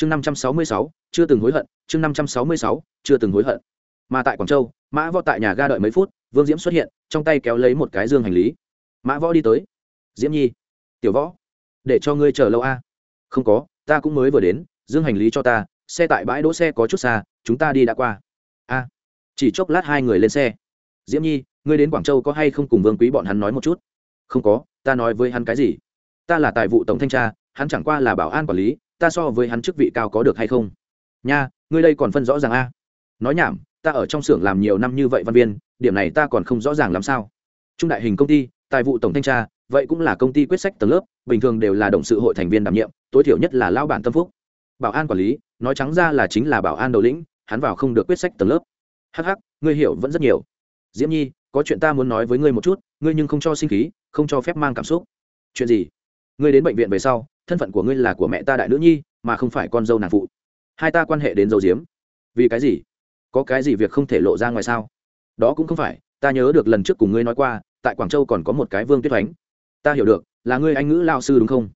chương năm trăm sáu mươi sáu, chưa từng hối hận, chương năm trăm sáu mươi sáu, chưa từng hối hận. Mà tại quảng châu, mã võ tại nhà ga đợi mấy phút, vương diễm xuất hiện, trong tay kéo lấy một cái dương hành lý. Mã võ đi tới. Diễm nhi. Tiểu võ. Để cho ngươi chờ lâu a. Không có, ta cũng mới vừa đến, dương hành lý cho ta, xe tại bãi đỗ xe có chút xa, chúng ta đi đã qua. A. Chỉ chốc lát hai người lên xe. Diễm nhi, ngươi đến quảng châu có hay không cùng vương quý bọn hắn nói một chút? Không có, ta nói với hắn cái gì? Ta là tài vụ tổng thanh tra, hắn chẳng qua là bảo an quản lý ta so với hắn chức vị cao có được hay không? Nha, ngươi đây còn phân rõ ràng a. Nói nhảm, ta ở trong xưởng làm nhiều năm như vậy văn viên, điểm này ta còn không rõ ràng làm sao? Trung đại hình công ty, tài vụ tổng thanh tra, vậy cũng là công ty quyết sách tầng lớp, bình thường đều là động sự hội thành viên đảm nhiệm, tối thiểu nhất là lao bản tâm phúc. Bảo an quản lý, nói trắng ra là chính là bảo an đầu lĩnh, hắn vào không được quyết sách tầng lớp. Hh ngươi hiểu vẫn rất nhiều. Diễm nhi, có chuyện ta muốn nói với ngươi một chút, ngươi nhưng không cho sinh khí, không cho phép mang cảm xúc. Chuyện gì? Ngươi đến bệnh viện về sau thân phận của ngươi là của mẹ ta đại nữ nhi, mà không phải con dâu nàng phụ. Hai ta quan hệ đến dâu diếm. Vì cái gì? Có cái gì việc không thể lộ ra ngoài sao? Đó cũng không phải, ta nhớ được lần trước cùng ngươi nói qua, tại quảng châu còn có một cái vương tuyết oánh ta hiểu được, là ngươi anh ngữ lao sư đúng không?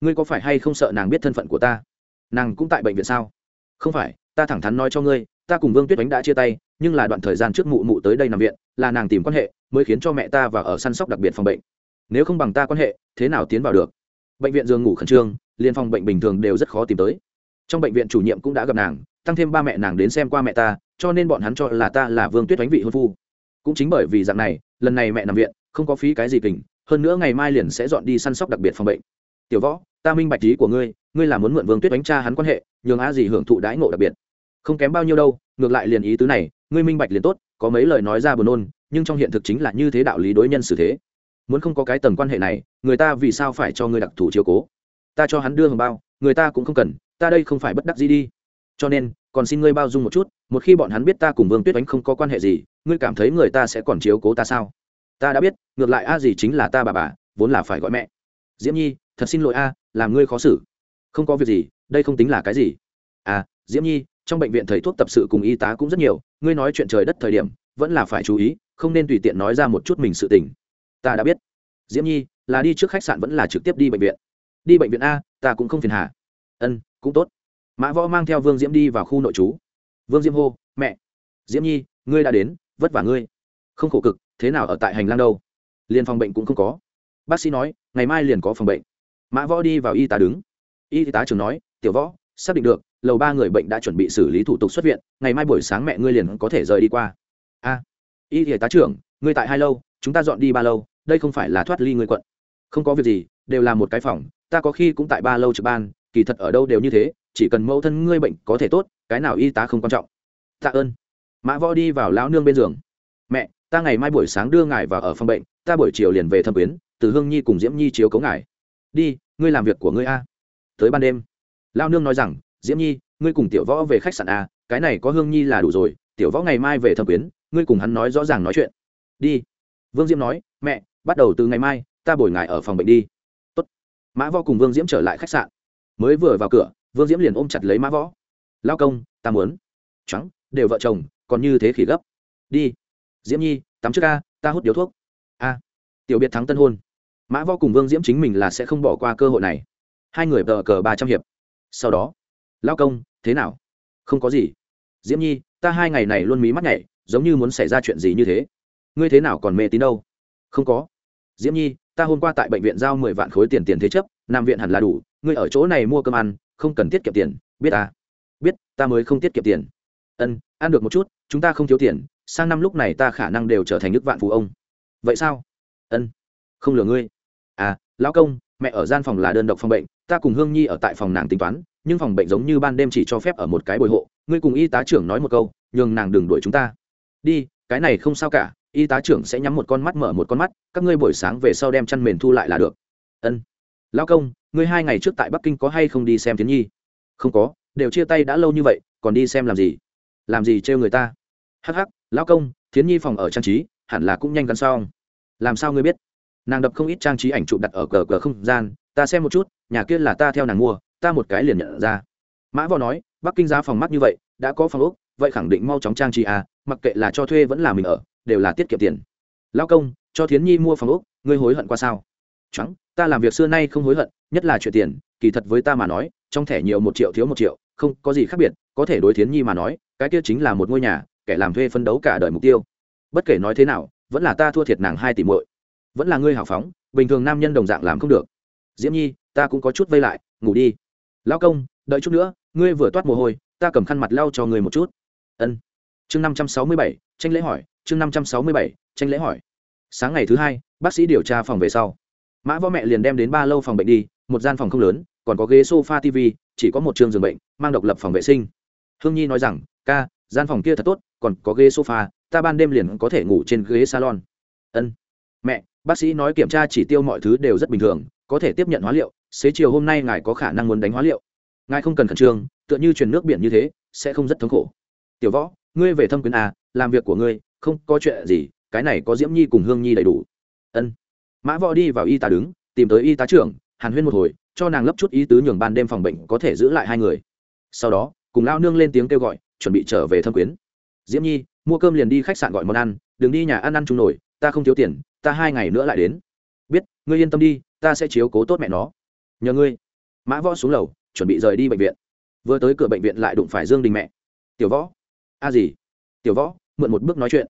Ngươi có phải hay không sợ nàng biết thân phận của ta? Nàng cũng tại bệnh viện sao? Không phải, ta thẳng thắn nói cho ngươi, ta cùng vương tuyết oánh đã chia tay, nhưng là đoạn thời gian trước mụ mụ tới đây nằm viện, là nàng tìm quan hệ, mới khiến cho mẹ ta và ở săn sóc đặc biệt phòng bệnh. Nếu không bằng ta quan hệ, thế nào tiến vào được? Bệnh viện giường ngủ khẩn trương liên phòng bệnh bình thường đều rất khó tìm tới. Trong bệnh viện chủ nhiệm cũng đã gặp nàng, tăng thêm ba mẹ nàng đến xem qua mẹ ta, cho nên bọn hắn cho là ta là vương tuyết oánh vị hôn phu. Cũng chính bởi vì dạng này, lần này mẹ nằm viện, không có phí cái gì kình, hơn nữa ngày mai liền sẽ dọn đi săn sóc đặc biệt phòng bệnh. Tiểu võ, ta minh bạch ý của ngươi ngươi là muốn mượn vương tuyết đánh cha hắn quan hệ, nhường a gì hưởng thụ đãi ngộ đặc biệt. Không kém bao nhiêu đâu, ngược lại liền ý tứ này, ngươi minh bạch liền tốt, có mấy lời nói ra buồn nôn, nhưng trong hiện thực chính là như thế đạo lý đối nhân xử thế muốn không có cái tầng quan hệ này, người ta vì sao phải cho ngươi đặc thù chiếu cố? Ta cho hắn đưa hồng bao, người ta cũng không cần, ta đây không phải bất đắc gì đi. Cho nên, còn xin ngươi bao dung một chút, một khi bọn hắn biết ta cùng vương tuyết đánh không có quan hệ gì, ngươi cảm thấy người ta sẽ còn chiếu cố ta sao? Ta đã biết, ngược lại a gì chính là ta bà bà, vốn là phải gọi mẹ. Diễm nhi, thật xin lỗi a, làm ngươi khó xử. Không có việc gì, đây không tính là cái gì. À diễm nhi, trong bệnh viện thầy thuốc tập sự cùng y tá cũng rất nhiều, ngươi nói chuyện trời đất thời điểm, vẫn là phải chú ý, không nên tùy tiện nói ra một chút mình sự tình ta đã biết. Diễm nhi, là đi trước khách sạn vẫn là trực tiếp đi bệnh viện. Đi bệnh viện a, ta cũng không phiền hà. Ân, cũng tốt. Mã võ mang theo vương diễm đi vào khu nội trú. Vương diễm hô, mẹ. Diễm nhi, ngươi đã đến, vất vả ngươi. Không khổ cực, thế nào ở tại hành lang đâu? Liền phòng bệnh cũng không có. Bác sĩ nói, ngày mai liền có phòng bệnh. Mã võ đi vào y tá đứng. Y tá trưởng nói, tiểu võ, xác định được, lầu ba người bệnh đã chuẩn bị xử lý thủ tục xuất viện, ngày mai buổi sáng mẹ ngươi liền có thể rời đi qua. A. Y tá trưởng, ngươi tại hai lâu, chúng ta dọn đi ba lâu đây không phải là thoát ly người quận. Không có việc gì, đều là một cái phòng, ta có khi cũng tại ba lâu trực ban, kỳ thật ở đâu đều như thế, chỉ cần mẫu thân ngươi bệnh có thể tốt, cái nào y tá không quan trọng. Tạ ơn. Mã võ đi vào lão nương bên giường. Mẹ, ta ngày mai buổi sáng đưa ngài vào ở phòng bệnh, ta buổi chiều liền về thâm quyến, từ hương nhi cùng diễm nhi chiếu cấu ngài. Đi, ngươi làm việc của ngươi a. Tới ban đêm lao nương nói rằng, diễm nhi, ngươi cùng tiểu võ về khách sạn a, cái này có hương nhi là đủ rồi, tiểu võ ngày mai về thâm quyến, ngươi cùng hắn nói rõ ràng nói chuyện. Đi. Vương diễm nói, mẹ bắt đầu từ ngày mai, ta bồi ngài ở phòng bệnh đi. Tốt. mã võ cùng vương diễm trở lại khách sạn. Mới vừa vào cửa, vương diễm liền ôm chặt lấy mã võ. Lao công, ta muốn. Trắng, đều vợ chồng, còn như thế khỉ gấp. Đi. Diễm nhi, tắm trước a ta hút điếu thuốc. A. Tiểu biệt thắng tân hôn. Mã võ cùng vương diễm chính mình là sẽ không bỏ qua cơ hội này. Hai người tờ cờ ba trăm hiệp. Sau đó, lao công, thế nào? Không có gì. Diễm nhi, ta hai ngày này luôn mí mắt nhảy, giống như muốn xảy ra chuyện gì như thế. Ngươi thế nào còn mê tín đâu? Không có diễm nhi, ta hôm qua tại bệnh viện giao mười vạn khối tiền tiền thế chấp nằm viện hẳn là đủ, ngươi ở chỗ này mua cơm ăn, không cần tiết kiệm tiền, biết ta biết, ta mới không tiết kiệm tiền. Ân, ăn được một chút, chúng ta không thiếu tiền, sang năm lúc này ta khả năng đều trở thành nước vạn phú ông. Vậy sao? Ân, không lừa ngươi. À lão công, mẹ ở gian phòng là đơn độc phòng bệnh, ta cùng hương nhi ở tại phòng nàng tính toán, nhưng phòng bệnh giống như ban đêm chỉ cho phép ở một cái bồi hộ, ngươi cùng y tá trưởng nói một câu, nhường nàng đừng đuổi chúng ta. Đi, cái này không sao cả y tá trưởng sẽ nhắm một con mắt mở một con mắt, các ngươi buổi sáng về sau đem chăn mền thu lại là được. Ân. Lão công, ngươi hai ngày trước tại bắc kinh có hay không đi xem tiến nhi? Không có, đều chia tay đã lâu như vậy, còn đi xem làm gì? Làm gì trêu người ta? Hắc hắc, lão công, thiến nhi phòng ở trang trí, hẳn là cũng nhanh gắn xong. Làm sao ngươi biết? Nàng đập không ít trang trí ảnh chụp đặt ở cờ cờ không gian, ta xem một chút, nhà kia là ta theo nàng mua, ta một cái liền nhận ra. Mã võ nói, bắc kinh giá phòng mắt như vậy, đã có phòng ốc, vậy khẳng định mau chóng trang trí à mặc kệ là cho thuê vẫn là mình ở đều là tiết kiệm tiền. Lao công, cho thiến nhi mua phòng ốc, ngươi hối hận qua sao? Trắng ta làm việc xưa nay không hối hận, nhất là chuyện tiền, kỳ thật với ta mà nói, trong thẻ nhiều một triệu thiếu một triệu, không có gì khác biệt, có thể đối thiến nhi mà nói, cái kia chính là một ngôi nhà, kẻ làm thuê phấn đấu cả đời mục tiêu. Bất kể nói thế nào, vẫn là ta thua thiệt nàng hai tỷ muội. Vẫn là ngươi hào phóng, bình thường nam nhân đồng dạng làm không được. Diễm nhi, ta cũng có chút vây lại, ngủ đi. Lao công, đợi chút nữa, ngươi vừa toát mồ hôi, ta cầm khăn mặt lau cho ngươi một chút. Ân. Chương năm trăm sáu mươi bảy, tranh lễ hỏi chương năm trăm sáu mươi bảy, tranh lễ hỏi. Sáng ngày thứ hai, bác sĩ điều tra phòng về sau. Mã võ mẹ liền đem đến ba lâu phòng bệnh đi, một gian phòng không lớn, còn có ghế s o f a tv chỉ có một trường giường bệnh, mang độc lập phòng vệ sinh. Hương nhi nói rằng, ca, gian phòng kia thật tốt, còn có ghế sofa, ta ban đêm liền có thể ngủ trên ghế salon. Ân. Mẹ, bác sĩ nói kiểm tra chỉ tiêu mọi thứ đều rất bình thường, có thể tiếp nhận hóa liệu, xế chiều hôm nay ngài có khả năng muốn đánh hóa liệu. Ngài không cần khẩn trương, tựa như truyền nước biển như thế, sẽ không rất thống khổ. Tiểu võ, ngươi về thâm quyến à làm việc của ngươi không có chuyện gì, cái này có diễm nhi cùng hương nhi đầy đủ. Ân. Mã võ đi vào y tá đứng, tìm tới y tá trưởng, hàn huyên một hồi, cho nàng lấp chút ý tứ nhường ban đêm phòng bệnh có thể giữ lại hai người. Sau đó, cùng lao nương lên tiếng kêu gọi, chuẩn bị trở về thâm quyến. Diễm nhi, mua cơm liền đi khách sạn gọi món ăn, đừng đi nhà ăn ăn chung nổi, ta không thiếu tiền, ta hai ngày nữa lại đến. Biết, ngươi yên tâm đi, ta sẽ chiếu cố tốt mẹ nó. Nhờ ngươi. Mã võ xuống lầu, chuẩn bị rời đi bệnh viện. Vừa tới cửa bệnh viện lại đụng phải dương đình mẹ. Tiểu võ. A gì? Tiểu võ, mượn một bước nói chuyện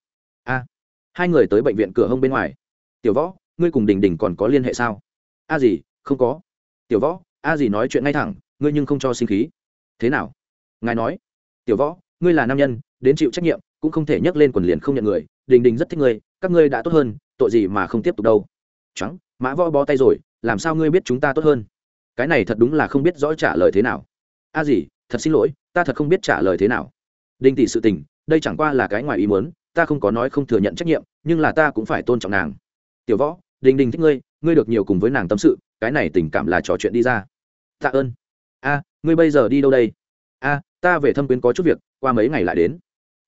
a, hai người tới bệnh viện cửa hông bên ngoài. Tiểu võ, ngươi cùng đình đình còn có liên hệ sao? A gì không có. Tiểu võ, a gì nói chuyện ngay thẳng, ngươi nhưng không cho sinh khí. Thế nào? Ngài nói. Tiểu võ, ngươi là nam nhân, đến chịu trách nhiệm, cũng không thể nhắc lên quần liền không nhận người. Đình đình rất thích ngươi, các ngươi đã tốt hơn, tội gì mà không tiếp tục đâu. Trắng, mã võ bó tay rồi, làm sao ngươi biết chúng ta tốt hơn? Cái này thật đúng là không biết rõ trả lời thế nào. A gì thật xin lỗi, ta thật không biết trả lời thế nào. Đinh tỷ sự tình, đây chẳng qua là cái ngoài ý muốn ta không có nói không thừa nhận trách nhiệm, nhưng là ta cũng phải tôn trọng nàng. Tiểu võ, đình đình thích ngươi ngươi được nhiều cùng với nàng tâm sự, cái này tình cảm là trò chuyện đi ra. Tạ ơn. A, ngươi bây giờ đi đâu đây? A, ta về thâm quyến có chút việc, qua mấy ngày lại đến.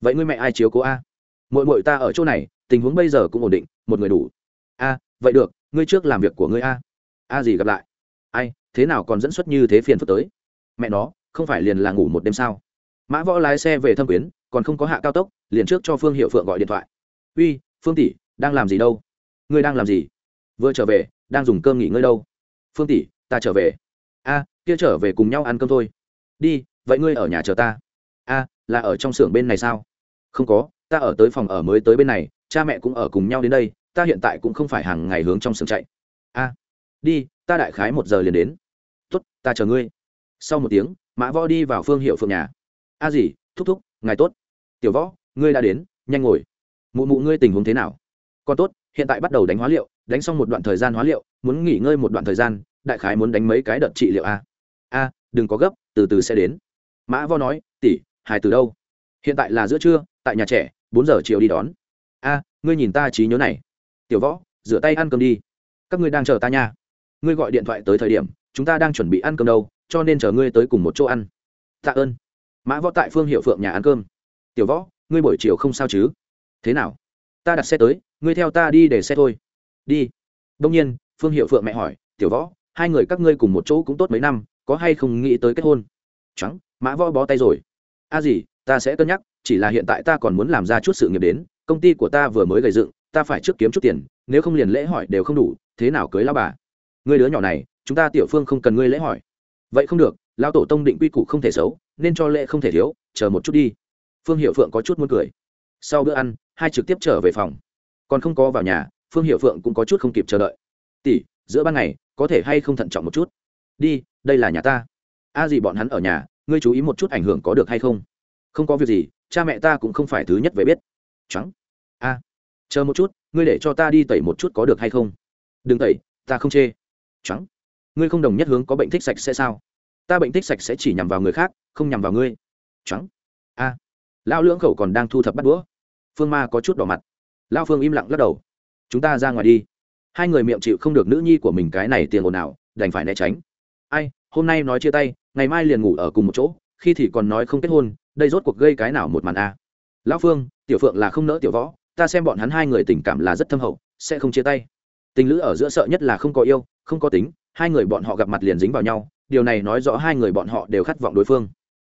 Vậy ngươi mẹ ai chiếu cố a? Mội mội ta ở chỗ này, tình huống bây giờ cũng ổn định, một người đủ. A, vậy được, ngươi trước làm việc của ngươi a. A gì gặp lại? Ai, thế nào còn dẫn xuất như thế phiền phức tới? Mẹ nó, không phải liền là ngủ một đêm sao? Mã võ lái xe về thâm quyến còn không có hạ cao tốc, liền trước cho phương hiệu phượng gọi điện thoại. Uy, phương tỷ, đang làm gì đâu? Ngươi đang làm gì? Vừa trở về, đang dùng cơm nghỉ ngơi đâu? Phương tỷ, ta trở về. A, kia trở về cùng nhau ăn cơm thôi. Đi, vậy ngươi ở nhà chờ ta. A, là ở trong xưởng bên này sao? Không có, ta ở tới phòng ở mới tới bên này, cha mẹ cũng ở cùng nhau đến đây, ta hiện tại cũng không phải hàng ngày hướng trong xưởng chạy. A, đi, ta đại khái một giờ liền đến. Tốt, ta chờ ngươi. Sau một tiếng, mã võ đi vào phương hiệu phượng nhà. A gì thúc thúc, ngài tốt. Tiểu võ, ngươi đã đến, nhanh ngồi. Mụ mụ ngươi tình huống thế nào? Còn tốt, hiện tại bắt đầu đánh hóa liệu, đánh xong một đoạn thời gian hóa liệu, muốn nghỉ ngơi một đoạn thời gian, đại khái muốn đánh mấy cái đợt trị liệu a? A, đừng có gấp, từ từ sẽ đến. Mã vo nói, tỷ, hài từ đâu? Hiện tại là giữa trưa, tại nhà trẻ, bốn giờ chiều đi đón. A, ngươi nhìn ta trí nhớ này. Tiểu võ, rửa tay ăn cơm đi. Các ngươi đang chờ ta nha. Ngươi gọi điện thoại tới thời điểm, chúng ta đang chuẩn bị ăn cơm đâu, cho nên chờ ngươi tới cùng một chỗ ăn. Tạ ơn mã võ tại phương hiệu phượng nhà ăn cơm. Tiểu võ, ngươi buổi chiều không sao chứ? Thế nào? Ta đặt xe tới, ngươi theo ta đi để xe thôi. Đi. Đông nhiên, phương hiệu phượng mẹ hỏi, tiểu võ, hai người các ngươi cùng một chỗ cũng tốt mấy năm, có hay không nghĩ tới kết hôn? Trắng mã võ bó tay rồi. A à gì, ta sẽ cân nhắc, chỉ là hiện tại ta còn muốn làm ra chút sự nghiệp đến, công ty của ta vừa mới gây dựng, ta phải trước kiếm chút tiền, nếu không liền lễ hỏi đều không đủ, thế nào cưới lao bà? Ngươi đứa nhỏ này, chúng ta tiểu phương không cần ngươi lễ hỏi. Vậy không được lao tổ tông định quy củ không thể xấu nên cho lễ không thể thiếu, chờ một chút đi. Phương hiệu phượng có chút muốn cười. Sau bữa ăn, hai trực tiếp trở về phòng. Còn không có vào nhà, phương hiệu phượng cũng có chút không kịp chờ đợi. Tỷ, giữa ban ngày, có thể hay không thận trọng một chút? Đi, đây là nhà ta. A gì bọn hắn ở nhà, ngươi chú ý một chút ảnh hưởng có được hay không? Không có việc gì, cha mẹ ta cũng không phải thứ nhất về biết. Trắng a, chờ một chút, ngươi để cho ta đi tẩy một chút có được hay không? Đừng tẩy, ta không chê. Trắng ngươi không đồng nhất hướng có bệnh thích sạch sẽ sao? Ta bệnh thích sạch sẽ chỉ nhằm vào người khác, không nhằm vào ngươi. Trắng. A. Lão lưỡng khẩu còn đang thu thập bắt đũa. Phương ma có chút đỏ mặt. Lão phương im lặng lắc đầu. Chúng ta ra ngoài đi. Hai người miệng chịu không được nữ nhi của mình cái này tiền ồn ào, đành phải né tránh. Ai, hôm nay nói chia tay, ngày mai liền ngủ ở cùng một chỗ, khi thì còn nói không kết hôn, đây rốt cuộc gây cái nào một màn a? Lão phương, tiểu phượng là không nỡ tiểu võ, ta xem bọn hắn hai người tình cảm là rất thâm hậu, sẽ không chia tay. Tình lữ ở giữa sợ nhất là không có yêu, không có tính, hai người bọn họ gặp mặt liền dính vào nhau điều này nói rõ hai người bọn họ đều khát vọng đối phương.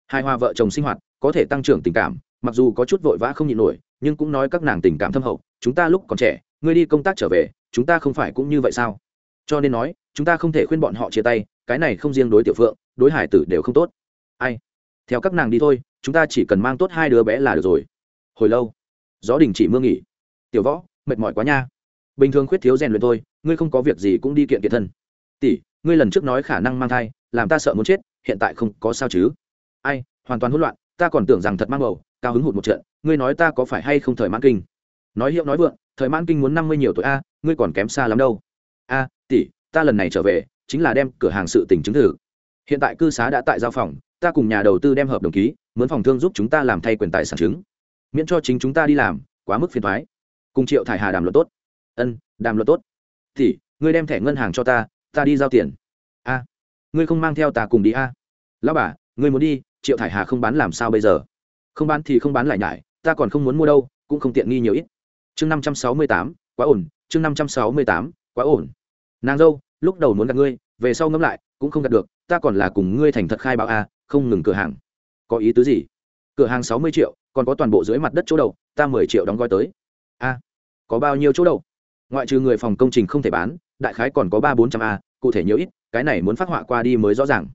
Hai hoa vợ chồng sinh hoạt có thể tăng trưởng tình cảm, mặc dù có chút vội vã không nhịn nổi, nhưng cũng nói các nàng tình cảm thâm hậu, chúng ta lúc còn trẻ, ngươi đi công tác trở về, chúng ta không phải cũng như vậy sao? Cho nên nói, chúng ta không thể khuyên bọn họ chia tay, cái này không riêng đối tiểu phượng, đối hải tử đều không tốt. Ai? Theo các nàng đi thôi, chúng ta chỉ cần mang tốt hai đứa bé là được rồi. Hồi lâu, gió đình chỉ mưa nghỉ. Tiểu võ, mệt mỏi quá nha. Bình thường khuyết thiếu rèn luyện thôi, ngươi không có việc gì cũng đi kiện kiện thân. Tỷ, ngươi lần trước nói khả năng mang thai làm ta sợ muốn chết, hiện tại không có sao chứ. Ai, hoàn toàn hỗn loạn, ta còn tưởng rằng thật mang bầu, cao hứng hụt một trận, ngươi nói ta có phải hay không thời mãn kinh? Nói hiệu nói vượng, thời mãn kinh muốn năm mươi nhiều tuổi a, ngươi còn kém xa lắm đâu. A, tỷ, ta lần này trở về, chính là đem cửa hàng sự tình chứng thử hiện tại cư xá đã tại giao phòng, ta cùng nhà đầu tư đem hợp đồng ký muốn phòng thương giúp chúng ta làm thay quyền tài sản chứng. Miễn cho chính chúng ta đi làm, quá mức phiền thoái cùng triệu thải hà đàm luật tốt. Ân, đàm luật tốt. Thì ngươi đem thẻ ngân hàng cho ta ta đi giao tiền. A ngươi không mang theo ta cùng đi a? Lão bà ngươi muốn đi triệu thải hà không bán làm sao bây giờ? Không bán thì không bán lại nhải ta còn không muốn mua đâu cũng không tiện nghi nhiều ít. Chương năm trăm sáu mươi tám quá ổn chương năm trăm sáu mươi tám quá ổn. Nàng dâu lúc đầu muốn gặp ngươi về sau ngẫm lại cũng không gặp được ta còn là cùng ngươi thành thật khai báo a không ngừng cửa hàng. Có ý tứ gì? Cửa hàng sáu mươi triệu còn có toàn bộ dưới mặt đất chỗ đầu, ta mười triệu đóng gói tới. A có bao nhiêu chỗ đầu? ngoại trừ người phòng công trình không thể bán đại khái còn có ba bốn trăm a cụ thể nhiều ít cái này muốn phát họa qua đi mới rõ ràng.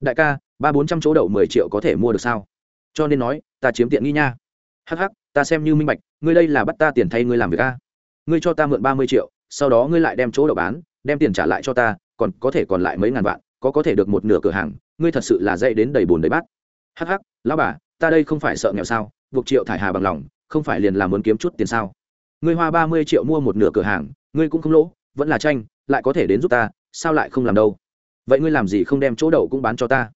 Đại ca, ba bốn trăm chỗ đậu mười triệu có thể mua được sao? Cho nên nói, ta chiếm tiện nghi nha. Hh ta xem như minh bạch, ngươi đây là bắt ta tiền thay ngươi làm việc a. Ngươi cho ta mượn ba mươi triệu, sau đó ngươi lại đem chỗ đậu bán, đem tiền trả lại cho ta, còn có thể còn lại mấy ngàn vạn, có có thể được một nửa cửa hàng, ngươi thật sự là dậy đến đầy bồn đầy bát. Hh lão bà, ta đây không phải sợ nghèo sao? Buộc triệu thải hà bằng lòng, không phải liền làm muốn kiếm chút tiền sao? Ngươi hoa ba mươi triệu mua một nửa cửa hàng, ngươi cũng không lỗ, vẫn là tranh, lại có thể đến giúp ta, sao lại không làm đâu? Vậy ngươi làm gì không đem chỗ đậu cũng bán cho ta?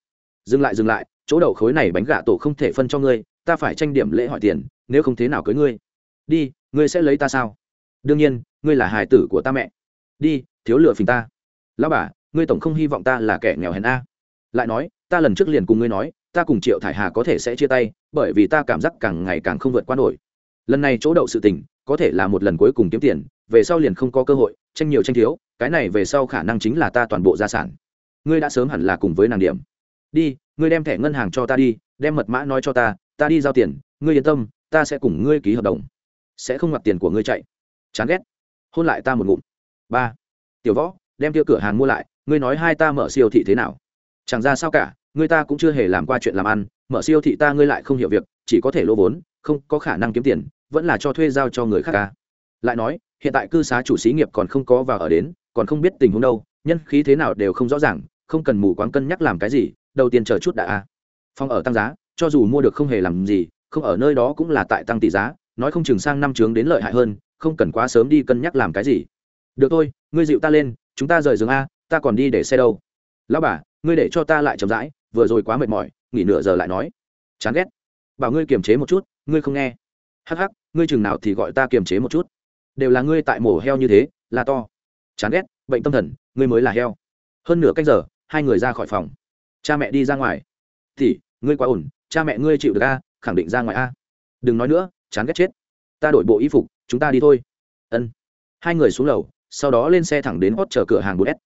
Dừng lại dừng lại, chỗ đậu khối này bánh gà tổ không thể phân cho ngươi, ta phải tranh điểm lễ hỏi tiền, nếu không thế nào cưới ngươi? Đi, ngươi sẽ lấy ta sao? Đương nhiên, ngươi là hài tử của ta mẹ. Đi, thiếu lựa phình ta. Lão bà, ngươi tổng không hy vọng ta là kẻ nghèo hèn a. Lại nói, ta lần trước liền cùng ngươi nói, ta cùng triệu thải hà có thể sẽ chia tay, bởi vì ta cảm giác càng ngày càng không vượt qua nổi. Lần này chỗ đậu sự tình, có thể là một lần cuối cùng kiếm tiền, về sau liền không có cơ hội, tranh nhiều tranh thiếu, cái này về sau khả năng chính là ta toàn bộ gia sản ngươi đã sớm hẳn là cùng với nàng điểm. Đi, ngươi đem thẻ ngân hàng cho ta đi, đem mật mã nói cho ta ta đi giao tiền, ngươi yên tâm, ta sẽ cùng ngươi ký hợp đồng. Sẽ không mặc tiền của ngươi chạy. Chán ghét. Hôn lại ta một ngụm. Ba. Tiểu võ, đem kia cửa hàng mua lại, ngươi nói hai ta mở siêu thị thế nào? Chẳng ra sao cả, ngươi ta cũng chưa hề làm qua chuyện làm ăn, mở siêu thị ta ngươi lại không hiểu việc, chỉ có thể lỗ vốn, không có khả năng kiếm tiền, vẫn là cho thuê giao cho người khác ca. Lại nói, hiện tại cư xá chủ xí nghiệp còn không có vào ở đến, còn không biết tình huống đâu, nhân khí thế nào đều không rõ ràng không cần mù quáng cân nhắc làm cái gì, đầu tiên chờ chút đã a. Phòng ở tăng giá, cho dù mua được không hề làm gì, không ở nơi đó cũng là tại tăng tỷ giá, nói không chừng sang năm trướng đến lợi hại hơn, không cần quá sớm đi cân nhắc làm cái gì. Được thôi, ngươi dịu ta lên, chúng ta rời giường a, ta còn đi để xe đâu. Lão bà, ngươi để cho ta lại chậm rãi, vừa rồi quá mệt mỏi, nghỉ nửa giờ lại nói. Chán ghét. Bảo ngươi kiềm chế một chút, ngươi không nghe. Hắc hắc, ngươi chừng nào thì gọi ta kiềm chế một chút. Đều là ngươi tại mổ heo như thế, là to. Chán ghét, bệnh tâm thần, ngươi mới là heo. Hơn nửa cách giờ hai người ra khỏi phòng. Cha mẹ đi ra ngoài. Thì ngươi quá ổn, cha mẹ ngươi chịu được a, khẳng định ra ngoài a. Đừng nói nữa, chán ghét chết. Ta đổi bộ y phục, chúng ta đi thôi. Ân. Hai người xuống lầu, sau đó lên xe thẳng đến hot chờ cửa hàng bốn s.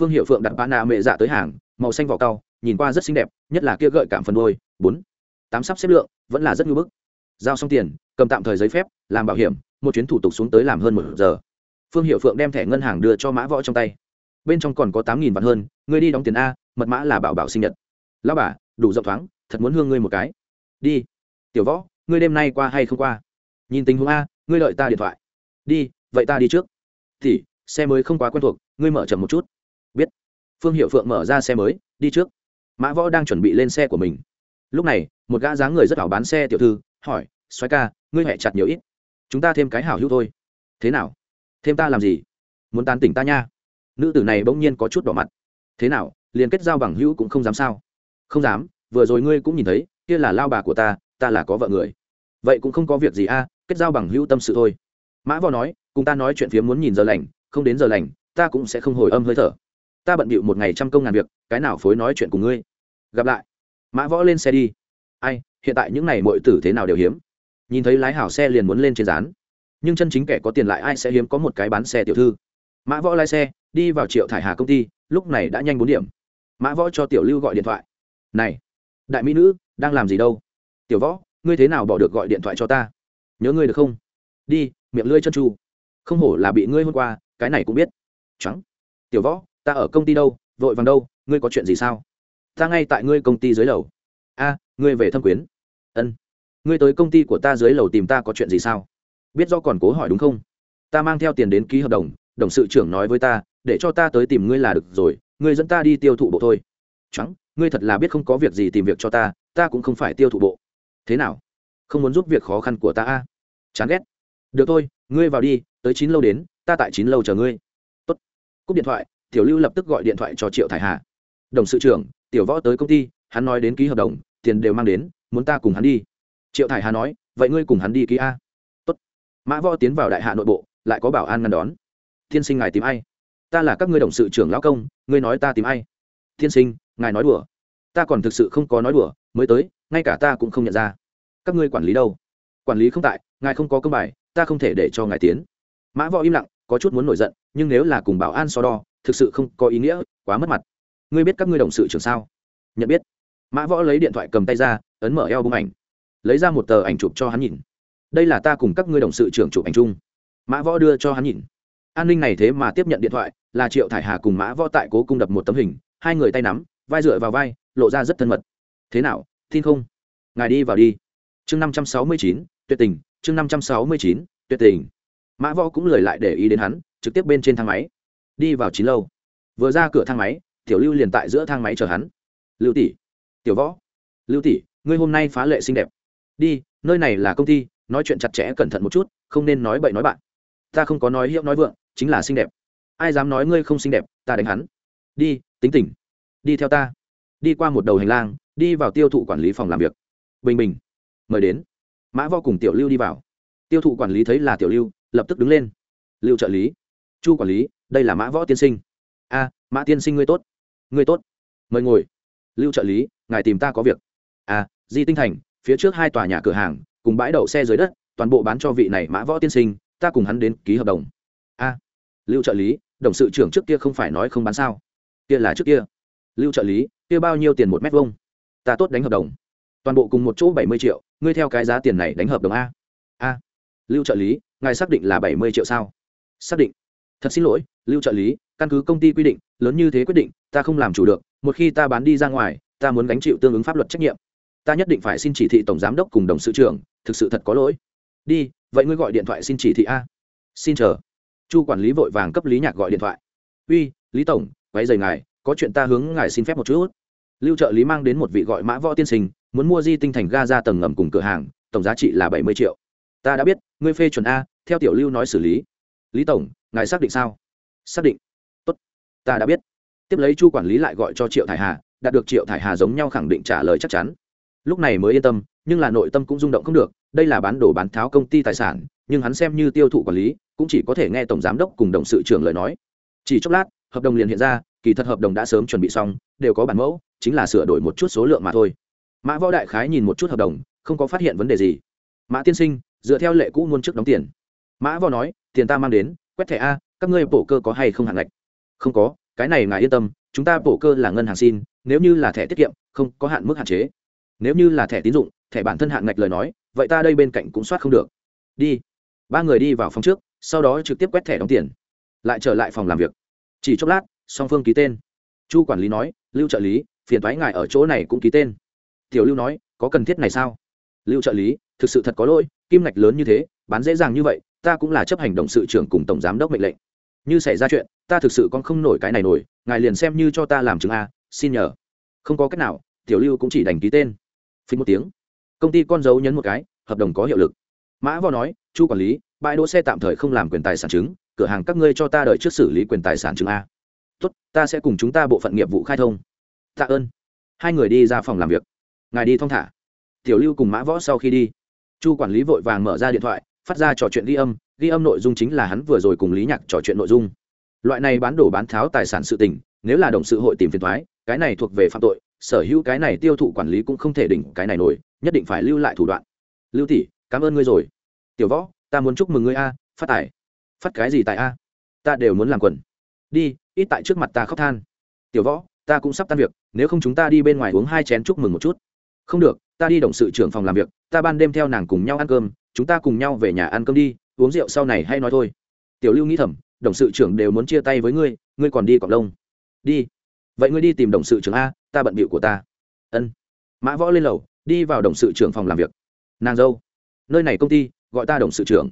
Phương hiệu phượng đặt ba nạ mẹ dạ tới hàng, màu xanh vỏ cao, nhìn qua rất xinh đẹp, nhất là kia gợi cảm phần đôi bốn. Tám sắp xếp lượng, vẫn là rất ngưỡng bức. Giao xong tiền, cầm tạm thời giấy phép, làm bảo hiểm, một chuyến thủ tục xuống tới làm hơn một giờ. Phương hiệu phượng đem thẻ ngân hàng đưa cho mã võ trong tay bên trong còn có tám nghìn vạn hơn, ngươi đi đóng tiền a, mật mã là bảo bảo sinh nhật. Lao bà, đủ rộng thoáng, thật muốn hương ngươi một cái. Đi. Tiểu võ, ngươi đêm nay qua hay không qua? Nhìn tình huống a, ngươi đợi ta điện thoại. Đi, vậy ta đi trước. Thì, xe mới không quá quen thuộc, ngươi mở chậm một chút. Biết. Phương hiệu phượng mở ra xe mới, đi trước. Mã võ đang chuẩn bị lên xe của mình. Lúc này, một gã dáng người rất ảo bán xe tiểu thư, hỏi xoáy ca, ngươi hẹ chặt nhiều ít? Chúng ta thêm cái hảo hữu thôi. Thế nào? Thêm ta làm gì? Muốn tán tỉnh ta nha nữ tử này bỗng nhiên có chút đỏ mặt. Thế nào, liền kết giao bằng hữu cũng không dám sao? Không dám, vừa rồi ngươi cũng nhìn thấy, kia là lao bà của ta ta là có vợ người. Vậy cũng không có việc gì a, kết giao bằng hữu tâm sự thôi. Mã võ nói, cùng ta nói chuyện phía muốn nhìn giờ lành, không đến giờ lành, ta cũng sẽ không hồi âm hơi thở. Ta bận bịu một ngày trăm công ngàn việc, cái nào phối nói chuyện cùng ngươi? Gặp lại. Mã võ lên xe đi. Ai, hiện tại những ngày mọi tử thế nào đều hiếm. Nhìn thấy lái hảo xe liền muốn lên trên rán nhưng chân chính kẻ có tiền lại ai sẽ hiếm có một cái bán xe tiểu thư? Mã võ lái xe, đi vào triệu thải hà công ty, lúc này đã nhanh bốn điểm. Mã võ cho tiểu lưu gọi điện thoại. Này, đại mỹ nữ, đang làm gì đâu? Tiểu võ, ngươi thế nào bỏ được gọi điện thoại cho ta? Nhớ ngươi được không? Đi, miệng lưỡi chân tru. Không hổ là bị ngươi hôm qua, cái này cũng biết. Trắng tiểu võ, ta ở công ty đâu? Vội vàng đâu? Ngươi có chuyện gì sao? Ta ngay tại ngươi công ty dưới lầu. A, ngươi về thâm quyến. Ân. Ngươi tới công ty của ta dưới lầu tìm ta có chuyện gì sao? Biết do còn cố hỏi đúng không? Ta mang theo tiền đến ký hợp đồng đồng sự trưởng nói với ta, để cho ta tới tìm ngươi là được rồi, ngươi dẫn ta đi tiêu thụ bộ thôi. Trắng ngươi thật là biết không có việc gì tìm việc cho ta ta cũng không phải tiêu thụ bộ. Thế nào? Không muốn giúp việc khó khăn của ta a chán ghét. Được thôi, ngươi vào đi, tới chín lâu đến, ta tại chín lâu chờ ngươi. Tốt. cúp điện thoại, tiểu lưu lập tức gọi điện thoại cho triệu thải hà. Đồng sự trưởng, tiểu võ tới công ty, hắn nói đến ký hợp đồng, tiền đều mang đến, muốn ta cùng hắn đi. Triệu thải hà nói, vậy ngươi cùng hắn đi ký a. Tốt. mã võ tiến vào đại hạ nội bộ, lại có bảo an ngăn đón thiên sinh ngài tìm ai? Ta là các ngươi đồng sự trưởng lão công, ngươi nói ta tìm ai? Thiên sinh, ngài nói đùa. Ta còn thực sự không có nói đùa, mới tới, ngay cả ta cũng không nhận ra. Các ngươi quản lý đâu? Quản lý không tại, ngài không có công bài, ta không thể để cho ngài tiến. Mã võ im lặng, có chút muốn nổi giận, nhưng nếu là cùng bảo an so đo, thực sự không có ý nghĩa, quá mất mặt. Ngươi biết các ngươi đồng sự trưởng sao? Nhận biết. Mã võ lấy điện thoại cầm tay ra, ấn mở eo bông ảnh. Lấy ra một tờ ảnh chụp cho hắn nhìn. Đây là ta cùng các ngươi đồng sự trưởng chụp ảnh chung. Mã võ đưa cho hắn nhìn an ninh này thế mà tiếp nhận điện thoại, là triệu thải hà cùng mã võ tại cố cung đập một tấm hình, hai người tay nắm, vai dựa vào vai, lộ ra rất thân mật. Thế nào, tin không? Ngài đi vào đi. Chương năm trăm sáu mươi chín, tuyệt tình, chương năm trăm sáu mươi chín, tuyệt tình. Mã võ cũng lời lại để ý đến hắn, trực tiếp bên trên thang máy. Đi vào chín lâu. Vừa ra cửa thang máy, tiểu lưu liền tại giữa thang máy chờ hắn. Lưu tỷ. Tiểu võ. Lưu tỷ, ngươi hôm nay phá lệ xinh đẹp. Đi, nơi này là công ty, nói chuyện chặt chẽ cẩn thận một chút, không nên nói bậy nói bạn. Ta không có nói hiệu nói vượng chính là xinh đẹp. Ai dám nói ngươi không xinh đẹp, ta đánh hắn. Đi, tính tỉnh đi theo ta. Đi qua một đầu hành lang, đi vào tiêu thụ quản lý phòng làm việc. Bình bình. Mời đến. Mã vo cùng tiểu lưu đi vào. Tiêu thụ quản lý thấy là tiểu lưu, lập tức đứng lên. Lưu trợ lý. Chu quản lý, đây là mã võ tiên sinh. A, mã tiên sinh ngươi tốt. Ngươi tốt. Mời ngồi. Lưu trợ lý, ngài tìm ta có việc. A, di tinh thành, phía trước hai tòa nhà cửa hàng, cùng bãi đậu xe dưới đất, toàn bộ bán cho vị này mã võ tiên sinh, ta cùng hắn đến ký hợp đồng lưu trợ lý, đồng sự trưởng trước kia không phải nói không bán sao? Kia là trước kia. Lưu trợ lý, kia bao nhiêu tiền một mét vuông? Ta tốt đánh hợp đồng. Toàn bộ cùng một chỗ bảy mươi triệu, ngươi theo cái giá tiền này đánh hợp đồng a. A. Lưu trợ lý, ngài xác định là bảy mươi triệu sao? Xác định. Thật xin lỗi, lưu trợ lý, căn cứ công ty quy định, lớn như thế quyết định, ta không làm chủ được, một khi ta bán đi ra ngoài, ta muốn gánh chịu tương ứng pháp luật trách nhiệm. Ta nhất định phải xin chỉ thị tổng giám đốc cùng đồng sự trưởng, thực sự thật có lỗi. Đi, vậy ngươi gọi điện thoại xin chỉ thị a. Xin chờ chu quản lý vội vàng cấp lý nhạc gọi điện thoại. Uy, lý tổng váy dày ngài, có chuyện ta hướng ngài xin phép một chút. Lưu trợ lý mang đến một vị gọi mã võ tiên sinh, muốn mua di tinh thành ga ra tầng ngầm cùng cửa hàng, tổng giá trị là bảy mươi triệu. Ta đã biết, ngươi phê chuẩn a, theo tiểu lưu nói xử lý. Lý tổng, ngài xác định sao? Xác định. Tốt, ta đã biết. Tiếp lấy chu quản lý lại gọi cho triệu thải hà, đạt được triệu thải hà giống nhau khẳng định trả lời chắc chắn. Lúc này mới yên tâm, nhưng là nội tâm cũng rung động không được, đây là bán đổ bán tháo công ty tài sản, nhưng hắn xem như tiêu thụ quản lý cũng chỉ có thể nghe tổng giám đốc cùng đồng sự trưởng lời nói. Chỉ chốc lát, hợp đồng liền hiện ra, kỳ thật hợp đồng đã sớm chuẩn bị xong, đều có bản mẫu, chính là sửa đổi một chút số lượng mà thôi. Mã võ đại khái nhìn một chút hợp đồng, không có phát hiện vấn đề gì. Mã tiên sinh, dựa theo lệ cũ muôn trước đóng tiền. Mã võ nói, tiền ta mang đến, quét thẻ a, các ngươi bổ cơ có hay không hạn ngạch? Không có, cái này ngài yên tâm, chúng ta bổ cơ là ngân hàng xin, nếu như là thẻ tiết kiệm, không có hạn mức hạn chế. Nếu như là thẻ tín dụng, thẻ bản thân hạn ngạch lời nói, vậy ta đây bên cạnh cũng soát không được. Đi. Ba người đi vào phòng trước sau đó trực tiếp quét thẻ đóng tiền, lại trở lại phòng làm việc. Chỉ chốc lát, song phương ký tên. Chu quản lý nói, lưu trợ lý, phiền thoái ngài ở chỗ này cũng ký tên. Tiểu lưu nói, có cần thiết này sao? Lưu trợ lý, thực sự thật có lỗi, kim ngạch lớn như thế, bán dễ dàng như vậy, ta cũng là chấp hành động sự trưởng cùng tổng giám đốc mệnh lệnh. Như xảy ra chuyện, ta thực sự con không nổi cái này nổi, ngài liền xem như cho ta làm chứng a, xin nhờ. Không có cách nào, tiểu lưu cũng chỉ đành ký tên. Phí một tiếng, công ty con dấu nhấn một cái, hợp đồng có hiệu lực. Mã võ nói, chu quản lý bãi đỗ xe tạm thời không làm quyền tài sản chứng, cửa hàng các ngươi cho ta đợi trước xử lý quyền tài sản chứng a. Tốt, ta sẽ cùng chúng ta bộ phận nghiệp vụ khai thông. Tạ ơn. Hai người đi ra phòng làm việc. Ngài đi thong thả. Tiểu lưu cùng mã võ sau khi đi. Chu quản lý vội vàng mở ra điện thoại, phát ra trò chuyện ghi âm ghi âm nội dung chính là hắn vừa rồi cùng lý nhạc trò chuyện nội dung. Loại này bán đổ bán tháo tài sản sự tình, nếu là đồng sự hội tìm phiền thoái cái này thuộc về phạm tội, sở hữu cái này tiêu thụ quản lý cũng không thể đỉnh cái này nổi, nhất định phải lưu lại thủ đoạn. Lưu tỷ, cảm ơn ngươi rồi. Tiểu võ ta muốn chúc mừng ngươi a, phát tài. Phát cái gì tại a? Ta đều muốn làm quần. Đi, ít tại trước mặt ta khóc than. Tiểu võ, ta cũng sắp tan việc, nếu không chúng ta đi bên ngoài uống hai chén chúc mừng một chút. Không được, ta đi động sự trưởng phòng làm việc, ta ban đêm theo nàng cùng nhau ăn cơm, chúng ta cùng nhau về nhà ăn cơm đi, uống rượu sau này hay nói thôi. Tiểu lưu nghĩ thầm, đồng sự trưởng đều muốn chia tay với ngươi ngươi còn đi cọc lông. Đi. Vậy ngươi đi tìm đồng sự trưởng a, ta bận bịu của ta. Ân. Mã võ lên lầu, đi vào đồng sự trưởng phòng làm việc. Nàng dâu. Nơi này công ty gọi ta đồng sự trưởng.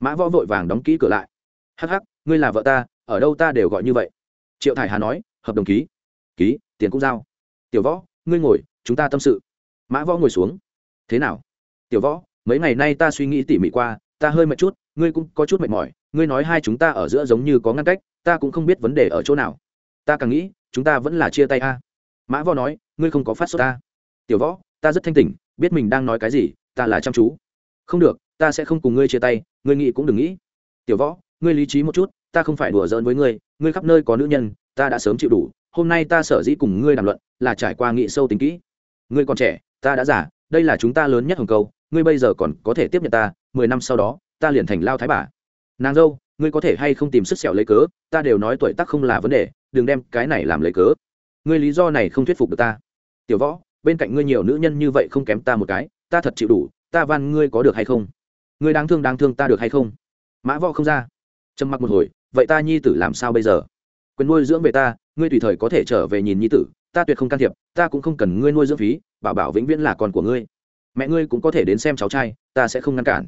Mã võ vội vàng đóng ký cửa lại. Hắc hắc, ngươi là vợ ta, ở đâu ta đều gọi như vậy. Triệu thải hà nói, hợp đồng ký. Ký, tiền cũng giao. Tiểu võ, ngươi ngồi, chúng ta tâm sự. Mã võ ngồi xuống. Thế nào? Tiểu võ, mấy ngày nay ta suy nghĩ tỉ mỉ qua, ta hơi mệt chút, ngươi cũng có chút mệt mỏi, ngươi nói hai chúng ta ở giữa giống như có ngăn cách, ta cũng không biết vấn đề ở chỗ nào. Ta càng nghĩ, chúng ta vẫn là chia tay a. Mã võ nói, ngươi không có phát sốt ta. Tiểu võ, ta rất thanh tỉnh, biết mình đang nói cái gì, ta là chăm chú. Không được ta sẽ không cùng ngươi chia tay, ngươi nghĩ cũng đừng nghĩ. Tiểu võ, ngươi lý trí một chút, ta không phải đùa giỡn với ngươi ngươi khắp nơi có nữ nhân, ta đã sớm chịu đủ, hôm nay ta sở dĩ cùng ngươi đàm luận, là trải qua nghị sâu tính kỹ. Ngươi còn trẻ, ta đã giả đây là chúng ta lớn nhất hồng câu ngươi bây giờ còn có thể tiếp nhận ta, mười năm sau đó, ta liền thành lao thái bà. Nàng dâu, ngươi có thể hay không tìm sức sẹo lấy cớ, ta đều nói tuổi tác không là vấn đề, đừng đem cái này làm lấy cớ. Ngươi lý do này không thuyết phục được ta. Tiểu võ, bên cạnh ngươi nhiều nữ nhân như vậy không kém ta một cái, ta thật chịu đủ, ta van ngươi có được hay không? Ngươi đáng thương đáng thương ta được hay không? Mã võ không ra. Trầm mặc một hồi, vậy ta nhi tử làm sao bây giờ? Quyền nuôi dưỡng về ta, ngươi tùy thời có thể trở về nhìn nhi tử, ta tuyệt không can thiệp, ta cũng không cần ngươi nuôi dưỡng phí, bảo bảo vĩnh viễn là con của ngươi. Mẹ ngươi cũng có thể đến xem cháu trai, ta sẽ không ngăn cản.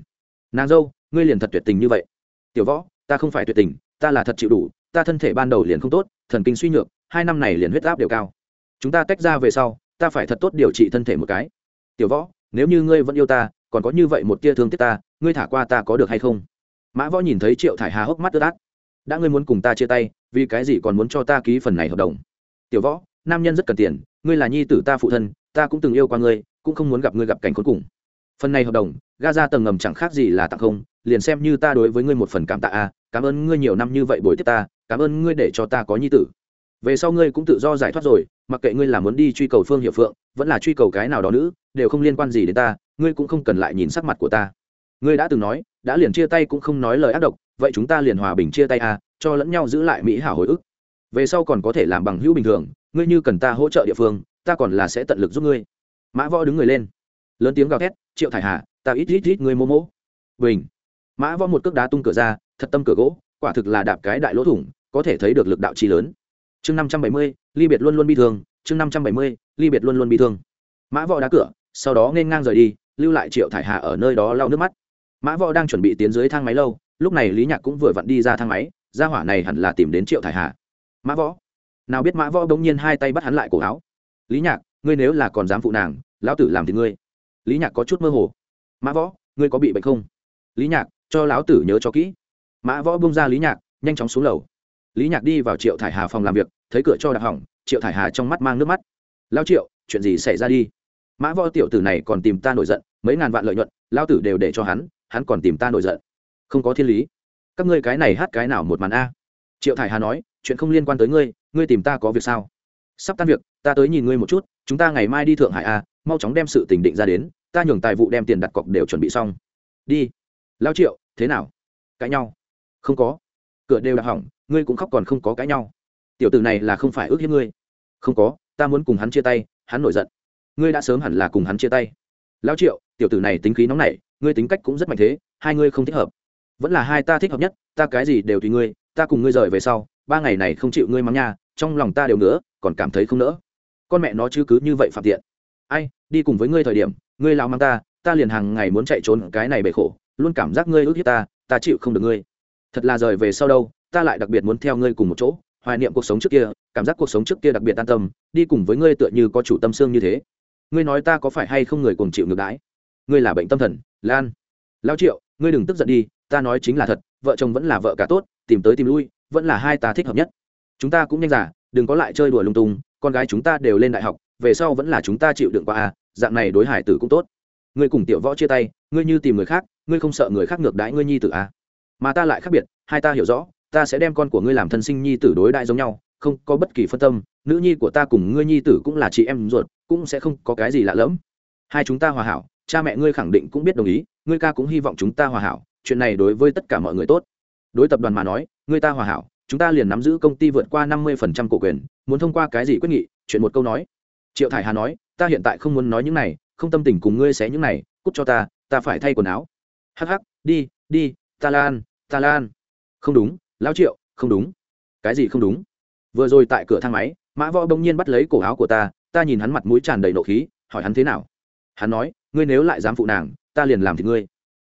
Nàng dâu, ngươi liền thật tuyệt tình như vậy. Tiểu võ, ta không phải tuyệt tình, ta là thật chịu đủ, ta thân thể ban đầu liền không tốt, thần kinh suy nhược, hai năm này liền huyết áp đều cao. Chúng ta tách ra về sau, ta phải thật tốt điều trị thân thể một cái. Tiểu võ, nếu như ngươi vẫn yêu ta, còn có như vậy một tia thương tiếc ta ngươi thả qua ta có được hay không? Mã võ nhìn thấy triệu thải hà hốc mắt ướt át. Đã ngươi muốn cùng ta chia tay, vì cái gì còn muốn cho ta ký phần này hợp đồng? Tiểu võ, nam nhân rất cần tiền, ngươi là nhi tử ta phụ thân, ta cũng từng yêu qua ngươi, cũng không muốn gặp ngươi gặp cảnh cuối cùng. Phần này hợp đồng, ga ra tầng ngầm chẳng khác gì là tặng không, liền xem như ta đối với ngươi một phần cảm tạ a, cảm ơn ngươi nhiều năm như vậy bồi tiếp ta, cảm ơn ngươi để cho ta có nhi tử. Về sau ngươi cũng tự do giải thoát rồi, mặc kệ ngươi là muốn đi truy cầu phương hiệu phượng, vẫn là truy cầu cái nào đó nữ, đều không liên quan gì đến ta, ngươi cũng không cần lại nhìn sắc mặt của ta ngươi đã từng nói, đã liền chia tay cũng không nói lời ác độc, vậy chúng ta liền hòa bình chia tay à cho lẫn nhau giữ lại mỹ hảo hồi ức. Về sau còn có thể làm bằng hữu bình thường, ngươi như cần ta hỗ trợ địa phương, ta còn là sẽ tận lực giúp ngươi. Mã võ đứng người lên. Lớn tiếng gào thét, triệu thải hà, ta ít ít ít ngươi mô mỗ bình. Mã võ một cước đá tung cửa ra, thật tâm cửa gỗ, quả thực là đạp cái đại lỗ thủng, có thể thấy được lực đạo chi lớn. Chương năm trăm bảy mươi, ly biệt luôn luôn bi thương, chương năm trăm bảy mươi, ly biệt luôn luôn bi thương. Mã võ đá cửa, sau đó nên ngang rời đi, lưu lại triệu thải hà ở nơi đó lau nước mắt mã võ đang chuẩn bị tiến dưới thang máy lâu, lúc này lý nhạc cũng vừa vặn đi ra thang máy ra hỏa này hẳn là tìm đến triệu thải hà. Mã võ, nào biết mã võ bỗng nhiên hai tay bắt hắn lại cổ áo. Lý nhạc, ngươi nếu là còn dám phụ nàng, lão tử làm thì ngươi. Lý nhạc có chút mơ hồ. Mã võ, ngươi có bị bệnh không? Lý nhạc, cho lão tử nhớ cho kỹ. Mã võ bung ra lý nhạc, nhanh chóng xuống lầu. Lý nhạc đi vào triệu thải hà phòng làm việc, thấy cửa cho đặc hỏng, triệu thải hà trong mắt mang nước mắt. Lao triệu, chuyện gì xảy ra đi? Mã võ tiểu tử này còn tìm ta nổi giận, mấy ngàn vạn lợi nhuận lao tử đều để cho hắn hắn còn tìm ta nổi giận. Không có thiên lý. Các ngươi cái này hát cái nào một màn a? Triệu thải hà nói, chuyện không liên quan tới ngươi ngươi tìm ta có việc sao? Sắp tan việc, ta tới nhìn ngươi một chút, chúng ta ngày mai đi thượng hải a, mau chóng đem sự tình định ra đến, ta nhường tài vụ đem tiền đặt cọc đều chuẩn bị xong. Đi. Lao triệu, thế nào? Cãi nhau? Không có. Cửa đều đã hỏng, ngươi cũng khóc còn không có cãi nhau. Tiểu tử này là không phải ước hiếp ngươi. Không có, ta muốn cùng hắn chia tay, hắn nổi giận. Ngươi đã sớm hẳn là cùng hắn chia tay. Lão triệu, tiểu tử này tính khí nóng nảy, ngươi tính cách cũng rất mạnh thế, hai ngươi không thích hợp. Vẫn là hai ta thích hợp nhất, ta cái gì đều tùy ngươi, ta cùng ngươi rời về sau, ba ngày này không chịu ngươi mắng nha, trong lòng ta đều nữa còn cảm thấy không nỡ. Con mẹ nó chứ cứ như vậy phạm tiện. Ai, đi cùng với ngươi thời điểm, ngươi lao mang ta ta liền hàng ngày muốn chạy trốn cái này bể khổ, luôn cảm giác ngươi ước hiếp ta ta chịu không được ngươi. Thật là rời về sau đâu, ta lại đặc biệt muốn theo ngươi cùng một chỗ, hoài niệm cuộc sống trước kia, cảm giác cuộc sống trước kia đặc biệt an tâm, đi cùng với ngươi tựa như có chủ tâm xương như thế ngươi nói ta có phải hay không người cùng chịu ngược đãi? Ngươi là bệnh tâm thần, lan. Lao triệu, ngươi đừng tức giận đi, ta nói chính là thật, vợ chồng vẫn là vợ cả tốt, tìm tới tìm lui, vẫn là hai ta thích hợp nhất. Chúng ta cũng nhanh giả đừng có lại chơi đùa lung tung, con gái chúng ta đều lên đại học, về sau vẫn là chúng ta chịu đựng qua à dạng này đối hải tử cũng tốt. Ngươi cùng tiểu võ chia tay, ngươi như tìm người khác, ngươi không sợ người khác ngược đãi ngươi nhi tử à? Mà ta lại khác biệt, hai ta hiểu rõ, ta sẽ đem con của ngươi làm thân sinh nhi tử đối đại giống nhau, không có bất kỳ phân tâm, nữ nhi của ta cùng ngươi nhi tử cũng là chị em ruột cũng sẽ không có cái gì lạ lẫm. Hai chúng ta hòa hảo, cha mẹ ngươi khẳng định cũng biết đồng ý, ngươi ca cũng hy vọng chúng ta hòa hảo, chuyện này đối với tất cả mọi người tốt. Đối tập đoàn mà nói, ngươi ta hòa hảo, chúng ta liền nắm giữ công ty vượt qua năm mươi phần trăm cổ quyền, muốn thông qua cái gì quyết nghị, chuyện một câu nói. Triệu thải hà nói, ta hiện tại không muốn nói những này, không tâm tình cùng ngươi xé những này, cút cho ta ta phải thay quần áo. Hắc hắc, đi đi, ta lan ta lan. Không đúng, lão triệu, không đúng. Cái gì không đúng? Vừa rồi tại cửa thang máy, mã võ bỗng nhiên bắt lấy cổ áo của ta ta nhìn hắn mặt mũi tràn đầy nộ khí, hỏi hắn thế nào? Hắn nói, ngươi nếu lại dám phụ nàng, ta liền làm thì ngươi.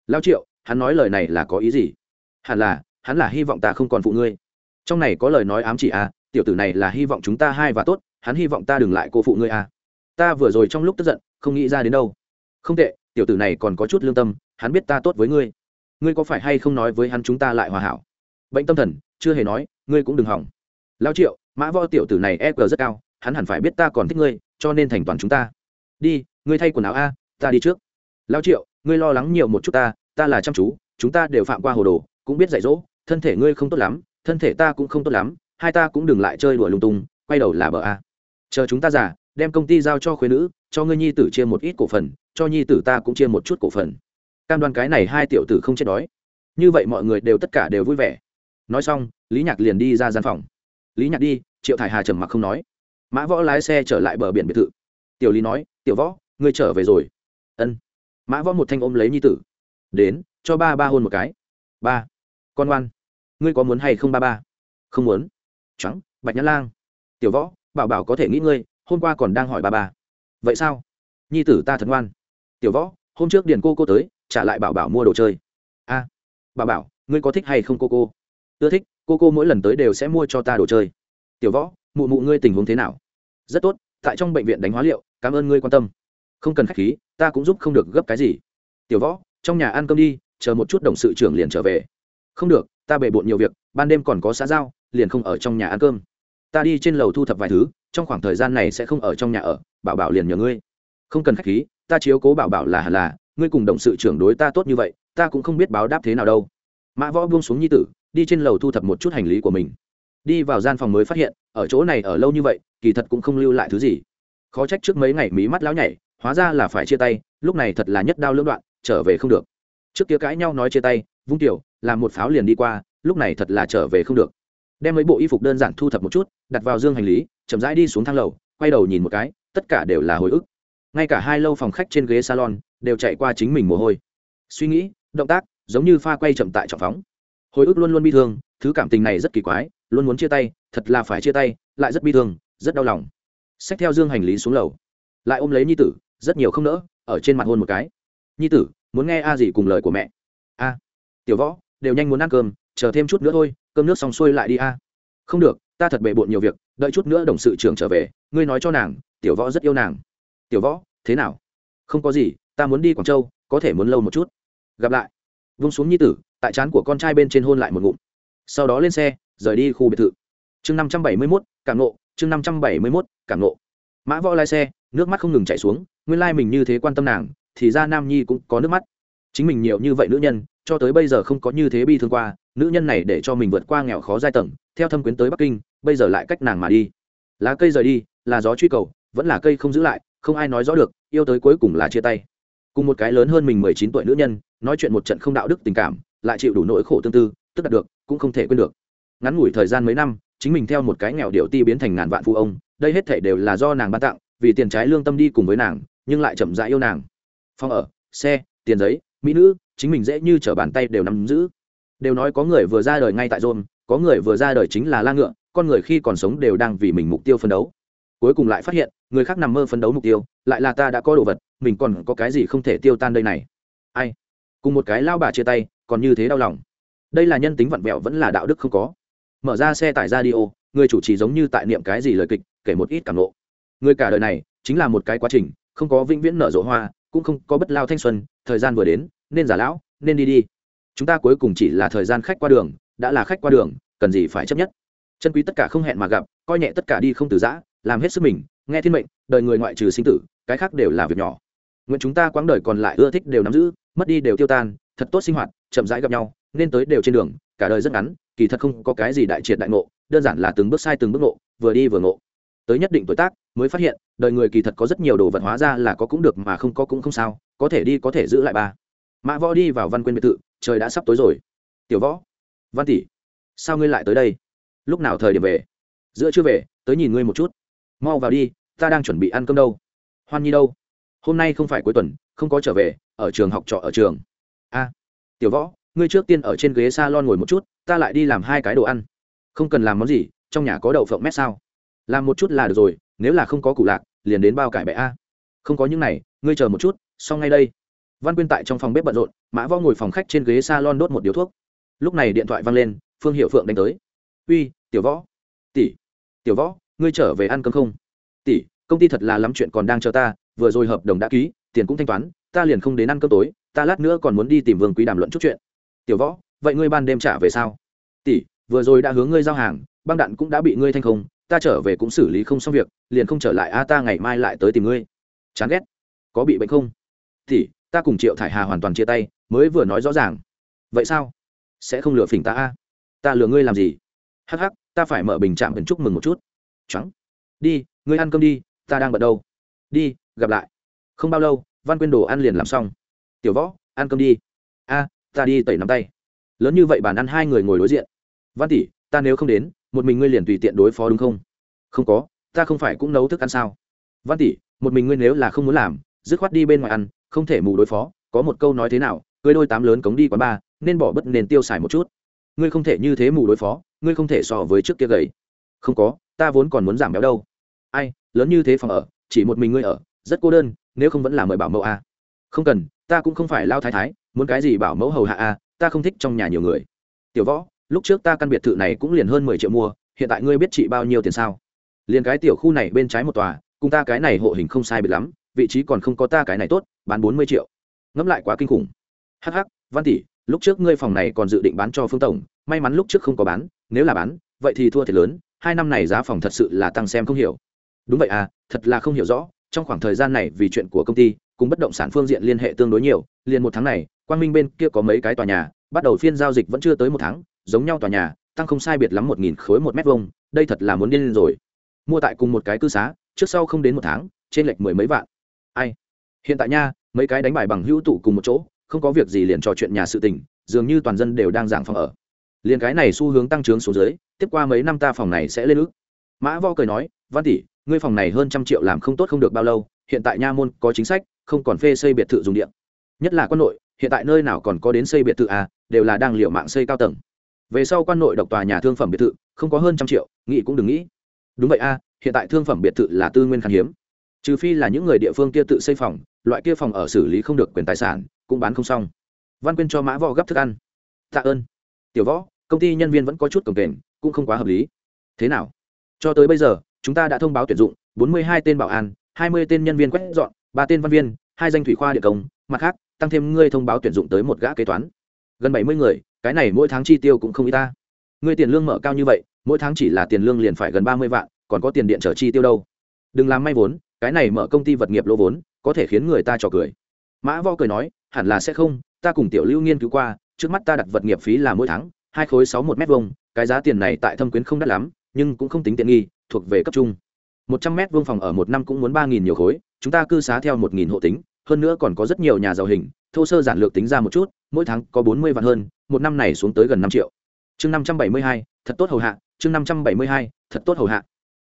Lao triệu, hắn nói lời này là có ý gì? Hẳn là, hắn là hy vọng ta không còn phụ ngươi. Trong này có lời nói ám chỉ à tiểu tử này là hy vọng chúng ta hai và tốt, hắn hy vọng ta đừng lại cô phụ ngươi à. Ta vừa rồi trong lúc tức giận, không nghĩ ra đến đâu. Không tệ, tiểu tử này còn có chút lương tâm, hắn biết ta tốt với ngươi. Ngươi có phải hay không nói với hắn chúng ta lại hòa hảo? Bệnh tâm thần, chưa hề nói, ngươi cũng đừng hỏng. Lao triệu, mã võ tiểu tử này e g rất cao hắn hẳn phải biết ta còn thích ngươi, cho nên thành toàn chúng ta. Đi, ngươi thay quần áo a, ta đi trước. Lao triệu, ngươi lo lắng nhiều một chút ta ta là chăm chú, chúng ta đều phạm qua hồ đồ, cũng biết dạy dỗ, thân thể ngươi không tốt lắm, thân thể ta cũng không tốt lắm, hai ta cũng đừng lại chơi đùa lung tung, quay đầu là bờ a. Chờ chúng ta giả đem công ty giao cho khuyên nữ, cho ngươi nhi tử chia một ít cổ phần, cho nhi tử ta cũng chia một chút cổ phần. Cam đoan cái này hai tiểu tử không chết đói. Như vậy mọi người đều tất cả đều vui vẻ. Nói xong, lý nhạc liền đi ra gian phòng. Lý nhạc đi, triệu thải hà trầm mặc không nói mã võ lái xe trở lại bờ biển biệt thự. Tiểu lý nói tiểu võ ngươi trở về rồi. Ân. Mã võ một thanh ôm lấy nhi tử. Đến cho ba ba hôn một cái. Ba. Con ngoan. Ngươi có muốn hay không ba ba? Không muốn. Trắng bạch nhã lang. Tiểu võ bảo bảo có thể nghĩ ngươi hôm qua còn đang hỏi ba ba. Vậy sao? Nhi tử ta thật ngoan. Tiểu võ hôm trước điền cô cô tới trả lại bảo bảo mua đồ chơi. A à, bảo bảo ngươi có thích hay không cô cô? Ưa thích cô cô mỗi lần tới đều sẽ mua cho ta đồ chơi. Tiểu võ mụ mụ ngươi tình huống thế nào? Rất tốt, tại trong bệnh viện đánh hóa liệu, cảm ơn ngươi quan tâm. Không cần k h á c h khí, ta cũng giúp không được gấp cái gì. Tiểu võ, trong nhà ăn cơm đi, chờ một chút đồng sự trưởng liền trở về. Không được, ta bề bộn nhiều việc, ban đêm còn có xã giao, liền không ở trong nhà ăn cơm. Ta đi trên lầu thu thập vài thứ, trong khoảng thời gian này sẽ không ở trong nhà ở, bảo bảo liền nhờ ngươi. Không cần k h á c h khí, ta chiếu cố bảo bảo là hẳn là, ngươi cùng đồng sự trưởng đối ta tốt như vậy, ta cũng không biết báo đáp thế nào đâu. Mã võ buông xuống nhi tử, đi trên lầu thu thập một chút hành lý của mình. Đi vào gian phòng mới phát hiện, ở chỗ này ở lâu như vậy kỳ thật cũng không lưu lại thứ gì. Khó trách trước mấy ngày mí mắt lão nhảy, hóa ra là phải chia tay, lúc này thật là nhất đao lưỡng đoạn, trở về không được. Trước kia cãi nhau nói chia tay, vung tiểu, làm một pháo liền đi qua, lúc này thật là trở về không được. Đem mấy bộ y phục đơn giản thu thập một chút, đặt vào dương hành lý, chậm rãi đi xuống thang lầu, quay đầu nhìn một cái, tất cả đều là hồi ức. Ngay cả hai lâu phòng khách trên ghế salon, đều chạy qua chính mình mồ hôi. Suy nghĩ, động tác, giống như pha quay chậm tại trọng phóng. Hồi ức luôn luôn bi thương, thứ cảm tình này rất kỳ quái, luôn muốn chia tay, thật là phải chia tay, lại rất bi thương rất đau lòng. Xách theo dương hành lý xuống lầu. Lại ôm lấy nhi tử, rất nhiều không nỡ, ở trên mặt hôn một cái. Nhi tử, muốn nghe a gì cùng lời của mẹ. A, tiểu võ, đều nhanh muốn ăn cơm, chờ thêm chút nữa thôi, cơm nước xong xuôi lại đi a. Không được, ta thật bề bộn nhiều việc, đợi chút nữa đồng sự trưởng trở về, ngươi nói cho nàng, tiểu võ rất yêu nàng. Tiểu võ, thế nào? Không có gì, ta muốn đi quảng châu, có thể muốn lâu một chút. Gặp lại. Vung xuống nhi tử, tại trán của con trai bên trên hôn lại một ngụm. Sau đó lên xe, rời đi khu biệt thự. Chương năm trăm bảy mươi mốt, cảm nộ chương năm trăm bảy mươi mốt, cảm nộ mã võ lái xe, nước mắt không ngừng chảy xuống, nguyên lai mình như thế quan tâm nàng, thì ra nam nhi cũng có nước mắt. Chính mình nhiều như vậy nữ nhân, cho tới bây giờ không có như thế bi thương qua, nữ nhân này để cho mình vượt qua nghèo khó giai tầng, theo thâm quyến tới bắc kinh, bây giờ lại cách nàng mà đi. Lá cây rời đi, là gió truy cầu, vẫn là cây không giữ lại, không ai nói rõ được, yêu tới cuối cùng là chia tay. Cùng một cái lớn hơn mình mười chín tuổi nữ nhân, nói chuyện một trận không đạo đức tình cảm, lại chịu đủ nỗi khổ tương tư, tức đạt được, cũng không thể quên được. Ngắn ngủi thời gian mấy năm chính mình theo một cái nghèo điệu ti biến thành ngàn vạn phụ ông đây hết thể đều là do nàng ban tặng vì tiền trái lương tâm đi cùng với nàng nhưng lại chậm rãi yêu nàng. Phòng ở xe tiền giấy mỹ nữ chính mình dễ như t r ở bàn tay đều nắm giữ. Đều nói có người vừa ra đời ngay tại rôn, có người vừa ra đời chính là la ngựa con người khi còn sống đều đang vì mình mục tiêu phân đấu. Cuối cùng lại phát hiện người khác nằm mơ phân đấu mục tiêu lại là ta đã có đồ vật mình còn có cái gì không thể tiêu tan đây này. Ai? Cùng một cái lao bà chia tay còn như thế đau lòng. Đây là nhân tính vặn vẹo vẫn là đạo đức không có mở ra xe tải ra đi ô người chủ trì giống như tại niệm cái gì lời kịch, kể một ít cảm lộ người cả đời này chính là một cái quá trình, không có vĩnh viễn nở rộ hoa, cũng không có bất lao thanh xuân, thời gian vừa đến, nên giả lão, nên đi đi. Chúng ta cuối cùng chỉ là thời gian khách qua đường, đã là khách qua đường, cần gì phải chấp nhất. Chân quý tất cả không hẹn mà gặp, coi nhẹ tất cả đi không từ giã, làm hết sức mình, nghe thiên mệnh, đời người ngoại trừ sinh tử, cái khác đều là việc nhỏ. Nguyện chúng ta quãng đời còn lại ưa thích đều nắm giữ, mất đi đều tiêu tan, thật tốt sinh hoạt, chậm rãi gặp nhau, nên tới đều trên đường cả đời rất ngắn, kỳ thật không có cái gì đại triệt đại ngộ, đơn giản là từng bước sai từng bước ngộ, vừa đi vừa ngộ. Tới nhất định tuổi tác, mới phát hiện, đời người kỳ thật có rất nhiều đồ vật hóa ra là có cũng được mà không có cũng không sao, có thể đi có thể giữ lại ba. Mã võ đi vào văn quyên biệt thự, trời đã sắp tối rồi. Tiểu võ, văn tỷ, sao ngươi lại tới đây? Lúc nào thời điểm về? Giữa chưa về, tới nhìn ngươi một chút. Mau vào đi, ta đang chuẩn bị ăn cơm đâu. Hoan nhi đâu? Hôm nay không phải cuối tuần, không có trở về, ở trường học trọ ở trường. A, tiểu võ ngươi trước tiên ở trên ghế s a lon ngồi một chút, ta lại đi làm hai cái đồ ăn. Không cần làm món gì, trong nhà có đậu phộng mét sao? Làm một chút là được rồi, nếu là không có củ lạc, liền đến bao cải bẹ a. Không có những này, ngươi chờ một chút, xong ngay đây. Văn quyên tại trong phòng bếp bận rộn, mã võ ngồi phòng khách trên ghế s a lon đốt một điếu thuốc. Lúc này điện thoại văng lên, phương hiệu phượng đánh tới. Uy, tiểu võ. Tỷ. Tiểu võ, ngươi trở về ăn cơm không? Tỷ, công ty thật là lắm chuyện còn đang chờ ta, vừa rồi hợp đồng đã ký, tiền cũng thanh toán, ta liền không đến ăn cơm tối, ta lát nữa còn muốn đi tìm vương quý đàm luận chút chuyện tiểu võ, vậy ngươi ban đêm trả về sao? Tỷ, vừa rồi đã hướng ngươi giao hàng, băng đạn cũng đã bị ngươi thanh không, ta trở về cũng xử lý không xong việc, liền không trở lại a, ta ngày mai lại tới tìm ngươi. Chán ghét. Có bị bệnh không? Tỷ, ta cùng triệu thải hà hoàn toàn chia tay, mới vừa nói rõ ràng. Vậy sao? Sẽ không lừa phỉnh ta a? Ta lừa ngươi làm gì? Hắc hắc, ta phải mở bình trạm bình chúc mừng một chút. Trắng đi, ngươi ăn cơm đi, ta đang bận đâu. Đi, gặp lại. Không bao lâu, văn quyên đồ ăn liền làm xong. Tiểu võ, ăn cơm đi ta đi tẩy nắm tay. Lớn như vậy bàn ăn hai người ngồi đối diện. Văn tỷ, ta nếu không đến, một mình ngươi liền tùy tiện đối phó đúng không? Không có, ta không phải cũng nấu thức ăn sao? Văn tỷ, một mình ngươi nếu là không muốn làm, dứt khoát đi bên ngoài ăn, không thể mù đối phó. Có một câu nói thế nào, cưới đôi tám lớn cống đi quán ba, nên bỏ bất nền tiêu xài một chút. Ngươi không thể như thế mù đối phó, ngươi không thể so với trước kia gầy. Không có, ta vốn còn muốn giảm béo đâu. Ai, lớn như thế phòng ở, chỉ một mình ngươi ở, rất cô đơn, nếu không vẫn là mời bảo mẫu a không cần ta cũng không phải lao thái thái, muốn cái gì bảo mẫu hầu hạ a, ta không thích trong nhà nhiều người. Tiểu võ, lúc trước ta căn biệt thự này cũng liền hơn mười triệu mua, hiện tại ngươi biết trị bao nhiêu tiền sao? Liền cái tiểu khu này bên trái một tòa, cùng ta cái này hộ hình không sai biệt lắm, vị trí còn không có ta cái này tốt, bán bốn mươi triệu. Ngẫm lại quá kinh khủng. Hh văn tỷ, lúc trước ngươi phòng này còn dự định bán cho phương tổng, may mắn lúc trước không có bán, nếu là bán, vậy thì thua thiệt lớn, hai năm này giá phòng thật sự là tăng xem không hiểu. Đúng vậy à thật là không hiểu rõ, trong khoảng thời gian này vì chuyện của công ty cùng bất động sản phương diện liên hệ tương đối nhiều, liền một tháng này, quang minh bên kia có mấy cái tòa nhà, bắt đầu phiên giao dịch vẫn chưa tới một tháng, giống nhau tòa nhà, tăng không sai biệt lắm một nghìn khối một mét vuông, đây thật là muốn điên lên rồi. Mua tại cùng một cái cư xá, trước sau không đến một tháng, trên lệch mười mấy vạn. Ai? Hiện tại nha, mấy cái đánh bài bằng hữu tụ cùng một chỗ, không có việc gì liền trò chuyện nhà sự tình, dường như toàn dân đều đang giảng phòng ở. Liền cái này xu hướng tăng trưởng xuống dưới, tiếp qua mấy năm ta phòng này sẽ lên ước. Mã vo cười nói, văn tỷ, ngươi phòng này hơn trăm triệu làm không tốt không được bao lâu hiện tại nha môn có chính sách không còn phê xây biệt thự dùng điện. Nhất là quan nội hiện tại nơi nào còn có đến xây biệt thự à đều là đang liệu mạng xây cao tầng. Về sau quan nội độc tòa nhà thương phẩm biệt thự không có hơn trăm triệu nghĩ cũng đừng nghĩ. Đúng vậy a à, hiện tại thương phẩm biệt thự là tư nguyên khan hiếm. Trừ phi là những người địa phương kia tự xây phòng loại kia phòng ở xử lý không được quyền tài sản cũng bán không xong. Văn quyên cho mã võ gấp thức ăn. Tạ ơn. Tiểu võ công ty nhân viên vẫn có chút cổng kềnh cũng không quá hợp lý. Thế nào? Cho tới bây giờ chúng ta đã thông báo tuyển dụng bốn mươi hai tên bảo an hai mươi tên nhân viên quét dọn, ba tên văn viên, hai danh thủy khoa địa công, mặt khác, tăng thêm ngươi thông báo tuyển dụng tới một gã kế toán. Gần bảy mươi người, cái này mỗi tháng chi tiêu cũng không y ta. Ngươi tiền lương mở cao như vậy, mỗi tháng chỉ là tiền lương liền phải gần ba mươi vạn, còn có tiền điện trở chi tiêu đâu. Đừng làm may vốn, cái này mở công ty vật nghiệp lỗ vốn, có thể khiến người ta trò cười. Mã vo cười nói, hẳn là sẽ không, ta cùng tiểu lưu nghiên cứu qua, trước mắt ta đặt vật nghiệp phí là mỗi tháng hai khối sáu một m vông cái giá tiền này tại thâm quyến không đắt lắm, nhưng cũng không tính tiện nghi, thuộc về cấp trung một trăm mét vuông phòng ở một năm cũng muốn ba nghìn nhiều khối, chúng ta cư xá theo một nghìn hộ tính, hơn nữa còn có rất nhiều nhà giàu hình, thô sơ giản lược tính ra một chút, mỗi tháng có bốn mươi vạn hơn, một năm này xuống tới gần năm triệu. Chương năm trăm bảy mươi hai, thật tốt hầu hạ, chương năm trăm bảy mươi hai, thật tốt hầu hạ.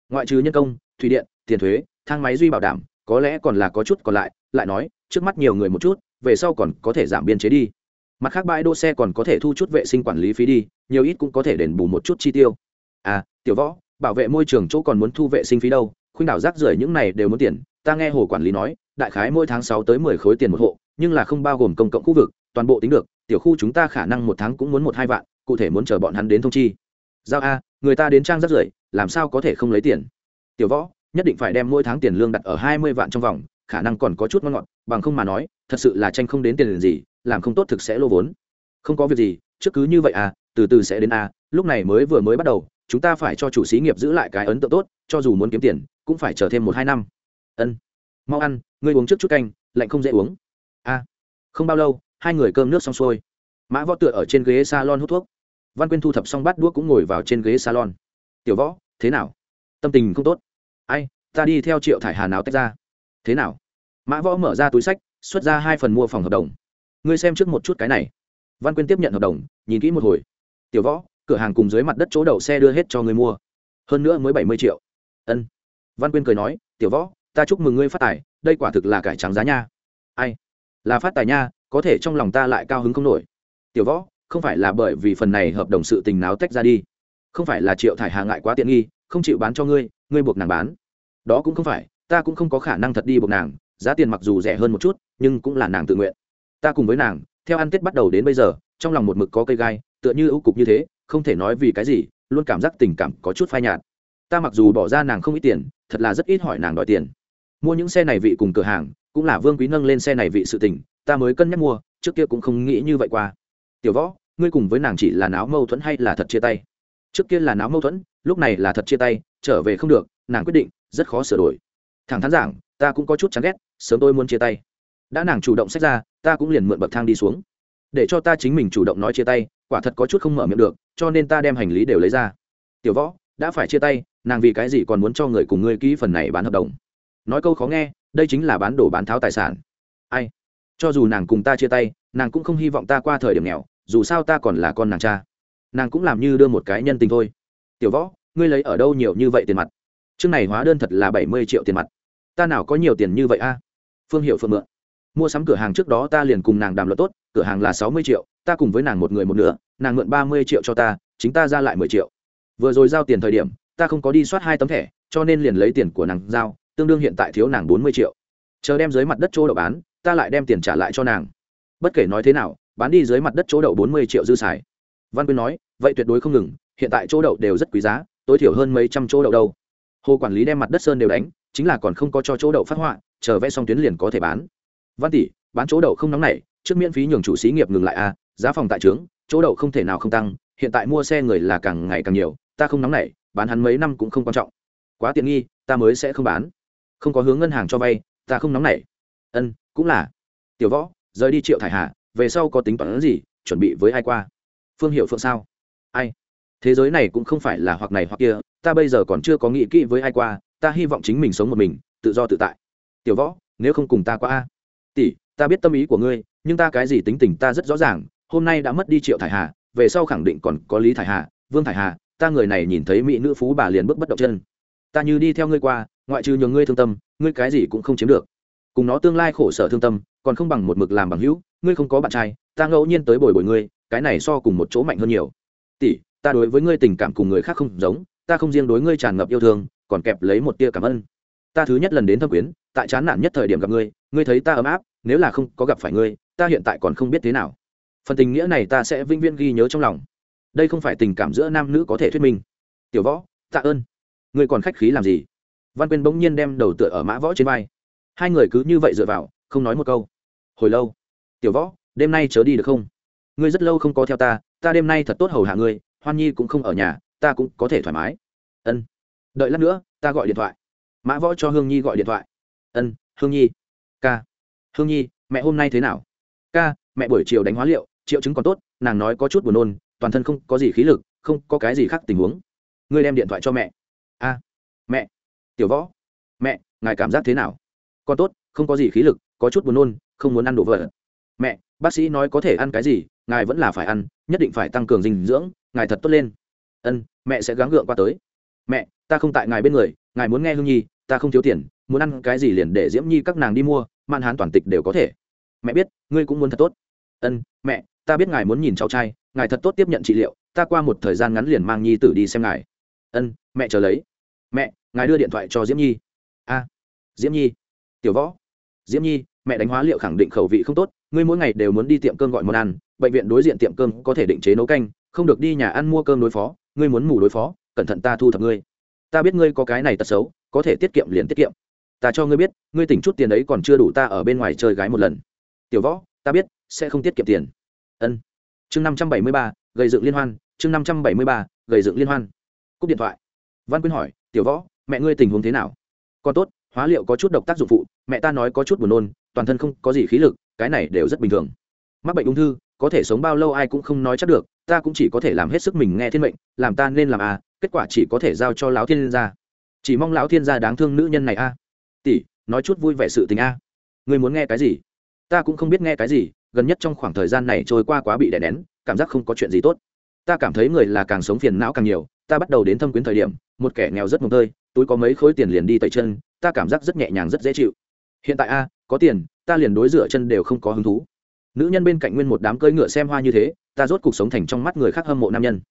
Ngoại trừ nhân công, thủy điện, tiền thuế, thang máy duy bảo đảm, có lẽ còn là có chút còn lại lại nói, trước mắt nhiều người một chút, về sau còn có thể giảm biên chế đi. Mặt khác bãi đỗ xe còn có thể thu chút vệ sinh quản lý phí đi, nhiều ít cũng có thể đền bù một chút chi tiêu. À tiểu võ bảo vệ môi trường chỗ còn muốn thu vệ sinh phí đâu, khuynh đảo rác rưởi những này đều muốn tiền. Ta nghe hồ quản lý nói, đại khái mỗi tháng sáu tới mười khối tiền một hộ, nhưng là không bao gồm công cộng khu vực, toàn bộ tính được, tiểu khu chúng ta khả năng một tháng cũng muốn một hai vạn, cụ thể muốn chờ bọn hắn đến thông chi. Giao a, người ta đến trang rác rưởi, làm sao có thể không lấy tiền? Tiểu võ, nhất định phải đem mỗi tháng tiền lương đặt ở hai mươi vạn trong vòng, khả năng còn có chút ngon ngọt, bằng không mà nói, thật sự là tranh không đến tiền gì, làm không tốt thực sẽ lô vốn. Không có việc gì, trước cứ như vậy à từ từ sẽ đến à lúc này mới vừa mới bắt đầu chúng ta phải cho chủ xí nghiệp giữ lại cái ấn tượng tốt, cho dù muốn kiếm tiền, cũng phải chờ thêm một hai năm. Ân. Mau ăn, ngươi uống trước chút canh, lạnh không dễ uống. A. Không bao lâu, hai người cơm nước xong xuôi. Mã võ tựa ở trên ghế salon hút thuốc. Văn quyên thu thập xong bát đũa cũng ngồi vào trên ghế salon. Tiểu võ, thế nào? Tâm tình không tốt. Ai, ta đi theo triệu thải hà nào tách ra. Thế nào? Mã võ mở ra túi sách, xuất ra hai phần mua phòng hợp đồng. Ngươi xem trước một chút cái này. Văn quyên tiếp nhận hợp đồng, nhìn kỹ một hồi. Tiểu võ cửa hàng cùng dưới mặt đất chỗ đậu xe đưa hết cho người mua. Hơn nữa mới bảy mươi triệu. Ân. Văn quyên cười nói, tiểu võ, ta chúc mừng ngươi phát tài, đây quả thực là cải trắng giá nha. Ai? Là phát tài nha, có thể trong lòng ta lại cao hứng không nổi. Tiểu võ, không phải là bởi vì phần này hợp đồng sự tình náo tách ra đi. Không phải là triệu thải hà ngại quá tiện nghi, không chịu bán cho ngươi ngươi buộc nàng bán. Đó cũng không phải, ta cũng không có khả năng thật đi buộc nàng, giá tiền mặc dù rẻ hơn một chút, nhưng cũng là nàng tự nguyện. Ta cùng với nàng, theo ăn tết bắt đầu đến bây giờ, trong lòng một mực có cây gai, tựa như ưu cục như thế không thể nói vì cái gì, luôn cảm giác tình cảm có chút phai nhạt. Ta mặc dù bỏ ra nàng không ít tiền, thật là rất ít hỏi nàng đòi tiền. Mua những xe này vị cùng cửa hàng, cũng là vương quý nâng lên xe này vị sự tình, ta mới cân nhắc mua, trước kia cũng không nghĩ như vậy qua. Tiểu võ, ngươi cùng với nàng chỉ là náo mâu thuẫn hay là thật chia tay? Trước kia là náo mâu thuẫn, lúc này là thật chia tay, trở về không được, nàng quyết định, rất khó sửa đổi. Thẳng thắn giảng, ta cũng có chút chán ghét, sớm tôi muốn chia tay. Đã nàng chủ động xét ra, ta cũng liền mượn bậc thang đi xuống để cho ta chính mình chủ động nói chia tay, quả thật có chút không mở miệng được, cho nên ta đem hành lý đều lấy ra. Tiểu võ, đã phải chia tay, nàng vì cái gì còn muốn cho người cùng ngươi ký phần này bán hợp đồng? Nói câu khó nghe, đây chính là bán đổ bán tháo tài sản. Ai? Cho dù nàng cùng ta chia tay, nàng cũng không hy vọng ta qua thời điểm nghèo, dù sao ta còn là con nàng cha. Nàng cũng làm như đưa một cái nhân tình thôi. Tiểu võ, ngươi lấy ở đâu nhiều như vậy tiền mặt? Chương này hóa đơn thật là bảy mươi triệu tiền mặt. Ta nào có nhiều tiền như vậy a? Phương hiệu phương mượn mua sắm cửa hàng trước đó ta liền cùng nàng đàm luận tốt, cửa hàng là sáu mươi triệu, ta cùng với nàng một người một nửa, nàng mượn ba mươi triệu cho ta, chính ta ra lại mười triệu. Vừa rồi giao tiền thời điểm, ta không có đi soát hai tấm thẻ, cho nên liền lấy tiền của nàng giao, tương đương hiện tại thiếu nàng bốn mươi triệu. Chờ đem dưới mặt đất chỗ đậu bán, ta lại đem tiền trả lại cho nàng. Bất kể nói thế nào, bán đi dưới mặt đất chỗ đậu bốn mươi triệu dư xài. Văn quyên nói, vậy tuyệt đối không ngừng, hiện tại chỗ đậu đều rất quý giá, tối thiểu hơn mấy trăm chỗ đậu đâu. Hồ quản lý đem mặt đất sơn đều đánh, chính là còn không có cho chỗ đậu phát họa, chờ vẽ xong tuyến liền có thể bán văn tỷ, bán chỗ đậu không nóng này, trước miễn phí nhường chủ xí nghiệp ngừng lại a giá phòng tại trướng, chỗ đậu không thể nào không tăng, hiện tại mua xe người là càng ngày càng nhiều, ta không nóng này, bán hắn mấy năm cũng không quan trọng. Quá tiện nghi, ta mới sẽ không bán. Không có hướng ngân hàng cho vay, ta không nóng này. Ân, cũng là. Tiểu võ, rời đi triệu thải hà, về sau có tính toán gì, chuẩn bị với ai qua? Phương hiệu phượng sao? Ai? Thế giới này cũng không phải là hoặc này hoặc kia, ta bây giờ còn chưa có nghĩ kỹ với ai qua, ta hy vọng chính mình sống một mình, tự do tự tại. Tiểu võ, nếu không cùng ta qua a tỷ, ta biết tâm ý của ngươi, nhưng ta cái gì tính tình ta rất rõ ràng, hôm nay đã mất đi triệu thải hà, về sau khẳng định còn có lý thải hà, vương thải hà, ta người này nhìn thấy mỹ nữ phú bà liền bước bất động chân. Ta như đi theo ngươi qua, ngoại trừ nhường ngươi thương tâm, ngươi cái gì cũng không chiếm được. Cùng nó tương lai khổ sở thương tâm, còn không bằng một mực làm bằng hữu, ngươi không có bạn trai, ta ngẫu nhiên tới bồi bồi ngươi, cái này so cùng một chỗ mạnh hơn nhiều. Tỷ, ta đối với ngươi tình cảm cùng người khác không giống, ta không riêng đối ngươi tràn ngập yêu thương, còn kẹp lấy một tia cảm ơn ta thứ nhất lần đến thâm quyến, tại chán nản nhất thời điểm gặp ngươi ngươi thấy ta ấm áp, nếu là không có gặp phải ngươi, ta hiện tại còn không biết thế nào. Phần tình nghĩa này ta sẽ vĩnh viễn ghi nhớ trong lòng. Đây không phải tình cảm giữa nam nữ có thể thuyết minh. Tiểu võ, tạ ơn. Ngươi còn khách khí làm gì? Văn quyên bỗng nhiên đem đầu tựa ở mã võ trên vai. Hai người cứ như vậy dựa vào, không nói một câu. Hồi lâu, tiểu võ, đêm nay chớ đi được không? Ngươi rất lâu không có theo ta ta đêm nay thật tốt hầu hạ ngươi, hoan nhi cũng không ở nhà, ta cũng có thể thoải mái. Ân. Đợi lát nữa, ta gọi điện thoại mã võ cho hương nhi gọi điện thoại. Ân, hương nhi. Ca. Hương nhi, mẹ hôm nay thế nào? Ca, mẹ buổi chiều đánh hóa liệu, triệu chứng còn tốt, nàng nói có chút buồn nôn, toàn thân không có gì khí lực, không có cái gì khác tình huống. Ngươi đem điện thoại cho mẹ. A. Mẹ. Tiểu võ. Mẹ, ngài cảm giác thế nào? Con tốt, không có gì khí lực, có chút buồn nôn, không muốn ăn đồ vật mẹ, bác sĩ nói có thể ăn cái gì, ngài vẫn là phải ăn, nhất định phải tăng cường dinh dưỡng, ngài thật tốt lên. Ân, mẹ sẽ gắng gượng qua tới. Mẹ, ta không tại ngài bên người ngài muốn nghe hương nhi, ta không thiếu tiền, muốn ăn cái gì liền để diễm nhi các nàng đi mua man hán toàn tịch đều có thể. Mẹ biết, ngươi cũng muốn thật tốt. Ân, mẹ, ta biết ngài muốn nhìn cháu trai, ngài thật tốt tiếp nhận trị liệu, ta qua một thời gian ngắn liền mang nhi tử đi xem ngài. Ân, mẹ chờ lấy. Mẹ, ngài đưa điện thoại cho diễm nhi. A, diễm nhi, tiểu võ. Diễm nhi, mẹ đánh hóa liệu khẳng định khẩu vị không tốt, ngươi mỗi ngày đều muốn đi tiệm cơm gọi món ăn, bệnh viện đối diện tiệm cơm có thể định chế nấu canh, không được đi nhà ăn mua cơm đối phó, ngươi muốn mù đối phó, cẩn thận ta thu thập ngươi ta biết ngươi có cái này tật xấu, có thể tiết kiệm liền tiết kiệm. Ta cho ngươi biết, ngươi tỉnh chút tiền ấy còn chưa đủ ta ở bên ngoài chơi gái một lần. Tiểu võ, ta biết, sẽ không tiết kiệm tiền. Ân. Chương năm trăm bảy mươi ba gầy dựng liên hoan, chương năm trăm bảy mươi ba gầy dựng liên hoan. Cúp điện thoại. Văn quyên hỏi, tiểu võ, mẹ ngươi tình huống thế nào? Còn tốt, hóa liệu có chút độc tác dụng phụ, mẹ ta nói có chút buồn nôn, toàn thân không có gì khí lực, cái này đều rất bình thường. Mắc bệnh ung thư, có thể sống bao lâu ai cũng không nói chắc được, ta cũng chỉ có thể làm hết sức mình nghe thiên mệnh, làm ta nên làm à kết quả chỉ có thể giao cho lão thiên gia. Chỉ mong lão thiên gia đáng thương nữ nhân này a. Tỷ, nói chút vui vẻ sự tình a. Người muốn nghe cái gì? Ta cũng không biết nghe cái gì, gần nhất trong khoảng thời gian này trôi qua quá bị đè nén, cảm giác không có chuyện gì tốt. Ta cảm thấy người là càng sống phiền não càng nhiều, ta bắt đầu đến thâm quyến thời điểm, một kẻ nghèo rất mồm tơi, túi có mấy khối tiền liền đi tẩy chân, ta cảm giác rất nhẹ nhàng, rất dễ chịu. Hiện tại a, có tiền, ta liền đối rửa chân đều không có hứng thú. Nữ nhân bên cạnh nguyên một đám cưỡi ngựa xem hoa như thế, ta rốt cuộc sống thành trong mắt người khác hâm mộ nam nhân.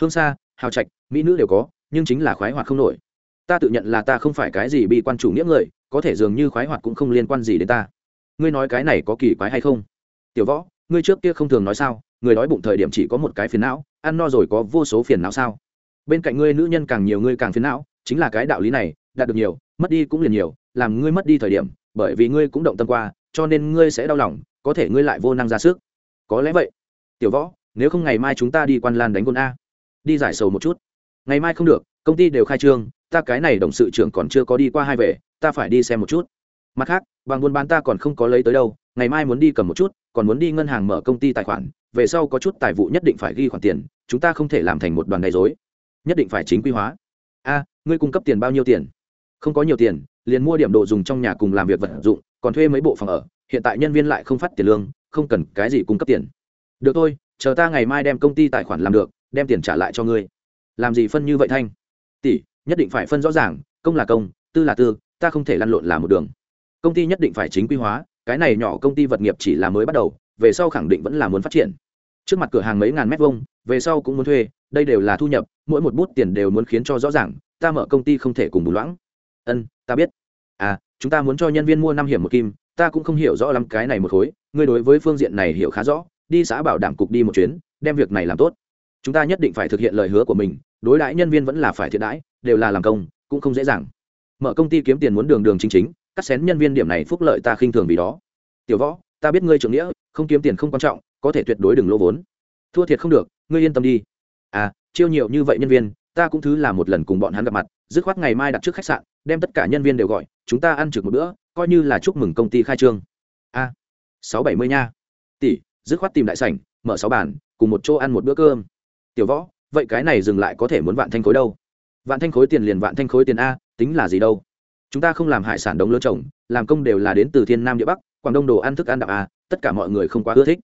Hương xa hào trạch, mỹ nữ đều có, nhưng chính là khoái hoạt không nổi. Ta tự nhận là ta không phải cái gì bị quan chủ nghĩa người, có thể dường như khoái hoạt cũng không liên quan gì đến ta. Ngươi nói cái này có kỳ quái hay không? Tiểu võ, ngươi trước kia không thường nói sao, người đói bụng thời điểm chỉ có một cái phiền não, ăn no rồi có vô số phiền não sao? Bên cạnh ngươi nữ nhân càng nhiều ngươi càng phiền não, chính là cái đạo lý này, đạt được nhiều, mất đi cũng liền nhiều, làm ngươi mất đi thời điểm, bởi vì ngươi cũng động tâm qua, cho nên ngươi sẽ đau lòng, có thể ngươi lại vô năng ra sức. Có lẽ vậy. Tiểu võ, nếu không ngày mai chúng ta đi quan lan đánh quân a đi giải sầu một chút. Ngày mai không được, công ty đều khai trương, ta cái này đồng sự trưởng còn chưa có đi qua hai về, ta phải đi xem một chút. Mặt khác, bằng buôn bán ta còn không có lấy tới đâu, ngày mai muốn đi cầm một chút, còn muốn đi ngân hàng mở công ty tài khoản, về sau có chút tài vụ nhất định phải ghi khoản tiền, chúng ta không thể làm thành một đoàn gây dối. Nhất định phải chính quy hóa. A, ngươi cung cấp tiền bao nhiêu tiền? Không có nhiều tiền, liền mua điểm đồ dùng trong nhà cùng làm việc vật dụng, còn thuê mấy bộ phòng ở, hiện tại nhân viên lại không phát tiền lương, không cần cái gì cung cấp tiền. Được thôi, chờ ta ngày mai đem công ty tài khoản làm được đem tiền trả lại cho ngươi. Làm gì phân như vậy thanh? Tỷ, nhất định phải phân rõ ràng, công là công, tư là tư, ta không thể lăn lộn làm một đường. Công ty nhất định phải chính quy hóa, cái này nhỏ công ty vật nghiệp chỉ là mới bắt đầu, về sau khẳng định vẫn là muốn phát triển. Trước mặt cửa hàng mấy ngàn mét vuông, về sau cũng muốn thuê, đây đều là thu nhập, mỗi một bút tiền đều muốn khiến cho rõ ràng, ta mở công ty không thể cùng bù loãng. Ân, ta biết. À chúng ta muốn cho nhân viên mua năm hiểm một kim, ta cũng không hiểu rõ lắm cái này một khối, ngươi đối với phương diện này hiểu khá rõ, đi xã bảo đảm cục đi một chuyến, đem việc này làm tốt chúng ta nhất định phải thực hiện lời hứa của mình, đối đãi nhân viên vẫn là phải thiện đãi, đều là làm công, cũng không dễ dàng. Mở công ty kiếm tiền muốn đường đường chính chính, cắt xén nhân viên điểm này phúc lợi ta khinh thường vì đó. Tiểu võ, ta biết ngươi trưởng nghĩa, không kiếm tiền không quan trọng, có thể tuyệt đối đừng lỗ vốn. Thua thiệt không được, ngươi yên tâm đi. À chiêu nhiều như vậy nhân viên, ta cũng thứ là một lần cùng bọn hắn gặp mặt, dứt khoát ngày mai đặt trước khách sạn, đem tất cả nhân viên đều gọi, chúng ta ăn trực một bữa, coi như là chúc mừng công ty khai trương. A sáu bảy mươi nha. Tỷ, dứt khoát tìm đại sảnh, mở sáu bàn, cùng một chỗ ăn một bữa cơm tiểu võ, vậy cái này dừng lại có thể muốn vạn thanh khối đâu? Vạn thanh khối tiền liền vạn thanh khối tiền a, tính là gì đâu? Chúng ta không làm hải sản đống lớn trồng, làm công đều là đến từ thiên nam địa bắc, quảng đông đồ ăn thức ăn đạo a, tất cả mọi người không quá ưa thích.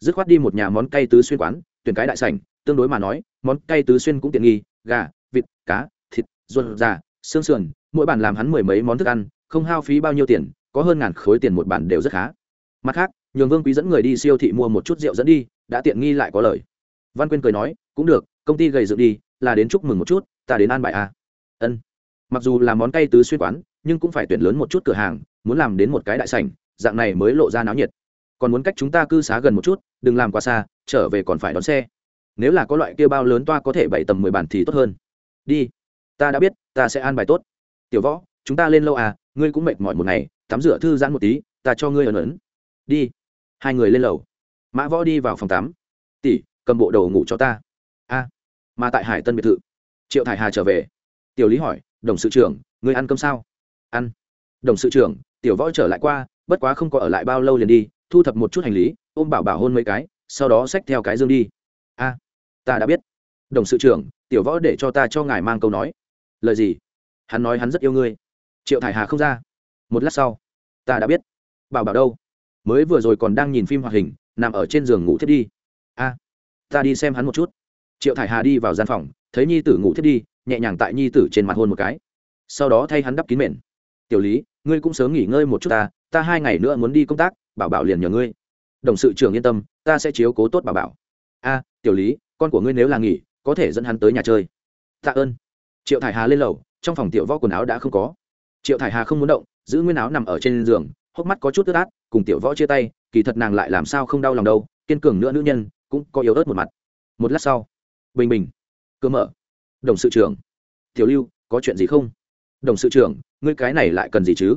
Dứt khoát đi một nhà món cay tứ xuyên quán, tuyển cái đại sảnh, tương đối mà nói, món cay tứ xuyên cũng tiện nghi, gà, vịt, cá, thịt, ruột, già, xương sườn, mỗi bàn làm hắn mười mấy món thức ăn, không hao phí bao nhiêu tiền, có hơn ngàn khối tiền một bàn đều rất khá. Mặt khác, nhường vương quý dẫn người đi siêu thị mua một chút rượu dẫn đi, đã tiện nghi lại có lời văn quyên cười nói, cũng được, công ty gầy dựng đi, là đến chúc mừng một chút, ta đến an bài a. Ân. Mặc dù là món cay tứ xuyên quán, nhưng cũng phải tuyển lớn một chút cửa hàng, muốn làm đến một cái đại sảnh, dạng này mới lộ ra náo nhiệt. Còn muốn cách chúng ta cư xá gần một chút, đừng làm quá xa, trở về còn phải đón xe. Nếu là có loại kia bao lớn toa có thể bảy tầm mười bàn thì tốt hơn. Đi. Ta đã biết, ta sẽ an bài tốt. Tiểu võ, chúng ta lên lâu à ngươi cũng mệt mỏi một ngày, tắm rửa thư giãn một tí, ta cho ngươi ẩn ẩn. đi. Hai người lên lầu. Mã võ đi vào phòng tắm. Tỷ cầm bộ đầu ngủ cho ta. A, mà tại hải tân biệt thự, triệu thải hà trở về. Tiểu lý hỏi, đồng sự trưởng, ngươi ăn cơm sao? Ăn. Đồng sự trưởng, tiểu võ trở lại qua, bất quá không có ở lại bao lâu liền đi, thu thập một chút hành lý, ôm bảo bảo hôn mấy cái, sau đó xách theo cái dương đi. A, ta đã biết. Đồng sự trưởng, tiểu võ để cho ta cho ngài mang câu nói. Lời gì? Hắn nói hắn rất yêu ngươi. Triệu thải hà không ra. Một lát sau, ta đã biết. Bảo bảo đâu? Mới vừa rồi còn đang nhìn phim hoạt hình, nằm ở trên giường ngủ thiết đi. A ta đi xem hắn một chút. Triệu thải hà đi vào gian phòng, thấy nhi tử ngủ thiết đi, nhẹ nhàng tại nhi tử trên mặt hôn một cái. Sau đó thay hắn đắp kín mền. Tiểu lý, ngươi cũng sớm nghỉ ngơi một chút ta ta hai ngày nữa muốn đi công tác, bảo bảo liền nhờ ngươi. Đồng sự trưởng yên tâm, ta sẽ chiếu cố tốt bảo bảo. A, tiểu lý, con của ngươi nếu là nghỉ, có thể dẫn hắn tới nhà chơi. Tạ ơn. Triệu thải hà lên lầu, trong phòng tiểu võ quần áo đã không có. Triệu thải hà không muốn động, giữ nguyên áo nằm ở trên giường, hốc mắt có chút ướt át, cùng tiểu võ chia tay, kỳ thật nàng lại làm sao không đau lòng đâu, kiên cường nữa nữ nhân cũng có yếu ớt một mặt. Một lát sau, bình bình, cơ mở, đồng sự trưởng, tiểu lưu, có chuyện gì không? Đồng sự trưởng, ngươi cái này lại cần gì chứ?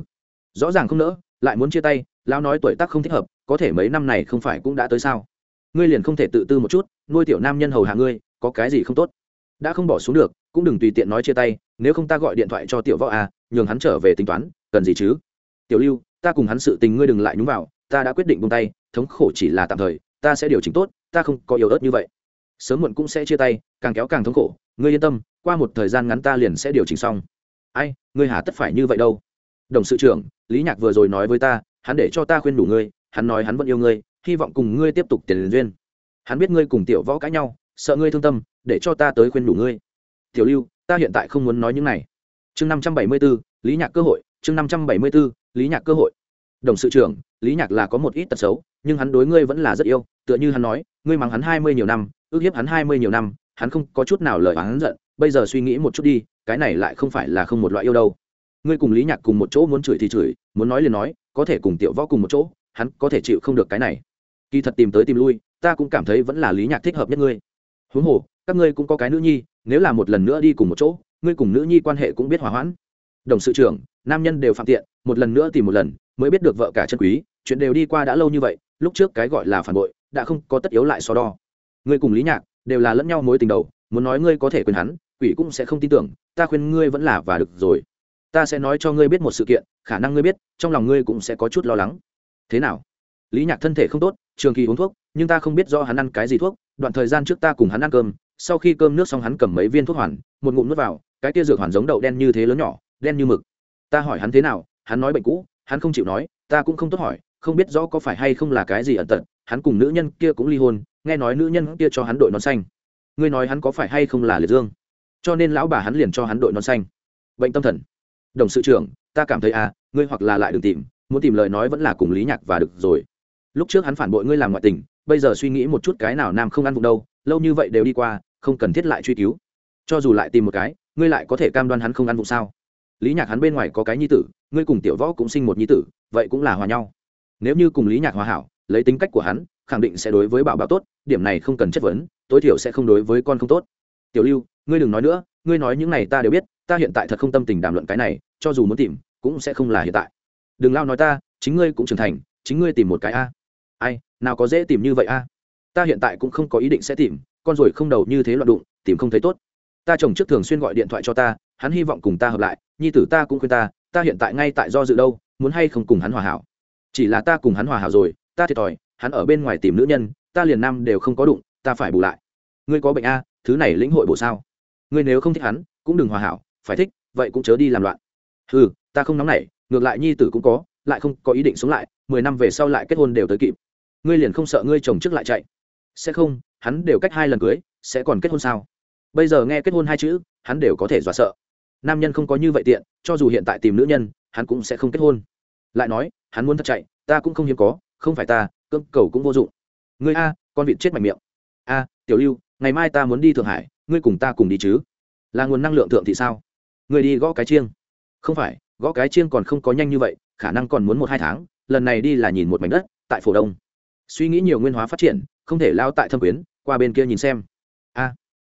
Rõ ràng không nỡ, lại muốn chia tay, lão nói tuổi tác không thích hợp, có thể mấy năm này không phải cũng đã tới sao? Ngươi liền không thể tự tư một chút, nuôi tiểu nam nhân hầu hạ ngươi, có cái gì không tốt? Đã không bỏ xuống được, cũng đừng tùy tiện nói chia tay, nếu không ta gọi điện thoại cho tiểu võ à nhường hắn trở về tính toán, cần gì chứ? Tiểu lưu, ta cùng hắn sự tình ngươi đừng lại nhúng vào, ta đã quyết định buông tay, thống khổ chỉ là tạm thời, ta sẽ điều chỉnh tốt ta không có yếu ớt như vậy. Sớm muộn cũng sẽ chia tay, càng kéo càng thống khổ. Ngươi yên tâm, qua một thời gian ngắn ta liền sẽ điều chỉnh xong. Ai, ngươi hà tất phải như vậy đâu. Đồng sự trưởng, lý nhạc vừa rồi nói với ta, hắn để cho ta khuyên đủ ngươi, hắn nói hắn vẫn yêu ngươi, hy vọng cùng ngươi tiếp tục tiền duyên. Hắn biết ngươi cùng tiểu võ cãi nhau, sợ ngươi thương tâm, để cho ta tới khuyên đủ ngươi. Tiểu lưu, ta hiện tại không muốn nói những này. Chương năm trăm bảy mươi b ố lý nhạc cơ hội, chương năm trăm bảy mươi b ố lý nhạc cơ hội đồng sự trưởng, lý nhạc là có một ít tật xấu, nhưng hắn đối ngươi vẫn là rất yêu, tựa như hắn nói, ngươi mắng hắn hai mươi nhiều năm, ước hiếp hắn hai mươi nhiều năm, hắn không có chút nào lời hắn giận, bây giờ suy nghĩ một chút đi, cái này lại không phải là không một loại yêu đâu. Ngươi cùng lý nhạc cùng một chỗ muốn chửi thì chửi, muốn nói liền nói, có thể cùng tiểu võ cùng một chỗ, hắn có thể chịu không được cái này. Kỳ thật tìm tới tìm lui, ta cũng cảm thấy vẫn là lý nhạc thích hợp nhất ngươi. Huống hồ, các ngươi cũng có cái nữ nhi, nếu là một lần nữa đi cùng một chỗ, ngươi cùng nữ nhi quan hệ cũng biết hòa hoãn. Đồng sự trưởng, nam nhân đều phạm tiện, một lần nữa tìm một lần mới biết được vợ cả chân quý, chuyện đều đi qua đã lâu như vậy, lúc trước cái gọi là phản bội, đã không có tất yếu lại so đo. Ngươi cùng lý nhạc đều là lẫn nhau mối tình đầu, muốn nói ngươi có thể quên hắn, quỷ cũng sẽ không tin tưởng, ta khuyên ngươi vẫn là và được rồi. Ta sẽ nói cho ngươi biết một sự kiện, khả năng ngươi biết, trong lòng ngươi cũng sẽ có chút lo lắng. Thế nào? Lý nhạc thân thể không tốt, trường kỳ uống thuốc, nhưng ta không biết do hắn ăn cái gì thuốc, đoạn thời gian trước ta cùng hắn ăn cơm, sau khi cơm nước xong hắn cầm mấy viên thuốc hoàn, một ngụm nước vào, cái tia dược hoàn giống đậu đen như thế lớn nhỏ, đen như mực. Ta hỏi hắn thế nào, hắn nói bệnh cũ hắn không chịu nói, ta cũng không tốt hỏi, không biết rõ có phải hay không là cái gì ẩn tật, hắn cùng nữ nhân kia cũng ly hôn, nghe nói nữ nhân kia cho hắn đội nón xanh. Ngươi nói hắn có phải hay không là liệt dương? Cho nên lão bà hắn liền cho hắn đội nón xanh. Bệnh tâm thần. Đồng sự trưởng, ta cảm thấy à ngươi hoặc là lại đừng tìm, muốn tìm lời nói vẫn là cùng lý nhạc và được rồi. Lúc trước hắn phản bội ngươi làm ngoại tình, bây giờ suy nghĩ một chút cái nào nam không ăn vụng đâu, lâu như vậy đều đi qua, không cần thiết lại truy cứu. Cho dù lại tìm một cái, ngươi lại có thể cam đoan hắn không ăn vụng sao? Lý nhạc hắn bên ngoài có cái nhi tử, ngươi cùng tiểu võ cũng sinh một nhi tử, vậy cũng là hòa nhau. Nếu như cùng lý nhạc hòa hảo, lấy tính cách của hắn, khẳng định sẽ đối với bảo bảo tốt, điểm này không cần chất vấn, tối thiểu sẽ không đối với con không tốt. Tiểu lưu, ngươi đừng nói nữa, ngươi nói những này ta đều biết, ta hiện tại thật không tâm tình đàm luận cái này, cho dù muốn tìm, cũng sẽ không là hiện tại. Đừng lao nói ta, chính ngươi cũng trưởng thành, chính ngươi tìm một cái a. Ai, nào có dễ tìm như vậy a. Ta hiện tại cũng không có ý định sẽ tìm, con rồi không đầu như thế loạn đụng, tìm không thấy tốt ta chồng trước thường xuyên gọi điện thoại cho ta, hắn hy vọng cùng ta hợp lại, nhi tử ta cũng khuyên ta ta hiện tại ngay tại do dự đâu, muốn hay không cùng hắn hòa hảo. Chỉ là ta cùng hắn hòa hảo rồi, ta thiệt thòi, hắn ở bên ngoài tìm nữ nhân, ta liền nam đều không có đụng, ta phải bù lại. Ngươi có bệnh a, thứ này lĩnh hội bổ sao? Ngươi nếu không thích hắn, cũng đừng hòa hảo, phải thích, vậy cũng chớ đi làm loạn. Ừ ta không nóng nảy, ngược lại nhi tử cũng có, lại không có ý định sống lại, mười năm về sau lại kết hôn đều tới kịp. Ngươi liền không sợ ngươi chồng trước lại chạy. Sẽ không, hắn đều cách hai lần cưới, sẽ còn kết hôn sao? Bây giờ nghe kết hôn hai chữ, hắn đều có thể dọa sợ. Nam nhân không có như vậy tiện, cho dù hiện tại tìm nữ nhân, hắn cũng sẽ không kết hôn. Lại nói, hắn muốn thật chạy, ta cũng không hiếm có, không phải ta, cưỡng cầu cũng vô dụng. Ngươi a, con vịt chết mạnh miệng. A, tiểu lưu, ngày mai ta muốn đi thượng hải, ngươi cùng ta cùng đi chứ. Là nguồn năng lượng thượng thì sao? Ngươi đi gõ cái chiêng. Không phải, gõ cái chiêng còn không có nhanh như vậy, khả năng còn muốn một hai tháng, lần này đi là nhìn một mảnh đất, tại phổ đông. Suy nghĩ nhiều nguyên hóa phát triển, không thể lao tại thâm quyến, qua bên kia nhìn xem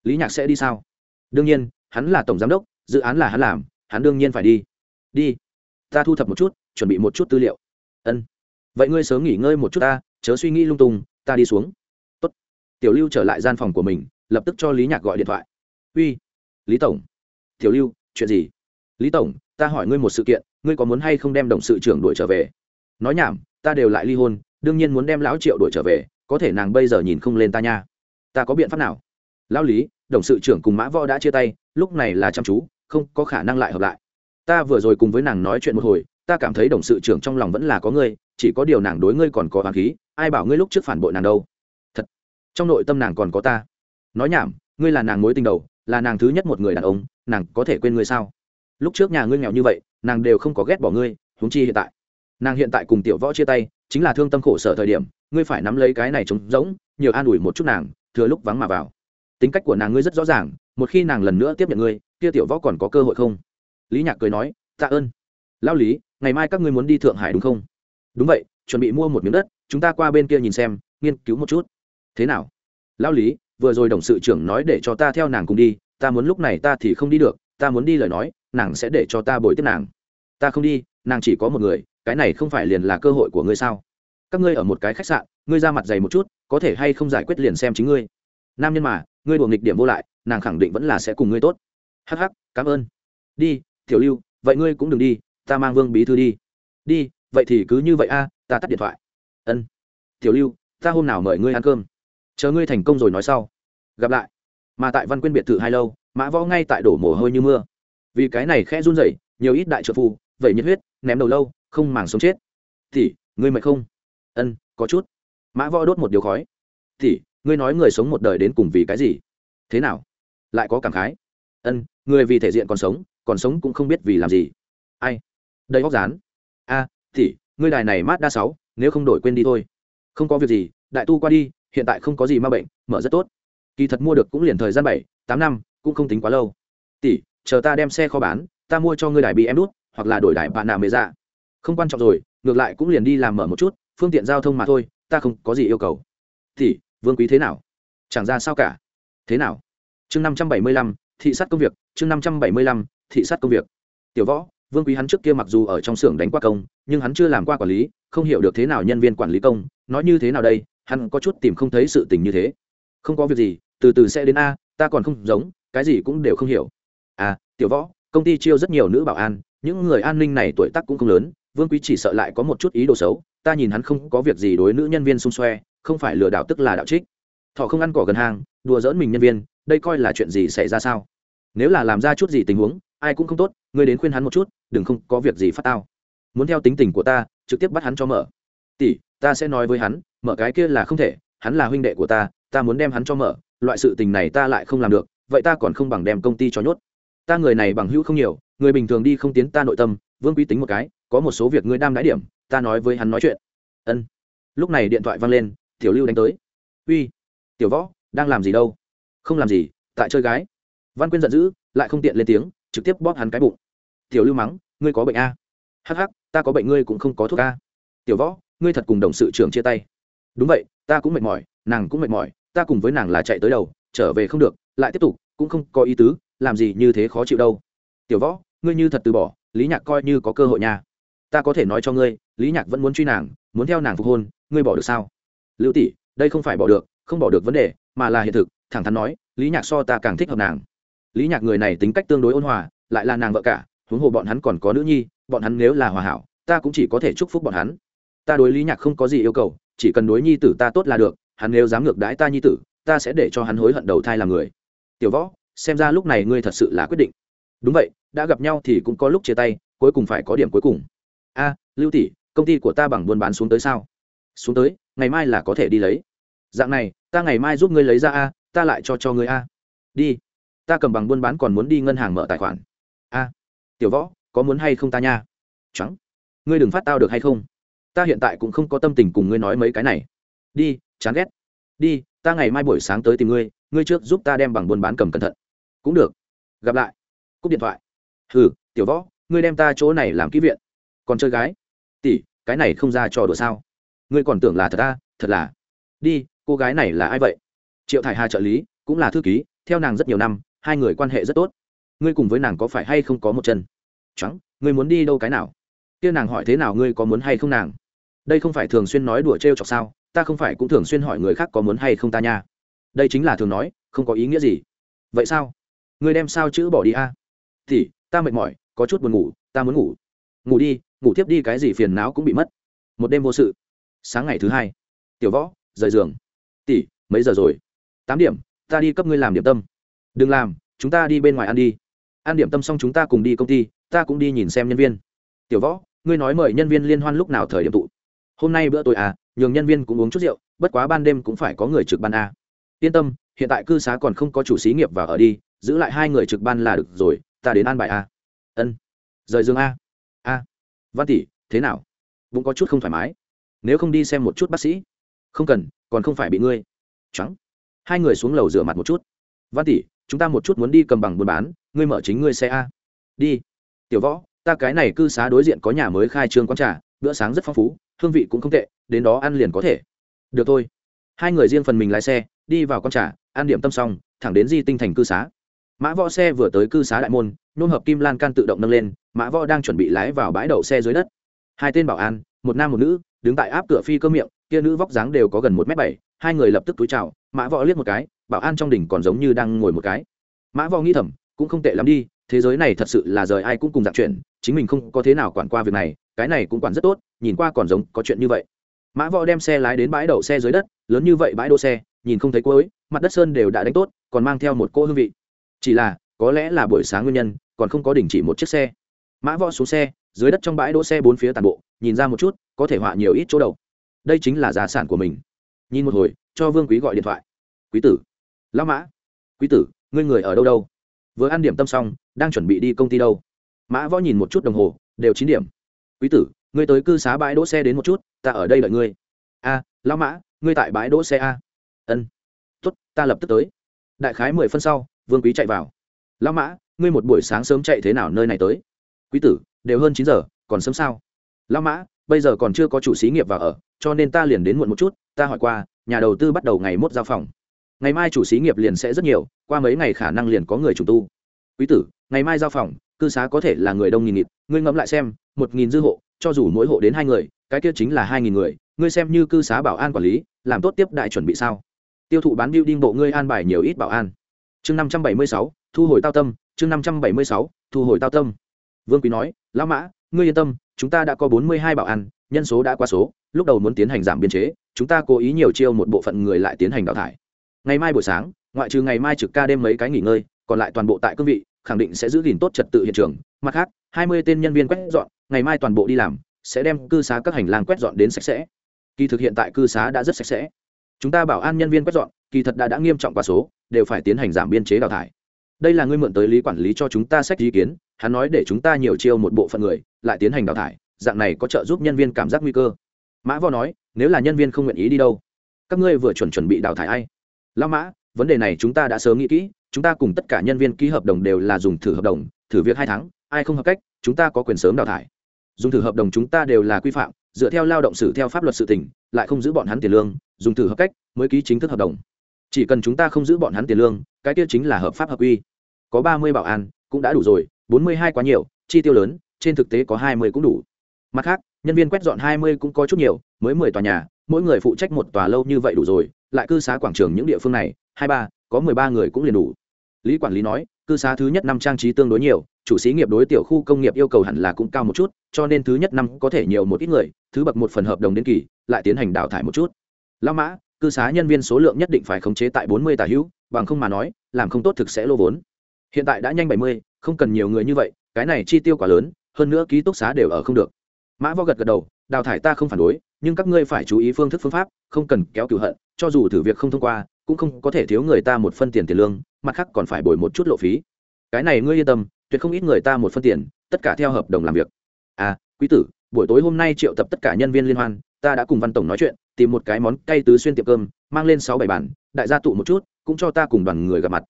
lý nhạc sẽ đi sao? Đương nhiên, hắn là tổng giám đốc, dự án là hắn làm, hắn đương nhiên phải đi. Đi. Ta thu thập một chút, chuẩn bị một chút tư liệu. Ân. Vậy ngươi sớm nghỉ ngơi một chút ta, chớ suy nghĩ lung tung, ta đi xuống. Tốt. tiểu lưu trở lại gian phòng của mình, lập tức cho lý nhạc gọi điện thoại. Uy. Lý tổng. Tiểu lưu, chuyện gì? Lý tổng, ta hỏi ngươi một sự kiện, ngươi có muốn hay không đem đồng sự trưởng đuổi trở về? Nói nhảm, ta đều lại ly hôn, đương nhiên muốn đem lão triệu đuổi trở về, có thể nàng bây giờ nhìn không lên ta nha. Ta có biện pháp nào? Lão lý đồng sự trưởng cùng mã võ đã chia tay, lúc này là chăm chú, không có khả năng lại hợp lại. Ta vừa rồi cùng với nàng nói chuyện một hồi, ta cảm thấy đồng sự trưởng trong lòng vẫn là có ngươi, chỉ có điều nàng đối ngươi còn có hoàng khí, ai bảo ngươi lúc trước phản bội nàng đâu? Thật, trong nội tâm nàng còn có ta. Nói nhảm, ngươi là nàng mối tình đầu, là nàng thứ nhất một người đàn ông, nàng có thể quên ngươi sao? Lúc trước nhà ngươi nghèo như vậy, nàng đều không có ghét bỏ ngươi, huống chi hiện tại. Nàng hiện tại cùng tiểu võ chia tay, chính là thương tâm khổ sở thời điểm, ngươi phải nắm lấy cái này trống rỗng nhiều an ủi một chút nàng, thừa lúc vắng mà vào tính cách của nàng ngươi rất rõ ràng, một khi nàng lần nữa tiếp nhận ngươi, kia tiểu võ còn có cơ hội không? Lý nhạc cười nói, tạ ơn. Lao lý, ngày mai các ngươi muốn đi thượng hải đúng không? Đúng vậy, chuẩn bị mua một miếng đất, chúng ta qua bên kia nhìn xem, nghiên cứu một chút. Thế nào? Lao lý, vừa rồi đồng sự trưởng nói để cho ta theo nàng cùng đi, ta muốn lúc này ta thì không đi được, ta muốn đi lời nói, nàng sẽ để cho ta bồi tiếp nàng. Ta không đi, nàng chỉ có một người, cái này không phải liền là cơ hội của ngươi sao? Các ngươi ở một cái khách sạn, ngươi ra mặt dày một chút, có thể hay không giải quyết liền xem chính ngươi. Nam nhân mà ngươi đùa nghịch điểm vô lại nàng khẳng định vẫn là sẽ cùng ngươi tốt. Hh cảm ơn. Đi tiểu lưu vậy ngươi cũng đừng đi ta mang vương bí thư đi. Đi vậy thì cứ như vậy a ta tắt điện thoại. Ân. Tiểu lưu ta hôm nào mời ngươi ăn cơm? Chờ ngươi thành công rồi nói sau. Gặp lại. Mà tại văn quyên biệt thự hai lâu mã võ ngay tại đổ mồ hôi như mưa. Vì cái này khẽ run rẩy nhiều ít đại trợ phù, vậy nhiệt huyết ném đầu lâu không màng sống chết. Thì ngươi mệt không? Ân có chút. Mã võ đốt một điều khói. Thì ngươi nói người sống một đời đến cùng vì cái gì? Thế nào? Lại có cảm khái. Ân người vì thể diện còn sống còn sống cũng không biết vì làm gì. Ai? Đây góc dán. A à, thì ngươi đài này mát đa sáu nếu không đổi quên đi thôi. Không có việc gì đại tu qua đi hiện tại không có gì ma bệnh mở rất tốt. Kỳ thật mua được cũng liền thời gian bảy tám năm cũng không tính quá lâu. Tỷ chờ ta đem xe kho bán ta mua cho ngươi đài bị em đút hoặc là đổi đài bạn nào mới ra. Không quan trọng rồi ngược lại cũng liền đi làm mở một chút phương tiện giao thông mà thôi ta không có gì yêu cầu. Tỷ vương quý thế nào? Chẳng ra sao cả. Thế nào? Chương năm trăm bảy mươi lăm, thị sát công việc, chương năm trăm bảy mươi lăm, thị sát công việc. Tiểu võ, vương quý hắn trước kia mặc dù ở trong xưởng đánh qua công, nhưng hắn chưa làm qua quản lý, không hiểu được thế nào nhân viên quản lý công, nói như thế nào đây, hắn có chút tìm không thấy sự tình như thế. Không có việc gì, từ từ sẽ đến a, ta còn không giống, cái gì cũng đều không hiểu. À tiểu võ, công ty chiêu rất nhiều nữ bảo an, những người an ninh này tuổi tác cũng không lớn, vương quý chỉ sợ lại có một chút ý đồ xấu, ta nhìn hắn không có việc gì đối nữ nhân viên xung xoe không phải lừa đảo tức là đạo trích. Thọ không ăn cỏ gần hàng, đùa dỡn mình nhân viên, đây coi là chuyện gì xảy ra sao? Nếu là làm ra chút gì tình huống, ai cũng không tốt, ngươi đến khuyên hắn một chút, đừng không có việc gì phát tao. Muốn theo tính tình của ta, trực tiếp bắt hắn cho mở. Tỷ, ta sẽ nói với hắn, mở cái kia là không thể, hắn là huynh đệ của ta ta muốn đem hắn cho mở, loại sự tình này ta lại không làm được, vậy ta còn không bằng đem công ty cho nhốt. Ta người này bằng hữu không nhiều, người bình thường đi không tiến ta nội tâm, vương quý tính một cái, có một số việc ngươi đam đái điểm, ta nói với hắn nói chuyện. Ân. Lúc này điện thoại văng lên tiểu lưu đánh tới. Uy, tiểu võ, đang làm gì đâu? Không làm gì, tại chơi gái. Văn quyên giận dữ, lại không tiện lên tiếng, trực tiếp bóp hắn cái bụng. Tiểu lưu mắng, ngươi có bệnh a? Hh ta có bệnh ngươi cũng không có thuốc a. Tiểu võ, ngươi thật cùng đồng sự trưởng chia tay. Đúng vậy, ta cũng mệt mỏi, nàng cũng mệt mỏi, ta cùng với nàng là chạy tới đầu, trở về không được, lại tiếp tục, cũng không có ý tứ, làm gì như thế khó chịu đâu. Tiểu võ, ngươi như thật từ bỏ, lý nhạc coi như có cơ hội nha. Ta có thể nói cho ngươi, lý nhạc vẫn muốn truy nàng, muốn theo nàng phục hôn, ngươi bỏ được sao? Lưu tỷ, đây không phải bỏ được, không bỏ được vấn đề, mà là hiện thực, thẳng thắn nói, lý nhạc so ta càng thích hợp nàng. Lý nhạc người này tính cách tương đối ôn hòa, lại là nàng vợ cả, huống hồ bọn hắn còn có nữ nhi, bọn hắn nếu là hòa hảo, ta cũng chỉ có thể chúc phúc bọn hắn. Ta đối lý nhạc không có gì yêu cầu, chỉ cần đối nhi tử ta tốt là được, hắn nếu dám ngược đãi ta nhi tử, ta sẽ để cho hắn hối hận đầu thai làm người. Tiểu võ, xem ra lúc này ngươi thật sự là quyết định. Đúng vậy, đã gặp nhau thì cũng có lúc chia tay, cuối cùng phải có điểm cuối cùng. A, lưu tỷ, công ty của ta bằng buôn bán xuống tới sao? Xuống tới ngày mai là có thể đi lấy. Dạng này, ta ngày mai giúp ngươi lấy ra a, ta lại cho cho ngươi a. Đi. Ta cầm bằng buôn bán còn muốn đi ngân hàng mở tài khoản. A. Tiểu võ, có muốn hay không ta nha? Trắng. Ngươi đừng phát tao được hay không? Ta hiện tại cũng không có tâm tình cùng ngươi nói mấy cái này. Đi, chán ghét. Đi, ta ngày mai buổi sáng tới tìm ngươi ngươi trước giúp ta đem bằng buôn bán cầm cẩn thận. Cũng được. Gặp lại. Cúp điện thoại. Hừ, tiểu võ, ngươi đem ta chỗ này làm kỹ viện. Còn chơi gái? Tỷ, cái này không ra trò đùa sao? Ngươi còn tưởng là thật ta, thật là. Đi, cô gái này là ai vậy? Triệu thải hà trợ lý, cũng là thư ký, theo nàng rất nhiều năm, hai người quan hệ rất tốt. Ngươi cùng với nàng có phải hay không có một chân? Trắng ngươi muốn đi đâu cái nào? Kia nàng hỏi thế nào, ngươi có muốn hay không nàng? Đây không phải thường xuyên nói đùa t r e o chọc sao? Ta không phải cũng thường xuyên hỏi người khác có muốn hay không ta nha. Đây chính là thường nói, không có ý nghĩa gì. Vậy sao? Ngươi đem sao chữ bỏ đi a? Thì, ta mệt mỏi, có chút buồn ngủ, ta muốn ngủ. Ngủ đi, ngủ tiếp đi cái gì phiền não cũng bị mất. Một đêm vô sự sáng ngày thứ hai. Tiểu võ, rời giường. Tỷ, mấy giờ rồi? Tám điểm, ta đi cấp ngươi làm điểm tâm. Đừng làm, chúng ta đi bên ngoài ăn đi. Ăn điểm tâm xong chúng ta cùng đi công ty, ta cũng đi nhìn xem nhân viên. Tiểu võ, ngươi nói mời nhân viên liên hoan lúc nào thời điểm tụ? Hôm nay bữa tối à nhường nhân viên cũng uống chút rượu, bất quá ban đêm cũng phải có người trực ban a yên tâm, hiện tại cư xá còn không có chủ xí nghiệp và ở đi, giữ lại hai người trực ban là được rồi, ta đến an bài a ân. Rời giường a a văn tỷ, thế nào? Bụng có chút không thoải mái nếu không đi xem một chút bác sĩ. Không cần, còn không phải bị ngươi. Trắng hai người xuống lầu rửa mặt một chút. Văn tỷ, chúng ta một chút muốn đi cầm bằng buôn bán, ngươi mở chính ngươi xe a. Đi. Tiểu võ, ta cái này cư xá đối diện có nhà mới khai trương quán trà, bữa sáng rất phong phú, hương vị cũng không tệ, đến đó ăn liền có thể. Được thôi. Hai người riêng phần mình lái xe, đi vào con trà, ăn điểm tâm xong, thẳng đến di tinh thành cư xá. Mã võ xe vừa tới cư xá đại môn nôm hợp kim lan can tự động nâng lên, mã võ đang chuẩn bị lái vào bãi đậu xe dưới đất. Hai tên bảo an một nam một nữ, đứng tại áp cửa phi cơ miệng, kia nữ vóc dáng đều có gần một m bảy, hai người lập tức túi chào, mã võ liếc một cái, bảo an trong đỉnh còn giống như đang ngồi một cái. Mã võ nghĩ thầm, cũng không tệ lắm đi, thế giới này thật sự là rời ai cũng cùng dạng chuyện, chính mình không có thế nào quản qua việc này, cái này cũng quản rất tốt, nhìn qua còn giống có chuyện như vậy. Mã võ đem xe lái đến bãi đậu xe dưới đất, lớn như vậy bãi đỗ xe, nhìn không thấy cuối, mặt đất sơn đều đã đánh tốt, còn mang theo một cô hương vị. Chỉ là, có lẽ là buổi sáng nguyên nhân, còn không có đình chỉ một chiếc xe. Mã võ xuống xe dưới đất trong bãi đỗ xe bốn phía tàn bộ, nhìn ra một chút, có thể họa nhiều ít chỗ đầu. Đây chính là giá sản của mình. Nhìn một hồi, cho vương quý gọi điện thoại. Quý tử. Lão mã. Quý tử, ngươi người ở đâu đâu? Vừa ăn điểm tâm xong, đang chuẩn bị đi công ty đâu? Mã võ nhìn một chút đồng hồ, đều chín điểm. Quý tử, ngươi tới cư xá bãi đỗ xe đến một chút, ta ở đây đợi ngươi. A, lão mã, ngươi tại bãi đỗ xe a. Ân. Tuất ta lập tức tới. Đại khái mười phân sau, vương quý chạy vào. Lão mã, ngươi một buổi sáng sớm chạy thế nào nơi này tới? Quý tử đều hơn chín giờ, còn sớm sao? Lão mã, bây giờ còn chưa có chủ xí nghiệp vào ở, cho nên ta liền đến muộn một chút, ta hỏi qua, nhà đầu tư bắt đầu ngày mốt giao phòng. Ngày mai chủ xí nghiệp liền sẽ rất nhiều, qua mấy ngày khả năng liền có người trùng tu. Quý tử, ngày mai giao phòng, cư xá có thể là người đông nghìn nghịt, ngươi ngẫm lại xem, một nghìn dư hộ, cho dù mỗi hộ đến hai người, cái kia chính là hai nghìn người, ngươi xem như cư xá bảo an quản lý, làm tốt tiếp đại chuẩn bị sao? Tiêu thụ bán building bộ ngươi an bài nhiều ít bảo an. Chương năm trăm bảy mươi sáu, thu hồi tao tâm, chương năm trăm bảy mươi sáu, thu hồi tao tâm. Vương quý nói lão mã, ngươi yên tâm, chúng ta đã có bốn mươi hai bảo an, nhân số đã qua số, lúc đầu muốn tiến hành giảm biên chế, chúng ta cố ý nhiều chiêu một bộ phận người lại tiến hành đào thải. Ngày mai buổi sáng, ngoại trừ ngày mai trực ca đêm mấy cái nghỉ ngơi, còn lại toàn bộ tại cương vị, khẳng định sẽ giữ gìn tốt trật tự hiện trường. Mặt khác, hai mươi tên nhân viên quét dọn, ngày mai toàn bộ đi làm, sẽ đem cư xá các hành lang quét dọn đến sạch sẽ. Kỳ thực hiện tại cư xá đã rất sạch sẽ. Chúng ta bảo an nhân viên quét dọn, kỳ thật đã đã nghiêm trọng qua số, đều phải tiến hành giảm biên chế đào thải. Đây là ngươi mượn tới lý quản lý cho chúng ta sách ý kiến hắn nói để chúng ta nhiều chiêu một bộ phận người, lại tiến hành đào thải, dạng này có trợ giúp nhân viên cảm giác nguy cơ. Mã võ nói, nếu là nhân viên không nguyện ý đi đâu, các ngươi vừa chuẩn chuẩn bị đào thải ai? Lao mã, vấn đề này chúng ta đã sớm nghĩ kỹ, chúng ta cùng tất cả nhân viên ký hợp đồng đều là dùng thử hợp đồng, thử việc hai tháng, ai không hợp cách, chúng ta có quyền sớm đào thải. Dùng thử hợp đồng chúng ta đều là quy phạm, dựa theo lao động xử theo pháp luật sự tỉnh lại không giữ bọn hắn tiền lương, dùng thử hợp cách mới ký chính thức hợp đồng. Chỉ cần chúng ta không giữ bọn hắn tiền lương, cái kia chính là hợp pháp hợp quy. Có ba mươi bảo an, cũng đã đủ rồi bốn mươi hai quá nhiều, chi tiêu lớn, trên thực tế có hai mươi cũng đủ. Mặt khác, nhân viên quét dọn hai mươi cũng có chút nhiều, mới mười tòa nhà, mỗi người phụ trách một tòa lâu như vậy đủ rồi, lại cư xá quảng trường những địa phương này, hai ba, có mười ba người cũng liền đủ. Lý quản lý nói, cư xá thứ nhất năm trang trí tương đối nhiều, chủ xí nghiệp đối tiểu khu công nghiệp yêu cầu hẳn là cũng cao một chút, cho nên thứ nhất năm có thể nhiều một ít người, thứ bậc một phần hợp đồng đến kỳ, lại tiến hành đào thải một chút. Lao mã, cư xá nhân viên số lượng nhất định phải khống chế tại bốn mươi tà hữu, bằng không mà nói, làm không tốt thực sẽ lô vốn. Hiện tại đã nhanh bảy mươi không cần nhiều người như vậy, cái này chi tiêu quá lớn, hơn nữa ký túc xá đều ở không được. Mã võ gật gật đầu, đào thải ta không phản đối, nhưng các ngươi phải chú ý phương thức phương pháp, không cần kéo cựu hận, cho dù thử việc không thông qua, cũng không có thể thiếu người ta một phân tiền tiền lương, mặt khác còn phải bồi một chút lộ phí. Cái này ngươi yên tâm, tuyệt không ít người ta một phân tiền, tất cả theo hợp đồng làm việc. À quý tử, buổi tối hôm nay triệu tập tất cả nhân viên liên hoan, ta đã cùng văn tổng nói chuyện, tìm một cái món cay tứ xuyên tiệm cơm, mang lên sáu bảy bản, đại gia tụ một chút, cũng cho ta cùng đoàn người gặp mặt.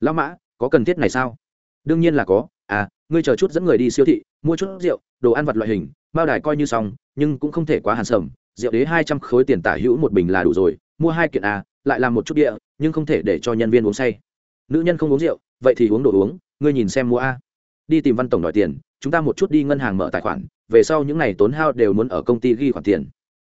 Lão mã, có cần thiết này sao? Đương nhiên là có à ngươi chờ chút dẫn người đi siêu thị, mua chút rượu, đồ ăn vặt loại hình, bao đài coi như xong, nhưng cũng không thể quá hàn sầm, rượu đế hai trăm khối tiền tả hữu một bình là đủ rồi, mua hai kiện à lại làm một chút địa, nhưng không thể để cho nhân viên uống say. Nữ nhân không uống rượu, vậy thì uống đồ uống, ngươi nhìn xem mua a. Đi tìm văn tổng đòi tiền, chúng ta một chút đi ngân hàng mở tài khoản, về sau những ngày tốn hao đều muốn ở công ty ghi khoản tiền.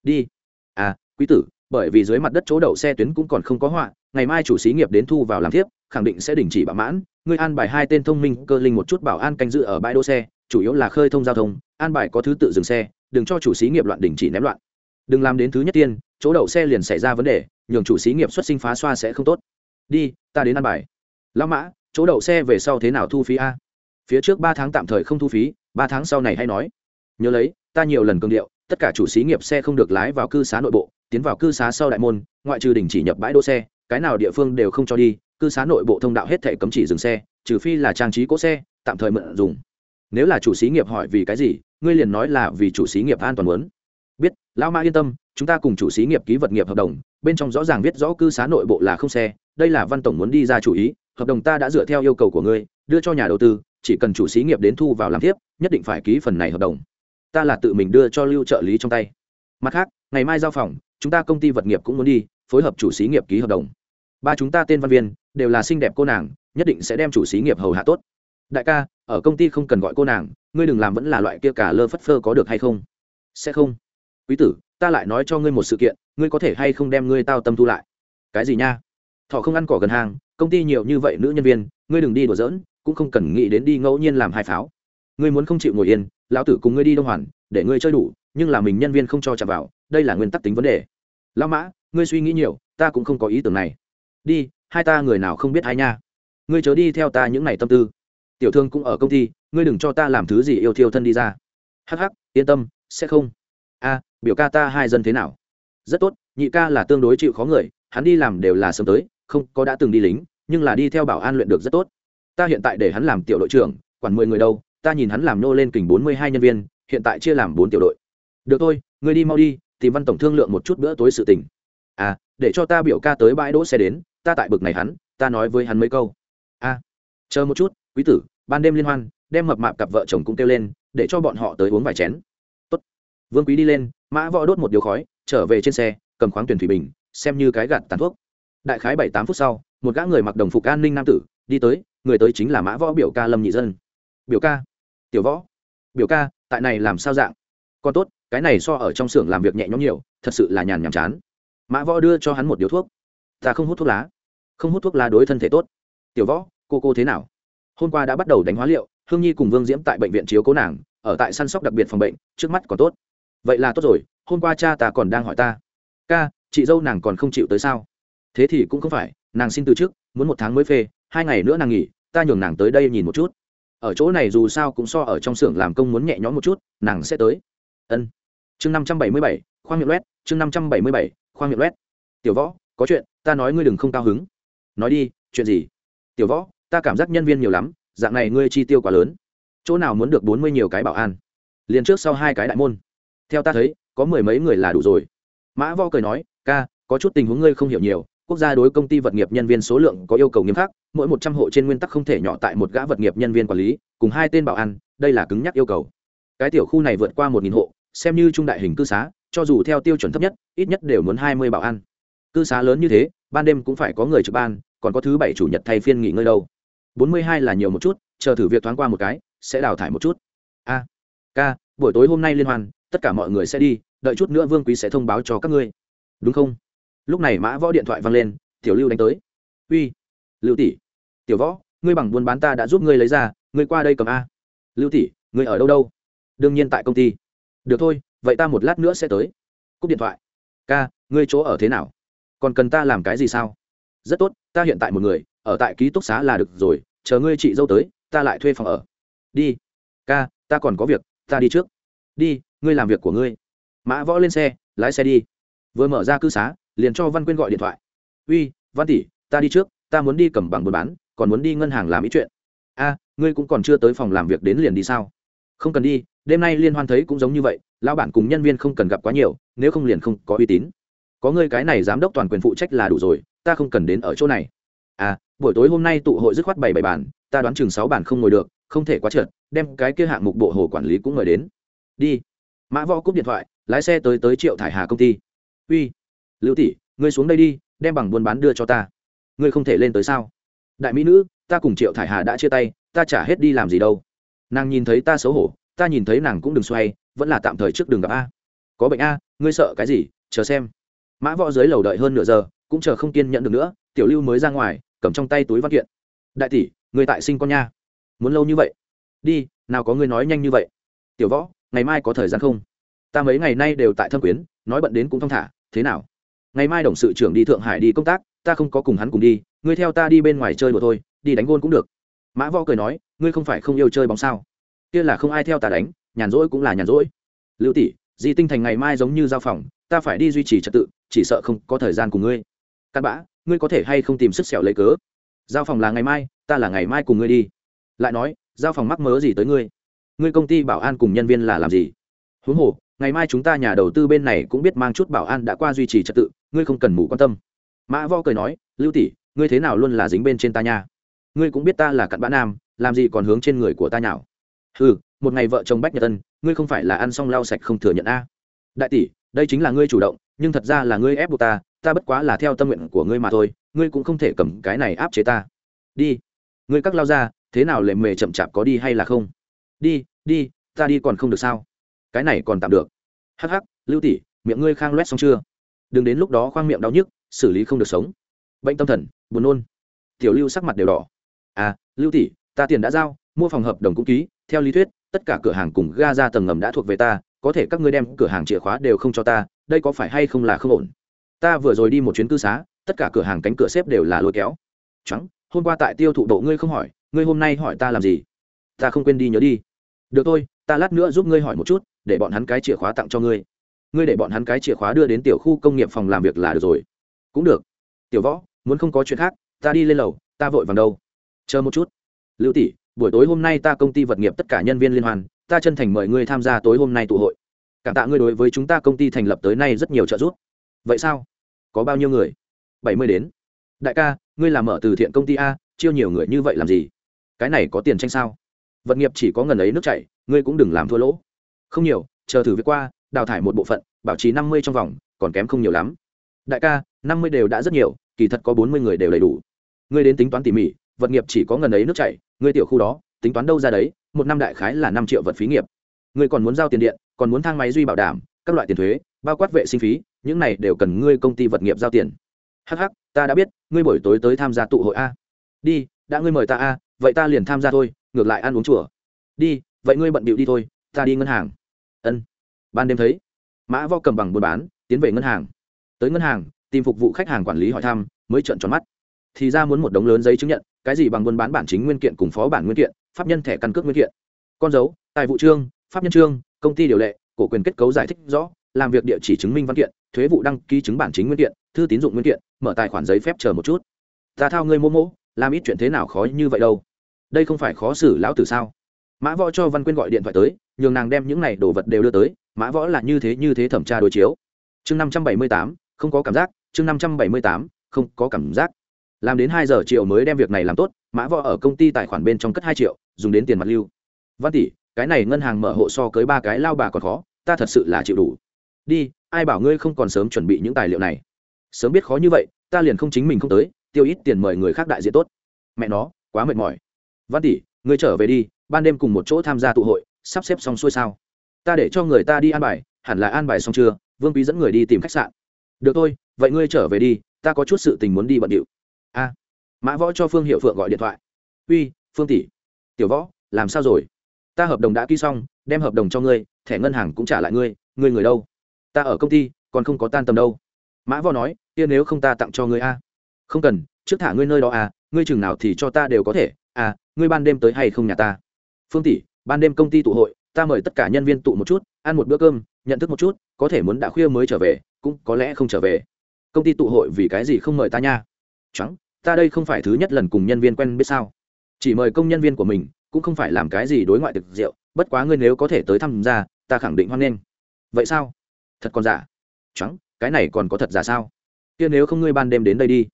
Đi. À quý tử, bởi vì dưới mặt đất chỗ đậu xe tuyến cũng còn không có họa ngày mai chủ xí nghiệp đến thu vào làm tiếp khẳng định sẽ đình chỉ bạo mãn. Ngươi an bài hai tên thông minh, cơ linh một chút bảo an canh dự ở bãi đỗ xe, chủ yếu là khơi thông giao thông, an bài có thứ tự dừng xe, đừng cho chủ xí nghiệp loạn đình chỉ ném loạn. Đừng làm đến thứ nhất tiên, chỗ đậu xe liền xảy ra vấn đề, nhường chủ xí nghiệp xuất sinh phá xoa sẽ không tốt. Đi, ta đến an bài. Lão mã, chỗ đậu xe về sau thế nào thu phí a? Phía trước ba tháng tạm thời không thu phí, ba tháng sau này hay nói. Nhớ lấy, ta nhiều lần cương điệu, tất cả chủ xí nghiệp xe không được lái vào cư xá nội bộ, tiến vào cư xá sau đại môn, ngoại trừ đình chỉ nhập bãi đỗ xe cái nào địa phương đều không cho đi, cư xá nội bộ thông đạo hết thể cấm chỉ dừng xe, trừ phi là trang trí cỗ xe, tạm thời mượn dùng. Nếu là chủ xí nghiệp hỏi vì cái gì, ngươi liền nói là vì chủ xí nghiệp an toàn muốn. Biết, lão mã yên tâm, chúng ta cùng chủ xí nghiệp ký vật nghiệp hợp đồng, bên trong rõ ràng viết rõ cư xá nội bộ là không xe, đây là văn tổng muốn đi ra chủ ý, hợp đồng ta đã dựa theo yêu cầu của ngươi, đưa cho nhà đầu tư, chỉ cần chủ xí nghiệp đến thu vào làm tiếp, nhất định phải ký phần này hợp đồng. Ta là tự mình đưa cho lưu trợ lý trong tay. Mặt khác, ngày mai giao phòng, chúng ta công ty vật nghiệp cũng muốn đi phối hợp chủ xí nghiệp ký hợp đồng. Ba chúng ta tên văn viên, đều là xinh đẹp cô nàng, nhất định sẽ đem chủ xí nghiệp hầu hạ tốt. Đại ca, ở công ty không cần gọi cô nàng, ngươi đừng làm vẫn là loại kia cả lơ phất phơ có được hay không? Sẽ không. Quý tử, ta lại nói cho ngươi một sự kiện, ngươi có thể hay không đem ngươi tao tâm thu lại? Cái gì nha? Thọ không ăn cỏ gần hàng, công ty nhiều như vậy nữ nhân viên, ngươi đừng đi đùa giỡn, cũng không cần nghĩ đến đi ngẫu nhiên làm hai pháo. Ngươi muốn không chịu ngồi yên, lão tử cùng ngươi đi đông hoàn, để ngươi chơi đủ, nhưng là mình nhân viên không cho chạm vào, đây là nguyên tắc tính vấn đề. Lão mã ngươi suy nghĩ nhiều, ta cũng không có ý tưởng này. Đi, hai ta người nào không biết hai nha. Ngươi chớ đi theo ta những ngày tâm tư. Tiểu thương cũng ở công ty, ngươi đừng cho ta làm thứ gì yêu thiêu thân đi ra. Hắc hắc, yên tâm, sẽ không. A, biểu ca ta hai dân thế nào? Rất tốt, nhị ca là tương đối chịu khó người, hắn đi làm đều là sớm tới, không có đã từng đi lính, nhưng là đi theo bảo an luyện được rất tốt. Ta hiện tại để hắn làm tiểu đội trưởng, quản mười người đâu, ta nhìn hắn làm nô lên kình bốn mươi hai nhân viên, hiện tại chia làm bốn tiểu đội. Được thôi, ngươi đi mau đi, tìm văn tổng thương lượng một chút bữa tối sự tình à để cho ta biểu ca tới bãi đỗ xe đến, ta tại bực này hắn, ta nói với hắn mấy câu. A chờ một chút, quý tử, ban đêm liên hoan, đem mập mạp cặp vợ chồng cũng kêu lên, để cho bọn họ tới uống vài chén. Tốt. vương quý đi lên, mã võ đốt một điếu khói, trở về trên xe, cầm khoáng tuyển thủy bình, xem như cái gạt tàn thuốc. Đại khái bảy tám phút sau, một gã người mặc đồng phục an ninh nam tử, đi tới, người tới chính là mã võ biểu ca lâm nhị dân. Biểu ca. Tiểu võ. Biểu ca, tại này làm sao dạng? Còn tốt, cái này so ở trong xưởng làm việc nhẹ nhõm nhiều, thật sự là nhàn nhàm chán mã võ đưa cho hắn một điếu thuốc. Ta không hút thuốc lá. Không hút thuốc lá đối thân thể tốt. Tiểu võ, cô cô thế nào? Hôm qua đã bắt đầu đánh hóa liệu, hương nhi cùng vương diễm tại bệnh viện chiếu cố nàng, ở tại săn sóc đặc biệt phòng bệnh, trước mắt còn tốt. Vậy là tốt rồi, hôm qua cha ta còn đang hỏi ta. Ca, chị dâu nàng còn không chịu tới sao? Thế thì cũng không phải, nàng xin từ trước muốn một tháng mới phê, hai ngày nữa nàng nghỉ, ta nhường nàng tới đây nhìn một chút. Ở chỗ này dù sao cũng so ở trong xưởng làm công muốn nhẹ nhõm một chút, nàng sẽ tới. Ân. Chương năm trăm bảy mươi bảy, khoang miệng loét, chương năm trăm bảy mươi bảy khoang miệng loét. Tiểu võ, có chuyện, ta nói ngươi đừng không cao hứng. Nói đi, chuyện gì? Tiểu võ, ta cảm giác nhân viên nhiều lắm, dạng này ngươi chi tiêu quá lớn. Chỗ nào muốn được bốn mươi nhiều cái bảo an? Liền trước sau hai cái đại môn. Theo ta thấy, có mười mấy người là đủ rồi. Mã võ cười nói, ca, có chút tình huống ngươi không hiểu nhiều. Quốc gia đối công ty vật nghiệp nhân viên số lượng có yêu cầu nghiêm khắc, mỗi một trăm hộ trên nguyên tắc không thể nhỏ tại một gã vật nghiệp nhân viên quản lý, cùng hai tên bảo an, đây là cứng nhắc yêu cầu. Cái tiểu khu này vượt qua một nghìn hộ, xem như trung đại hình cư xá cho dù theo tiêu chuẩn thấp nhất ít nhất đều muốn hai mươi bảo an cư xá lớn như thế ban đêm cũng phải có người trực ban còn có thứ bảy chủ nhật thay phiên nghỉ ngơi đâu. Bốn mươi hai là nhiều một chút chờ thử việc thoáng qua một cái sẽ đào thải một chút. A à, ca buổi tối hôm nay liên hoan tất cả mọi người sẽ đi đợi chút nữa vương quý sẽ thông báo cho các ngươi. Đúng không? Lúc này mã võ điện thoại vang lên tiểu lưu đánh tới. Uy lưu tỷ. Tiểu võ ngươi bằng buôn bán ta đã giúp ngươi lấy ra ngươi qua đây cầm a. Lưu tỷ ngươi ở đâu đâu? Đương nhiên tại công ty. Được thôi vậy ta một lát nữa sẽ tới. Cúp điện thoại. Ca, ngươi chỗ ở thế nào? Còn cần ta làm cái gì sao? Rất tốt, ta hiện tại một người, ở tại ký túc xá là được rồi, chờ ngươi chị dâu tới, ta lại thuê phòng ở. Đi. Ca, ta còn có việc, ta đi trước. Đi, ngươi làm việc của ngươi. Mã võ lên xe, lái xe đi. Vừa mở ra cư xá, liền cho văn quyên gọi điện thoại. Uy, văn tỷ, ta đi trước, ta muốn đi cầm bằng buôn bán, còn muốn đi ngân hàng làm ý chuyện. A, ngươi cũng còn chưa tới phòng làm việc đến liền đi sao? Không cần đi đêm nay liên hoan thấy cũng giống như vậy lao bản cùng nhân viên không cần gặp quá nhiều, nếu không liền không có uy tín. Có ngươi cái này giám đốc toàn quyền phụ trách là đủ rồi, ta không cần đến ở chỗ này. À buổi tối hôm nay tụ hội dứt khoát bảy bảy bản, ta đoán chừng sáu bản không ngồi được, không thể quá trượt, đem cái kia hạng mục bộ hồ quản lý cũng mời đến. Đi. Mã võ cúp điện thoại, lái xe tới tới triệu thải hà công ty. Uy, lưu tỷ, ngươi xuống đây đi, đem bằng buôn bán đưa cho ta. Ngươi không thể lên tới sao? Đại mỹ nữ, ta cùng triệu thải hà đã chia tay, ta trả hết đi làm gì đâu. Nàng nhìn thấy ta xấu hổ ta nhìn thấy nàng cũng đừng xoay, vẫn là tạm thời trước đường gặp a. Có bệnh a, ngươi sợ cái gì, chờ xem. Mã võ dưới lầu đợi hơn nửa giờ, cũng chờ không kiên nhẫn được nữa, tiểu lưu mới ra ngoài, cầm trong tay túi văn kiện. Đại tỷ người tại sinh con nha. Muốn lâu như vậy? Đi, nào có ngươi nói nhanh như vậy. Tiểu võ, ngày mai có thời gian không? Ta mấy ngày nay đều tại thâm quyến, nói bận đến cũng thong thả, thế nào? Ngày mai đồng sự trưởng đi thượng hải đi công tác, ta không có cùng hắn cùng đi, ngươi theo ta đi bên ngoài chơi đùa thôi, đi đánh gôn cũng được. Mã võ cười nói, ngươi không phải không yêu chơi bóng sao? Kia là không ai theo ta đánh, nhàn rỗi cũng là nhàn rỗi. Lưu tỷ, di tinh thành ngày mai giống như giao phòng, ta phải đi duy trì trật tự, chỉ sợ không có thời gian cùng ngươi. Cắt bã, ngươi có thể hay không tìm sức sẹo lấy cớ? Giao phòng là ngày mai, ta là ngày mai cùng ngươi đi. Lại nói, giao phòng mắc mớ gì tới ngươi? Ngươi công ty bảo an cùng nhân viên là làm gì? Huống hồ, ngày mai chúng ta nhà đầu tư bên này cũng biết mang chút bảo an đã qua duy trì trật tự, ngươi không cần mù quan tâm. Mã vo cười nói, lưu tỷ, ngươi thế nào luôn là dính bên trên ta nha? Ngươi cũng biết ta là cặn bã nam, làm gì còn hướng trên người của ta nhảo ừ một ngày vợ chồng bách nhật tân, ngươi không phải là ăn xong lau sạch không thừa nhận a. Đại tỷ, đây chính là ngươi chủ động, nhưng thật ra là ngươi ép buộc ta ta bất quá là theo tâm nguyện của ngươi mà thôi, ngươi cũng không thể cầm cái này áp chế ta. Đi, ngươi cắt lao ra, thế nào lệ mề chậm chạp có đi hay là không? Đi đi, ta đi còn không được sao? Cái này còn tạm được. Hắc hắc, lưu tỷ, miệng ngươi khang loét xong chưa? Đừng đến lúc đó khoang miệng đau nhức, xử lý không được sống. Bệnh tâm thần, buồn nôn. Tiểu lưu sắc mặt đều đỏ. À lưu tỷ, ta tiền đã giao, mua phòng hợp đồng cũng ký theo lý thuyết, tất cả cửa hàng cùng ga ra tầng ngầm đã thuộc về ta, có thể các ngươi đem cửa hàng chìa khóa đều không cho ta, đây có phải hay không là không ổn? Ta vừa rồi đi một chuyến cư xá, tất cả cửa hàng cánh cửa xếp đều là lôi kéo. Trắng, hôm qua tại tiêu thụ độ ngươi không hỏi, ngươi hôm nay hỏi ta làm gì? Ta không quên đi nhớ đi. Được thôi, ta lát nữa giúp ngươi hỏi một chút, để bọn hắn cái chìa khóa tặng cho ngươi. Ngươi để bọn hắn cái chìa khóa đưa đến tiểu khu công nghiệp phòng làm việc là được rồi. Cũng được. Tiểu võ, muốn không có chuyện khác, ta đi lên lầu, ta vội vàng đâu. Chờ một chút. Lưu tỷ buổi tối hôm nay ta công ty vật nghiệp tất cả nhân viên liên hoan ta chân thành mời ngươi tham gia tối hôm nay tụ hội. Cảm tạ ngươi đối với chúng ta công ty thành lập tới nay rất nhiều trợ giúp. Vậy sao? Có bao nhiêu người? Bảy mươi đến. Đại ca, ngươi làm mở từ thiện công ty a, chiêu nhiều người như vậy làm gì? Cái này có tiền tranh sao? Vật nghiệp chỉ có ngần ấy nước chảy, ngươi cũng đừng làm thua lỗ. Không nhiều, chờ thử việc qua, đào thải một bộ phận, bảo trì năm mươi trong vòng, còn kém không nhiều lắm. Đại ca, năm mươi đều đã rất nhiều, kỳ thật có bốn mươi người đều đầy đủ. Ngươi đến tính toán tỉ mỉ, vật nghiệp chỉ có ngần ấy nước chảy ngươi tiểu khu đó, tính toán đâu ra đấy, một năm đại khái là năm triệu vật phí nghiệp. Ngươi còn muốn giao tiền điện, còn muốn thang máy duy bảo đảm, các loại tiền thuế, bao quát vệ sinh phí, những này đều cần ngươi công ty vật nghiệp giao tiền. Hh ta đã biết, ngươi buổi tối tới tham gia tụ hội a. Đi, đã ngươi mời ta a, vậy ta liền tham gia thôi, ngược lại ăn uống chùa. Đi, vậy ngươi bận bịu đi thôi, ta đi ngân hàng. Ân. Ban đêm thấy, mã vo cầm bằng buôn bán, tiến về ngân hàng. Tới ngân hàng, tìm phục vụ khách hàng quản lý hỏi thăm, mới trợn tròn mắt. Thì ra muốn một đống lớn giấy chứng nhận cái gì bằng buôn bán bản chính nguyên kiện cùng phó bản nguyên kiện, pháp nhân thẻ căn cước nguyên kiện. Con dấu, tài vụ trương pháp nhân trương công ty điều lệ, cổ quyền kết cấu giải thích rõ, làm việc địa chỉ chứng minh văn kiện, thuế vụ đăng ký chứng bản chính nguyên kiện, thư tín dụng nguyên kiện, mở tài khoản giấy phép chờ một chút. Ta thao ngươi mô mô, làm ít chuyện thế nào khó như vậy đâu. Đây không phải khó xử lão tử sao? Mã võ cho văn quyên gọi điện thoại tới, nhường nàng đem những này đồ vật đều đưa tới, mã võ là như thế như thế thẩm tra đối chiếu. Chương năm trăm bảy mươi tám, không có cảm giác, chương năm trăm bảy mươi tám, không có cảm giác làm đến hai giờ chiều mới đem việc này làm tốt, mã võ ở công ty tài khoản bên trong cất hai triệu, dùng đến tiền mặt lưu. Văn tỷ, cái này ngân hàng mở hộ so cưới ba cái lao bà còn khó, ta thật sự là chịu đủ. Đi, ai bảo ngươi không còn sớm chuẩn bị những tài liệu này? Sớm biết khó như vậy, ta liền không chính mình không tới, tiêu ít tiền mời người khác đại diện tốt. Mẹ nó, quá mệt mỏi. Văn tỷ, ngươi trở về đi, ban đêm cùng một chỗ tham gia tụ hội, sắp xếp xong xuôi sao? Ta để cho người ta đi an bài, hẳn là an bài xong chưa? Vương quý dẫn người đi tìm khách sạn. Được thôi, vậy ngươi trở về đi, ta có chút sự tình muốn đi bận điệu a. Mã võ cho phương hiệu phượng gọi điện thoại. Uy, phương tỷ, tiểu võ, làm sao rồi? Ta hợp đồng đã ký xong, đem hợp đồng cho ngươi, thẻ ngân hàng cũng trả lại ngươi ngươi người đâu? Ta ở công ty, còn không có tan tầm đâu. Mã võ nói, kia nếu không ta tặng cho ngươi a. Không cần, trước thả ngươi nơi đó à ngươi chừng nào thì cho ta đều có thể. À ngươi ban đêm tới hay không nhà ta? Phương tỷ, ban đêm công ty tụ hội, ta mời tất cả nhân viên tụ một chút, ăn một bữa cơm, nhận thức một chút, có thể muốn đã khuya mới trở về, cũng có lẽ không trở về. Công ty tụ hội vì cái gì không mời ta nha? Trắng ta đây không phải thứ nhất lần cùng nhân viên quen biết sao? Chỉ mời công nhân viên của mình, cũng không phải làm cái gì đối ngoại thực rượu, bất quá ngươi nếu có thể tới tham gia ta khẳng định hoan nghênh. Vậy sao? Thật còn giả? Trắng cái này còn có thật giả sao? Kia nếu không ngươi ban đêm đến đây đi.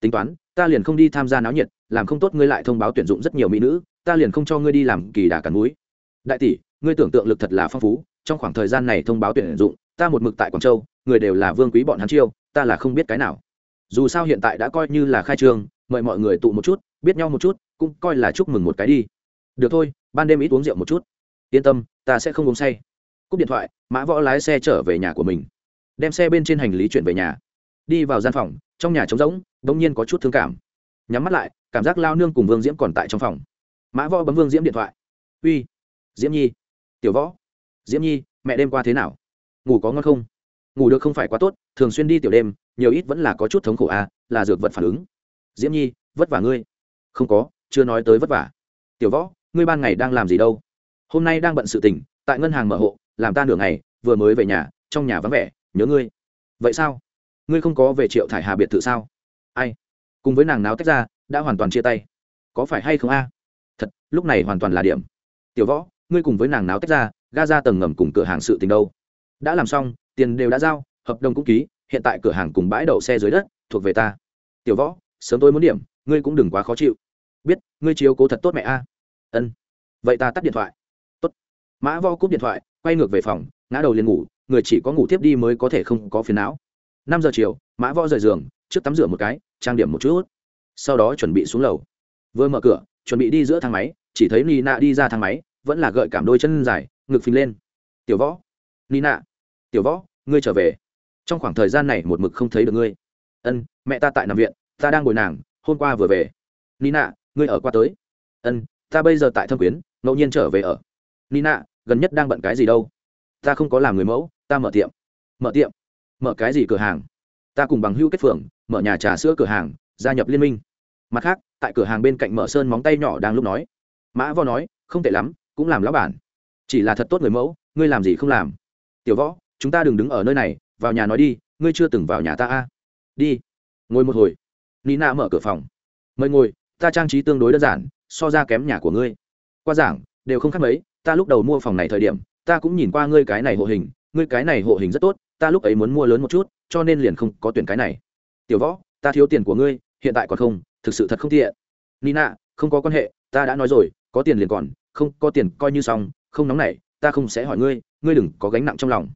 Tính toán, ta liền không đi tham gia náo nhiệt, làm không tốt ngươi lại thông báo tuyển dụng rất nhiều mỹ nữ, ta liền không cho ngươi đi làm kỳ đà cắn núi đại tỷ, ngươi tưởng tượng lực thật là phong phú, trong khoảng thời gian này thông báo tuyển dụng, ta một mực tại quảng châu, người đều là vương quý bọn hắn chiêu, ta là không biết cái nào dù sao hiện tại đã coi như là khai trường, mời mọi người tụ một chút biết nhau một chút cũng coi là chúc mừng một cái đi. Được thôi ban đêm ít uống rượu một chút. Yên tâm ta sẽ không uống say. Cúp điện thoại mã võ lái xe trở về nhà của mình. Đem xe bên trên hành lý chuyển về nhà. Đi vào gian phòng trong nhà trống rỗng đ ỗ n g nhiên có chút thương cảm. Nhắm mắt lại cảm giác lao nương cùng vương diễm còn tại trong phòng. Mã võ bấm vương diễm điện thoại. Uy diễm nhi tiểu võ diễm nhi mẹ đêm qua thế nào? Ngủ có ngon không? Ngủ được không phải quá tốt thường xuyên đi tiểu đêm nhiều ít vẫn là có chút thống khổ à là dược vật phản ứng. Diễm nhi, vất vả ngươi. Không có, chưa nói tới vất vả. Tiểu võ, ngươi ban ngày đang làm gì đâu? Hôm nay đang bận sự tình, tại ngân hàng mở hộ, làm ta nửa ngày, vừa mới về nhà, trong nhà vắng vẻ, nhớ ngươi. Vậy sao? Ngươi không có về triệu thải hà biệt thự sao? Ai? Cùng với nàng náo tách ra, đã hoàn toàn chia tay. Có phải hay không a? Thật, lúc này hoàn toàn là điểm. Tiểu võ, ngươi cùng với nàng náo tách ra, ga ra tầng ngầm cùng cửa hàng sự tình đâu. Đã làm xong, tiền đều đã giao, hợp đồng cũng ký hiện tại cửa hàng cùng bãi đậu xe dưới đất, thuộc về ta. Tiểu võ, sớm tôi muốn điểm, ngươi cũng đừng quá khó chịu. Biết, ngươi chiếu cố thật tốt mẹ a. Ân. Vậy ta tắt điện thoại. Tốt. Mã vo cúp điện thoại, quay ngược về phòng, ngã đầu liền ngủ, người chỉ có ngủ tiếp đi mới có thể không có phiền não. Năm giờ chiều, mã võ rời giường, trước tắm rửa một cái, trang điểm một chút. Sau đó chuẩn bị xuống lầu. Vừa mở cửa, chuẩn bị đi giữa thang máy, chỉ thấy nina đi ra thang máy, vẫn là gợi cảm đôi chân dài, ngực phình lên. Tiểu võ. Nina. Tiểu võ, ngươi trở về trong khoảng thời gian này một mực không thấy được ngươi. Ân, mẹ ta tại nằm viện, ta đang ngồi nàng, hôm qua vừa về. Nina, ngươi ở qua tới. Ân, ta bây giờ tại thâm quyến, ngẫu nhiên trở về ở. Nina, gần nhất đang bận cái gì đâu? Ta không có làm người mẫu, ta mở tiệm. Mở tiệm? Mở cái gì cửa hàng? Ta cùng bằng hưu kết phường, mở nhà trà sữa cửa hàng, gia nhập liên minh. Mặt khác, tại cửa hàng bên cạnh mở sơn móng tay nhỏ đang lúc nói. Mã võ nói, không tệ lắm, cũng làm lão bản. Chỉ là thật tốt người mẫu, ngươi làm gì không làm? Tiểu võ, chúng ta đừng đứng ở nơi này vào nhà nói đi ngươi chưa từng vào nhà ta a. Đi. Ngồi một hồi. Nina mở cửa phòng. Mời ngồi ta trang trí tương đối đơn giản so ra kém nhà của ngươi. Qua giảng đều không khác mấy ta lúc đầu mua phòng này thời điểm ta cũng nhìn qua ngươi cái này hộ hình ngươi cái này hộ hình rất tốt ta lúc ấy muốn mua lớn một chút cho nên liền không có tuyển cái này. Tiểu võ ta thiếu tiền của ngươi hiện tại còn không thực sự thật không tiện. Nina không có quan hệ ta đã nói rồi có tiền liền còn không có tiền coi như xong không nóng này, ta không sẽ hỏi ngươi ngươi đừng có gánh nặng trong lòng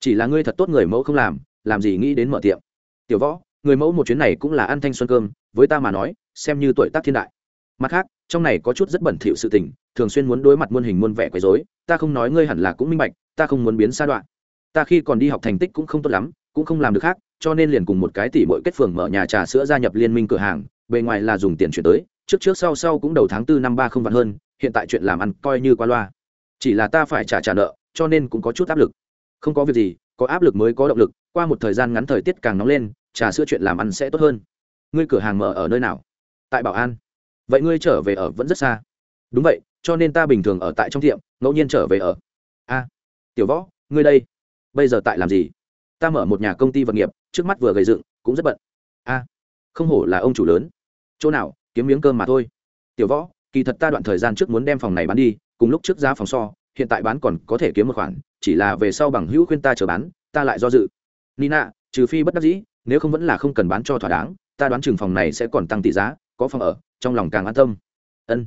chỉ là ngươi thật tốt người mẫu không làm làm gì nghĩ đến mở tiệm. Tiểu võ, người mẫu một chuyến này cũng là ăn thanh xuân cơm, với ta mà nói, xem như tuổi tác thiên đại. Mặt khác, trong này có chút rất bẩn thỉu sự tình, thường xuyên muốn đối mặt muôn hình muôn vẻ quấy rối, ta không nói ngươi hẳn là cũng minh bạch, ta không muốn biến xa đoạn. Ta khi còn đi học thành tích cũng không tốt lắm, cũng không làm được khác, cho nên liền cùng một cái tỷ bội kết phường mở nhà trà sữa gia nhập liên minh cửa hàng, bề ngoài là dùng tiền chuyển tới, trước trước sau sau cũng đầu tháng tư năm ba không vạn hơn, hiện tại chuyện làm ăn coi như qua loa. Chỉ là ta phải trả trả nợ, cho nên cũng có chút áp lực không có việc gì, có áp lực mới có động lực, qua một thời gian ngắn thời tiết càng nóng lên, trà sữa chuyện làm ăn sẽ tốt hơn. Ngươi cửa hàng mở ở nơi nào? Tại bảo an. Vậy ngươi trở về ở vẫn rất xa. Đúng vậy, cho nên ta bình thường ở tại trong tiệm, ngẫu nhiên trở về ở. A, tiểu võ, ngươi đây. Bây giờ tại làm gì? Ta mở một nhà công ty vật nghiệp, trước mắt vừa gầy dựng, cũng rất bận. A, không hổ là ông chủ lớn. Chỗ nào, kiếm miếng cơm mà thôi. Tiểu võ, kỳ thật ta đoạn thời gian trước muốn đem phòng này bán đi, cùng lúc trước giá phòng so hiện tại bán còn có thể kiếm một khoản, chỉ là về sau bằng hữu khuyên ta chờ bán, ta lại do dự. Nina, trừ phi bất đắc dĩ, nếu không vẫn là không cần bán cho thỏa đáng, ta đoán chừng phòng này sẽ còn tăng tỷ giá, có phòng ở, trong lòng càng an tâm. Ân.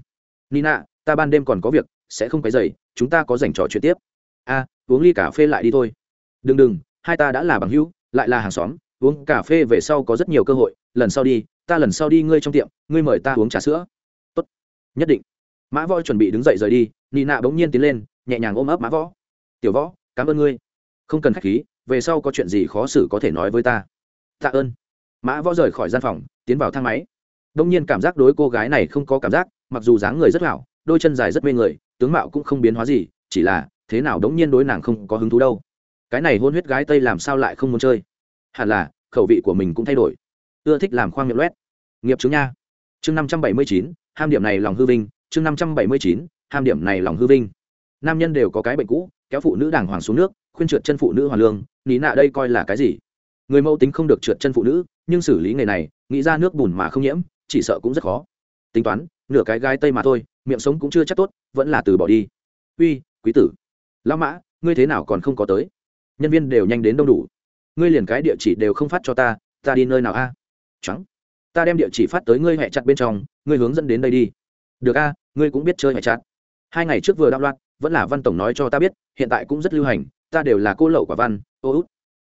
Nina, ta ban đêm còn có việc, sẽ không phải dậy chúng ta có dành trò chuyện tiếp. A, uống ly cà phê lại đi thôi. Đừng đừng, hai ta đã là bằng hữu, lại là hàng xóm, uống cà phê về sau có rất nhiều cơ hội, lần sau đi, ta lần sau đi ngươi trong tiệm, ngươi mời ta uống trà sữa. Tốt. Nhất định. Mã võ chuẩn bị đứng dậy rời đi nị nạ bỗng nhiên tiến lên nhẹ nhàng ôm ấp mã võ. Tiểu võ, cảm ơn ngươi. Không cần k h á c h khí, về sau có chuyện gì khó xử có thể nói với ta. Tạ ơn. Mã võ rời khỏi gian phòng, tiến vào thang máy. Đông nhiên cảm giác đối cô gái này không có cảm giác, mặc dù dáng người rất hảo, đôi chân dài rất mê người, tướng mạo cũng không biến hóa gì, chỉ là thế nào đống nhiên đối nàng không có hứng thú đâu. Cái này hôn huyết gái tây làm sao lại không muốn chơi? Hẳn là, khẩu vị của mình cũng thay đổi. Ưa thích làm khoang miệng loét. Nghiệp chứng nha. Chương năm trăm bảy mươi chín, ham điểm này lòng hư vinh. Chương năm trăm bảy mươi chín, ham điểm này lòng hư vinh nam nhân đều có cái bệnh cũ, kéo phụ nữ đàng hoàng xuống nước, khuyên trượt chân phụ nữ hoàn lương ní nạ đây coi là cái gì? Người mẫu tính không được trượt chân phụ nữ, nhưng xử lý nghề này, nghĩ ra nước bùn mà không nhiễm, chỉ sợ cũng rất khó. Tính toán, nửa cái gai tây mà thôi, miệng sống cũng chưa chắc tốt, vẫn là từ bỏ đi. Uy, quý tử. Lão mã, ngươi thế nào còn không có tới? Nhân viên đều nhanh đến đông đủ. Ngươi liền cái địa chỉ đều không phát cho ta ta đi nơi nào a? À? trắng. Ta đem địa chỉ phát tới ngươi hẹ chặt bên trong, ngươi hướng dẫn đến đây đi. Được a, ngươi cũng biết chơi hẹ chặt. Hai ngày trước vừa đạo loạn vẫn là văn tổng nói cho ta biết, hiện tại cũng rất lưu hành, ta đều là cô lậu quả văn, ô út.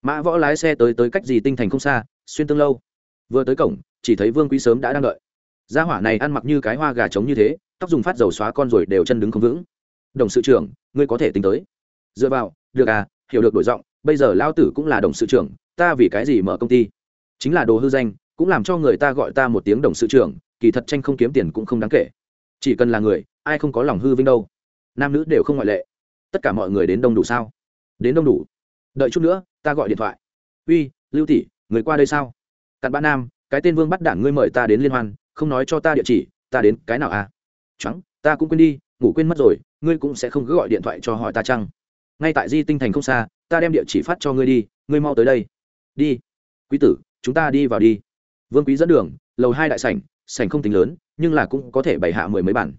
Mã võ lái xe tới tới cách gì tinh thành không xa, xuyên tương lâu. Vừa tới cổng, chỉ thấy vương quý sớm đã đang đợi. Gia hỏa này ăn mặc như cái hoa gà trống như thế, tóc dùng phát dầu xóa con rồi đều chân đứng không vững. Đồng sự trưởng, ngươi có thể tính tới. Dựa vào, được à hiểu được đổi giọng, bây giờ lao tử cũng là đồng sự trưởng, ta vì cái gì mở công ty? Chính là đồ hư danh, cũng làm cho người ta gọi ta một tiếng đồng sự trưởng, kỳ thật tranh không kiếm tiền cũng không đáng kể. Chỉ cần là người, ai không có lòng hư vinh đâu nam nữ đều không ngoại lệ. Tất cả mọi người đến đông đủ sao? Đến đông đủ. Đợi chút nữa, ta gọi điện thoại. Uy, lưu tỷ, người qua đây sao? Cặn bã nam, cái tên vương bắt đảng ngươi mời ta đến liên hoan, không nói cho ta địa chỉ, ta đến cái nào à? Trắng, ta cũng quên đi, ngủ quên mất rồi, ngươi cũng sẽ không cứ gọi điện thoại cho hỏi ta chăng? Ngay tại di tinh thành không xa, ta đem địa chỉ phát cho ngươi đi, ngươi mau tới đây. Đi. Quý tử, chúng ta đi vào đi. Vương quý dẫn đường, lầu hai đại sảnh sảnh không tính lớn, nhưng là cũng có thể bày hạ mười mấy bản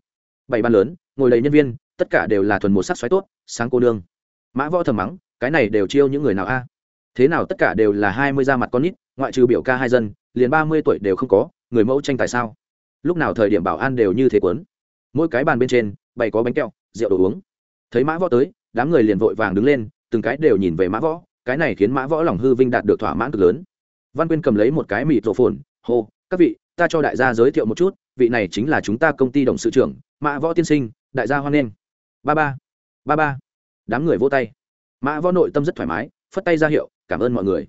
bảy bàn lớn, ngồi đầy nhân viên tất cả đều là thuần một sắc xoáy tốt, sáng cô nương. Mã võ thầm mắng, cái này đều chiêu những người nào a? Thế nào tất cả đều là hai mươi da mặt con nít, ngoại trừ biểu ca hai dân, liền ba mươi tuổi đều không có, người mẫu tranh tài sao? Lúc nào thời điểm bảo an đều như thế quấn mỗi cái bàn bên trên, bày có bánh kẹo, rượu đồ uống. Thấy mã võ tới, đám người liền vội vàng đứng lên, từng cái đều nhìn về mã võ, cái này khiến mã võ lòng hư vinh đạt được thỏa mãn cực lớn. Văn quyên cầm lấy một cái mịt rổ phồn, hô, các vị, ta cho đại gia giới thiệu một chút, vị này chính là chúng ta công ty đồng sự trưởng, mã võ tiên sinh, đại gia hoan nghênh ba ba. Ba ba. Đám người vô tay. Mã võ nội tâm rất thoải mái, phất tay ra hiệu, cảm ơn mọi người.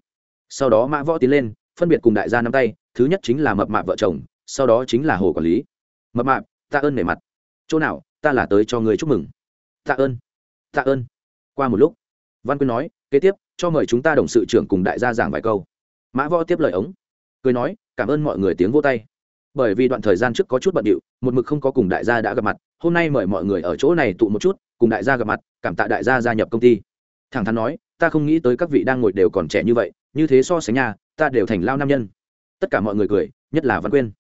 Sau đó mã võ tiến lên, phân biệt cùng đại gia nắm tay, thứ nhất chính là mập mạp vợ chồng, sau đó chính là hồ quản lý. Mập mạp ta ơn nể mặt. Chỗ nào, ta là tới cho người chúc mừng. Tạ ơn tạ ơn. Qua một lúc, văn quyên nói, kế tiếp, cho mời chúng ta đồng sự trưởng cùng đại gia giảng vài câu. Mã võ tiếp lời ống, cười nói, cảm ơn mọi người tiếng vô tay bởi vì đoạn thời gian trước có chút bận điệu, một mực không có cùng đại gia đã gặp mặt, hôm nay mời mọi người ở chỗ này tụ một chút, cùng đại gia gặp mặt, cảm tạ đại gia gia nhập công ty. Thẳng thắn nói, ta không nghĩ tới các vị đang ngồi đều còn trẻ như vậy, như thế so sánh nhà ta đều thành lao nam nhân. Tất cả mọi người cười, nhất là văn quyên.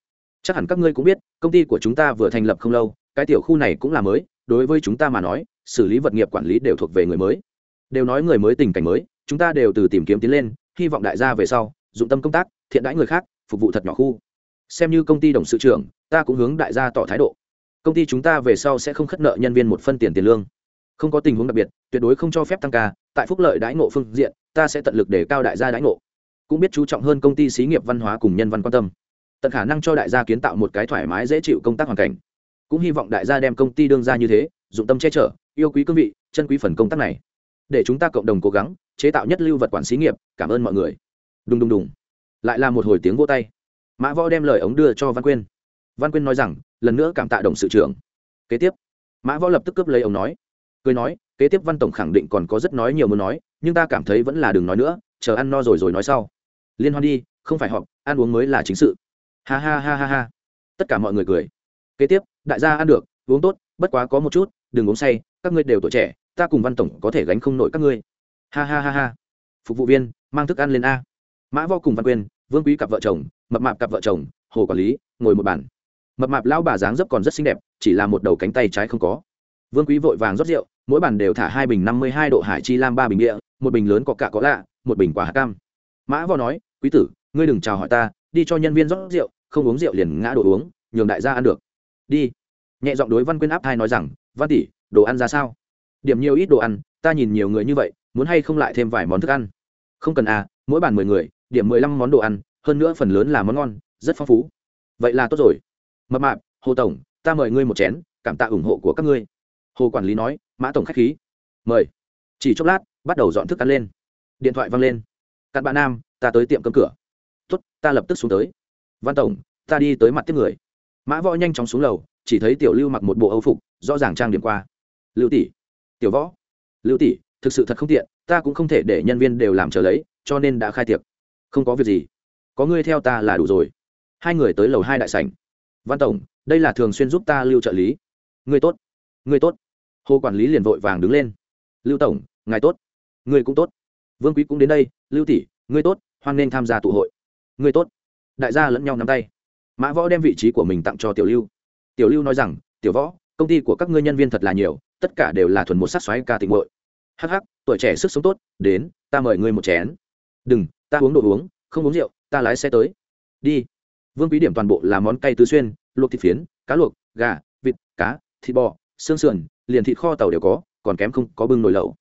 Chắc hẳn các ngươi cũng biết, công ty của chúng ta vừa thành lập không lâu, cái tiểu khu này cũng là mới, đối với chúng ta mà nói, xử lý vật nghiệp quản lý đều thuộc về người mới. Đều nói người mới tình cảnh mới, chúng ta đều từ tìm kiếm tiến lên, hy vọng đại gia về sau, dụng tâm công tác, thiện đãi người khác, phục vụ thật nhỏ khu xem như công ty đồng sự trưởng, ta cũng hướng đại gia tỏ thái độ. Công ty chúng ta về sau sẽ không khất nợ nhân viên một phân tiền tiền lương. Không có tình huống đặc biệt, tuyệt đối không cho phép tăng ca, tại phúc lợi đãi ngộ phương diện, ta sẽ tận lực để cao đại gia đãi ngộ. Cũng biết chú trọng hơn công ty xí nghiệp văn hóa cùng nhân văn quan tâm. Tận khả năng cho đại gia kiến tạo một cái thoải mái dễ chịu công tác hoàn cảnh. Cũng hy vọng đại gia đem công ty đương ra như thế, dụng tâm che chở, yêu quý cương vị, chân quý phần công tác này. Để chúng ta cộng đồng cố gắng, chế tạo nhất lưu vật quản xí nghiệp, cảm ơn mọi người. Đùng đùng đùng. Lại là một hồi tiếng vô tay mã võ đem lời ống đưa cho văn quyên. văn quyên nói rằng, lần nữa cảm tạ đồng sự trưởng. kế tiếp, mã võ lập tức cướp lấy ông nói. cười nói, kế tiếp văn tổng khẳng định còn có rất nói nhiều muốn nói, nhưng ta cảm thấy vẫn là đừng nói nữa, chờ ăn no rồi rồi nói sau. liên hoan đi, không phải họp, ăn uống mới là chính sự. ha ha ha ha ha. tất cả mọi người cười. kế tiếp, đại gia ăn được, uống tốt, bất quá có một chút, đừng uống say, các ngươi đều tuổi trẻ, ta cùng văn tổng có thể gánh không nổi các ngươi. ha ha ha ha. phục vụ viên, mang thức ăn lên a. mã vo cùng văn Quyền vương quý cặp vợ chồng, mập mạp cặp vợ chồng, hồ quản lý, ngồi một bàn. Mập mạp lão bà dáng dấp còn rất xinh đẹp, chỉ là một đầu cánh tay trái không có. Vương quý vội vàng rót rượu, mỗi bàn đều thả hai bình năm mươi hai độ hải chi lam ba bình địa, một bình lớn có cả có lạ, một bình quả hạt cam. Mã võ nói, quý tử, ngươi đừng chào hỏi ta, đi cho nhân viên rót rượu, không uống rượu liền ngã đồ uống, nhường đại gia ăn được. Đi. Nhẹ giọng đối văn quyên áp thai nói rằng, văn tỷ, đồ ăn ra sao? Điểm nhiều ít đồ ăn, ta nhìn nhiều người như vậy, muốn hay không lại thêm vài món thức ăn? Không cần à mỗi bàn mười người điểm mười lăm món đồ ăn, hơn nữa phần lớn là món ngon, rất phong phú. Vậy là tốt rồi. Mập mạp, hồ tổng, ta mời ngươi một chén, cảm tạ ủng hộ của các ngươi. Hồ quản lý nói, mã tổng k h á c h khí. Mời. Chỉ chốc lát, bắt đầu dọn thức ăn lên. Điện thoại văng lên. Cặn bạn nam, ta tới tiệm cơm cửa. Tuất ta lập tức xuống tới. Văn tổng, ta đi tới mặt tiếp người. Mã võ nhanh chóng xuống lầu, chỉ thấy tiểu lưu mặc một bộ âu phục, rõ ràng trang điểm qua. Lưu tỷ. Tiểu võ. Lưu tỷ, thực sự thật không tiện, ta cũng không thể để nhân viên đều làm chờ lấy, cho nên đã khai tiệc không có việc gì. Có ngươi theo ta là đủ rồi. Hai người tới lầu hai đại sảnh. Văn tổng, đây là thường xuyên giúp ta lưu trợ lý. Ngươi tốt. Ngươi tốt. Hồ quản lý liền vội vàng đứng lên. Lưu tổng, ngài tốt. Ngươi cũng tốt. Vương quý cũng đến đây. Lưu tỷ, ngươi tốt, hoan nên tham gia tụ hội. Ngươi tốt. Đại gia lẫn nhau nắm tay. Mã võ đem vị trí của mình tặng cho tiểu lưu. Tiểu lưu nói rằng, tiểu võ, công ty của các ngươi nhân viên thật là nhiều, tất cả đều là thuần một sát xoáy ca tình hội hắc hắc, tuổi trẻ sức sống tốt, đến, ta mời ngươi một chén. Đừng ta uống đồ uống không uống rượu ta lái xe tới. Đi. Vương quý điểm toàn bộ là món cay tứ xuyên luộc thịt phiến cá luộc gà vịt cá thịt bò xương sườn liền thịt kho tàu đều có còn kém không có bưng nồi lẩu.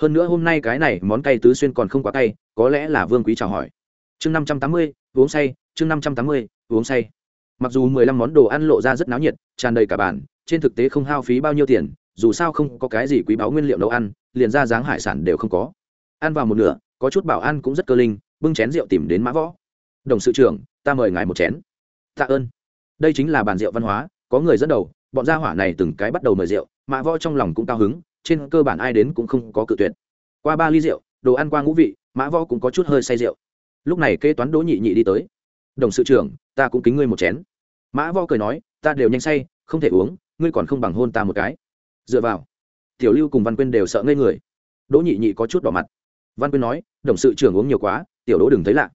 Hơn nữa hôm nay cái này món cay tứ xuyên còn không quá cay có lẽ là vương quý chào hỏi. Chương năm trăm tám mươi uống say chương năm trăm tám mươi uống say. Mặc dù mười lăm món đồ ăn lộ ra rất náo nhiệt tràn đầy cả bản, trên thực tế không hao phí bao nhiêu tiền dù sao không có cái gì quý báu nguyên liệu nấu ăn liền ra dáng hải sản đều không có. Ăn vào một nửa có chút bảo ăn cũng rất cơ linh bưng chén rượu tìm đến mã võ. Đồng sự trưởng, ta mời ngài một chén. Tạ ơn. Đây chính là bàn rượu văn hóa, có người dẫn đầu, bọn gia hỏa này từng cái bắt đầu mời rượu, mã võ trong lòng cũng cao hứng, trên cơ bản ai đến cũng không có cự tuyệt. Qua ba ly rượu, đồ ăn qua ngũ vị, mã võ cũng có chút hơi say rượu. Lúc này kế toán đỗ nhị nhị đi tới. Đồng sự trưởng, ta cũng kính ngươi một chén. Mã võ cười nói, ta đều nhanh say, không thể uống, ngươi còn không bằng hôn ta một cái. Dựa vào, tiểu lưu cùng văn quyên đều sợ ngây người. Đỗ nhị nhị có chút đỏ mặt. Văn quyên nói, đồng sự trưởng uống nhiều quá tiểu đỗ đừng thấy lạ.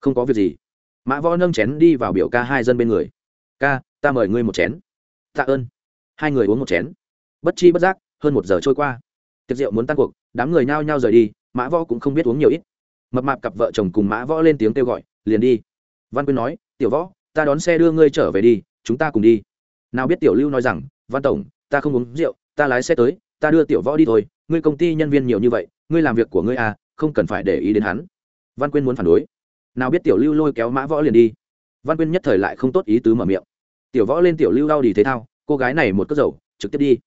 Không có việc gì. Mã võ nâng chén đi vào biểu ca hai dân bên người. Ca, ta mời ngươi một chén. Tạ ơn. Hai người uống một chén. Bất chi bất giác, hơn một giờ trôi qua. Tiệc rượu muốn tan cuộc, đám người nhao nhao rời đi, mã võ cũng không biết uống nhiều ít. Mập mạp cặp vợ chồng cùng mã võ lên tiếng kêu gọi, liền đi. Văn quyên nói, tiểu võ, ta đón xe đưa ngươi trở về đi, chúng ta cùng đi. Nào biết tiểu lưu nói rằng, văn tổng, ta không uống rượu, ta lái xe tới, ta đưa tiểu võ đi thôi, ngươi công ty nhân viên nhiều như vậy, ngươi làm việc của ngươi à không cần phải để ý đến hắn văn quyên muốn phản đối. Nào biết tiểu lưu lôi kéo mã võ liền đi. Văn quyên nhất thời lại không tốt ý tứ mở miệng. Tiểu võ lên tiểu lưu đau đi thế thao, cô gái này một cất dầu, trực tiếp đi.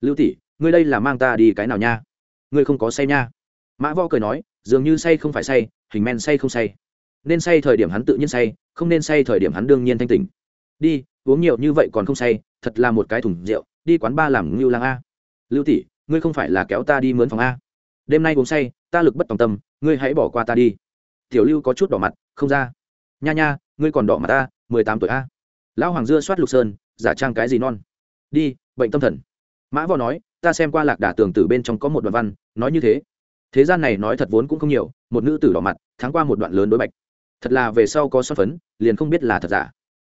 Lưu tỷ, ngươi đây là mang ta đi cái nào nha? Ngươi không có say nha. Mã võ cười nói, dường như say không phải say, hình men say không say. Nên say thời điểm hắn tự nhiên say, không nên say thời điểm hắn đương nhiên thanh tỉnh. Đi, uống nhiều như vậy còn không say, thật là một cái thùng rượu, đi quán ba làm ngưu lang a. Lưu tỷ, ngươi không phải là kéo ta đi mướn phòng a. Đêm nay uống say, ta lực bất tòng tâm, ngươi hãy bỏ qua ta đi tiểu lưu có chút đỏ mặt, không ra. Nha nha, ngươi còn đỏ mặt ta, mười tám tuổi a. Lão hoàng dưa soát lục sơn, giả trang cái gì non? Đi, bệnh tâm thần. Mã võ nói, ta xem qua lạc đà tường từ bên trong có một đoạn văn, nói như thế. Thế gian này nói thật vốn cũng không nhiều, một nữ tử đỏ mặt tháng qua một đoạn lớn đối bạch. Thật là về sau có son phấn, liền không biết là thật giả.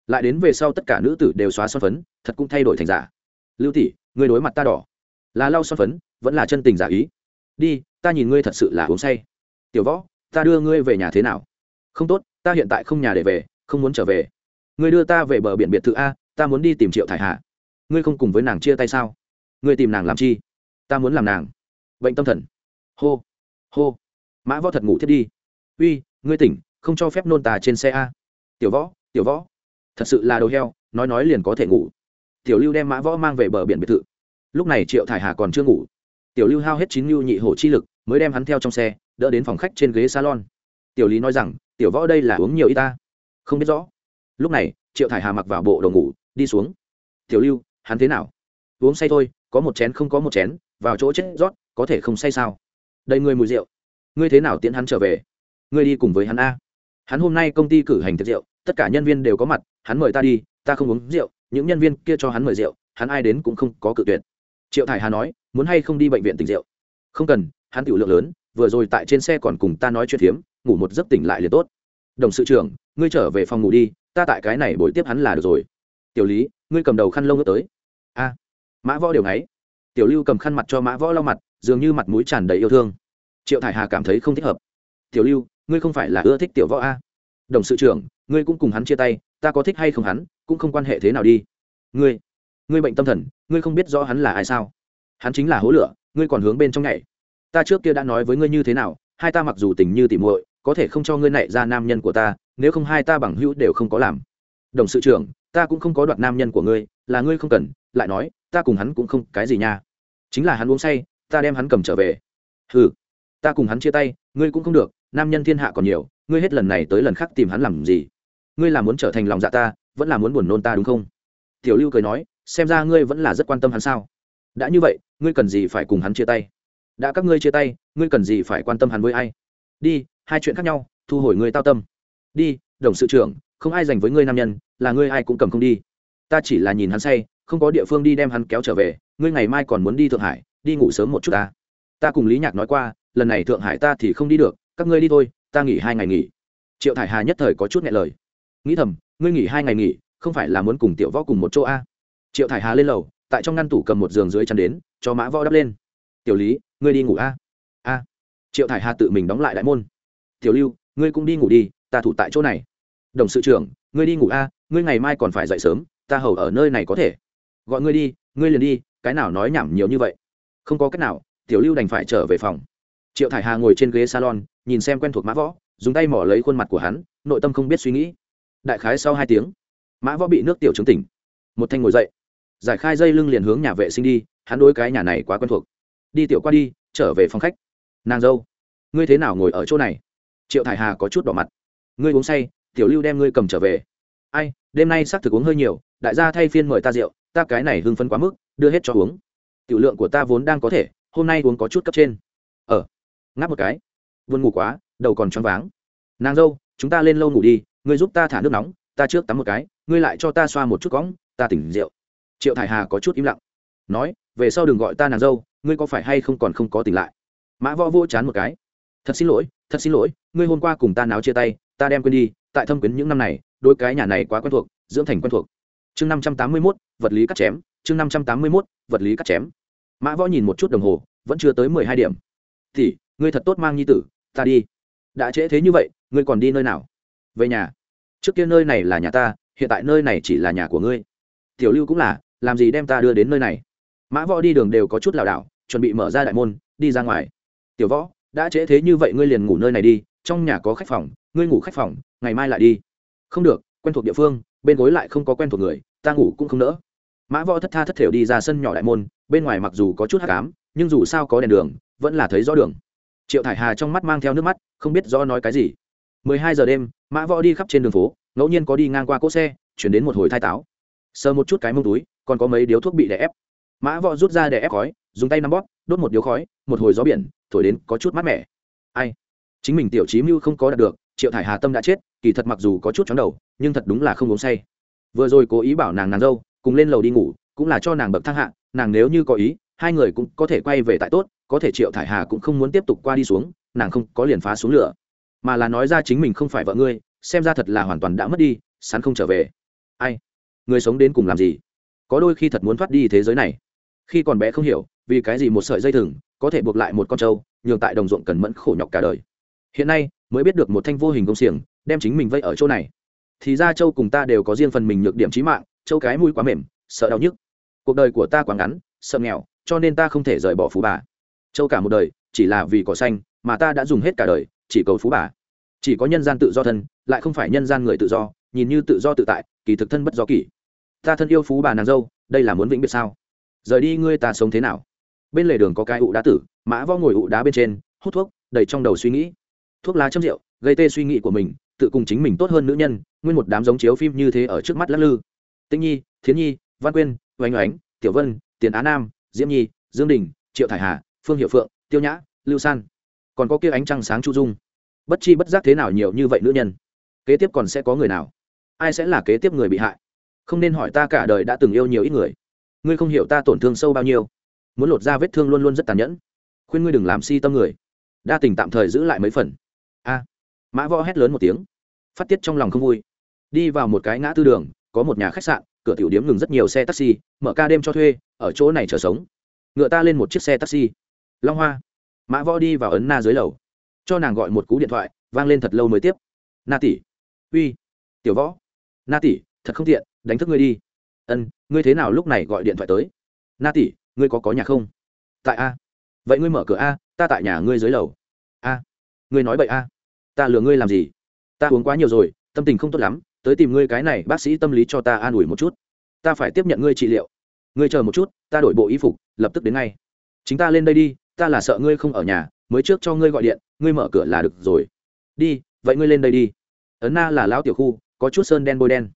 Lại đến về sau tất cả nữ tử đều xóa son phấn, thật cũng thay đổi thành giả. Lưu tỷ người đối mặt ta đỏ. Là lau son phấn, vẫn là chân tình giả ý. Đi, ta nhìn ngươi thật sự là uống say. Tiểu võ ta đưa ngươi về nhà thế nào? Không tốt, ta hiện tại không nhà để về, không muốn trở về. Ngươi đưa ta về bờ biển biệt thự a, ta muốn đi tìm triệu thải Hà. ngươi không cùng với nàng chia tay sao? Ngươi tìm nàng làm chi? Ta muốn làm nàng. Bệnh tâm thần. Hô hô. Mã võ thật ngủ thiết đi. Uy, ngươi tỉnh, không cho phép nôn tà trên xe a. Tiểu võ tiểu võ. Thật sự là đồ heo, nói nói liền có thể ngủ. Tiểu lưu đem mã võ mang về bờ biển biệt thự. Lúc này triệu thải hà còn chưa ngủ. Tiểu lưu hao hết chín lưu nhị hổ chi lực, mới đem hắn theo trong xe đỡ đến phòng khách trên ghế salon. Tiểu lý nói rằng, tiểu võ đây là uống nhiều y ta. Không biết rõ. Lúc này, triệu thải hà mặc vào bộ đồ ngủ, đi xuống. Tiểu lưu, hắn thế nào? Uống say thôi, có một chén không có một chén, vào chỗ chết rót, có thể không say sao? Đây ngươi mùi rượu. Ngươi thế nào tiễn hắn trở về? Ngươi đi cùng với hắn a. Hắn hôm nay công ty cử hành tiệc rượu, tất cả nhân viên đều có mặt, hắn mời ta đi, ta không uống rượu, những nhân viên kia cho hắn mời rượu, hắn ai đến cũng không có cự tuyệt. Triệu thải hà nói, muốn hay không đi bệnh viện tỉnh rượu? Không cần, hắn tiểu lượng lớn vừa rồi tại trên xe còn cùng ta nói chuyện phiếm, ngủ một giấc tỉnh lại liền tốt. Đồng sự trưởng, ngươi trở về phòng ngủ đi, ta tại cái này buổi tiếp hắn là được rồi. Tiểu lý, ngươi cầm đầu khăn lông ướt tới. A, mã võ điều ngáy. Tiểu lưu cầm khăn mặt cho mã võ lau mặt, dường như mặt mũi tràn đầy yêu thương. Triệu thải hà cảm thấy không thích hợp. Tiểu lưu, ngươi không phải là ưa thích tiểu võ a. Đồng sự trưởng, ngươi cũng cùng hắn chia tay, ta có thích hay không hắn, cũng không quan hệ thế nào đi. Ngươi ngươi bệnh tâm thần, ngươi không biết rõ hắn là ai sao? Hắn chính là hố lửa, ngươi còn hướng bên trong nhảy ta trước kia đã nói với ngươi như thế nào, hai ta mặc dù tình như tỉ muội, có thể không cho ngươi nảy ra nam nhân của ta, nếu không hai ta bằng hữu đều không có làm. Đồng sự trưởng, ta cũng không có đoạt nam nhân của ngươi, là ngươi không cần, lại nói, ta cùng hắn cũng không cái gì nha. Chính là hắn uống say, ta đem hắn cầm trở về. Ừ ta cùng hắn chia tay, ngươi cũng không được, nam nhân thiên hạ còn nhiều, ngươi hết lần này tới lần khác tìm hắn làm gì? Ngươi là muốn trở thành lòng dạ ta, vẫn là muốn buồn nôn ta đúng không? Tiểu lưu cười nói, xem ra ngươi vẫn là rất quan tâm hắn sao? Đã như vậy, ngươi cần gì phải cùng hắn chia tay? Đã các ngươi chia tay, ngươi cần gì phải quan tâm hắn với ai? Đi, hai chuyện khác nhau, thu hồi ngươi tao tâm. Đi, đồng sự trưởng, không ai dành với ngươi nam nhân, là ngươi ai cũng cầm không đi. Ta chỉ là nhìn hắn say, không có địa phương đi đem hắn kéo trở về, ngươi ngày mai còn muốn đi thượng hải, đi ngủ sớm một chút ta. Ta cùng lý nhạc nói qua, lần này thượng hải ta thì không đi được, các ngươi đi thôi, ta nghỉ hai ngày nghỉ. Triệu thải hà nhất thời có chút nghe lời. Nghĩ thầm, ngươi nghỉ hai ngày nghỉ, không phải là muốn cùng tiểu võ cùng một chỗ a? Triệu thải hà lên lầu, tại trong ngăn tủ cầm một giường dưới chăn đến, cho mã võ đắp lên. Tiểu lý ngươi đi ngủ a. A. Triệu thải hà tự mình đóng lại đại môn. Tiểu lưu, ngươi cũng đi ngủ đi, ta thủ tại chỗ này. Đồng sự trưởng, ngươi đi ngủ a, ngươi ngày mai còn phải dậy sớm, ta hầu ở nơi này có thể. Gọi ngươi đi, ngươi liền đi, cái nào nói nhảm nhiều như vậy. Không có cách nào, tiểu lưu đành phải trở về phòng. Triệu thải hà ngồi trên ghế salon, nhìn xem quen thuộc mã võ, dùng tay mỏ lấy khuôn mặt của hắn, nội tâm không biết suy nghĩ. Đại khái sau hai tiếng, mã võ bị nước tiểu chứng tỉnh. Một thanh ngồi dậy. Giải khai dây lưng liền hướng nhà vệ sinh đi, hắn đối cái nhà này quá quen thuộc đi tiểu qua đi, trở về phòng khách. Nàng dâu, ngươi thế nào ngồi ở chỗ này? Triệu thải hà có chút đỏ mặt. Ngươi uống say, tiểu lưu đem ngươi cầm trở về. Ai, đêm nay xác thực uống hơi nhiều, đại gia thay phiên mời ta rượu, ta cái này hưng phấn quá mức, đưa hết cho uống. Tiểu lượng của ta vốn đang có thể, hôm nay uống có chút cấp trên. Ờ ngáp một cái. Vươn ngủ quá, đầu còn choáng váng. Nàng dâu, chúng ta lên lâu ngủ đi, ngươi giúp ta thả nước nóng, ta trước tắm một cái, ngươi lại cho ta xoa một chút cõng, ta tỉnh rượu. Triệu thải hà có chút im lặng nói, về sau đừng gọi ta nàng dâu, ngươi có phải hay không còn không có tỉnh lại? Mã võ vô chán một cái, thật xin lỗi, thật xin lỗi, ngươi hôm qua cùng ta náo chia tay, ta đem quên đi, tại thâm quyến những năm này đôi cái nhà này quá quen thuộc, dưỡng thành quen thuộc. Chương năm trăm tám mươi mốt, vật lý cắt chém, chương năm trăm tám mươi mốt, vật lý cắt chém. Mã võ nhìn một chút đồng hồ, vẫn chưa tới mười hai điểm. Thì ngươi thật tốt mang nhi tử, ta đi. Đã trễ thế như vậy, ngươi còn đi nơi nào? Về nhà. Trước kia nơi này là nhà ta, hiện tại nơi này chỉ là nhà của ngươi. Tiểu lưu cũng là, làm gì đem ta đưa đến nơi này? Mã võ đi đường đều có chút lảo đảo, chuẩn bị mở ra đại môn, đi ra ngoài. Tiểu võ, đã trễ thế như vậy ngươi liền ngủ nơi này đi, trong nhà có khách phòng, ngươi ngủ khách phòng, ngày mai lại đi. Không được, quen thuộc địa phương, bên gối lại không có quen thuộc người, ta ngủ cũng không nỡ. Mã võ thất tha thất thểu đi ra sân nhỏ đại môn, bên ngoài mặc dù có chút hát cám nhưng dù sao có đèn đường, vẫn là thấy rõ đường. Triệu thải hà trong mắt mang theo nước mắt, không biết rõ nói cái gì. Mười hai giờ đêm, mã võ đi khắp trên đường phố, ngẫu nhiên có đi ngang qua cỗ xe, chuyển đến một hồi thai táo. Sờ một chút cái mông túi, còn có mấy điếu thuốc bị đè ép mã võ rút ra để ép khói, dùng tay nắm bóp, đốt một điếu khói, một hồi gió biển, thổi đến có chút mát mẻ. Ai? Chính mình tiểu chí mưu không có đạt được, triệu thải hà tâm đã chết, kỳ thật mặc dù có chút chóng đầu, nhưng thật đúng là không uống say. Vừa rồi cố ý bảo nàng nàng dâu, cùng lên lầu đi ngủ, cũng là cho nàng bậc thang hạ, nàng nếu như có ý, hai người cũng có thể quay về tại tốt, có thể triệu thải hà cũng không muốn tiếp tục qua đi xuống, nàng không có liền phá xuống lửa. Mà là nói ra chính mình không phải vợ ngươi, xem ra thật là hoàn toàn đã mất đi sắn không trở về. Ai? Người sống đến cùng làm gì? Có đôi khi thật muốn thoát đi thế giới này. Khi còn bé không hiểu, vì cái gì một sợi dây thừng có thể buộc lại một con trâu, nhường tại đồng ruộng cần mẫn khổ nhọc cả đời. Hiện nay, mới biết được một thanh vô hình công xiềng, đem chính mình vây ở chỗ này. Thì ra châu cùng ta đều có riêng phần mình nhược điểm trí mạng châu cái mũi quá mềm, sợ đau nhức. Cuộc đời của ta quá ngắn, sợ nghèo, cho nên ta không thể rời bỏ phú bà. Châu cả một đời, chỉ là vì cỏ xanh, mà ta đã dùng hết cả đời, chỉ cầu phú bà. Chỉ có nhân gian tự do thân, lại không phải nhân gian người tự do, nhìn như tự do tự tại, kỳ thực thân bất do kỳ ta thân yêu phú bà nàng dâu, đây là muốn vĩnh biệt sao? Rời đi ngươi ta sống thế nào? Bên lề đường có cái ụ đá tử, mã võ ngồi ụ đá bên trên, hút thuốc, đầy trong đầu suy nghĩ. Thuốc lá châm rượu, gây tê suy nghĩ của mình, tự cùng chính mình tốt hơn nữ nhân, nguyên một đám giống chiếu phim như thế ở trước mắt lắc lư. Tinh nhi, thiến nhi, văn quyên oanh oánh, tiểu vân, tiền á nam, diễm nhi, dương đình, triệu thải hà, phương hiệu phượng, tiêu nhã, lưu san. Còn có kia ánh trăng sáng chu dung. Bất chi bất giác thế nào nhiều như vậy nữ nhân? Kế tiếp còn sẽ có người nào? Ai sẽ là kế tiếp người bị hại? Không nên hỏi ta cả đời đã từng yêu nhiều ít người. Ngươi không hiểu ta tổn thương sâu bao nhiêu. Muốn lột ra vết thương luôn luôn rất tàn nhẫn. Khuyên ngươi đừng làm si tâm người. Đa tình tạm thời giữ lại mấy phần. A. Mã võ hét lớn một tiếng. Phát tiết trong lòng không vui. Đi vào một cái ngã tư đường, có một nhà khách sạn, cửa tiểu điếm ngừng rất nhiều xe taxi, mở ca đêm cho thuê, ở chỗ này chờ sống. Ngựa ta lên một chiếc xe taxi. Long hoa. Mã võ đi vào ấn na dưới lầu. Cho nàng gọi một cú điện thoại, vang lên thật lâu mới tiếp. Na tỷ. Uy. Tiểu võ. Na tỷ, thật không tiện đánh thức ngươi đi. Ân, ngươi thế nào lúc này gọi điện thoại tới? Na tỷ, ngươi có có nhà không? Tại a. Vậy ngươi mở cửa a, ta tại nhà ngươi dưới lầu. A. Ngươi nói vậy a. Ta lừa ngươi làm gì? Ta uống quá nhiều rồi, tâm tình không tốt lắm, tới tìm ngươi cái này, bác sĩ tâm lý cho ta an ủi một chút. Ta phải tiếp nhận ngươi trị liệu. Ngươi chờ một chút, ta đổi bộ y phục, lập tức đến ngay. Chính ta lên đây đi, ta là sợ ngươi không ở nhà, mới trước cho ngươi gọi điện, ngươi mở cửa là được rồi. Đi, vậy ngươi lên đây đi. Ấn na là lão tiểu khu, có chút sơn đen bôi đen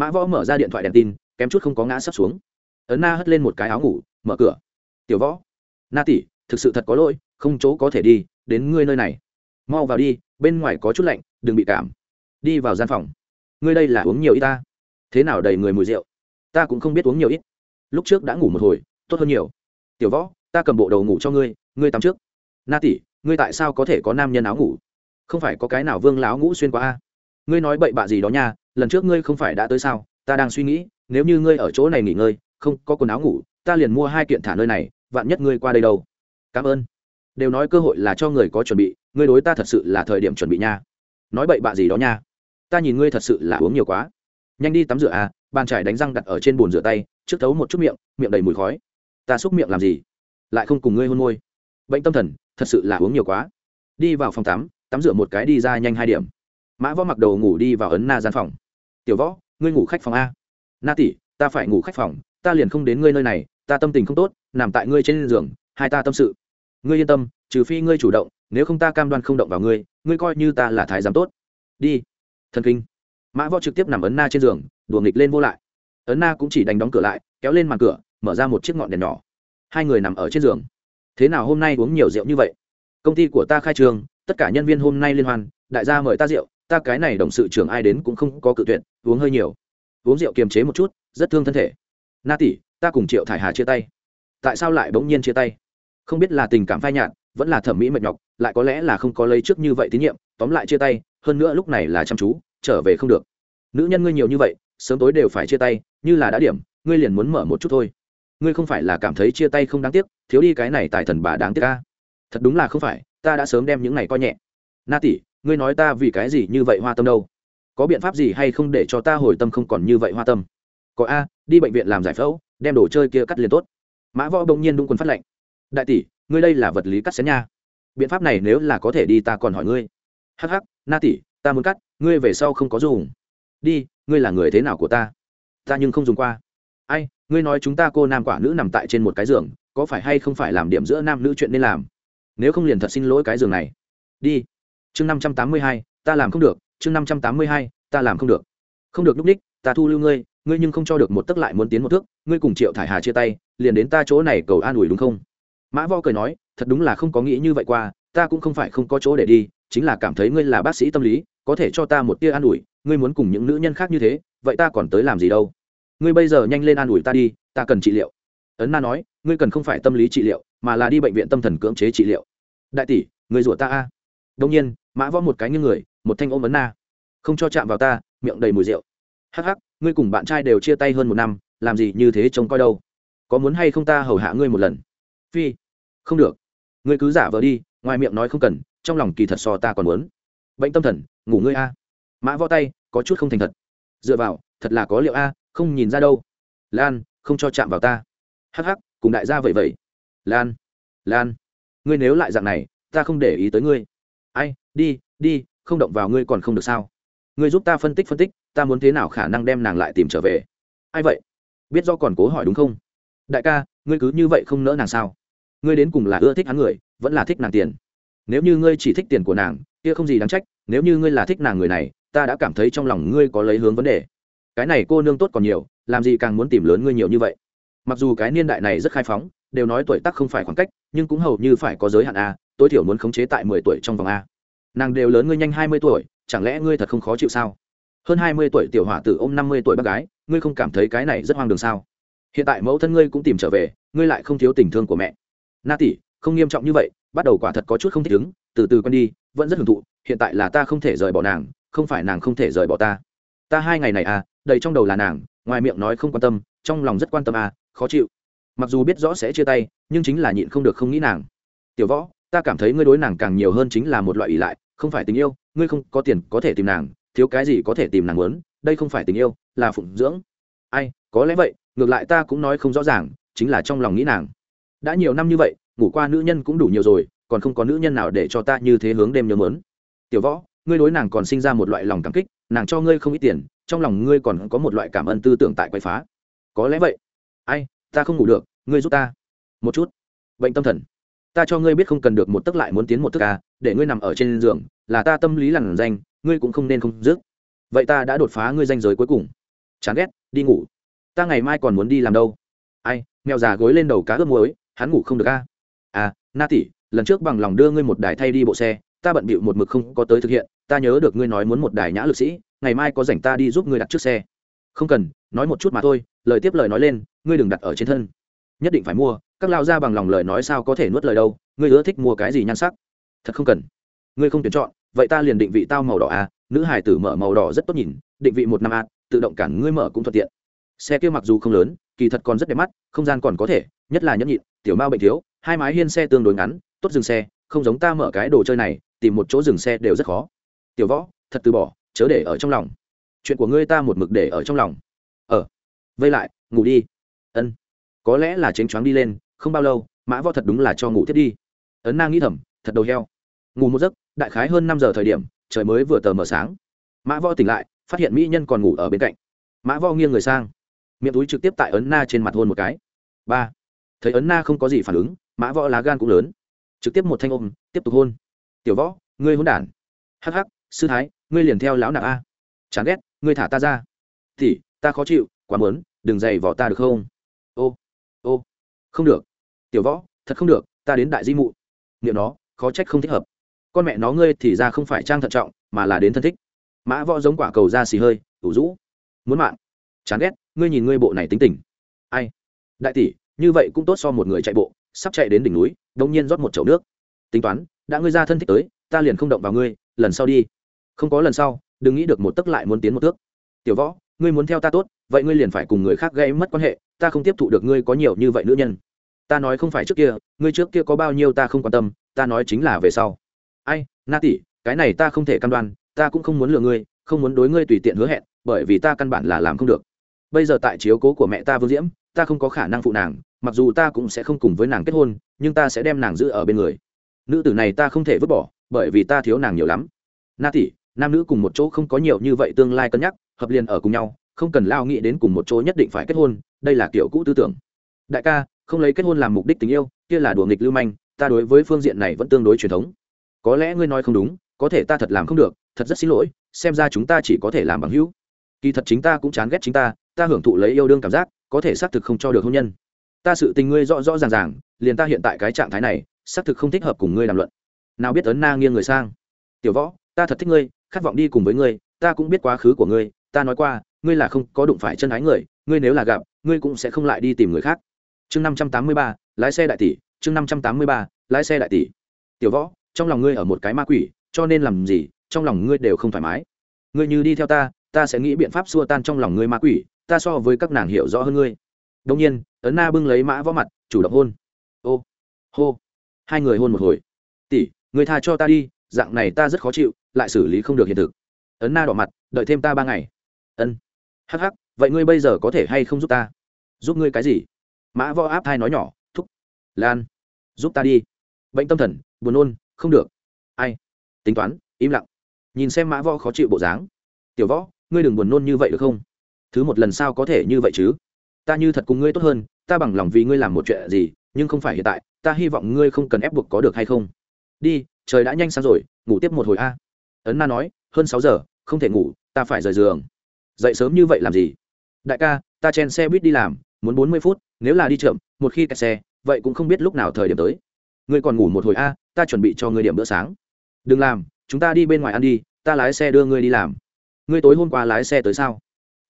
mã võ mở ra điện thoại đèn tin, kém chút không có ngã sắp xuống. Ấn na hất lên một cái áo ngủ, mở cửa. Tiểu võ. Na tỷ, thực sự thật có lỗi, không chỗ có thể đi, đến ngươi nơi này. Mau vào đi, bên ngoài có chút lạnh, đừng bị cảm. Đi vào gian phòng. Ngươi đây là uống nhiều ít ta? Thế nào đầy người mùi rượu? Ta cũng không biết uống nhiều ít. Lúc trước đã ngủ một hồi, tốt hơn nhiều. Tiểu võ, ta cầm bộ đầu ngủ cho ngươi ngươi tắm trước. Na tỷ, ngươi tại sao có thể có nam nhân áo ngủ? Không phải có cái nào vương láo ngủ xuyên qua a? Ngươi nói bậy bạ gì đó nha, lần trước ngươi không phải đã tới sao? Ta đang suy nghĩ, nếu như ngươi ở chỗ này nghỉ ngơi, không có quần áo ngủ, ta liền mua hai kiện thả nơi này, vạn nhất ngươi qua đây đâu. Cảm ơn. Đều nói cơ hội là cho người có chuẩn bị, ngươi đối ta thật sự là thời điểm chuẩn bị nha. Nói bậy bạ gì đó nha. Ta nhìn ngươi thật sự là uống nhiều quá. Nhanh đi tắm rửa à bàn trải đánh răng đặt ở trên bồn rửa tay, trước thấu một chút miệng miệng đầy mùi khói. Ta xúc miệng làm gì? Lại không cùng ngươi hôn môi. Bệnh tâm thần, thật sự là uống nhiều quá. Đi vào phòng tắm tắm rửa một cái đi ra nhanh hai điểm mã võ mặc đầu ngủ đi vào ấn na gian phòng. Tiểu võ, ngươi ngủ khách phòng a? Na tỷ, ta phải ngủ khách phòng, ta liền không đến ngươi nơi này, ta tâm tình không tốt, nằm tại ngươi trên giường, hai ta tâm sự. Ngươi yên tâm, trừ phi ngươi chủ động, nếu không ta cam đoan không động vào ngươi ngươi coi như ta là thái giám tốt. Đi. Thần kinh. Mã võ trực tiếp nằm ấn na trên giường, đùa nghịch lên vô lại. Ấn na cũng chỉ đánh đóng cửa lại, kéo lên màn cửa, mở ra một chiếc ngọn đèn nhỏ. Hai người nằm ở trên giường. Thế nào hôm nay uống nhiều rượu như vậy? Công ty của ta khai trường, tất cả nhân viên hôm nay liên hoan, đại gia mời ta rượu ta cái này đồng sự trưởng ai đến cũng không có cự tuyệt, uống hơi nhiều. Uống rượu kiềm chế một chút, rất thương thân thể. Na tỷ, ta cùng triệu thải hà chia tay. Tại sao lại bỗng nhiên chia tay? Không biết là tình cảm phai nhạt, vẫn là thẩm mỹ mệt nhọc, lại có lẽ là không có lấy trước như vậy tín nhiệm, tóm lại chia tay, hơn nữa lúc này là chăm chú, trở về không được. Nữ nhân ngươi nhiều như vậy, sớm tối đều phải chia tay, như là đã điểm, ngươi liền muốn mở một chút thôi. Ngươi không phải là cảm thấy chia tay không đáng tiếc, thiếu đi cái này tài thần bà đáng tiếc ca thật đúng là không phải, ta đã sớm đem những này coi nhẹ. Na tỷ ngươi nói ta vì cái gì như vậy hoa tâm đâu? Có biện pháp gì hay không để cho ta hồi tâm không còn như vậy hoa tâm? Có a, đi bệnh viện làm giải phẫu, đem đồ chơi kia cắt liền tốt. Mã võ bỗng nhiên đúng quân phát lệnh. Đại tỷ, ngươi đây là vật lý cắt xén nha. Biện pháp này nếu là có thể đi ta còn hỏi ngươi. Hh na tỷ, ta muốn cắt, ngươi về sau không có dùng. Đi, ngươi là người thế nào của ta? Ta nhưng không dùng qua. Ai, ngươi nói chúng ta cô nam quả nữ nằm tại trên một cái giường, có phải hay không phải làm điểm giữa nam nữ chuyện nên làm? Nếu không liền thật xin lỗi cái giường này. Đi chương năm trăm tám mươi hai, ta làm không được, chương năm trăm tám mươi hai, ta làm không được. Không được lúc ních ta thu lưu ngươi ngươi nhưng không cho được một tấc lại muốn tiến một thước, ngươi cùng triệu thải hà chia tay, liền đến ta chỗ này cầu an ủi đúng không? Mã vo cười nói, thật đúng là không có nghĩ như vậy qua, ta cũng không phải không có chỗ để đi, chính là cảm thấy ngươi là bác sĩ tâm lý, có thể cho ta một tia an ủi, ngươi muốn cùng những nữ nhân khác như thế, vậy ta còn tới làm gì đâu? Ngươi bây giờ nhanh lên an ủi ta đi, ta cần trị liệu. Ấn na nói, ngươi cần không phải tâm lý trị liệu, mà là đi bệnh viện tâm thần cưỡng chế trị liệu. Đại tỷ người rủa ta a. Đông nhiên mã võ một cái như người, một thanh ôm ấn na. Không cho chạm vào ta, miệng đầy mùi rượu. Hắc hắc, ngươi cùng bạn trai đều chia tay hơn một năm, làm gì như thế trông coi đâu. Có muốn hay không ta hầu hạ ngươi một lần? Phi, không được. Ngươi cứ giả vờ đi, ngoài miệng nói không cần, trong lòng kỳ thật so ta còn muốn. Bệnh tâm thần, ngủ ngươi a. Mã võ tay, có chút không thành thật. Dựa vào, thật là có liệu a, không nhìn ra đâu. Lan, không cho chạm vào ta. Hắc hắc, cùng đại gia vậy vậy. Lan lan, ngươi nếu lại dạng này, ta không để ý tới ngươi ai, đi đi, không động vào ngươi còn không được sao? Ngươi giúp ta phân tích phân tích, ta muốn thế nào khả năng đem nàng lại tìm trở về? Ai vậy? Biết do còn cố hỏi đúng không? Đại ca, ngươi cứ như vậy không nỡ nàng sao? Ngươi đến cùng là ưa thích hắn người, vẫn là thích nàng tiền? Nếu như ngươi chỉ thích tiền của nàng, kia không gì đáng trách, nếu như ngươi là thích nàng người này, ta đã cảm thấy trong lòng ngươi có lấy hướng vấn đề. Cái này cô nương tốt còn nhiều, làm gì càng muốn tìm lớn ngươi nhiều như vậy? Mặc dù cái niên đại này rất khai phóng, đều nói tuổi tác không phải khoảng cách, nhưng cũng hầu như phải có giới hạn a tối thiểu muốn khống chế tại mười tuổi trong vòng a. Nàng đều lớn ngươi nhanh hai mươi tuổi, chẳng lẽ ngươi thật không khó chịu sao? Hơn hai mươi tuổi tiểu hỏa tử ôm năm mươi tuổi bác gái, ngươi không cảm thấy cái này rất hoang đường sao? Hiện tại mẫu thân ngươi cũng tìm trở về, ngươi lại không thiếu tình thương của mẹ. Na tỷ, không nghiêm trọng như vậy, bắt đầu quả thật có chút không thích ứng, từ từ quen đi, vẫn rất hưởng thụ, hiện tại là ta không thể rời bỏ nàng, không phải nàng không thể rời bỏ ta. Ta hai ngày này à đầy trong đầu là nàng, ngoài miệng nói không quan tâm, trong lòng rất quan tâm à khó chịu. Mặc dù biết rõ sẽ chia tay, nhưng chính là nhịn không được không nghĩ nàng. Tiểu võ ta cảm thấy ngươi đối nàng càng nhiều hơn chính là một loại ỷ lại, không phải tình yêu, ngươi không có tiền có thể tìm nàng, thiếu cái gì có thể tìm nàng muốn, đây không phải tình yêu, là phụng dưỡng. Ai, có lẽ vậy, ngược lại ta cũng nói không rõ ràng, chính là trong lòng nghĩ nàng. Đã nhiều năm như vậy, ngủ qua nữ nhân cũng đủ nhiều rồi, còn không có nữ nhân nào để cho ta như thế hướng đêm nhớ mớn. Tiểu võ, ngươi đối nàng còn sinh ra một loại lòng cảm kích, nàng cho ngươi không ít tiền, trong lòng ngươi còn có một loại cảm ơn tư tưởng tại quay phá. Có lẽ vậy. Ai, ta không ngủ được, ngươi giúp ta. Một chút. Bệnh tâm thần ta cho ngươi biết không cần được một tức lại muốn tiến một tức à để ngươi nằm ở trên giường, là ta tâm lý lằn danh, ngươi cũng không nên không dứt. Vậy ta đã đột phá ngươi danh giới cuối cùng. Chán ghét, đi ngủ. Ta ngày mai còn muốn đi làm đâu? Ai, mèo già gối lên đầu cá ướp muối, hắn ngủ không được a à? à na tỷ, lần trước bằng lòng đưa ngươi một đài thay đi bộ xe, ta bận bịu một mực không có tới thực hiện, ta nhớ được ngươi nói muốn một đài nhã lực sĩ, ngày mai có rảnh ta đi giúp ngươi đặt trước xe. Không cần, nói một chút mà thôi, lời tiếp lời nói lên, ngươi đừng đặt ở trên thân. Nhất định phải mua các lao ra bằng lòng lời nói sao có thể nuốt lời đâu, ngươi ưa thích mua cái gì nhan sắc? Thật không cần. Ngươi không tuyển chọn, vậy ta liền định vị tao màu đỏ a, nữ hải tử mở màu đỏ rất tốt nhìn, định vị một năm a, tự động cản ngươi mở cũng thuận tiện. Xe kia mặc dù không lớn, kỳ thật còn rất đẹp mắt, không gian còn có thể, nhất là nhẫn nhịn, tiểu mao bệnh thiếu, hai mái hiên xe tương đối ngắn, tốt dừng xe, không giống ta mở cái đồ chơi này, tìm một chỗ dừng xe đều rất khó. Tiểu võ, thật từ bỏ, chớ để ở trong lòng. Chuyện của ngươi ta một mực để ở trong lòng. Ờ vây lại, ngủ đi. Ân, có lẽ là chênh choáng đi lên không bao lâu, mã võ thật đúng là cho ngủ thiết đi. Ấn na nghĩ thầm, thật đầu heo. Ngủ một giấc, đại khái hơn năm giờ thời điểm, trời mới vừa tờ mờ sáng. Mã võ tỉnh lại, phát hiện mỹ nhân còn ngủ ở bên cạnh. Mã võ nghiêng người sang. Miệng túi trực tiếp tại ấn na trên mặt hôn một cái. Ba. Thấy ấn na không có gì phản ứng, mã võ lá gan cũng lớn. Trực tiếp một thanh ôm, tiếp tục hôn. Tiểu võ, ngươi hôn đản. Hắc hắc, sư thái, ngươi liền theo lão nạp a. Chán ghét, ngươi thả ta ra. Thì, ta khó chịu, quá mớn đừng dày vỏ ta được không? Ô ô. Không được tiểu võ, thật không được, ta đến đại di mụ. Niệm nó, khó trách không thích hợp. Con mẹ nó ngươi thì ra không phải trang thận trọng, mà là đến thân thích. Mã võ giống quả cầu ra xì hơi, ủ rũ. Muốn mạng. Chán ghét, ngươi nhìn ngươi bộ này tính tình. Ai? Đại tỷ, như vậy cũng tốt so một người chạy bộ, sắp chạy đến đỉnh núi, đông nhiên rót một chậu nước. Tính toán, đã ngươi ra thân thích tới, ta liền không động vào ngươi, lần sau đi. Không có lần sau, đừng nghĩ được một tấc lại muốn tiến một thước. Tiểu võ, ngươi muốn theo ta tốt, vậy ngươi liền phải cùng người khác gây mất quan hệ, ta không tiếp thụ được ngươi có nhiều như vậy nữ nhân ta nói không phải trước kia, ngươi trước kia có bao nhiêu ta không quan tâm, ta nói chính là về sau. Ai, na tỷ, cái này ta không thể căn đoan, ta cũng không muốn lừa ngươi, không muốn đối ngươi tùy tiện hứa hẹn, bởi vì ta căn bản là làm không được. Bây giờ tại chiếu cố của mẹ ta vương diễm, ta không có khả năng phụ nàng, mặc dù ta cũng sẽ không cùng với nàng kết hôn, nhưng ta sẽ đem nàng giữ ở bên người. Nữ tử này ta không thể vứt bỏ, bởi vì ta thiếu nàng nhiều lắm. Na tỷ, nam nữ cùng một chỗ không có nhiều như vậy tương lai cân nhắc, hợp liền ở cùng nhau, không cần lao nghĩ đến cùng một chỗ nhất định phải kết hôn, đây là kiểu cũ tư tưởng. Đại ca không lấy kết hôn làm mục đích tình yêu, kia là đùa nghịch lưu manh, ta đối với phương diện này vẫn tương đối truyền thống. Có lẽ ngươi nói không đúng, có thể ta thật làm không được, thật rất xin lỗi, xem ra chúng ta chỉ có thể làm bằng hữu. Kỳ thật chính ta cũng chán ghét chính ta ta hưởng thụ lấy yêu đương cảm giác, có thể xác thực không cho được hôn nhân. Ta sự tình ngươi rõ rõ ràng ràng, liền ta hiện tại cái trạng thái này, xác thực không thích hợp cùng ngươi làm luận. Nào biết ấn na nghiêng người sang. Tiểu võ, ta thật thích ngươi, khát vọng đi cùng với ngươi, ta cũng biết quá khứ của ngươi, ta nói qua, ngươi là không có đụng phải chân ái người, ngươi nếu là gặp, ngươi cũng sẽ không lại đi tìm người khác chương năm trăm tám mươi ba, lái xe đại tỷ, chương năm trăm tám mươi ba, lái xe đại tỷ. Tiểu võ, trong lòng ngươi ở một cái ma quỷ, cho nên làm gì, trong lòng ngươi đều không thoải mái. Ngươi như đi theo ta ta sẽ nghĩ biện pháp xua tan trong lòng ngươi ma quỷ, ta so với các nàng hiểu rõ hơn ngươi. Đông nhiên, ấn na bưng lấy mã võ mặt, chủ động hôn. Ô, hô. Hai người hôn một hồi. Tỷ người tha cho ta đi, dạng này ta rất khó chịu, lại xử lý không được hiện thực. Ấn na đỏ mặt, đợi thêm ta ba ngày. Ân. Hắc hắc, vậy ngươi bây giờ có thể hay không giúp ta? Giúp ngươi cái gì? Mã võ áp thai nói nhỏ, thúc, lan, giúp ta đi. Bệnh tâm thần, buồn nôn, không được. Ai? Tính toán, im lặng. Nhìn xem mã võ khó chịu bộ dáng. Tiểu võ, ngươi đừng buồn nôn như vậy được không? Thứ một lần sao có thể như vậy chứ? Ta như thật cùng ngươi tốt hơn, ta bằng lòng vì ngươi làm một chuyện gì, nhưng không phải hiện tại, ta hy vọng ngươi không cần ép buộc có được hay không. Đi, trời đã nhanh sáng rồi, ngủ tiếp một hồi a. Ấn na nói, hơn sáu giờ, không thể ngủ, ta phải rời giường. Dậy sớm như vậy làm gì? Đại ca, ta chen xe buýt đi làm muốn bốn mươi phút, nếu là đi chậm, một khi kẹt xe, vậy cũng không biết lúc nào thời điểm tới. Ngươi còn ngủ một hồi a, ta chuẩn bị cho ngươi điểm bữa sáng. Đừng làm, chúng ta đi bên ngoài ăn đi, ta lái xe đưa ngươi đi làm. Ngươi tối hôm qua lái xe tới sao?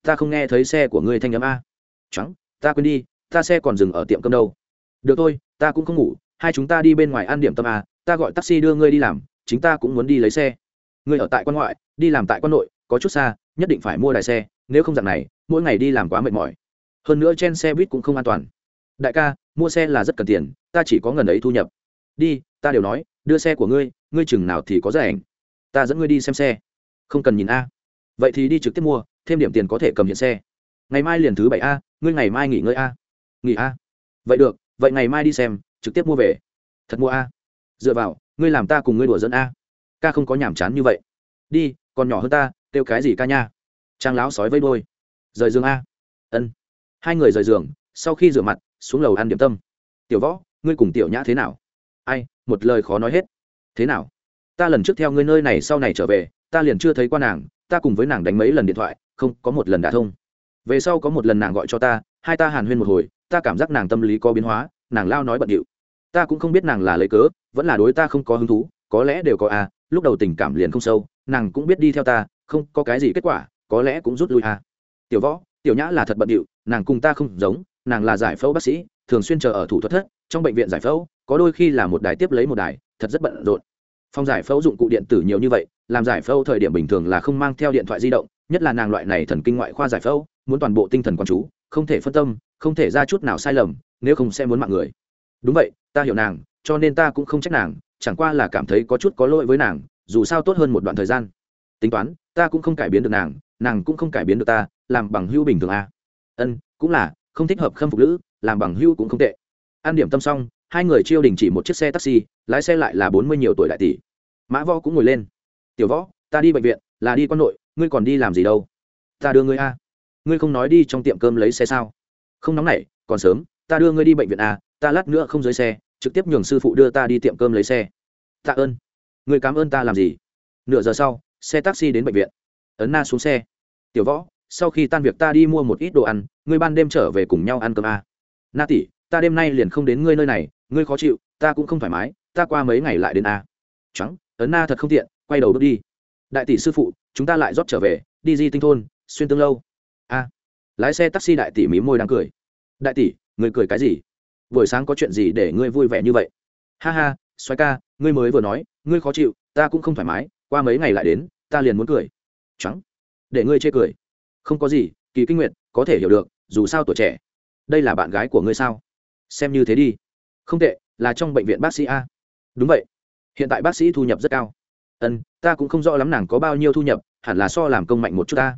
Ta không nghe thấy xe của ngươi thanh nhắm a. Trắng ta quên đi, ta xe còn dừng ở tiệm cơm đâu. Được thôi, ta cũng không ngủ, hai chúng ta đi bên ngoài ăn điểm tâm a, ta gọi taxi đưa ngươi đi làm, chính ta cũng muốn đi lấy xe. Ngươi ở tại quan ngoại, đi làm tại quan nội, có chút xa, nhất định phải mua đài xe, nếu không dạng này, mỗi ngày đi làm quá mệt mỏi hơn nữa trên xe buýt cũng không an toàn. Đại ca, mua xe là rất cần tiền, ta chỉ có ngần ấy thu nhập. Đi, ta đều nói, đưa xe của ngươi ngươi chừng nào thì có rảnh ta dẫn ngươi đi xem xe. Không cần nhìn a. Vậy thì đi trực tiếp mua, thêm điểm tiền có thể cầm hiện xe. Ngày mai liền thứ bảy a, ngươi ngày mai nghỉ ngơi a. Nghỉ a. Vậy được, vậy ngày mai đi xem, trực tiếp mua về. Thật mua a. Dựa vào, ngươi làm ta cùng ngươi đùa dẫn a. Ca không có nhàm chán như vậy. Đi, còn nhỏ hơn ta, kêu cái gì ca nha? Trang láo sói vây đôi rời dương a. Ân hai người rời giường, sau khi rửa mặt, xuống lầu ăn điểm tâm. Tiểu võ, ngươi cùng tiểu nhã thế nào? Ai, một lời khó nói hết. Thế nào? Ta lần trước theo ngươi nơi này sau này trở về, ta liền chưa thấy qua nàng, ta cùng với nàng đánh mấy lần điện thoại, không, có một lần đã thông. Về sau có một lần nàng gọi cho ta, hai ta hàn huyên một hồi, ta cảm giác nàng tâm lý có biến hóa, nàng lao nói bận điệu. Ta cũng không biết nàng là lấy cớ, vẫn là đối ta không có hứng thú, có lẽ đều có a, lúc đầu tình cảm liền không sâu, nàng cũng biết đi theo ta, không có cái gì kết quả, có lẽ cũng rút lui à? tiểu võ tiểu nhã là thật bận điệu, nàng cùng ta không giống, nàng là giải phẫu bác sĩ, thường xuyên chờ ở thủ thuật thất, trong bệnh viện giải phẫu, có đôi khi là một đài tiếp lấy một đài, thật rất bận rộn. Phòng giải phẫu dụng cụ điện tử nhiều như vậy, làm giải phẫu thời điểm bình thường là không mang theo điện thoại di động, nhất là nàng loại này thần kinh ngoại khoa giải phẫu, muốn toàn bộ tinh thần quán chú, không thể phân tâm, không thể ra chút nào sai lầm, nếu không sẽ muốn mạng người. Đúng vậy, ta hiểu nàng, cho nên ta cũng không trách nàng, chẳng qua là cảm thấy có chút có lỗi với nàng, dù sao tốt hơn một đoạn thời gian. Tính toán, ta cũng không cải biến được nàng nàng cũng không cải biến được ta, làm bằng hữu bình thường à. ân, cũng là, không thích hợp khâm phục nữ làm bằng hữu cũng không tệ. An điểm tâm xong, hai người chiêu đình chỉ một chiếc xe taxi, lái xe lại là bốn mươi nhiều tuổi đại tỷ. Mã võ cũng ngồi lên. Tiểu võ, ta đi bệnh viện, là đi con nội, ngươi còn đi làm gì đâu? Ta đưa ngươi a. Ngươi không nói đi trong tiệm cơm lấy xe sao? Không nóng nảy, còn sớm, ta đưa ngươi đi bệnh viện a, ta lát nữa không dưới xe, trực tiếp nhường sư phụ đưa ta đi tiệm cơm lấy xe. Tạ ơn. Ngươi cảm ơn ta làm gì? Nửa giờ sau, xe taxi đến bệnh viện ấn na xuống xe. Tiểu võ, sau khi tan việc ta đi mua một ít đồ ăn, ngươi ban đêm trở về cùng nhau ăn cơm a. Na tỷ, ta đêm nay liền không đến ngươi nơi này, ngươi khó chịu, ta cũng không thoải mái, ta qua mấy ngày lại đến a. Trắng ấn na thật không tiện, quay đầu bước đi. Đại tỷ sư phụ, chúng ta lại rót trở về, đi di tinh thôn, xuyên tương lâu. A. Lái xe taxi đại tỷ mí môi đang cười. Đại tỷ người cười cái gì? Buổi sáng có chuyện gì để ngươi vui vẻ như vậy? Ha ha xoay ca, ngươi mới vừa nói, ngươi khó chịu, ta cũng không thoải mái, qua mấy ngày lại đến, ta liền muốn cười trắng. Để ngươi chê cười. Không có gì, kỳ kinh nguyện có thể hiểu được, dù sao tuổi trẻ. Đây là bạn gái của ngươi sao? Xem như thế đi. Không tệ, là trong bệnh viện bác sĩ a. Đúng vậy. Hiện tại bác sĩ thu nhập rất cao. Ân, ta cũng không rõ lắm nàng có bao nhiêu thu nhập, hẳn là so làm công mạnh một chút ta.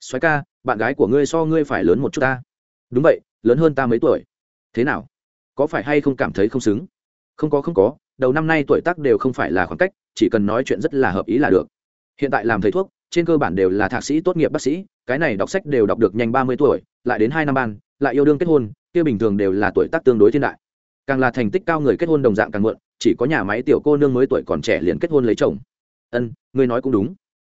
Xoáy ca, bạn gái của ngươi so ngươi phải lớn một chút ta. Đúng vậy, lớn hơn ta mấy tuổi. Thế nào? Có phải hay không cảm thấy không xứng? Không có không có. Đầu năm nay tuổi tác đều không phải là khoảng cách, chỉ cần nói chuyện rất là hợp ý là được. Hiện tại làm thầy thuốc trên cơ bản đều là thạc sĩ tốt nghiệp bác sĩ, cái này đọc sách đều đọc được nhanh ba mươi tuổi, lại đến hai năm ban, lại yêu đương kết hôn, kia bình thường đều là tuổi tác tương đối thiên đại. Càng là thành tích cao người kết hôn đồng dạng càng muộn, chỉ có nhà máy tiểu cô nương mới tuổi còn trẻ liền kết hôn lấy chồng. Ân, ngươi nói cũng đúng.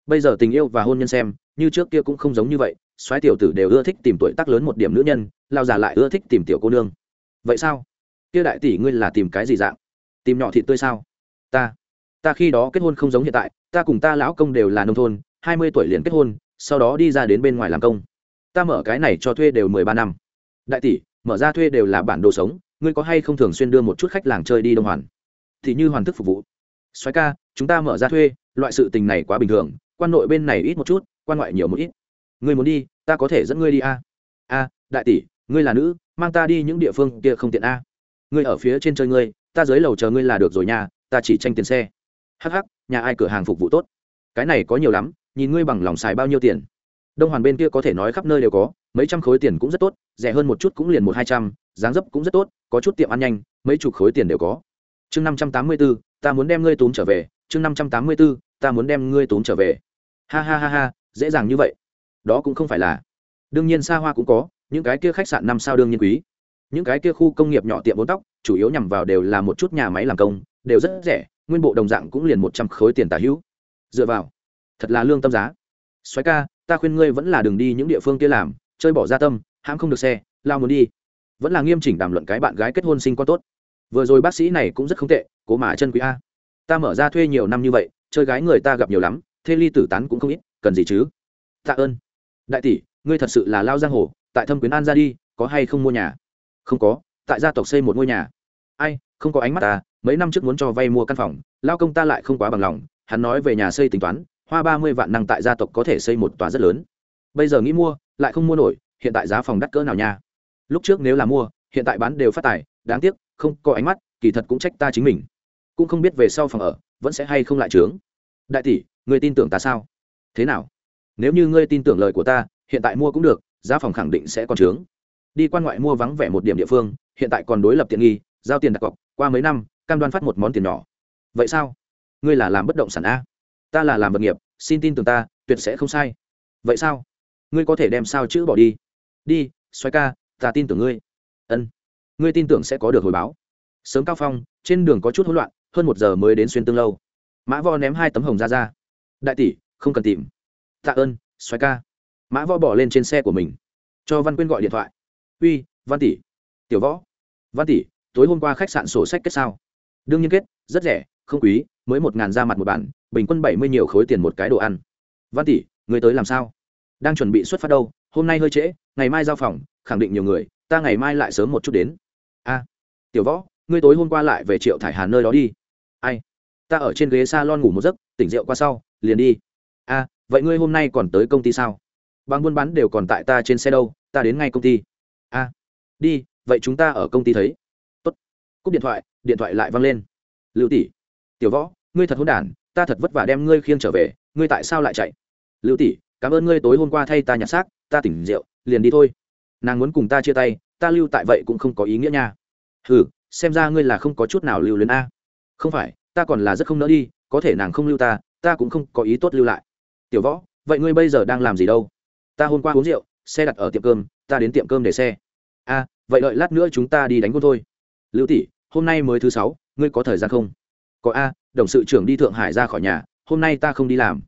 Bây giờ tình yêu và hôn nhân xem, như trước kia cũng không giống như vậy, soái tiểu tử đều ưa thích tìm tuổi tác lớn một điểm nữ nhân, lao già lại ưa thích tìm tiểu cô nương. Vậy sao? Kia đại tỷ ngươi là tìm cái gì dạng? Tìm nhỏ thịt tươi sao? Ta ta khi đó kết hôn không giống hiện tại, ta cùng ta lão công đều là nông thôn hai mươi tuổi liền kết hôn, sau đó đi ra đến bên ngoài làm công. Ta mở cái này cho thuê đều mười ba năm. Đại tỷ, mở ra thuê đều là bản đồ sống, ngươi có hay không thường xuyên đưa một chút khách làng chơi đi đông hoàn? Thì như hoàn thức phục vụ. Xoáy ca, chúng ta mở ra thuê, loại sự tình này quá bình thường, quan nội bên này ít một chút, quan ngoại nhiều một ít. Ngươi muốn đi, ta có thể dẫn ngươi đi a. A, đại tỷ, ngươi là nữ, mang ta đi những địa phương kia không tiện a. Ngươi ở phía trên chơi ngươi, ta dưới lầu chờ ngươi là được rồi nhà ta chỉ tranh tiền xe. Hh nhà ai cửa hàng phục vụ tốt? Cái này có nhiều lắm nhìn ngươi bằng lòng xài bao nhiêu tiền. Đông hoàn bên kia có thể nói khắp nơi đều có, mấy trăm khối tiền cũng rất tốt, rẻ hơn một chút cũng liền một hai trăm, dáng dấp cũng rất tốt, có chút tiệm ăn nhanh, mấy chục khối tiền đều có. Chương năm trăm tám mươi b ố ta muốn đem ngươi túm trở về. Chương năm trăm tám mươi b ố ta muốn đem ngươi túm trở về. Ha ha ha ha, dễ dàng như vậy. Đó cũng không phải là. Đương nhiên xa hoa cũng có, những cái kia khách sạn năm sao đương nhiên quý. Những cái kia khu công nghiệp nhỏ tiệm bốn tóc, chủ yếu nhằm vào đều là một chút nhà máy làm công, đều rất rẻ, nguyên bộ đồng dạng cũng liền một trăm khối tiền tả hữu. Dựa vào thật là lương tâm giá. Xoáy ca, ta khuyên ngươi vẫn là đừng đi những địa phương kia làm, chơi bỏ ra tâm, hãm không được xe, lao muốn đi. Vẫn là nghiêm chỉnh đàm luận cái bạn gái kết hôn sinh con tốt. Vừa rồi bác sĩ này cũng rất không tệ, cố mà chân quý a. Ta mở ra thuê nhiều năm như vậy, chơi gái người ta gặp nhiều lắm, thê ly tử tán cũng không ít, cần gì chứ? Tạ ơn. Đại tỷ, ngươi thật sự là lao giang hồ, tại thâm quyến an ra đi, có hay không mua nhà? Không có, tại gia tộc xây một ngôi nhà. Ai, không có ánh mắt ta, mấy năm trước muốn cho vay mua căn phòng, lao công ta lại không quá bằng lòng, hắn nói về nhà xây tính toán hoa ba mươi vạn năng tại gia tộc có thể xây một tòa rất lớn. Bây giờ nghĩ mua, lại không mua nổi, hiện tại giá phòng đắt cỡ nào nha. Lúc trước nếu là mua, hiện tại bán đều phát tài, đáng tiếc, không có ánh mắt, kỳ thật cũng trách ta chính mình. Cũng không biết về sau phòng ở, vẫn sẽ hay không lại trướng. Đại tỷ, người tin tưởng ta sao? Thế nào? Nếu như ngươi tin tưởng lời của ta, hiện tại mua cũng được, giá phòng khẳng định sẽ còn trướng. Đi quan ngoại mua vắng vẻ một điểm địa phương, hiện tại còn đối lập tiện nghi, giao tiền đặt cọc, qua mấy năm, cam đoan phát một món tiền nhỏ. Vậy sao? Ngươi là làm bất động sản a ta là làm vật nghiệp, xin tin tưởng ta, tuyệt sẽ không sai. Vậy sao? Ngươi có thể đem sao chữ bỏ đi. Đi xoay ca, ta tin tưởng ngươi. Ân. Ngươi tin tưởng sẽ có được hồi báo. Sớm cao phong, trên đường có chút hỗn loạn, hơn một giờ mới đến xuyên tương lâu. Mã vo ném hai tấm hồng ra ra. Đại tỷ, không cần tìm. Tạ ơn xoay ca. Mã võ bỏ lên trên xe của mình. Cho văn quyên gọi điện thoại. Uy, văn tỷ. Tiểu võ. Văn tỷ, tối hôm qua khách sạn sổ sách kết sao? Đương nhiên kết, rất rẻ, không quý, mới một ngàn ra mặt một bản bình quân bảy mươi nhiều khối tiền một cái đồ ăn. Văn tỷ, người tới làm sao? Đang chuẩn bị xuất phát đâu, hôm nay hơi trễ, ngày mai giao phòng, khẳng định nhiều người, ta ngày mai lại sớm một chút đến. A, tiểu võ, ngươi tối hôm qua lại về triệu thải hà nơi đó đi. Ai? Ta ở trên ghế s a lon ngủ một giấc, tỉnh rượu qua sau, liền đi. A, vậy ngươi hôm nay còn tới công ty sao? Bằng buôn bán đều còn tại ta trên xe đâu, ta đến ngay công ty. A, đi, vậy chúng ta ở công ty thấy. Tốt. Cúp điện thoại điện thoại lại văng lên. Lưu tỷ, tiểu võ, ngươi thật hôn đản ta thật vất vả đem ngươi khiêng trở về, ngươi tại sao lại chạy? Lưu tỷ, cảm ơn ngươi tối hôm qua thay ta nhặt xác, ta tỉnh rượu, liền đi thôi. Nàng muốn cùng ta chia tay, ta lưu tại vậy cũng không có ý nghĩa nha. Ừ xem ra ngươi là không có chút nào lưu luyến a. Không phải, ta còn là rất không nỡ đi, có thể nàng không lưu ta ta cũng không có ý tốt lưu lại. Tiểu võ, vậy ngươi bây giờ đang làm gì đâu? Ta hôm qua uống rượu, xe đặt ở tiệm cơm, ta đến tiệm cơm để xe. A, vậy đợi lát nữa chúng ta đi đánh cô thôi. Lưu tỷ, hôm nay mới thứ sáu, ngươi có thời gian không? Có a đồng sự trưởng đi thượng hải ra khỏi nhà, hôm nay ta không đi làm.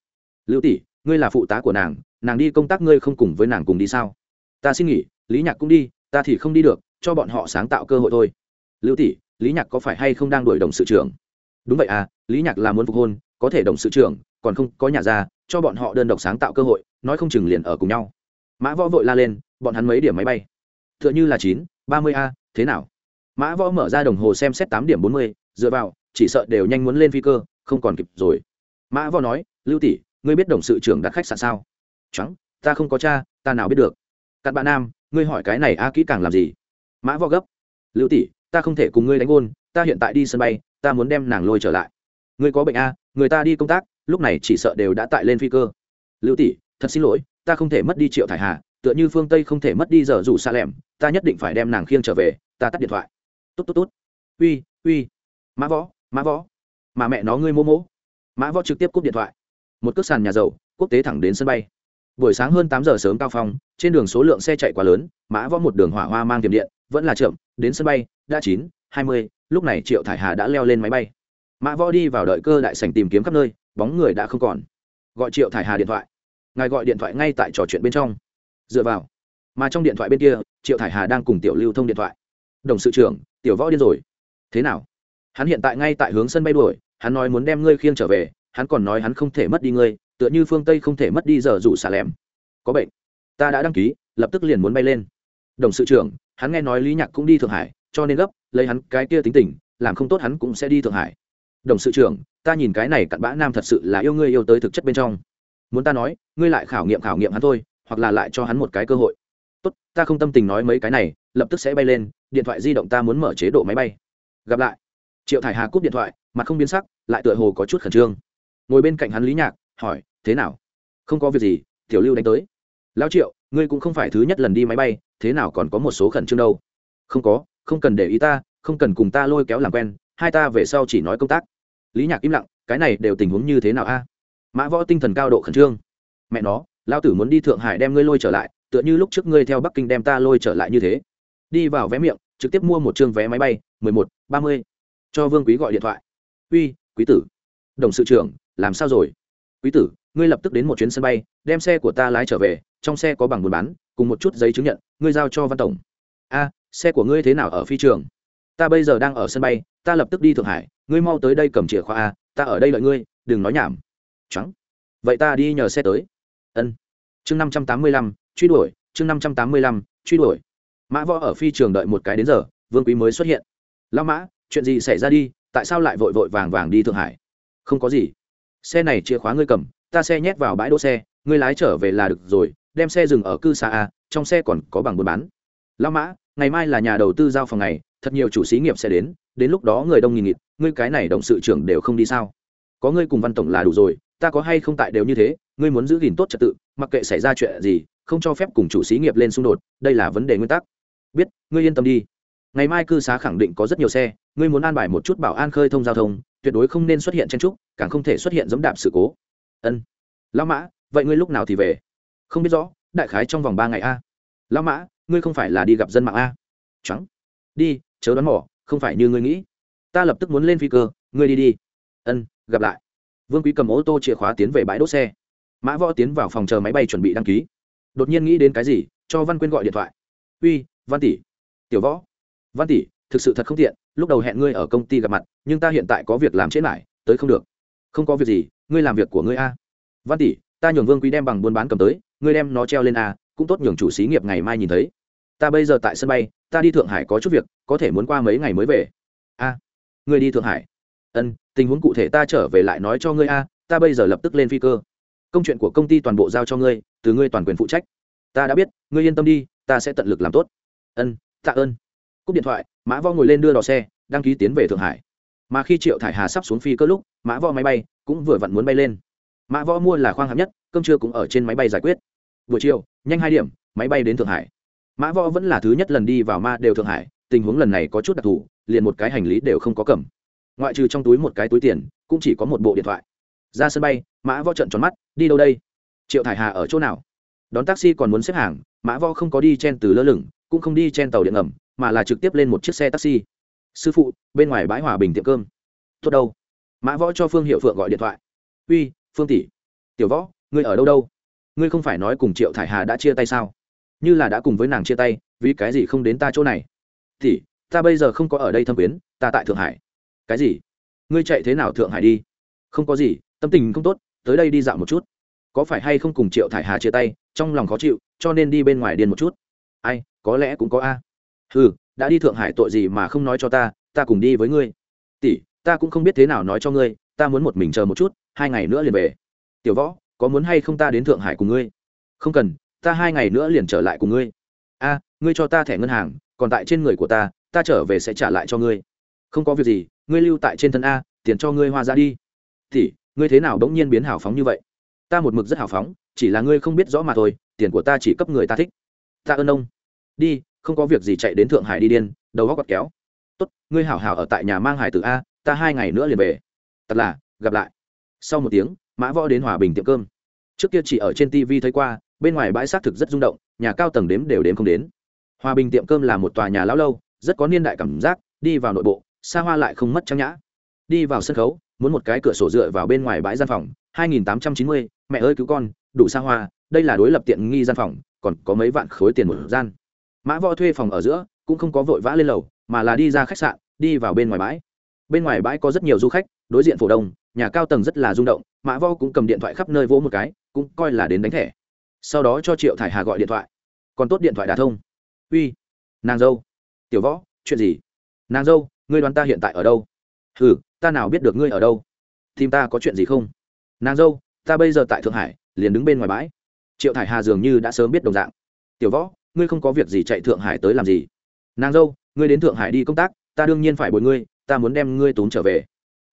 Lưu tỷ, ngươi là phụ tá của nàng nàng đi công tác ngươi không cùng với nàng cùng đi sao? Ta xin nghỉ, lý nhạc cũng đi, ta thì không đi được, cho bọn họ sáng tạo cơ hội thôi. Lưu tỷ, lý nhạc có phải hay không đang đuổi đồng sự trưởng? Đúng vậy à lý nhạc là muốn phục hôn, có thể đồng sự trưởng, còn không, có nhà ra cho bọn họ đơn độc sáng tạo cơ hội, nói không chừng liền ở cùng nhau. Mã võ vội la lên, bọn hắn mấy điểm máy bay? T h ư ợ n h ư là chín, ba mươi a, thế nào? Mã võ mở ra đồng hồ xem xét tám điểm bốn mươi, dựa vào chỉ sợ đều nhanh muốn lên phi cơ, không còn kịp rồi. Mã võ nói, lưu tỷ, ngươi biết đồng sự trưởng đặt khách sạn sao? Trắng ta không có cha, ta nào biết được. Cặn bạn nam, ngươi hỏi cái này a kỹ càng làm gì? Mã võ gấp, lưu tỷ, ta không thể cùng ngươi đánh ôn ta hiện tại đi sân bay, ta muốn đem nàng lôi trở lại. Ngươi có bệnh a, người ta đi công tác, lúc này chỉ sợ đều đã tại lên phi cơ. Lưu tỷ, thật xin lỗi, ta không thể mất đi triệu thải hà, tựa như phương tây không thể mất đi giờ rủ xa lẻm, ta nhất định phải đem nàng khiêng trở về, ta tắt điện thoại. Tốt tốt tốt. Uy uy. Mã võ mã võ. Mà mẹ nó ngươi mô mỗ mã võ trực tiếp cúp điện thoại. Một cước sàn nhà giàu, quốc tế thẳng đến sân bay. Buổi sáng hơn tám giờ sớm cao phong, trên đường số lượng xe chạy quá lớn, mã võ một đường hỏa hoa mang tiềm điện, vẫn là chậm, đến sân bay, đã chín, hai mươi, lúc này triệu thải hà đã leo lên máy bay. Mã võ đi vào đợi cơ đại sành tìm kiếm khắp nơi, bóng người đã không còn. Gọi triệu thải hà điện thoại. Ngài gọi điện thoại ngay tại trò chuyện bên trong. Dựa vào. Mà trong điện thoại bên kia, triệu thải hà đang cùng tiểu lưu thông điện thoại. Đồng sự trưởng, tiểu võ điên rồi. Thế nào? Hắn hiện tại ngay tại hướng sân bay đuổi, hắn nói muốn đem ngươi khiêng trở về, hắn còn nói hắn không thể mất đi ngươi, tựa như phương tây không thể mất đi giờ rủ xà lẻm có bệnh. Ta đã đăng ký, lập tức liền muốn bay lên. Đồng sự trưởng, hắn nghe nói lý nhạc cũng đi thượng hải, cho nên gấp, lấy hắn cái kia tính tình, làm không tốt hắn cũng sẽ đi thượng hải. Đồng sự trưởng, ta nhìn cái này cặn bã nam thật sự là yêu ngươi yêu tới thực chất bên trong. Muốn ta nói, ngươi lại khảo nghiệm khảo nghiệm hắn thôi, hoặc là lại cho hắn một cái cơ hội. Tốt, ta không tâm tình nói mấy cái này, lập tức sẽ bay lên, điện thoại di động ta muốn mở chế độ máy bay. Gặp lại triệu thải hà cúp điện thoại, mặt không biến sắc, lại tựa hồ có chút khẩn trương. Ngồi bên cạnh hắn lý nhạc, hỏi, thế nào? Không có việc gì, tiểu lưu đánh tới. Lão triệu, ngươi cũng không phải thứ nhất lần đi máy bay, thế nào còn có một số khẩn trương đâu? Không có, không cần để ý ta, không cần cùng ta lôi kéo làm quen, hai ta về sau chỉ nói công tác. Lý nhạc im lặng, cái này đều tình huống như thế nào a? Mã võ tinh thần cao độ khẩn trương. Mẹ nó lao tử muốn đi thượng hải đem ngươi lôi trở lại, tựa như lúc trước ngươi theo bắc kinh đem ta lôi trở lại như thế. Đi vào vé miệng, trực tiếp mua một chương vé máy bay, mười một, ba mươi cho vương quý gọi điện thoại. Uy, quý tử. Đồng sự trưởng, làm sao rồi? Quý tử, ngươi lập tức đến một chuyến sân bay, đem xe của ta lái trở về, trong xe có bằng buôn bán, cùng một chút giấy chứng nhận, ngươi giao cho văn tổng. A, xe của ngươi thế nào ở phi trường? Ta bây giờ đang ở sân bay, ta lập tức đi thượng hải, ngươi mau tới đây cầm chìa khóa a, ta ở đây đợi ngươi, đừng nói nhảm. Trắng vậy ta đi nhờ xe tới. Ân. Chương năm trăm tám mươi lăm, truy đuổi, chương năm trăm tám mươi lăm, truy đuổi. Mã võ ở phi trường đợi một cái đến giờ, vương quý mới xuất hiện. Lao mã chuyện gì xảy ra đi, tại sao lại vội vội vàng vàng đi thượng hải? Không có gì. Xe này chìa khóa ngươi cầm, ta xe nhét vào bãi đỗ xe, ngươi lái trở về là được rồi, đem xe dừng ở cư xa a, trong xe còn có bằng buôn bán. Lao mã, ngày mai là nhà đầu tư giao phòng này thật nhiều chủ xí nghiệp sẽ đến đến lúc đó người đông nghìn nghịt, ngươi cái này động sự trưởng đều không đi sao? Có ngươi cùng văn tổng là đủ rồi, ta có hay không tại đều như thế, ngươi muốn giữ gìn tốt trật tự, mặc kệ xảy ra chuyện gì, không cho phép cùng chủ xí nghiệp lên xung đột, đây là vấn đề nguyên tắc. Biết, ngươi yên tâm đi ngày mai cư xá khẳng định có rất nhiều xe, ngươi muốn an bài một chút bảo an khơi thông giao thông, tuyệt đối không nên xuất hiện chen trúc, càng không thể xuất hiện dẫm đạp sự cố. Ân. Lão mã, vậy ngươi lúc nào thì về? Không biết rõ, đại khái trong vòng ba ngày a. Lão mã, ngươi không phải là đi gặp dân mạng a? Trắng đi, chớ đoán mỏ không phải như ngươi nghĩ. Ta lập tức muốn lên phi cơ, ngươi đi đi. Ân, gặp lại. Vương quý cầm ô tô chìa khóa tiến về bãi đỗ xe. Mã võ tiến vào phòng chờ máy bay chuẩn bị đăng ký. Đột nhiên nghĩ đến cái gì, cho văn quyên gọi điện thoại. Uy, văn tỷ. Tiểu võ văn tỷ, thực sự thật không tiện, lúc đầu hẹn ngươi ở công ty gặp mặt, nhưng ta hiện tại có việc làm chết lại tới không được. Không có việc gì, ngươi làm việc của ngươi a. Văn tỷ, ta nhường vương quý đem bằng buôn bán cầm tới, ngươi đem nó treo lên a, cũng tốt nhường chủ xí nghiệp ngày mai nhìn thấy. Ta bây giờ tại sân bay, ta đi thượng hải có chút việc, có thể muốn qua mấy ngày mới về. A, ngươi đi thượng hải. Ân, tình huống cụ thể ta trở về lại nói cho ngươi a, ta bây giờ lập tức lên phi cơ. Công chuyện của công ty toàn bộ giao cho ngươi, từ ngươi toàn quyền phụ trách. Ta đã biết, ngươi yên tâm đi, ta sẽ tận lực làm tốt. Ân, tạ ơn cúp điện thoại, mã võ ngồi lên đưa đò xe, đăng ký tiến về thượng hải. Mà khi triệu thải hà sắp xuống phi cơ lúc, mã võ máy bay cũng vừa vặn muốn bay lên. Mã võ mua là khoang hạng nhất, cơm trưa cũng ở trên máy bay giải quyết. Buổi chiều, nhanh hai điểm, máy bay đến thượng hải. Mã võ vẫn là thứ nhất lần đi vào ma đều thượng hải, tình huống lần này có chút đặc thù, liền một cái hành lý đều không có cầm. Ngoại trừ trong túi một cái túi tiền, cũng chỉ có một bộ điện thoại. Ra sân bay, mã võ trận tròn mắt, đi đâu đây? Triệu thải hà ở chỗ nào? Đón taxi còn muốn xếp hàng, mã võ không có đi chen từ lơ lửng, cũng không đi chen tàu điện ngầm mà là trực tiếp lên một chiếc xe taxi. Sư phụ bên ngoài bãi hòa bình tiệm cơm. Tốt đâu? Mã võ cho phương hiệu phượng gọi điện thoại. Uy phương tỷ. Tiểu võ ngươi ở đâu đâu? Ngươi không phải nói cùng triệu thải hà đã chia tay sao? Như là đã cùng với nàng chia tay vì cái gì không đến ta chỗ này? Tỷ, ta bây giờ không có ở đây thâm quyến ta tại thượng hải. Cái gì? Ngươi chạy thế nào thượng hải đi? Không có gì tâm tình không tốt tới đây đi dạo một chút. Có phải hay không cùng triệu thải hà chia tay trong lòng khó chịu cho nên đi bên ngoài điên một chút. Ai có lẽ cũng có a ừ đã đi thượng hải tội gì mà không nói cho ta ta cùng đi với ngươi. Tỷ ta cũng không biết thế nào nói cho ngươi ta muốn một mình chờ một chút hai ngày nữa liền về. Tiểu võ có muốn hay không ta đến thượng hải cùng ngươi? Không cần ta hai ngày nữa liền trở lại cùng ngươi. A ngươi cho ta thẻ ngân hàng còn tại trên người của ta ta trở về sẽ trả lại cho ngươi. Không có việc gì ngươi lưu tại trên thân a tiền cho ngươi hoa ra đi. Tỷ, ngươi thế nào đ n g nhiên biến hào phóng như vậy? Ta một mực rất hào phóng chỉ là ngươi không biết rõ mà thôi tiền của ta chỉ cấp người ta thích. Ta ơn ông. Đi không có việc gì chạy đến thượng hải đi điên đầu góc quạt kéo. Tốt ngươi hảo hảo ở tại nhà mang hải tử a ta hai ngày nữa liền về. Thật là gặp lại. Sau một tiếng mã võ đến hòa bình tiệm cơm. Trước kia chỉ ở trên tv thấy qua bên ngoài bãi xác thực rất rung động nhà cao tầng đếm đều đếm không đến. Hòa bình tiệm cơm là một tòa nhà lão lâu rất có niên đại cảm giác đi vào nội bộ xa hoa lại không mất trang nhã. Đi vào sân khấu muốn một cái cửa sổ dựa vào bên ngoài bãi gian phòng 2890, mẹ ơi cứu con đủ xa hoa đây là đối lập tiện nghi gian phòng còn có mấy vạn khối tiền một gian mã võ thuê phòng ở giữa, cũng không có vội vã lên lầu, mà là đi ra khách sạn, đi vào bên ngoài bãi. Bên ngoài bãi có rất nhiều du khách, đối diện phổ đông, nhà cao tầng rất là rung động, mã võ cũng cầm điện thoại khắp nơi vỗ một cái, cũng coi là đến đánh thẻ. Sau đó cho triệu thải hà gọi điện thoại. Còn tốt điện thoại đà thông. Uy, nàng dâu. Tiểu võ, chuyện gì? Nàng dâu, ngươi đoán ta hiện tại ở đâu? Ừ ta nào biết được ngươi ở đâu? Tìm ta có chuyện gì không? Nàng dâu, ta bây giờ tại thượng hải, liền đứng bên ngoài bãi. Triệu thải hà dường như đã sớm biết đồng dạng. Tiểu võ ngươi không có việc gì chạy thượng hải tới làm gì? Nàng dâu, ngươi đến thượng hải đi công tác, ta đương nhiên phải bồi ngươi, ta muốn đem ngươi tốn trở về.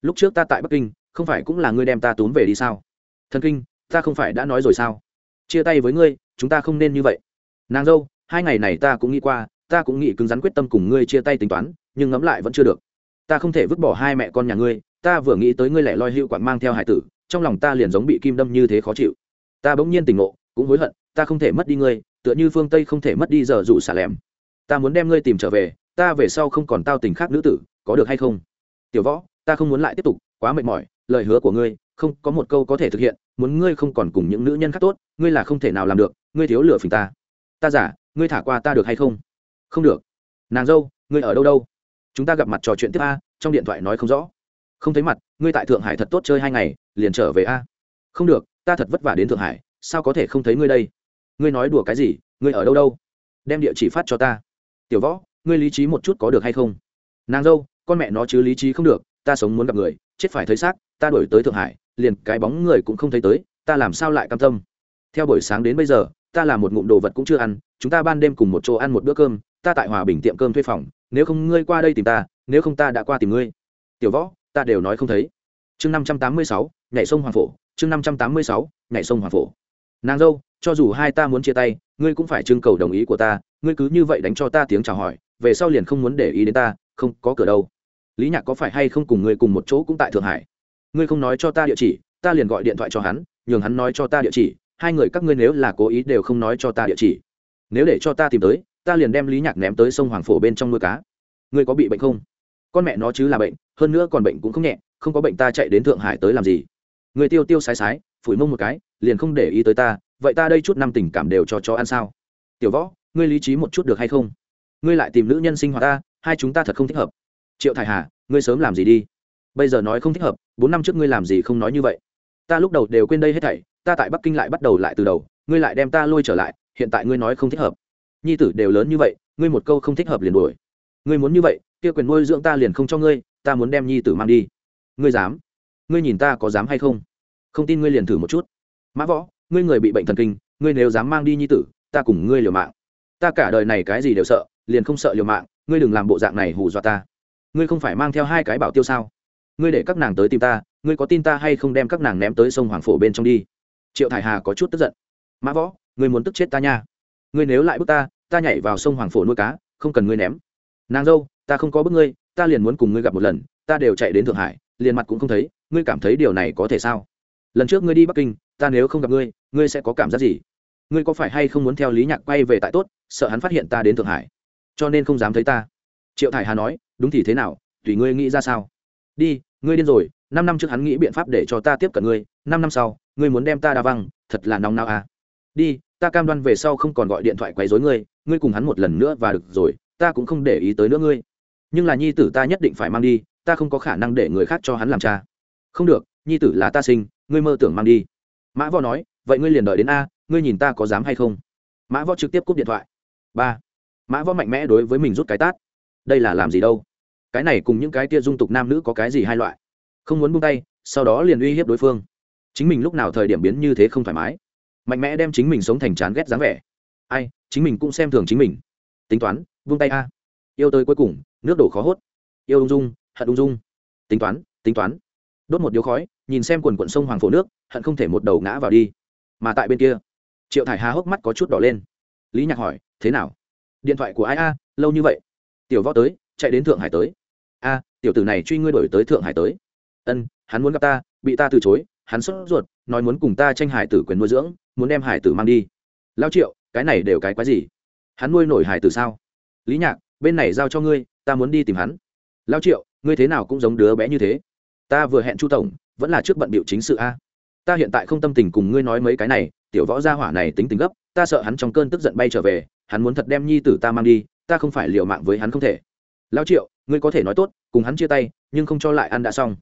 Lúc trước ta tại bắc kinh, không phải cũng là ngươi đem ta tốn về đi sao? Thần kinh, ta không phải đã nói rồi sao? Chia tay với ngươi, chúng ta không nên như vậy. Nàng dâu, hai ngày này ta cũng nghĩ qua, ta cũng nghĩ cứng rắn quyết tâm cùng ngươi chia tay tính toán, nhưng ngẫm lại vẫn chưa được. Ta không thể vứt bỏ hai mẹ con nhà ngươi, ta vừa nghĩ tới ngươi lẻ loi hữu quặn mang theo hải tử, trong lòng ta liền giống bị kim đâm như thế khó chịu. Ta bỗng nhiên tỉnh ngộ, cũng hối hận, ta không thể mất đi ngươi tựa như phương tây không thể mất đi giờ dụ xả lẻm. Ta muốn đem ngươi tìm trở về, ta về sau không còn tao tình khác nữ tử, có được hay không? Tiểu võ, ta không muốn lại tiếp tục, quá mệt mỏi, lời hứa của ngươi, không, có một câu có thể thực hiện, muốn ngươi không còn cùng những nữ nhân khác tốt, ngươi là không thể nào làm được, ngươi thiếu lửa phình ta. Ta giả, ngươi thả qua ta được hay không? Không được. Nàng dâu, ngươi ở đâu đâu? Chúng ta gặp mặt trò chuyện tiếp a, trong điện thoại nói không rõ. Không thấy mặt, ngươi tại thượng hải thật tốt chơi hai ngày, liền trở về a. Không được, ta thật vất vả đến thượng hải, sao có thể không thấy ngươi đây? Ngươi nói đùa cái gì, ngươi ở đâu đâu? Đem địa chỉ phát cho ta. Tiểu võ, ngươi lý trí một chút có được hay không? Nàng dâu, con mẹ nó chứ lý trí không được, ta sống muốn gặp người, chết phải thấy xác, ta đổi tới thượng hải, liền cái bóng người cũng không thấy tới, ta làm sao lại cam tâm? Theo buổi sáng đến bây giờ, ta làm một ngụm đồ vật cũng chưa ăn, chúng ta ban đêm cùng một chỗ ăn một bữa cơm, ta tại hòa bình tiệm cơm thuê phòng, nếu không ngươi qua đây tìm ta, nếu không ta đã qua tìm ngươi. Tiểu võ, ta đều nói không thấy. Chương năm trăm tám mươi sáu, nhảy sông hoàng phổ, chương năm trăm tám mươi sáu, nhảy sông hoàng phổ nàng dâu, cho dù hai ta muốn chia tay, ngươi cũng phải trưng cầu đồng ý của ta, ngươi cứ như vậy đánh cho ta tiếng chào hỏi, về sau liền không muốn để ý đến ta, không có cửa đâu. Lý nhạc có phải hay không cùng ngươi cùng một chỗ cũng tại thượng hải? Ngươi không nói cho ta địa chỉ, ta liền gọi điện thoại cho hắn, nhường hắn nói cho ta địa chỉ, hai người các ngươi nếu là cố ý đều không nói cho ta địa chỉ. Nếu để cho ta tìm tới, ta liền đem lý nhạc ném tới sông hoàng phổ bên trong nuôi cá. Ngươi có bị bệnh không? Con mẹ nó chứ là bệnh, hơn nữa còn bệnh cũng không nhẹ, không có bệnh ta chạy đến thượng hải tới làm gì? Người tiêu tiêu sái sái, phủi mông một cái liền không để ý tới ta, vậy ta đây chút năm tình cảm đều cho chó ăn sao? Tiểu võ, ngươi lý trí một chút được hay không? Ngươi lại tìm nữ nhân sinh hoạt ta, hai chúng ta thật không thích hợp. Triệu thải hà, ngươi sớm làm gì đi? Bây giờ nói không thích hợp, bốn năm trước ngươi làm gì không nói như vậy? Ta lúc đầu đều quên đây hết thảy, ta tại bắc kinh lại bắt đầu lại từ đầu, ngươi lại đem ta lôi trở lại, hiện tại ngươi nói không thích hợp. Nhi tử đều lớn như vậy, ngươi một câu không thích hợp liền đuổi. Ngươi muốn như vậy, kia quyền nuôi dưỡng ta liền không cho ngươi, ta muốn đem nhi tử mang đi. Ngươi dám? Ngươi nhìn ta có dám hay không? Không tin ngươi liền thử một chút mã võ, ngươi người bị bệnh thần kinh, ngươi nếu dám mang đi nhi tử, ta cùng ngươi liều mạng. Ta cả đời này cái gì đều sợ, liền không sợ liều mạng, ngươi đừng làm bộ dạng này hù dọa ta. Ngươi không phải mang theo hai cái bảo tiêu sao? Ngươi để các nàng tới tìm ta, ngươi có tin ta hay không đem các nàng ném tới sông hoàng phổ bên trong đi? Triệu thải hà có chút tức giận. Mã võ, ngươi muốn tức chết ta nha. Ngươi nếu lại bước ta ta nhảy vào sông hoàng phổ nuôi cá, không cần ngươi ném. Nàng dâu, ta không có bước ngươi, ta liền muốn cùng ngươi gặp một lần, ta đều chạy đến thượng hải, liền mặt cũng không thấy, ngươi cảm thấy điều này có thể sao? Lần trước ngươi đi bắc kinh ta nếu không gặp ngươi ngươi sẽ có cảm giác gì? Ngươi có phải hay không muốn theo lý nhạc quay về tại tốt, sợ hắn phát hiện ta đến thượng hải? Cho nên không dám thấy ta. Triệu thải hà nói, đúng thì thế nào, tùy ngươi nghĩ ra sao. Đi, ngươi điên rồi, năm năm trước hắn nghĩ biện pháp để cho ta tiếp cận ngươi, năm năm sau, ngươi muốn đem ta đa văng, thật là nóng nao à. Đi, ta cam đoan về sau không còn gọi điện thoại quấy rối ngươi ngươi cùng hắn một lần nữa và được rồi, ta cũng không để ý tới nữa ngươi. Nhưng là nhi tử ta nhất định phải mang đi, ta không có khả năng để người khác cho hắn làm cha. Không được, nhi tử là ta sinh, ngươi mơ tưởng mang đi mã võ nói, vậy ngươi liền đợi đến a, ngươi nhìn ta có dám hay không? Mã võ trực tiếp cúp điện thoại. Ba. Mã võ mạnh mẽ đối với mình rút cái tát. Đây là làm gì đâu? Cái này cùng những cái tia dung tục nam nữ có cái gì hai loại? Không muốn buông tay, sau đó liền uy hiếp đối phương. Chính mình lúc nào thời điểm biến như thế không thoải mái. Mạnh mẽ đem chính mình sống thành chán ghét dáng vẻ. Ai, chính mình cũng xem thường chính mình. Tính toán, buông tay a. Yêu tới cuối cùng, nước đổ khó hốt. Yêu ung dung, hận ung dung. Tính toán tính toán. Đốt một điếu khói nhìn xem quần quận sông hoàng phổ nước, hận không thể một đầu ngã vào đi. Mà tại bên kia, triệu thải hà hốc mắt có chút đỏ lên. Lý nhạc hỏi, thế nào? Điện thoại của ai a? Lâu như vậy. Tiểu võ tới, chạy đến thượng hải tới. A, tiểu tử này truy ngươi đổi tới thượng hải tới. Ân, hắn muốn gặp ta, bị ta từ chối, hắn sốt ruột, nói muốn cùng ta tranh hải tử quyền nuôi dưỡng, muốn đem hải tử mang đi. Lao triệu, cái này đều cái quái gì? Hắn nuôi nổi hải tử sao? Lý nhạc, bên này giao cho ngươi, ta muốn đi tìm hắn. Lao triệu, ngươi thế nào cũng giống đứa bé như thế ta vừa hẹn chu tổng, vẫn là trước bận bịu chính sự a. Ta hiện tại không tâm tình cùng ngươi nói mấy cái này, tiểu võ gia hỏa này tính tình gấp, ta sợ hắn trong cơn tức giận bay trở về, hắn muốn thật đem nhi tử ta mang đi, ta không phải liều mạng với hắn không thể. Lao triệu, ngươi có thể nói tốt, cùng hắn chia tay, nhưng không cho lại ăn đã xong.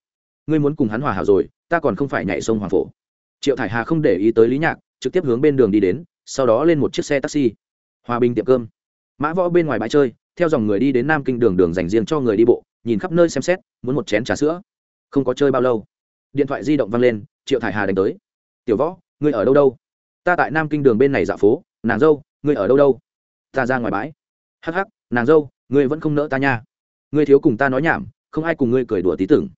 Ngươi muốn cùng hắn hòa hảo rồi, ta còn không phải nhảy sông hoàng phổ. Triệu thải hà không để ý tới lý nhạc, trực tiếp hướng bên đường đi đến, sau đó lên một chiếc xe taxi. Hòa bình tiệm cơm. Mã võ bên ngoài bãi chơi, theo dòng người đi đến nam kinh đường đường dành riêng cho người đi bộ, nhìn khắp nơi xem xét, muốn một chén trà sữa không có chơi bao lâu. Điện thoại di động văng lên, triệu thải hà đánh tới. Tiểu võ, ngươi ở đâu đâu? Ta tại nam kinh đường bên này dạ phố, nàng dâu, ngươi ở đâu đâu? Ta ra ngoài bãi. Hắc hắc, nàng dâu, ngươi vẫn không nỡ ta nha. Ngươi thiếu cùng ta nói nhảm, không ai cùng ngươi cười đùa tí tưởng.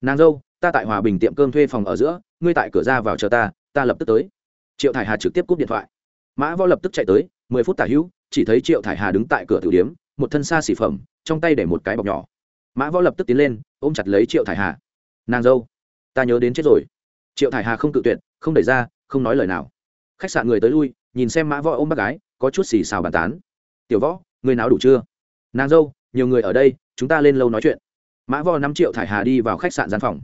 Nàng dâu, ta tại hòa bình tiệm cơm thuê phòng ở giữa, ngươi tại cửa ra vào chờ ta ta lập tức tới. Triệu thải hà trực tiếp cúp điện thoại. Mã võ lập tức chạy tới, mười phút tả hữu, chỉ thấy triệu thải hà đứng tại cửa tử điếm, một thân xa xỉ phẩm, trong tay để một cái bọc nhỏ. Mã võ lập tức tiến lên, ôm chặt lấy triệu thải hà nàng dâu, ta nhớ đến chết rồi. Triệu thải hà không cự tuyệt, không đẩy ra, không nói lời nào. Khách sạn người tới lui, nhìn xem mã võ ôm bác gái, có chút xì xào bàn tán. Tiểu võ, người nào đủ chưa? Nàng dâu, nhiều người ở đây, chúng ta lên lâu nói chuyện. Mã võ năm triệu thải hà đi vào khách sạn gian phòng.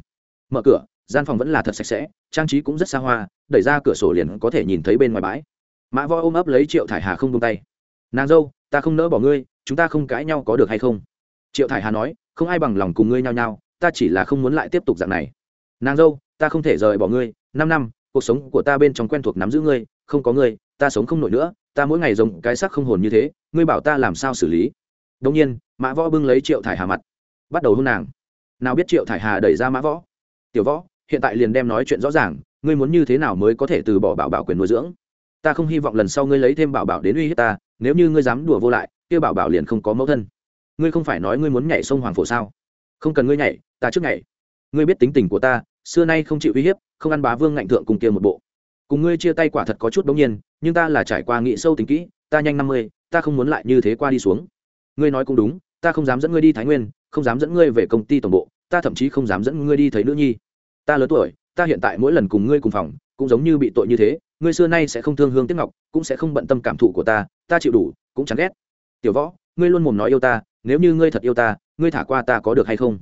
Mở cửa, gian phòng vẫn là thật sạch sẽ, trang trí cũng rất xa hoa, đẩy ra cửa sổ liền có thể nhìn thấy bên ngoài bãi. Mã võ ôm ấp lấy triệu thải hà không tung tay. Nàng dâu, ta không nỡ bỏ ngươi, chúng ta không cãi nhau có được hay không? Triệu thải hà nói, không ai bằng lòng cùng ngươi nhau nhau ta chỉ là không muốn lại tiếp tục dạng này. Nàng dâu, ta không thể rời bỏ ngươi. Năm năm, cuộc sống của ta bên trong quen thuộc nắm giữ ngươi, không có ngươi, ta sống không nổi nữa. Ta mỗi ngày giống cái sắc không hồn như thế, ngươi bảo ta làm sao xử lý? Đông nhiên, mã võ bưng lấy triệu thải hà mặt, bắt đầu hôn nàng. Nào biết triệu thải hà đẩy ra mã võ. Tiểu võ, hiện tại liền đem nói chuyện rõ ràng, ngươi muốn như thế nào mới có thể từ bỏ bảo bảo quyền nuôi dưỡng? Ta không hy vọng lần sau ngươi lấy thêm bảo bảo đến uy hiếp ta, nếu như ngươi dám đùa vô lại, kia bảo bảo liền không có mẫu thân. Ngươi không phải nói ngươi muốn nhảy sông hoàng phổ sao? Không cần ngươi nhảy, ta trước nhảy. Ngươi biết tính tình của ta, xưa nay không chịu uy hiếp, không ăn bá vương ngạnh thượng cùng kia một bộ. Cùng ngươi chia tay quả thật có chút bỗng nhiên, nhưng ta là trải qua nghị sâu tính kỹ, ta nhanh năm mươi, ta không muốn lại như thế qua đi xuống. Ngươi nói cũng đúng, ta không dám dẫn ngươi đi thái nguyên, không dám dẫn ngươi về công ty tổng bộ, ta thậm chí không dám dẫn ngươi đi thấy nữ nhi. Ta lớn tuổi, ta hiện tại mỗi lần cùng ngươi cùng phòng, cũng giống như bị tội như thế, ngươi xưa nay sẽ không thương hương tiếc ngọc, cũng sẽ không bận tâm cảm thụ của ta ta chịu đủ, cũng chẳng ghét. Tiểu võ, ngươi luôn mồm nói yêu ta, nếu như ngươi thật yêu ta ngươi thả qua ta có được hay không?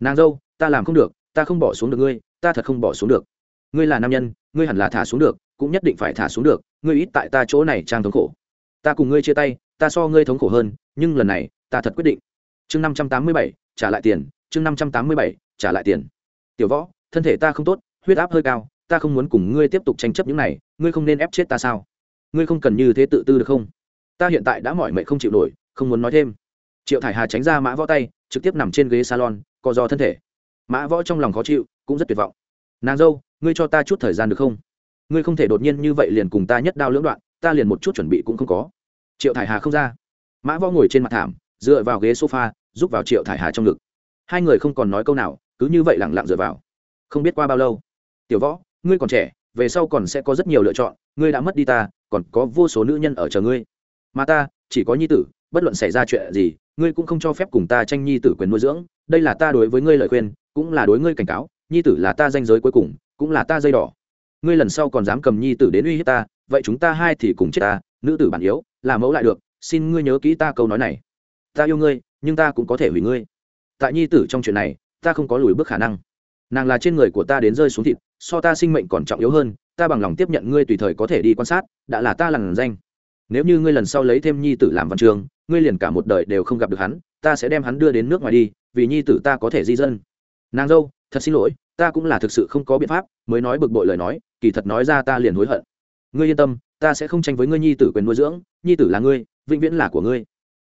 Nàng dâu, ta làm không được, ta không bỏ xuống được ngươi, ta thật không bỏ xuống được. Ngươi là nam nhân, ngươi hẳn là thả xuống được, cũng nhất định phải thả xuống được, ngươi ít tại ta chỗ này trang thống khổ. Ta cùng ngươi chia tay, ta so ngươi thống khổ hơn, nhưng lần này, ta thật quyết định. Chương năm trăm tám mươi bảy, trả lại tiền, chương năm trăm tám mươi bảy, trả lại tiền. Tiểu võ, thân thể ta không tốt, huyết áp hơi cao, ta không muốn cùng ngươi tiếp tục tranh chấp những này, ngươi không nên ép chết ta sao? Ngươi không cần như thế tự tư được không? Ta hiện tại đã mỏi mệt không chịu nổi, không muốn nói thêm triệu thải hà tránh ra mã võ tay, trực tiếp nằm trên ghế salon, co do thân thể. Mã võ trong lòng khó chịu, cũng rất tuyệt vọng. Nàng dâu, ngươi cho ta chút thời gian được không? Ngươi không thể đột nhiên như vậy liền cùng ta nhất đao lưỡng đoạn, ta liền một chút chuẩn bị cũng không có. Triệu thải hà không ra. Mã võ ngồi trên mặt thảm, dựa vào ghế sofa giúp vào triệu thải hà trong ngực. Hai người không còn nói câu nào, cứ như vậy lẳng lặng dựa vào. Không biết qua bao lâu. Tiểu võ, ngươi còn trẻ, về sau còn sẽ có rất nhiều lựa chọn, ngươi đã mất đi ta, còn có vô số nữ nhân ở chờ ngươi. Mà ta, chỉ có nhi tử, bất luận xảy ra chuyện gì ngươi cũng không cho phép cùng ta tranh nhi tử quyền nuôi dưỡng, đây là ta đối với ngươi lời khuyên, cũng là đối ngươi cảnh cáo, nhi tử là ta danh giới cuối cùng, cũng là ta dây đỏ. Ngươi lần sau còn dám cầm nhi tử đến uy hiếp ta, vậy chúng ta hai thì cùng chết ta, nữ tử bản yếu, là mẫu lại được, xin ngươi nhớ kỹ ta câu nói này. Ta yêu ngươi, nhưng ta cũng có thể hủy ngươi. Tại nhi tử trong chuyện này, ta không có lùi bước khả năng. Nàng là trên người của ta đến rơi xuống thịt, so ta sinh mệnh còn trọng yếu hơn, ta bằng lòng tiếp nhận ngươi tùy thời có thể đi quan sát, đã là ta lằn danh nếu như ngươi lần sau lấy thêm nhi tử làm văn trường, ngươi liền cả một đời đều không gặp được hắn, ta sẽ đem hắn đưa đến nước ngoài đi, vì nhi tử ta có thể di dân. Nàng dâu, thật xin lỗi, ta cũng là thực sự không có biện pháp, mới nói bực bội lời nói, kỳ thật nói ra ta liền hối hận. Ngươi yên tâm, ta sẽ không tranh với ngươi nhi tử quyền nuôi dưỡng, nhi tử là ngươi, vĩnh viễn là của ngươi.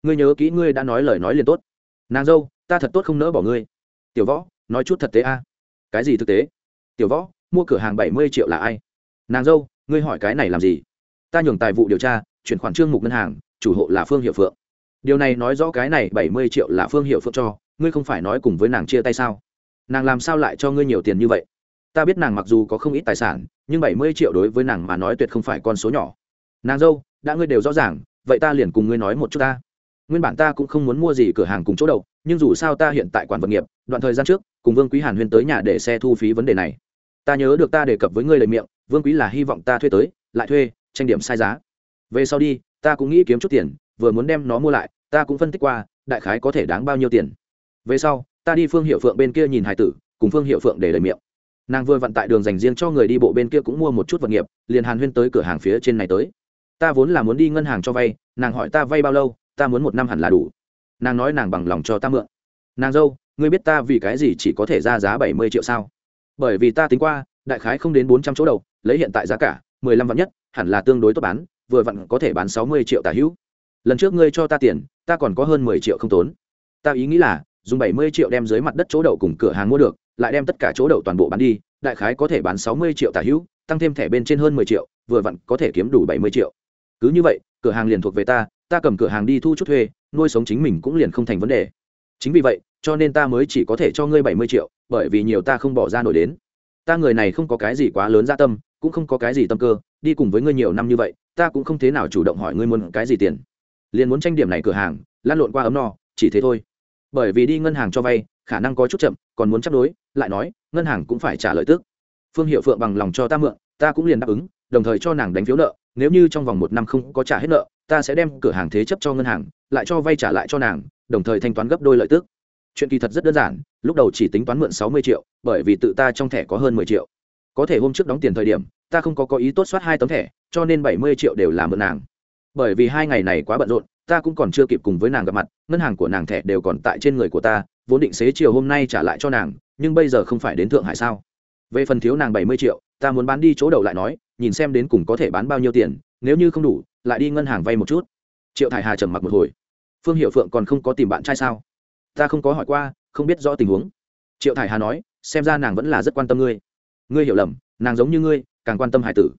Ngươi nhớ kỹ ngươi đã nói lời nói liền tốt. Nàng dâu, ta thật tốt không nỡ bỏ ngươi. Tiểu võ, nói chút thật tế a. Cái gì thực tế? Tiểu võ, mua cửa hàng bảy mươi triệu là ai? Nàng dâu, ngươi hỏi cái này làm gì? Ta nhường tài vụ điều tra chuyển khoản trương mục ngân hàng, chủ hộ là phương hiệu phượng. Điều này nói rõ cái này bảy mươi triệu là phương hiệu phượng cho, ngươi không phải nói cùng với nàng chia tay sao? Nàng làm sao lại cho ngươi nhiều tiền như vậy? Ta biết nàng mặc dù có không ít tài sản, nhưng bảy mươi triệu đối với nàng mà nói tuyệt không phải con số nhỏ. Nàng dâu, đã ngươi đều rõ ràng, vậy ta liền cùng ngươi nói một chút ta. Nguyên bản ta cũng không muốn mua gì cửa hàng cùng chỗ đậu, nhưng dù sao ta hiện tại quản vật nghiệp, đoạn thời gian trước, cùng vương quý hàn huyên tới nhà để xe thu phí vấn đề này. Ta nhớ được ta đề cập với ngươi lời miệng, vương quý là hy vọng ta thuê tới, lại thuê, tranh điểm sai giá về sau đi, ta cũng nghĩ kiếm chút tiền, vừa muốn đem nó mua lại, ta cũng phân tích qua, đại khái có thể đáng bao nhiêu tiền. Về sau, ta đi phương hiệu phượng bên kia nhìn hải tử, cùng phương hiệu phượng để lời miệng. Nàng vừa vận tại đường dành riêng cho người đi bộ bên kia cũng mua một chút vật nghiệp, liền hàn huyên tới cửa hàng phía trên này tới. Ta vốn là muốn đi ngân hàng cho vay, nàng hỏi ta vay bao lâu, ta muốn một năm hẳn là đủ. Nàng nói nàng bằng lòng cho ta mượn. Nàng dâu, ngươi biết ta vì cái gì chỉ có thể ra giá bảy mươi triệu sao? Bởi vì ta tính qua, đại khái không đến bốn trăm chỗ đầu, lấy hiện tại giá cả, mười lăm vạn nhất, hẳn là tương đối tốt bán vừa vặn có thể bán sáu mươi triệu tả hữu. Lần trước ngươi cho ta tiền, ta còn có hơn mười triệu không tốn. Ta ý nghĩ là, dùng bảy mươi triệu đem dưới mặt đất chỗ đậu cùng cửa hàng mua được, lại đem tất cả chỗ đậu toàn bộ bán đi, đại khái có thể bán sáu mươi triệu tả hữu, tăng thêm thẻ bên trên hơn mười triệu, vừa vặn có thể kiếm đủ bảy mươi triệu. Cứ như vậy, cửa hàng liền thuộc về ta ta cầm cửa hàng đi thu chút thuê, nuôi sống chính mình cũng liền không thành vấn đề. Chính vì vậy, cho nên ta mới chỉ có thể cho ngươi bảy mươi triệu, bởi vì nhiều ta không bỏ ra nổi đến. Ta người này không có cái gì quá lớn gia tâm, cũng không có cái gì tâm cơ, đi cùng với ngươi nhiều năm như vậy ta cũng không thế nào chủ động hỏi ngươi muốn cái gì tiền. Liền muốn tranh điểm này cửa hàng lan lộn qua ấm no, chỉ thế thôi. Bởi vì đi ngân hàng cho vay, khả năng có chút chậm, còn muốn chấp đối lại nói, ngân hàng cũng phải trả lợi tức. Phương hiệu phượng bằng lòng cho ta mượn, ta cũng liền đáp ứng, đồng thời cho nàng đánh phiếu nợ, nếu như trong vòng một năm không có trả hết nợ, ta sẽ đem cửa hàng thế chấp cho ngân hàng, lại cho vay trả lại cho nàng, đồng thời thanh toán gấp đôi lợi tức. Chuyện kỳ thật rất đơn giản, lúc đầu chỉ tính toán mượn sáu mươi triệu, bởi vì tự ta trong thẻ có hơn mười triệu. Có thể hôm trước đóng tiền thời điểm, ta không có có ý tốt soát hai tấm thẻ cho nên bảy mươi triệu đều là mượn nàng. Bởi vì hai ngày này quá bận rộn, ta cũng còn chưa kịp cùng với nàng gặp mặt, ngân hàng của nàng thẻ đều còn tại trên người của ta, vốn định xế chiều hôm nay trả lại cho nàng, nhưng bây giờ không phải đến thượng hải sao? Về phần thiếu nàng bảy mươi triệu, ta muốn bán đi chỗ đầu lại nói, nhìn xem đến cùng có thể bán bao nhiêu tiền, nếu như không đủ, lại đi ngân hàng vay một chút. Triệu thải hà trầm mặc một hồi. Phương hiệu phượng còn không có tìm bạn trai sao? Ta không có hỏi qua, không biết rõ tình huống. Triệu thải hà nói, xem ra nàng vẫn là rất quan tâm ngươi. Ngươi hiểu lầm, nàng giống như ngươi, càng quan tâm hải tử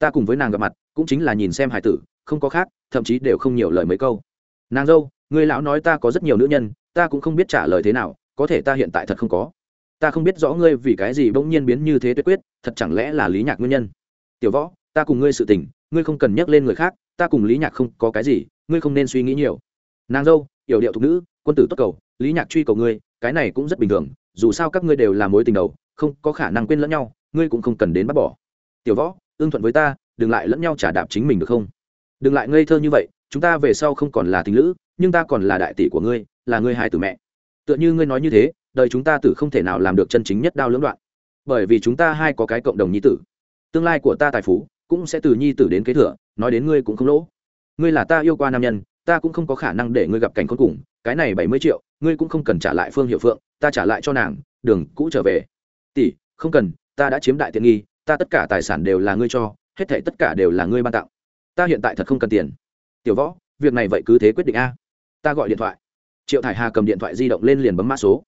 ta cùng với nàng gặp mặt, cũng chính là nhìn xem hải tử, không có khác, thậm chí đều không nhiều lời mấy câu. Nàng dâu, người lão nói ta có rất nhiều nữ nhân, ta cũng không biết trả lời thế nào, có thể ta hiện tại thật không có. Ta không biết rõ ngươi vì cái gì bỗng nhiên biến như thế tuyệt quyết, thật chẳng lẽ là lý nhạc nguyên nhân? Tiểu võ, ta cùng ngươi sự tình, ngươi không cần nhắc lên người khác, ta cùng lý nhạc không có cái gì, ngươi không nên suy nghĩ nhiều. Nàng dâu, yểu điệu thục nữ, quân tử tốt cầu, lý nhạc truy cầu ngươi, cái này cũng rất bình thường, dù sao các ngươi đều là mối tình đầu, không có khả năng quên lẫn nhau, ngươi cũng không cần đến bắt bỏ. Tiểu võ ưng thuận với ta, đừng lại lẫn nhau trả đạp chính mình được không? Đừng lại ngây thơ như vậy, chúng ta về sau không còn là tình lữ, nhưng ta còn là đại tỷ của ngươi, là ngươi hai tử mẹ. Tựa như ngươi nói như thế, đời chúng ta tử không thể nào làm được chân chính nhất đao lưỡng đoạn. Bởi vì chúng ta hai có cái cộng đồng nhi tử. Tương lai của ta tài phú cũng sẽ từ nhi tử đến kế thừa, nói đến ngươi cũng không lỗ. Ngươi là ta yêu qua nam nhân, ta cũng không có khả năng để ngươi gặp cảnh khốn cùng, cái này bảy mươi triệu, ngươi cũng không cần trả lại phương hiệu phượng, ta trả lại cho nàng, đường, cũ trở về. Tỷ, không cần, ta đã chiếm đại tiện nghi ta tất cả tài sản đều là ngươi cho, hết thảy tất cả đều là ngươi ban tặng. Ta hiện tại thật không cần tiền. Tiểu võ, việc này vậy cứ thế quyết định a. Ta gọi điện thoại. Triệu thải hà cầm điện thoại di động lên liền bấm mã số.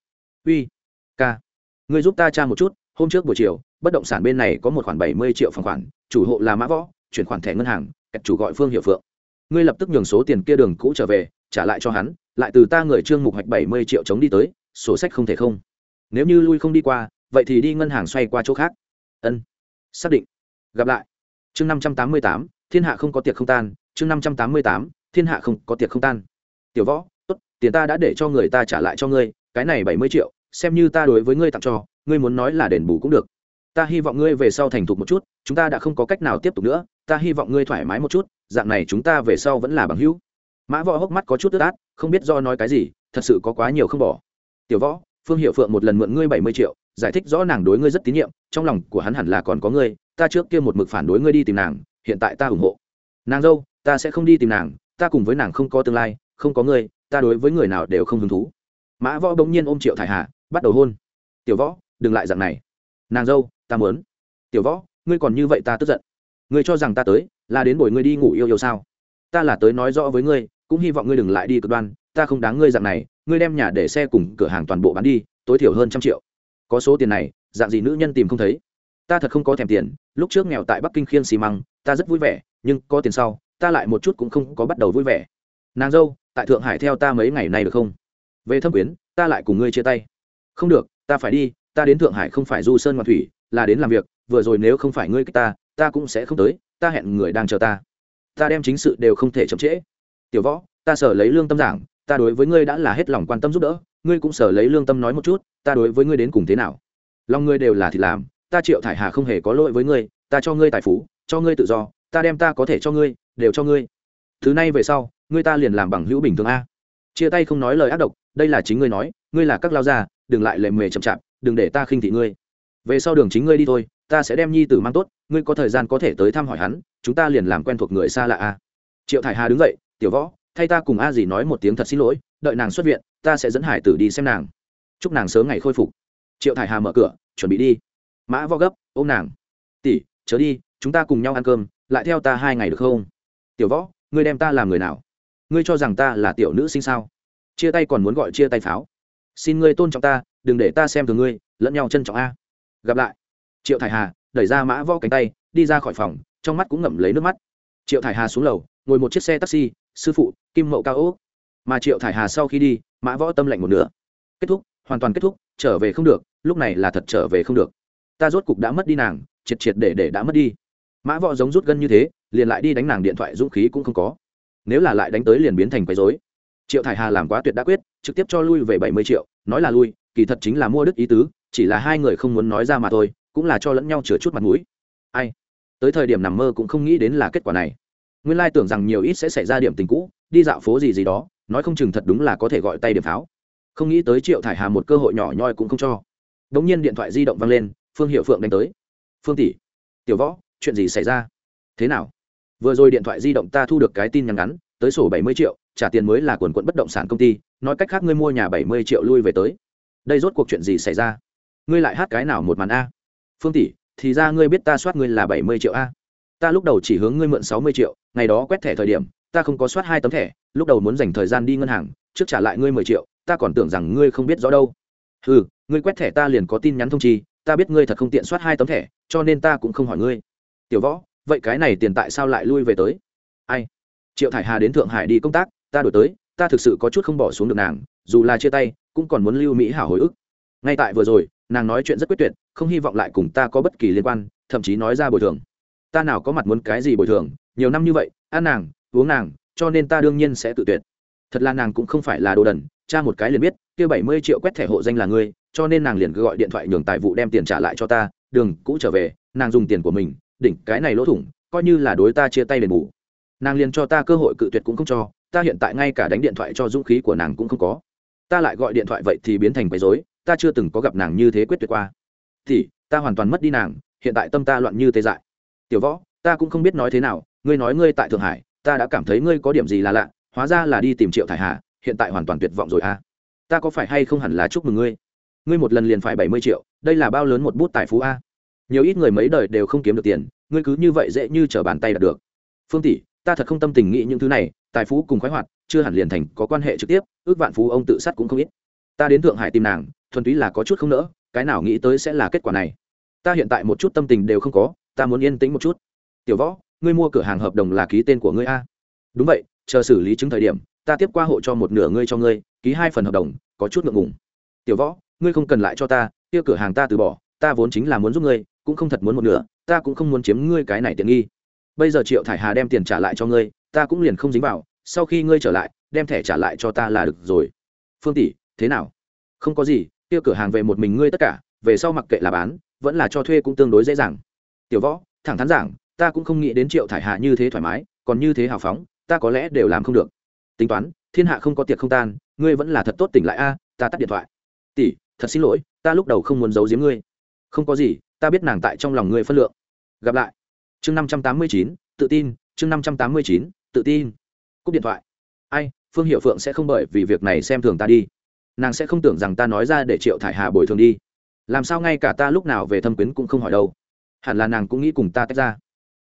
Uy, ca, ngươi giúp ta tra một chút, hôm trước buổi chiều, bất động sản bên này có một khoản bảy mươi triệu phòng khoản, chủ hộ là mã võ, chuyển khoản thẻ ngân hàng chủ gọi phương hiệu phượng. Ngươi lập tức nhường số tiền kia đường cũ trở về, trả lại cho hắn, lại từ ta người trương mục hoạch bảy mươi triệu chống đi tới, sổ sách không thể không. Nếu như lui không đi qua, vậy thì đi ngân hàng xoay qua chỗ khác. Ân xác định. Gặp lại. Chương năm trăm tám mươi tám, thiên hạ không có tiệc không tan. Chương năm trăm tám mươi tám, thiên hạ không có tiệc không tan. Tiểu võ, tốt, tiền ta đã để cho người ta trả lại cho ngươi, cái này bảy mươi triệu, xem như ta đối với ngươi tặng cho, ngươi muốn nói là đền bù cũng được. Ta hy vọng ngươi về sau thành thục một chút, chúng ta đã không có cách nào tiếp tục nữa, ta hy vọng ngươi thoải mái một chút, dạng này chúng ta về sau vẫn là bằng hữu. Mã võ hốc mắt có chút tức át, không biết do nói cái gì, thật sự có quá nhiều không bỏ. Tiểu võ, phương hiệu phượng một lần mượn ngươi bảy mươi triệu giải thích rõ nàng đối ngươi rất tín nhiệm, trong lòng của hắn hẳn là còn có ngươi, ta trước kia một mực phản đối ngươi đi tìm nàng, hiện tại ta ủng hộ. Nàng dâu, ta sẽ không đi tìm nàng, ta cùng với nàng không có tương lai, không có ngươi, ta đối với người nào đều không hứng thú. Mã võ bỗng nhiên ôm triệu thải hà, bắt đầu hôn. Tiểu võ, đừng lại dạng này. Nàng dâu, ta muốn. Tiểu võ, ngươi còn như vậy ta tức giận. Ngươi cho rằng ta tới, là đến bồi ngươi đi ngủ yêu yêu sao? Ta là tới nói rõ với ngươi, cũng hy vọng ngươi đừng lại đi cực đoan, ta không đáng ngươi dạng này, ngươi đem nhà để xe cùng cửa hàng toàn bộ bán đi, tối thiểu hơn trăm triệu có số tiền này, dạng gì nữ nhân tìm không thấy. Ta thật không có thèm tiền, lúc trước nghèo tại bắc kinh khiêng xi măng, ta rất vui vẻ, nhưng có tiền sau, ta lại một chút cũng không có bắt đầu vui vẻ. Nàng dâu, tại thượng hải theo ta mấy ngày nay được không? Về thâm quyến, ta lại cùng ngươi chia tay. Không được, ta phải đi, ta đến thượng hải không phải du sơn ngoạn thủy, là đến làm việc, vừa rồi nếu không phải ngươi kích ta ta cũng sẽ không tới, ta hẹn người đang chờ ta. Ta đem chính sự đều không thể chậm trễ. Tiểu võ, ta sở lấy lương tâm giảng, ta đối với ngươi đã là hết lòng quan tâm giúp đỡ ngươi cũng sở lấy lương tâm nói một chút, ta đối với ngươi đến cùng thế nào? Lòng ngươi đều là thì làm, ta triệu thải hà không hề có lỗi với ngươi, ta cho ngươi tài phú, cho ngươi tự do, ta đem ta có thể cho ngươi, đều cho ngươi. Thứ này về sau, ngươi ta liền làm bằng hữu bình thường a. Chia tay không nói lời ác độc, đây là chính ngươi nói, ngươi là các lao gia, đừng lại lề mề chậm chạp, đừng để ta khinh thị ngươi. Về sau đường chính ngươi đi thôi, ta sẽ đem nhi tử mang tốt, ngươi có thời gian có thể tới thăm hỏi hắn, chúng ta liền làm quen thuộc người xa lạ a. Triệu thải hà đứng dậy, tiểu võ, thay ta cùng a dì nói một tiếng thật xin lỗi, đợi nàng xuất viện ta sẽ dẫn hải tử đi xem nàng. Chúc nàng sớm ngày khôi phục. Triệu thải hà mở cửa, chuẩn bị đi. Mã võ gấp, ôm nàng. Tỷ, chớ đi, chúng ta cùng nhau ăn cơm, lại theo ta hai ngày được không? Tiểu võ, ngươi đem ta làm người nào? Ngươi cho rằng ta là tiểu nữ sinh sao? Chia tay còn muốn gọi chia tay pháo. Xin ngươi tôn trọng ta, đừng để ta xem thường ngươi, lẫn nhau trân trọng a. Gặp lại. Triệu thải hà đẩy ra mã võ cánh tay, đi ra khỏi phòng, trong mắt cũng ngậm lấy nước mắt. Triệu thải hà xuống lầu, ngồi một chiếc xe taxi, sư phụ, kim mậu cao ốc mà triệu thải hà sau khi đi, mã võ tâm lạnh một nửa. Kết thúc, hoàn toàn kết thúc, trở về không được, lúc này là thật trở về không được. Ta rốt cục đã mất đi nàng, triệt triệt để để đã mất đi. Mã võ giống rút gân như thế, liền lại đi đánh nàng điện thoại dũng khí cũng không có. Nếu là lại đánh tới liền biến thành quấy dối triệu thải hà làm quá tuyệt đã quyết, trực tiếp cho lui về bảy mươi triệu, nói là lui, kỳ thật chính là mua đức ý tứ, chỉ là hai người không muốn nói ra mà thôi, cũng là cho lẫn nhau chừa chút mặt mũi. Ai? Tới thời điểm nằm mơ cũng không nghĩ đến là kết quả này. Nguyên lai tưởng rằng nhiều ít sẽ xảy ra điểm tình cũ, đi dạo phố gì gì đó nói không chừng thật đúng là có thể gọi tay điểm pháo. Không nghĩ tới triệu thải hà một cơ hội nhỏ nhoi cũng không cho. Đ ỗ n g nhiên điện thoại di động vang lên, phương hiệu phượng đánh tới. Phương tỷ, tiểu võ, chuyện gì xảy ra? Thế nào? Vừa rồi điện thoại di động ta thu được cái tin nhắn ngắn, tới sổ bảy mươi triệu, trả tiền mới là quần quận bất động sản công ty, nói cách khác ngươi mua nhà bảy mươi triệu lui về tới. Đây rốt cuộc chuyện gì xảy ra? Ngươi lại hát cái nào một màn a? Phương tỷ, thì ra ngươi biết ta soát ngươi là bảy mươi triệu a. Ta lúc đầu chỉ hướng ngươi mượn sáu mươi triệu, ngày đó quét thẻ thời điểm ta không có soát hai tấm thẻ, lúc đầu muốn dành thời gian đi ngân hàng, trước trả lại ngươi mười triệu, ta còn tưởng rằng ngươi không biết rõ đâu. Ừ ngươi quét thẻ ta liền có tin nhắn thông chi, ta biết ngươi thật không tiện soát hai tấm thẻ, cho nên ta cũng không hỏi ngươi. Tiểu võ, vậy cái này tiền tại sao lại lui về tới? Ai? Triệu thải hà đến thượng hải đi công tác, ta đổi tới, ta thực sự có chút không bỏ xuống được nàng, dù là chia tay, cũng còn muốn lưu mỹ hảo hồi ức. Ngay tại vừa rồi, nàng nói chuyện rất quyết tuyệt, không hy vọng lại cùng ta có bất kỳ liên quan, thậm chí nói ra bồi thường. Ta nào có mặt muốn cái gì bồi thường, nhiều năm như vậy ăn nàng uống nàng, cho nên ta đương nhiên sẽ tự tuyệt. Thật là nàng cũng không phải là đồ đần, cha một cái liền biết, kia bảy mươi triệu quét thẻ hộ danh là ngươi, cho nên nàng liền gọi điện thoại nhường tài vụ đem tiền trả lại cho ta, đường, cũ trở về, nàng dùng tiền của mình, đỉnh cái này lỗ thủng, coi như là đối ta chia tay đền bù. Nàng liền cho ta cơ hội cự tuyệt cũng không cho, ta hiện tại ngay cả đánh điện thoại cho dũng khí của nàng cũng không có. Ta lại gọi điện thoại vậy thì biến thành quấy rối, ta chưa từng có gặp nàng như thế quyết tuyệt qua. Thì, ta hoàn toàn mất đi nàng, hiện tại tâm ta loạn như tê dại. Tiểu võ, ta cũng không biết nói thế nào, ngươi nói ngươi tại thượng hải ta đã cảm thấy ngươi có điểm gì là lạ, hóa ra là đi tìm triệu thải hà, hiện tại hoàn toàn tuyệt vọng rồi à. Ta có phải hay không hẳn là chúc mừng ngươi? Ngươi một lần liền phải bảy mươi triệu, đây là bao lớn một bút tài phú a. Nhiều ít người mấy đời đều không kiếm được tiền, ngươi cứ như vậy dễ như t r ở bàn tay đạt được. Phương tỷ, ta thật không tâm tình nghĩ những thứ này, tài phú cùng khoái hoạt, chưa hẳn liền thành có quan hệ trực tiếp, ước vạn phú ông tự sát cũng không ít. Ta đến thượng hải tìm nàng, thuần túy là có chút không nỡ, cái nào nghĩ tới sẽ là kết quả này. Ta hiện tại một chút tâm tình đều không có, ta muốn yên tĩnh một chút. Tiểu võ ngươi mua cửa hàng hợp đồng là ký tên của ngươi a. Đúng vậy, chờ xử lý chứng thời điểm, ta tiếp qua hộ cho một nửa ngươi cho ngươi, ký hai phần hợp đồng, có chút ngượng ngùng. Tiểu võ, ngươi không cần lại cho ta, kia cửa hàng ta từ bỏ, ta vốn chính là muốn giúp ngươi, cũng không thật muốn một nửa, ta cũng không muốn chiếm ngươi cái này tiện nghi. Bây giờ triệu thải hà đem tiền trả lại cho ngươi, ta cũng liền không dính vào, sau khi ngươi trở lại, đem thẻ trả lại cho ta là được rồi. Phương tỷ, thế nào? Không có gì, kia cửa hàng về một mình ngươi tất cả, về sau mặc kệ là bán, vẫn là cho thuê cũng tương đối dễ dàng. Tiểu võ, thẳng thắn giảng ta cũng không nghĩ đến triệu thải hạ như thế thoải mái, còn như thế hào phóng, ta có lẽ đều làm không được. Tính toán, thiên hạ không có tiệc không tan, ngươi vẫn là thật tốt tỉnh lại a, ta tắt điện thoại. Tỷ, thật xin lỗi, ta lúc đầu không muốn giấu giếm ngươi. Không có gì, ta biết nàng tại trong lòng ngươi phân lượng. Gặp lại. Chương năm trăm tám mươi chín, tự tin, chương năm trăm tám mươi chín, tự tin. Cúp điện thoại. Ai, phương hiệu phượng sẽ không bởi vì việc này xem thường ta đi. Nàng sẽ không tưởng rằng ta nói ra để triệu thải hà bồi thường đi. Làm sao ngay cả ta lúc nào về thâm quyến cũng không hỏi đâu. Hẳn là nàng cũng nghĩ cùng ta tách ra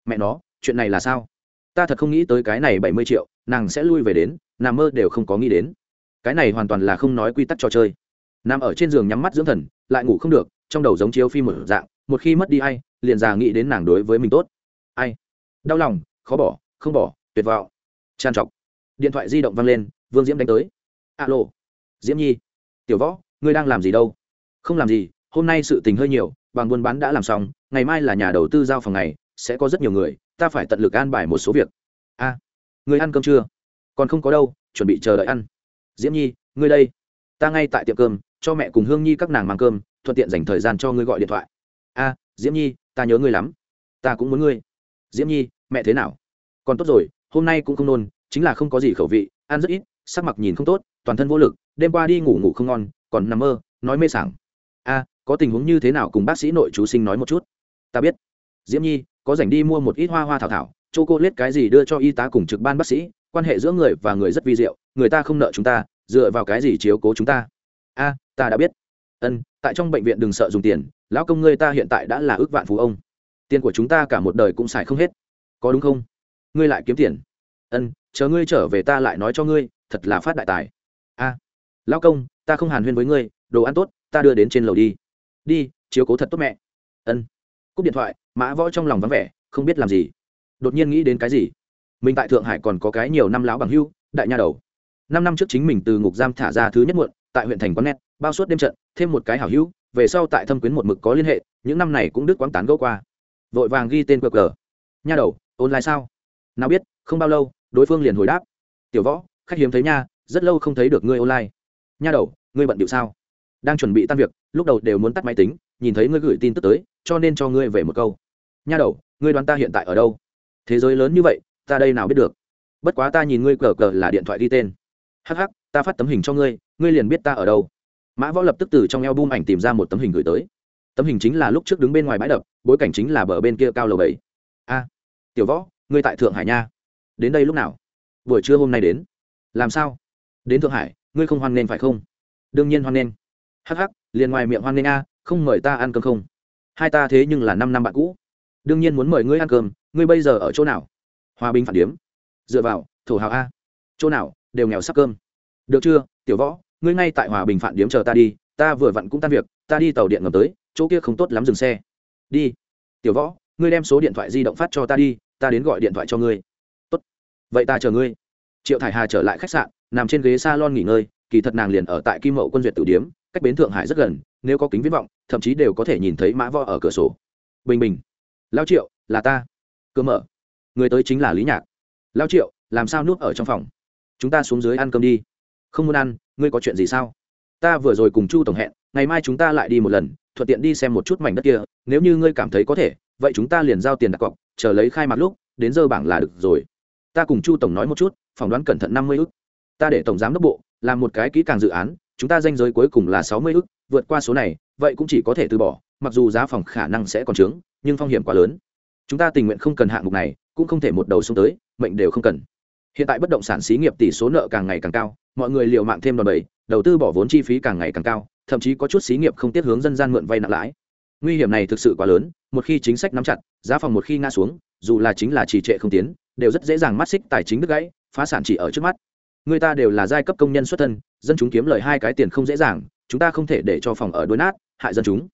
mẹ nó, chuyện này là sao? Ta thật không nghĩ tới cái này bảy mươi triệu, nàng sẽ lui về đến, nằm mơ đều không có nghĩ đến. Cái này hoàn toàn là không nói quy tắc trò chơi. Nằm ở trên giường nhắm mắt dưỡng thần, lại ngủ không được, trong đầu giống chiếu phim một dạng, một khi mất đi ai, liền già nghĩ đến nàng đối với mình tốt. Ai? Đau lòng, khó bỏ, không bỏ, tuyệt vọng. Tràn trọc. Điện thoại di động văng lên, vương diễm đánh tới. Alo, diễm nhi, tiểu võ, ngươi đang làm gì đâu? Không làm gì, hôm nay sự tình hơi nhiều, bằng buôn bán đã làm xong, ngày mai là nhà đầu tư giao phòng này sẽ có rất nhiều người ta phải tận lực an bài một số việc. A à, người ăn cơm chưa? Còn không có đâu chuẩn bị chờ đợi ăn. Diễm nhi ngươi đây. Ta ngay tại tiệm cơm cho mẹ cùng hương nhi các nàng mang cơm thuận tiện dành thời gian cho ngươi gọi điện thoại. A diễm nhi ta nhớ ngươi lắm. Ta cũng muốn ngươi. Diễm nhi mẹ thế nào? Còn tốt rồi hôm nay cũng không nôn chính là không có gì khẩu vị ăn rất ít sắc mặt nhìn không tốt toàn thân vô lực đêm qua đi ngủ ngủ không ngon còn nằm mơ nói mê sảng. A có tình huống như thế nào cùng bác sĩ nội chú sinh nói một chút? Ta biết. Diễm nhi có rảnh đi mua một ít hoa hoa thảo thảo chô cô lết cái gì đưa cho y tá cùng trực ban bác sĩ, quan hệ giữa người và người rất vi diệu, người ta không nợ chúng ta, dựa vào cái gì chiếu cố chúng ta? A, ta đã biết. Ân, tại trong bệnh viện đừng sợ dùng tiền, lão công ngươi ta hiện tại đã là ước vạn phú ông. Tiền của chúng ta cả một đời cũng xài không hết. Có đúng không? Ngươi lại kiếm tiền. Ân, chờ ngươi trở về ta lại nói cho ngươi, thật là phát đại tài. A, lão công, ta không hàn huyên với ngươi, đồ ăn tốt, ta đưa đến trên lầu đi. Đi, chiếu cố thật tốt mẹ. Ân cúp điện thoại, mã võ trong lòng vắng vẻ, không biết làm gì. Đột nhiên nghĩ đến cái gì? Mình tại thượng hải còn có cái nhiều năm lão bằng hưu, đại nha đầu. Năm năm trước chính mình từ ngục giam thả ra thứ nhất muộn, tại huyện thành quán net, bao suốt đêm trận, thêm một cái hảo hữu, về sau tại thâm quyến một mực có liên hệ, những năm này cũng đứt quãng tán gẫu qua. Vội vàng ghi tên qr. Nha đầu, online sao? Nào biết, không bao lâu, đối phương liền hồi đáp. Tiểu võ, khách hiếm thấy nha, rất lâu không thấy được ngươi online. Nha đầu, ngươi bận điệu sao? Đang chuẩn bị tan việc, lúc đầu đều muốn tắt máy tính, nhìn thấy ngươi gửi tin tức tới cho nên cho ngươi về một câu. Nha đầu, ngươi đoán ta hiện tại ở đâu? Thế giới lớn như vậy, ta đây nào biết được? Bất quá ta nhìn ngươi cờ cờ là điện thoại đi tên. Hắc hắc, ta phát tấm hình cho ngươi ngươi liền biết ta ở đâu. Mã võ lập tức từ trong eo bum ảnh tìm ra một tấm hình gửi tới. Tấm hình chính là lúc trước đứng bên ngoài bãi đập, bối cảnh chính là bờ bên kia cao lầu bảy. A, tiểu võ, ngươi tại thượng hải nha. Đến đây lúc nào? Buổi trưa hôm nay đến. Làm sao? Đến thượng hải, ngươi không hoan nghênh phải không? Đương nhiên hoan nghênh. Hắc hắc, liền ngoài miệng hoan nghênh a, không mời ta ăn cơm không? Hai ta thế nhưng là năm năm bạn cũ. Đương nhiên muốn mời ngươi ăn cơm, ngươi bây giờ ở chỗ nào? Hòa bình phản điếm. Dựa vào, thổ hào a. Chỗ nào, đều nghèo sắp cơm. Được chưa, tiểu võ, ngươi ngay tại hòa bình phản điếm chờ ta đi, ta vừa vặn cũng tan việc, ta đi tàu điện ngầm tới, chỗ kia không tốt lắm dừng xe. Đi. Tiểu võ, ngươi đem số điện thoại di động phát cho ta đi, ta đến gọi điện thoại cho ngươi. Tốt. Vậy ta chờ ngươi. Triệu thải hà trở lại khách sạn, nằm trên ghế s a lon nghỉ ngơi, kỳ thật nàng liền ở tại kim mậu quân duyệt tử điếm, cách bến thượng hải rất gần, nếu có kính viễn vọng thậm chí đều có thể nhìn thấy mã võ ở cửa sổ. Bình bình. Lao triệu, là ta. Cơ mở. Người tới chính là lý nhạc. Lao triệu, làm sao nuốt ở trong phòng? Chúng ta xuống dưới ăn cơm đi. Không muốn ăn, ngươi có chuyện gì sao? Ta vừa rồi cùng chu tổng hẹn, ngày mai chúng ta lại đi một lần, thuận tiện đi xem một chút mảnh đất kia, nếu như ngươi cảm thấy có thể, vậy chúng ta liền giao tiền đặt cọc, chờ lấy khai mặt lúc, đến giờ bảng là được rồi. Ta cùng chu tổng nói một chút, phỏng đoán cẩn thận năm mươi ức. Ta để tổng giám đốc bộ, làm một cái kỹ càng dự án, chúng ta danh giới cuối cùng là sáu mươi ức vượt qua số này, vậy cũng chỉ có thể từ bỏ, mặc dù giá phòng khả năng sẽ còn trướng, nhưng phong hiểm quá lớn. Chúng ta tình nguyện không cần hạng mục này, cũng không thể một đầu xuống tới, mệnh đều không cần. Hiện tại bất động sản xí nghiệp tỷ số nợ càng ngày càng cao, mọi người liều mạng thêm đòn bẩy, đầu tư bỏ vốn chi phí càng ngày càng cao, thậm chí có chút xí nghiệp không tiết hướng dân gian mượn vay nặng lãi. Nguy hiểm này thực sự quá lớn, một khi chính sách nắm chặt, giá phòng một khi ngã xuống, dù là chính là trì trệ không tiến, đều rất dễ dàng mắt xích tài chính đứt gãy, phá sản chỉ ở trước mắt. Người ta đều là giai cấp công nhân xuất thân, dân chúng kiếm lời hai cái tiền không dễ dàng chúng ta không thể để cho phòng ở đối nát, hại dân chúng.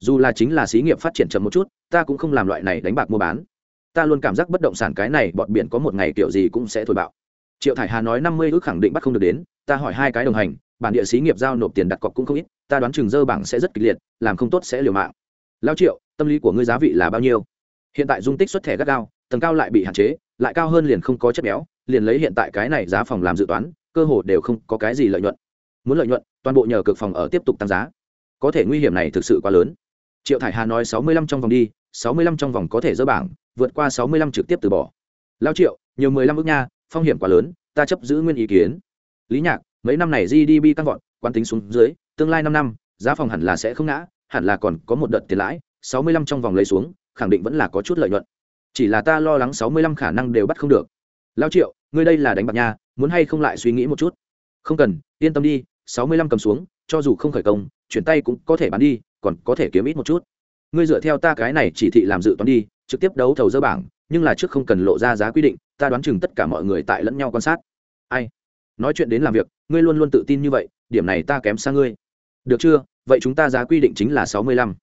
Dù là chính là xí nghiệp phát triển chậm một chút, ta cũng không làm loại này đánh bạc mua bán. Ta luôn cảm giác bất động sản cái này bọn biển có một ngày kiểu gì cũng sẽ thổi bạo. Triệu thải hà nói năm mươi ước khẳng định bắt không được đến, ta hỏi hai cái đồng hành, bản địa xí nghiệp giao nộp tiền đặt cọc cũng không ít, ta đoán chừng dơ bảng sẽ rất kịch liệt, làm không tốt sẽ liều mạng. Lao triệu, tâm lý của ngươi giá vị là bao nhiêu? Hiện tại dung tích xuất thẻ gắt cao tầng cao lại bị hạn chế, lại cao hơn liền không có chất béo, liền lấy hiện tại cái này giá phòng làm dự toán, cơ hồ đều không có cái gì lợi nhuận. Muốn lợi nhuận toàn bộ nhờ cực phòng ở tiếp tục tăng giá. Có thể nguy hiểm này thực sự quá lớn. Triệu thải hà nói sáu mươi lăm trong vòng đi, sáu mươi lăm trong vòng có thể dỡ bảng, vượt qua sáu mươi lăm trực tiếp từ bỏ. Lao triệu, nhiều mười lăm ước nha, phong hiểm quá lớn, ta chấp giữ nguyên ý kiến. Lý nhạc, mấy năm này gdp tăng vọt quan tính xuống dưới, tương lai năm năm, giá phòng hẳn là sẽ không ngã, hẳn là còn có một đợt tiền lãi, sáu mươi lăm trong vòng lấy xuống, khẳng định vẫn là có chút lợi nhuận. Chỉ là ta lo lắng sáu mươi lăm khả năng đều bắt không được. Lao triệu, ngươi đây là đánh bạc nha, muốn hay không lại suy nghĩ một chút? Không cần, yên tâm đi sáu mươi lăm cầm xuống, cho dù không khởi công, chuyển tay cũng có thể bán đi, còn có thể kiếm ít một chút. Ngươi dựa theo ta cái này chỉ thị làm dự toán đi, trực tiếp đấu thầu dơ bảng, nhưng là trước không cần lộ ra giá quy định, ta đoán chừng tất cả mọi người tại lẫn nhau quan sát. Ai? Nói chuyện đến làm việc, ngươi luôn luôn tự tin như vậy, điểm này ta kém xa ngươi. Được chưa? Vậy chúng ta giá quy định chính là sáu mươi lăm.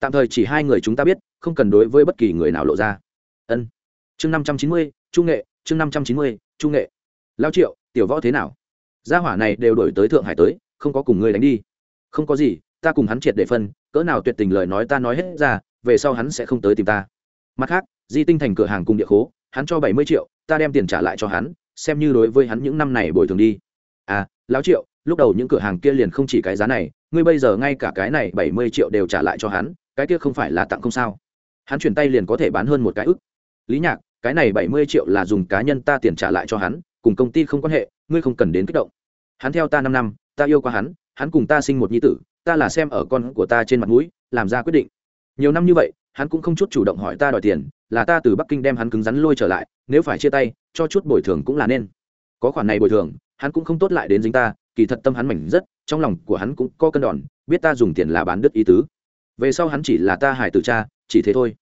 Tạm thời chỉ hai người chúng ta biết, không cần đối với bất kỳ người nào lộ ra. Ân. Chương năm trăm chín mươi trung nghệ, chương năm trăm chín mươi trung nghệ. Lao triệu, tiểu võ thế nào? Gia hỏa này đều đổi tới thượng hải tới, không có cùng ngươi đánh đi. Không có gì, ta cùng hắn triệt để phân, cỡ nào tuyệt tình lời nói ta nói hết ra, về sau hắn sẽ không tới tìm ta. Mặt khác, di tinh thành cửa hàng cùng địa khố, hắn cho bảy mươi triệu, ta đem tiền trả lại cho hắn, xem như đối với hắn những năm này bồi thường đi. À lão triệu, lúc đầu những cửa hàng kia liền không chỉ cái giá này, ngươi bây giờ ngay cả cái này bảy mươi triệu đều trả lại cho hắn, cái kia không phải là tặng không sao? Hắn chuyển tay liền có thể bán hơn một cái ức. Lý nhạc, cái này bảy mươi triệu là dùng cá nhân ta tiền trả lại cho hắn, cùng công ty không quan hệ, ngươi không cần đến kích động hắn theo ta năm năm, ta yêu qua hắn hắn cùng ta sinh một nhi tử, ta là xem ở con của ta trên mặt mũi, làm ra quyết định. Nhiều năm như vậy, hắn cũng không chút chủ động hỏi ta đòi tiền, là ta từ bắc kinh đem hắn cứng rắn lôi trở lại, nếu phải chia tay, cho chút bồi thường cũng là nên. Có khoản này bồi thường, hắn cũng không tốt lại đến dính ta, kỳ thật tâm hắn mảnh rất, trong lòng của hắn cũng có cân đòn, biết ta dùng tiền là bán đứt ý tứ. Về sau hắn chỉ là ta hải tử cha, chỉ thế thôi.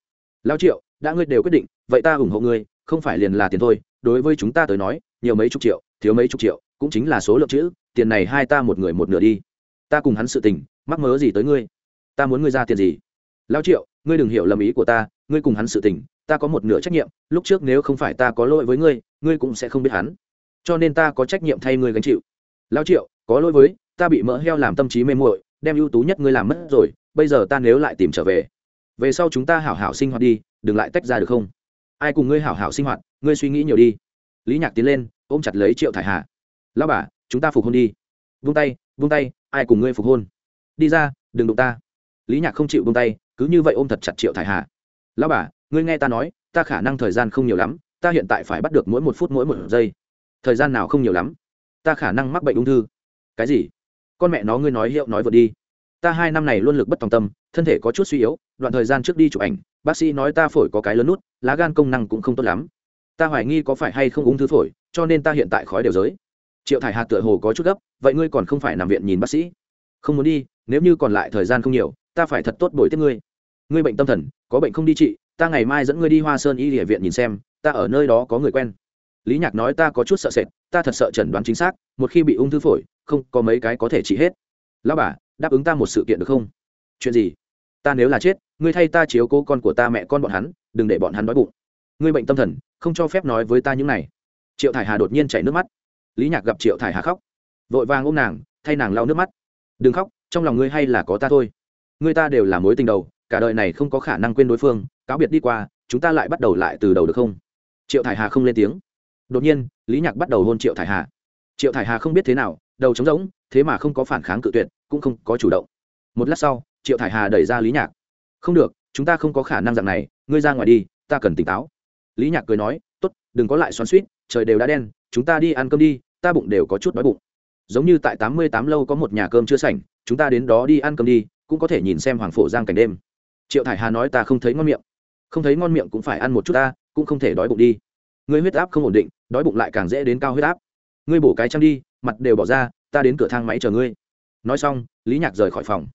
Lao triệu, đã ngươi đều quyết định, vậy ta ủng hộ ngươi, không phải liền là tiền thôi, đối với chúng ta tới nói nhiều mấy chục triệu, thiếu mấy chục triệu, cũng chính là số lượng chữ, tiền này hai ta một người một nửa đi. Ta cùng hắn sự tình, mắc mớ gì tới ngươi? Ta muốn ngươi ra tiền gì? Lao triệu, ngươi đừng hiểu lầm ý của ta, ngươi cùng hắn sự tình, ta có một nửa trách nhiệm, lúc trước nếu không phải ta có lỗi với ngươi ngươi cũng sẽ không biết hắn. Cho nên ta có trách nhiệm thay ngươi gánh chịu. Lao triệu, có lỗi với, ta bị mỡ heo làm tâm trí mê muội, đem ưu tú nhất ngươi làm mất rồi, bây giờ ta nếu lại tìm trở về. Về sau chúng ta hảo hảo sinh hoạt đi, đừng lại tách ra được không? Ai cùng ngươi hảo hảo sinh hoạt, ngươi suy nghĩ nhiều đi. Lý nhạc tiến lên ôm chặt lấy triệu thải hà. Lao bà, chúng ta phục hôn đi. Vung tay vung tay, ai cùng ngươi phục hôn? Đi ra, đừng đụng ta. Lý nhạc không chịu vung tay, cứ như vậy ôm thật chặt triệu thải hà. Lao bà, ngươi nghe ta nói, ta khả năng thời gian không nhiều lắm, ta hiện tại phải bắt được mỗi một phút mỗi một giây. Thời gian nào không nhiều lắm, ta khả năng mắc bệnh ung thư. Cái gì? Con mẹ nó, ngươi nói hiệu nói vượt đi. Ta hai năm này luôn lực bất tòng tâm, thân thể có chút suy yếu, đoạn thời gian trước đi chụp ảnh, bác sĩ nói ta phổi có cái lớn nút, lá gan công năng cũng không tốt lắm. Ta hoài nghi có phải hay không ung thư phổi cho nên ta hiện tại khói đều giới. Triệu thải Hà tựa hồ có chút gấp, vậy ngươi còn không phải nằm viện nhìn bác sĩ? Không muốn đi, nếu như còn lại thời gian không nhiều, ta phải thật tốt bồi tiếp ngươi. Ngươi bệnh tâm thần, có bệnh không đi trị ta ngày mai dẫn ngươi đi hoa sơn y địa viện nhìn xem, ta ở nơi đó có người quen. Lý nhạc nói ta có chút sợ sệt, ta thật sợ chẩn đoán chính xác, một khi bị ung thư phổi, không có mấy cái có thể trị hết. Lão bà, đáp ứng ta một sự kiện được không? Chuyện gì? Ta nếu là chết, ngươi thay ta chiếu cố con của ta mẹ con bọn hắn, đừng để bọn hắn đói bụng. Ngươi bệnh tâm thần, không cho phép nói với ta những này triệu thải hà đột nhiên chảy nước mắt. Lý nhạc gặp triệu thải hà khóc, vội vàng ôm nàng, thay nàng lau nước mắt. Đừng khóc, trong lòng ngươi hay là có ta thôi. Ngươi ta đều là mối tình đầu, cả đời này không có khả năng quên đối phương, cáo biệt đi qua, chúng ta lại bắt đầu lại từ đầu được không? Triệu thải hà không lên tiếng. Đột nhiên, lý nhạc bắt đầu hôn triệu thải hà. Triệu thải hà không biết thế nào, đầu trống rỗng, thế mà không có phản kháng cự tuyệt, cũng không có chủ động. Một lát sau, triệu thải hà đẩy ra lý nhạc. Không được, chúng ta không có khả năng dạng này, ngươi ra ngoài đi, ta cần tỉnh táo. Lý nhạc cười nói t ố t đừng có lại xoắn suýt trời đều đã đen, chúng ta đi ăn cơm đi, ta bụng đều có chút đói bụng. Giống như tại tám mươi tám lâu có một nhà cơm chưa sảnh, chúng ta đến đó đi ăn cơm đi, cũng có thể nhìn xem hoàng phổ giang cảnh đêm. Triệu thải hà nói ta không thấy ngon miệng. Không thấy ngon miệng cũng phải ăn một chút ta, cũng không thể đói bụng đi. Ngươi huyết áp không ổn định, đói bụng lại càng dễ đến cao huyết áp. Ngươi bổ cái trăng đi, mặt đều bỏ ra, ta đến cửa thang máy chờ ngươi. Nói xong, lý nhạc rời khỏi phòng.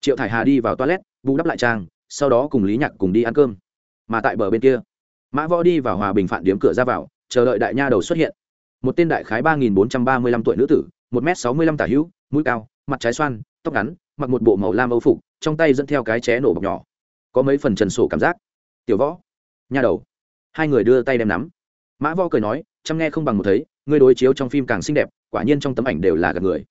Triệu thải hà đi vào toilet, bù đắp lại trang, sau đó cùng lý nhạc cùng đi ăn cơm. Mà tại bờ bên kia, mã võ đi vào hòa bình phản điếm cửa ra vào chờ đợi đại nha đầu xuất hiện. Một tên đại khái ba nghìn bốn trăm ba mươi lăm tuổi nữ tử, một m sáu mươi lăm tả hữu, mũi cao, mặt trái xoan, tóc ngắn, mặc một bộ màu lam âu phục, trong tay dẫn theo cái ché nổ bọc nhỏ. Có mấy phần trần sổ cảm giác. Tiểu võ, nha đầu. Hai người đưa tay đem nắm. Mã võ cười nói, chăm nghe không bằng một thấy, ngươi đối chiếu trong phim càng xinh đẹp, quả nhiên trong tấm ảnh đều là gặp người.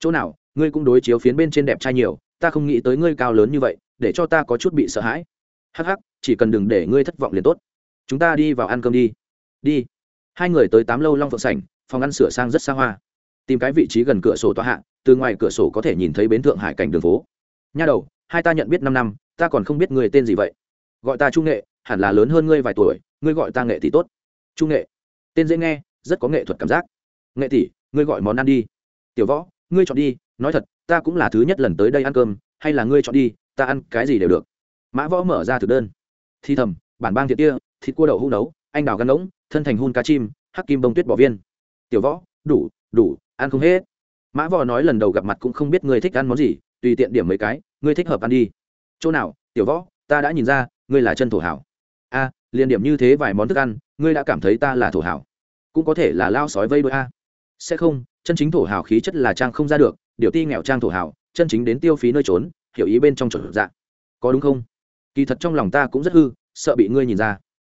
Chỗ nào, ngươi cũng đối chiếu phiến bên trên đẹp trai nhiều, ta không nghĩ tới ngươi cao lớn như vậy, để cho ta có chút bị sợ hãi. Hắc hắc, chỉ cần đừng để ngươi thất vọng liền tốt. Chúng ta đi vào ăn cơm đi. Đi hai người tới tám lâu long phượng sảnh, phòng ăn sửa sang rất xa hoa. Tìm cái vị trí gần cửa sổ tòa hạ, từ ngoài cửa sổ có thể nhìn thấy bến thượng hải cảnh đường phố. Nha đầu, hai ta nhận biết năm năm, ta còn không biết người tên gì vậy. Gọi ta trung nghệ, hẳn là lớn hơn ngươi vài tuổi, ngươi gọi ta nghệ thì tốt. Trung nghệ, tên dễ nghe, rất có nghệ thuật cảm giác. Nghệ tỷ, ngươi gọi món ăn đi. Tiểu võ, ngươi chọn đi, nói thật, ta cũng là thứ nhất lần tới đây ăn cơm, hay là ngươi chọn đi, ta ăn cái gì đều được. Mã võ mở ra thực đơn. Thi thầm, bản bang thiệt kia, thịt cua đậu hũ nấu, anh đào gắn ngỗng thân thành hun cá chim, hắc kim bông tuyết bỏ viên. Tiểu võ, đủ đủ, ăn không hết. Mã võ nói lần đầu gặp mặt cũng không biết ngươi thích ăn món gì, tùy tiện điểm mấy cái, ngươi thích hợp ăn đi. Chỗ nào, tiểu võ, ta đã nhìn ra, ngươi là chân thổ hảo. A, liền điểm như thế vài món thức ăn, ngươi đã cảm thấy ta là thổ hảo. Cũng có thể là lao sói vây đôi a. Sẽ không, chân chính thổ hào khí chất là trang không ra được, điều ti nghèo trang thổ hào chân chính đến tiêu phí nơi trốn, hiểu ý bên trong chuẩn dạng có đúng không? Kỳ thật trong lòng ta cũng rất hư, sợ bị ngươi nhìn ra.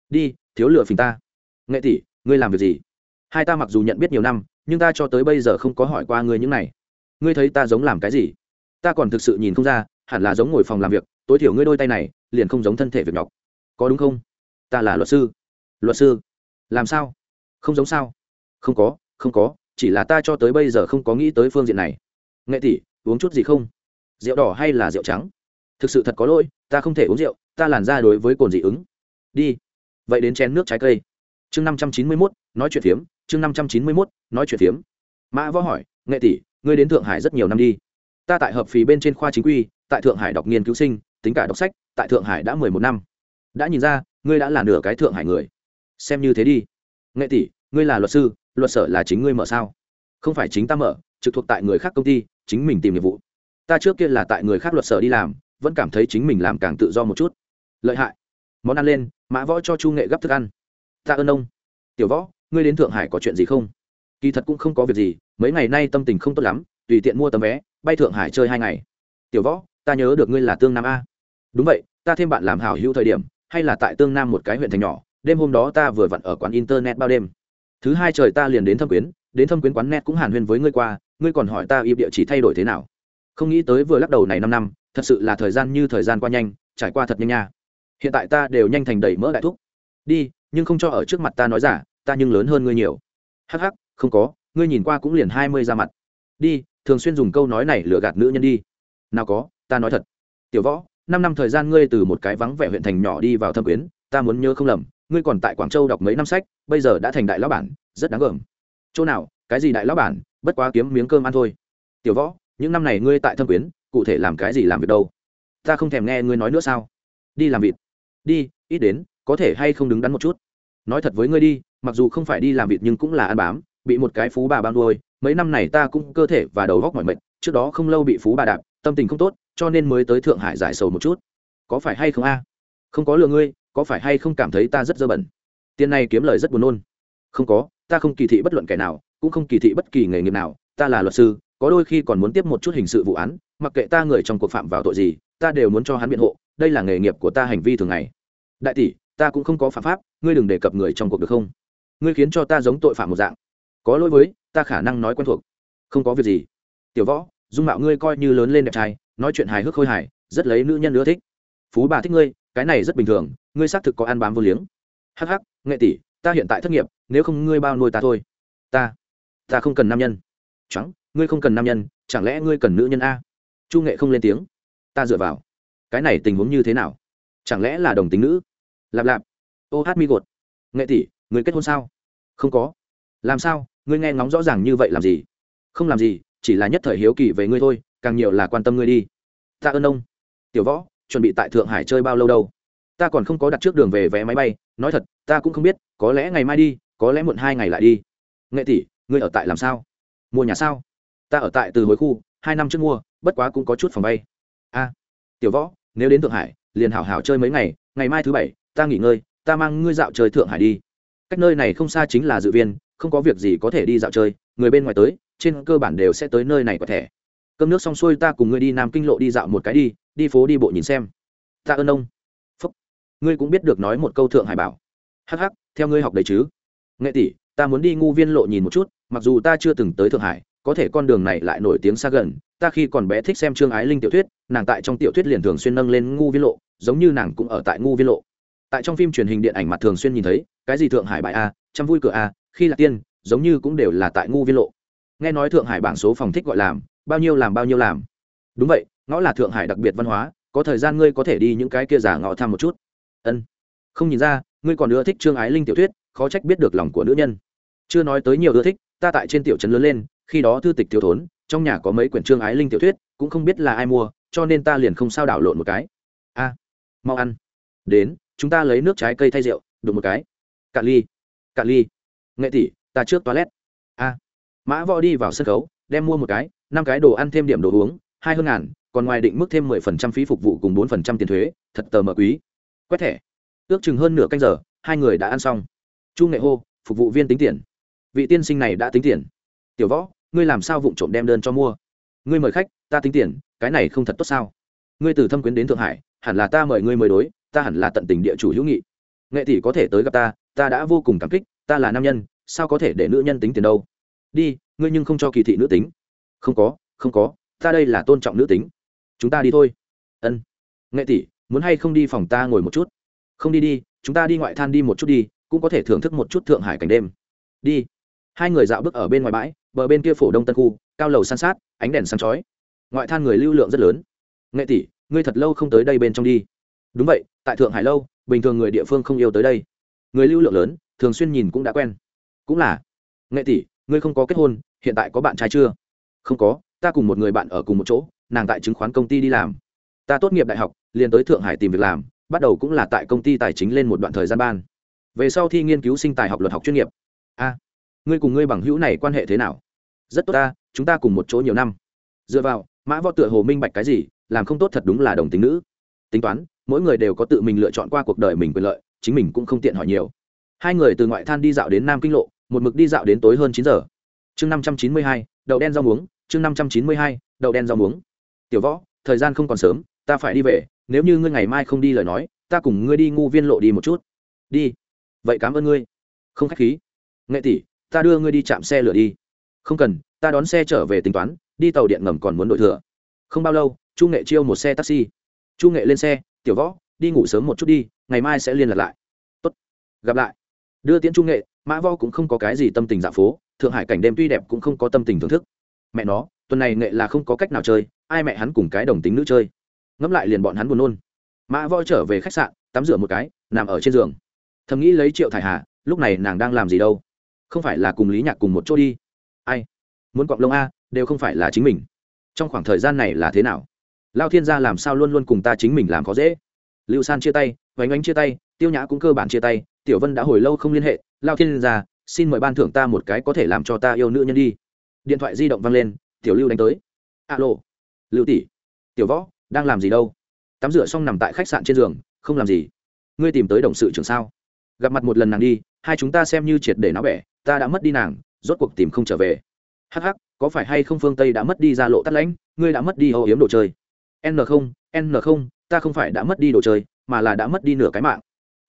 Đi, thiếu lựa phình ta nghệ tỷ, ngươi làm việc gì? Hai ta mặc dù nhận biết nhiều năm, nhưng ta cho tới bây giờ không có hỏi qua ngươi những này. Ngươi thấy ta giống làm cái gì? Ta còn thực sự nhìn không ra, hẳn là giống ngồi phòng làm việc, tối thiểu ngươi đôi tay này, liền không giống thân thể việc nhọc. Có đúng không? Ta là luật sư. Luật sư? Làm sao? Không giống sao? Không có không có, chỉ là ta cho tới bây giờ không có nghĩ tới phương diện này. Nghệ tỷ, uống chút gì không? Rượu đỏ hay là rượu trắng? Thực sự thật có lỗi, ta không thể uống rượu, ta làn ra đối với cồn dị ứng. Đi. Vậy đến chén nước trái cây chương năm trăm chín mươi mốt, nói chuyện phiếm. Chương năm trăm chín mươi mốt, nói chuyện phiếm. Mã võ hỏi, nghệ tỷ, ngươi đến thượng hải rất nhiều năm đi. Ta tại hợp phì bên trên khoa chính quy, tại thượng hải đọc nghiên cứu sinh, tính cả đọc sách, tại thượng hải đã mười một năm. Đã nhìn ra, ngươi đã là nửa cái thượng hải người. Xem như thế đi. Nghệ tỷ, ngươi là luật sư, luật sở là chính ngươi mở sao? Không phải chính ta mở, trực thuộc tại người khác công ty, chính mình tìm nghiệp vụ. Ta trước kia là tại người khác luật sở đi làm, vẫn cảm thấy chính mình làm càng tự do một chút. Lợi hại. Món ăn lên, mã võ cho chu nghệ gấp thức ăn ta ơn ông. Tiểu võ, ngươi đến thượng hải có chuyện gì không? Kỳ thật cũng không có việc gì, mấy ngày nay tâm tình không tốt lắm, tùy tiện mua tấm vé, bay thượng hải chơi hai ngày. Tiểu võ, ta nhớ được ngươi là tương nam a. Đúng vậy, ta thêm bạn làm hảo hữu thời điểm, hay là tại tương nam một cái huyện thành nhỏ, đêm hôm đó ta vừa vặn ở quán internet bao đêm. Thứ hai trời ta liền đến thâm quyến, đến thâm quyến quán net cũng hàn huyên với ngươi qua, ngươi còn hỏi ta y địa chỉ thay đổi thế nào. Không nghĩ tới vừa lắc đầu này năm năm, thật sự là thời gian như thời gian qua nhanh, trải qua thật nhanh nha. Hiện tại ta đều nhanh thành đầy mỡ đại thúc. Đi nhưng không cho ở trước mặt ta nói giả, ta nhưng lớn hơn ngươi nhiều. Hắc hắc, không có, ngươi nhìn qua cũng liền hai mươi ra mặt. Đi, thường xuyên dùng câu nói này lừa gạt nữ nhân đi. Nào có, ta nói thật. Tiểu võ, năm năm thời gian ngươi từ một cái vắng vẻ huyện thành nhỏ đi vào thâm quyến, ta muốn nhớ không lầm, ngươi còn tại quảng châu đọc mấy năm sách, bây giờ đã thành đại lão bản, rất đáng gờm. Chỗ nào, cái gì đại lão bản, bất quá kiếm miếng cơm ăn thôi. Tiểu võ, những năm này ngươi tại thâm quyến, cụ thể làm cái gì làm việc đâu? Ta không thèm nghe ngươi nói nữa sao? Đi làm vịt. Đi, ít đến, có thể hay không đứng đắn một chút? Nói thật với ngươi đi, mặc dù không phải đi làm việc nhưng cũng là ăn bám, bị một cái phú bà bao nuôi, mấy năm này ta cũng cơ thể và đầu góc mỏi mệt, trước đó không lâu bị phú bà đạp, tâm tình không tốt, cho nên mới tới thượng hải giải sầu một chút. Có phải hay không a? Không có lừa ngươi, có phải hay không cảm thấy ta rất dơ bẩn? Tiền này kiếm lời rất buồn nôn. Không có, ta không kỳ thị bất luận kẻ nào, cũng không kỳ thị bất kỳ nghề nghiệp nào, ta là luật sư, có đôi khi còn muốn tiếp một chút hình sự vụ án, mặc kệ ta người trong cuộc phạm vào tội gì, ta đều muốn cho hắn biện hộ, đây là nghề nghiệp của ta hành vi thường ngày. Đại tỷ ta cũng không có phạm pháp, ngươi đừng đề cập người trong cuộc được không? Ngươi khiến cho ta giống tội phạm một dạng. Có lỗi với, ta khả năng nói quen thuộc. Không có việc gì. Tiểu võ, dung mạo ngươi coi như lớn lên đẹp trai, nói chuyện hài hước khôi hài, rất lấy nữ nhân nữa thích. Phú bà thích ngươi, cái này rất bình thường, ngươi xác thực có ăn bám vô liếng. Hắc hắc, nghệ tỷ, ta hiện tại thất nghiệp, nếu không ngươi bao nuôi ta thôi. Ta ta không cần nam nhân. Trắng ngươi không cần nam nhân, chẳng lẽ ngươi cần nữ nhân a? Chu nghệ không lên tiếng. Ta dựa vào. Cái này tình huống như thế nào? Chẳng lẽ là đồng tính nữ? Lạp lạp. Ô hát mi gột. Nghệ tỷ, người kết hôn sao? Không có. Làm sao? Ngươi nghe ngóng rõ ràng như vậy làm gì? Không làm gì, chỉ là nhất thời hiếu kỳ về ngươi thôi, càng nhiều là quan tâm ngươi đi. Ta ơn ông. Tiểu võ, chuẩn bị tại thượng hải chơi bao lâu đâu? Ta còn không có đặt trước đường về vé máy bay, nói thật, ta cũng không biết, có lẽ ngày mai đi, có lẽ muộn hai ngày lại đi. Nghệ tỷ, ngươi ở tại làm sao? Mua nhà sao? Ta ở tại từ hối khu, hai năm trước mua, bất quá cũng có chút phòng bay. A, tiểu võ, nếu đến thượng hải, liền hảo hảo chơi mấy ngày ngày mai thứ bảy ta nghỉ ngơi, ta mang ngươi dạo chơi thượng hải đi. Cách nơi này không xa chính là dự viên, không có việc gì có thể đi dạo chơi, người bên ngoài tới, trên cơ bản đều sẽ tới nơi này có thể. Cơm nước xong xuôi ta cùng ngươi đi nam kinh lộ đi dạo một cái đi đi phố đi bộ nhìn xem. Ta ơn ông. Phúc. Ngươi cũng biết được nói một câu thượng hải bảo. Hắc hắc, theo ngươi học đấy chứ. Nghệ tỷ, ta muốn đi ngu viên lộ nhìn một chút, mặc dù ta chưa từng tới thượng hải, có thể con đường này lại nổi tiếng xa gần, ta khi còn bé thích xem trương ái linh tiểu thuyết, nàng tại trong tiểu thuyết liền thường xuyên nâng lên ngu viên lộ, giống như nàng cũng ở tại ngu viên lộ tại trong phim truyền hình điện ảnh mặt thường xuyên nhìn thấy, cái gì thượng hải bãi a chăm vui cửa a, khi là tiên, giống như cũng đều là tại ngu viên lộ. Nghe nói thượng hải bảng số phòng thích gọi làm, bao nhiêu làm bao nhiêu làm. Đúng vậy, ngõ là thượng hải đặc biệt văn hóa, có thời gian ngươi có thể đi những cái kia giả ngõ thăm một chút. Ân. Không nhìn ra, ngươi còn ưa thích trương ái linh tiểu thuyết, khó trách biết được lòng của nữ nhân. Chưa nói tới nhiều ưa thích, ta tại trên tiểu trấn lớn lên, khi đó thư tịch thiếu thốn, trong nhà có mấy quyển trương ái linh tiểu thuyết, cũng không biết là ai mua, cho nên ta liền không sao đảo lộn một cái. A, mau ăn. Đến chúng ta lấy nước trái cây thay rượu, đụng một cái. Cạn ly cạn ly. Nghệ tỷ, ta trước toilet. A. Mã võ đi vào sân khấu, đem mua một cái, năm cái đồ ăn thêm điểm đồ uống, hai hơn ngàn, còn ngoài định mức thêm mười phần trăm phí phục vụ cùng bốn phần trăm tiền thuế, thật tờ mờ quý. Quét thẻ. Ước chừng hơn nửa canh giờ, hai người đã ăn xong. Chu nghệ hô, phục vụ viên tính tiền. Vị tiên sinh này đã tính tiền. Tiểu võ, ngươi làm sao vụng trộm đem đơn cho mua? Ngươi mời khách, ta tính tiền, cái này không thật tốt sao? Ngươi từ thâm quyến đến thượng hải, hẳn là ta mời ngươi mời đối ta hẳn là tận tình địa chủ hữu nghị. Nghệ tỷ có thể tới gặp ta ta đã vô cùng cảm kích, ta là nam nhân, sao có thể để nữ nhân tính tiền đâu? Đi, ngươi nhưng không cho kỳ thị nữ tính. Không có không có, ta đây là tôn trọng nữ tính. Chúng ta đi thôi. Ân. Nghệ tỷ, muốn hay không đi phòng ta ngồi một chút? Không đi đi, chúng ta đi ngoại than đi một chút đi, cũng có thể thưởng thức một chút thượng hải cảnh đêm. Đi. Hai người dạo bước ở bên ngoài bãi, bờ bên kia phổ đông tân khu, cao lầu san sát, ánh đèn sáng chói. Ngoại than người lưu lượng rất lớn. Nghệ tỷ, ngươi thật lâu không tới đây bên trong đi. Đúng vậy tại thượng hải lâu, bình thường người địa phương không yêu tới đây. Người lưu lượng lớn, thường xuyên nhìn cũng đã quen. Cũng là, nghệ tỷ, ngươi không có kết hôn, hiện tại có bạn trai chưa? Không có, ta cùng một người bạn ở cùng một chỗ, nàng tại chứng khoán công ty đi làm. Ta tốt nghiệp đại học, liền tới thượng hải tìm việc làm, bắt đầu cũng là tại công ty tài chính lên một đoạn thời gian ban. Về sau thi nghiên cứu sinh tài học luật học chuyên nghiệp. A, ngươi cùng ngươi bằng hữu này quan hệ thế nào? Rất tốt ta, chúng ta cùng một chỗ nhiều năm. Dựa vào, mã võ tựa hồ minh bạch cái gì, làm không tốt thật đúng là đồng tính nữ. Tính toán mỗi người đều có tự mình lựa chọn qua cuộc đời mình quyền lợi, chính mình cũng không tiện hỏi nhiều. Hai người từ ngoại than đi dạo đến nam kinh lộ, một mực đi dạo đến tối hơn chín giờ. Chương năm trăm chín mươi hai, đậu đen rau muống, chương năm trăm chín mươi hai, đậu đen rau muống. Tiểu võ, thời gian không còn sớm, ta phải đi về, nếu như ngươi ngày mai không đi lời nói, ta cùng ngươi đi ngu viên lộ đi một chút. Đi. Vậy cảm ơn ngươi. Không khách khí. Nghệ tỷ, ta đưa ngươi đi chạm xe lửa đi. Không cần, ta đón xe trở về tính toán, đi tàu điện ngầm còn muốn đổi thừa. Không bao lâu, chu nghệ chiêu một xe taxi. Chu nghệ lên xe tiểu võ, đi ngủ sớm một chút đi, ngày mai sẽ liên lạc lại. Tốt. gặp lại. Đưa tiễn trung nghệ, mã võ cũng không có cái gì tâm tình dạ phố, thượng hải cảnh đêm tuy đẹp cũng không có tâm tình thưởng thức. Mẹ nó, tuần này nghệ là không có cách nào chơi, ai mẹ hắn cùng cái đồng tính nữ chơi? Ngẫm lại liền bọn hắn buồn nôn. Mã võ trở về khách sạn, tắm rửa một cái, nằm ở trên giường. Thầm nghĩ lấy triệu thải hà, lúc này nàng đang làm gì đâu? Không phải là cùng lý nhạc cùng một chỗ đi? Ai? Muốn cọc lông a, đều không phải là chính mình. Trong khoảng thời gian này là thế nào? Lao thiên gia làm sao luôn luôn cùng ta chính mình làm khó dễ? Lưu san chia tay vánh ánh chia tay, tiêu nhã cũng cơ bản chia tay, tiểu vân đã hồi lâu không liên hệ. Lao thiên gia, xin mời ban thưởng ta một cái có thể làm cho ta yêu nữ nhân đi. Điện thoại di động văng lên, tiểu lưu đánh tới. Alo, lưu tỷ, tiểu võ, đang làm gì đâu? Tắm rửa xong nằm tại khách sạn trên giường, không làm gì. Ngươi tìm tới đồng sự trường sao? Gặp mặt một lần nàng đi, hai chúng ta xem như triệt để nó bẻ, ta đã mất đi nàng, rốt cuộc tìm không trở về. Hh có phải hay không phương tây đã mất đi ra lộ tắt lãnh ngươi đã mất đi âu hiếm đồ chơi n không n không, ta không phải đã mất đi đồ chơi, mà là đã mất đi nửa cái mạng.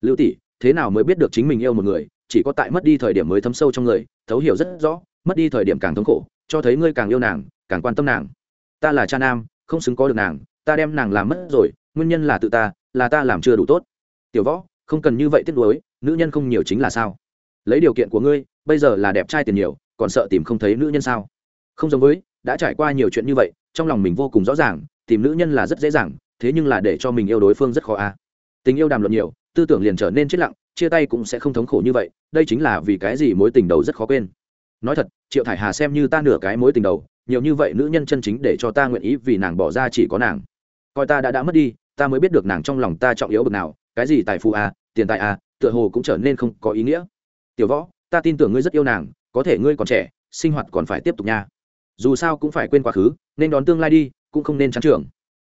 Lưu tỷ, thế nào mới biết được chính mình yêu một người, chỉ có tại mất đi thời điểm mới thấm sâu trong người, thấu hiểu rất rõ, mất đi thời điểm càng thống khổ, cho thấy ngươi càng yêu nàng, càng quan tâm nàng. Ta là cha nam, không xứng có được nàng, ta đem nàng làm mất rồi, nguyên nhân là tự ta, là ta làm chưa đủ tốt. Tiểu võ, không cần như vậy tiếc nuối, nữ nhân không nhiều chính là sao? Lấy điều kiện của ngươi, bây giờ là đẹp trai tiền nhiều, còn sợ tìm không thấy nữ nhân sao? Không giống với, đã trải qua nhiều chuyện như vậy, trong lòng mình vô cùng rõ ràng tìm nữ nhân là rất dễ dàng, thế nhưng là để cho mình yêu đối phương rất khó a. Tình yêu đàm luận nhiều, tư tưởng liền trở nên chết lặng, chia tay cũng sẽ không thống khổ như vậy, đây chính là vì cái gì mối tình đầu rất khó quên. Nói thật, triệu thải hà xem như ta nửa cái mối tình đầu, nhiều như vậy nữ nhân chân chính để cho ta nguyện ý vì nàng bỏ ra chỉ có nàng. Coi ta đã đã mất đi, ta mới biết được nàng trong lòng ta trọng yếu bực nào, cái gì tài phú à tiền tài à tựa hồ cũng trở nên không có ý nghĩa. Tiểu võ, ta tin tưởng ngươi rất yêu nàng, có thể ngươi còn trẻ, sinh hoạt còn phải tiếp tục nha. Dù sao cũng phải quên quá khứ, nên đón tương lai đi cũng không nên trắng trường.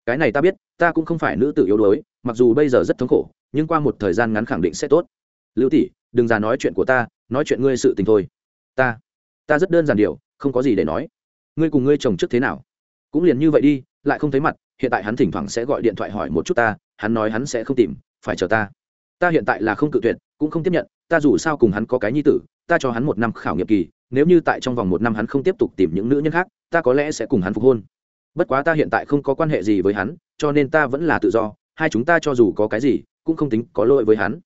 Cái này ta biết, ta cũng không phải nữ tử yếu đuối, mặc dù bây giờ rất thống khổ, nhưng qua một thời gian ngắn khẳng định sẽ tốt. Lưu tỷ, đừng già nói chuyện của ta, nói chuyện ngươi sự tình thôi. Ta ta rất đơn giản điều, không có gì để nói. Ngươi cùng ngươi chồng trước thế nào? Cũng liền như vậy đi, lại không thấy mặt, hiện tại hắn thỉnh thoảng sẽ gọi điện thoại hỏi một chút ta, hắn nói hắn sẽ không tìm, phải chờ ta. Ta hiện tại là không cự tuyệt, cũng không tiếp nhận, ta dù sao cùng hắn có cái nhi tử, ta cho hắn một năm khảo nghiệm kỳ, nếu như tại trong vòng một năm hắn không tiếp tục tìm những nữ nhân khác, ta có lẽ sẽ cùng hắn phục hôn bất quá ta hiện tại không có quan hệ gì với hắn, cho nên ta vẫn là tự do, hai chúng ta cho dù có cái gì, cũng không tính có lỗi với hắn.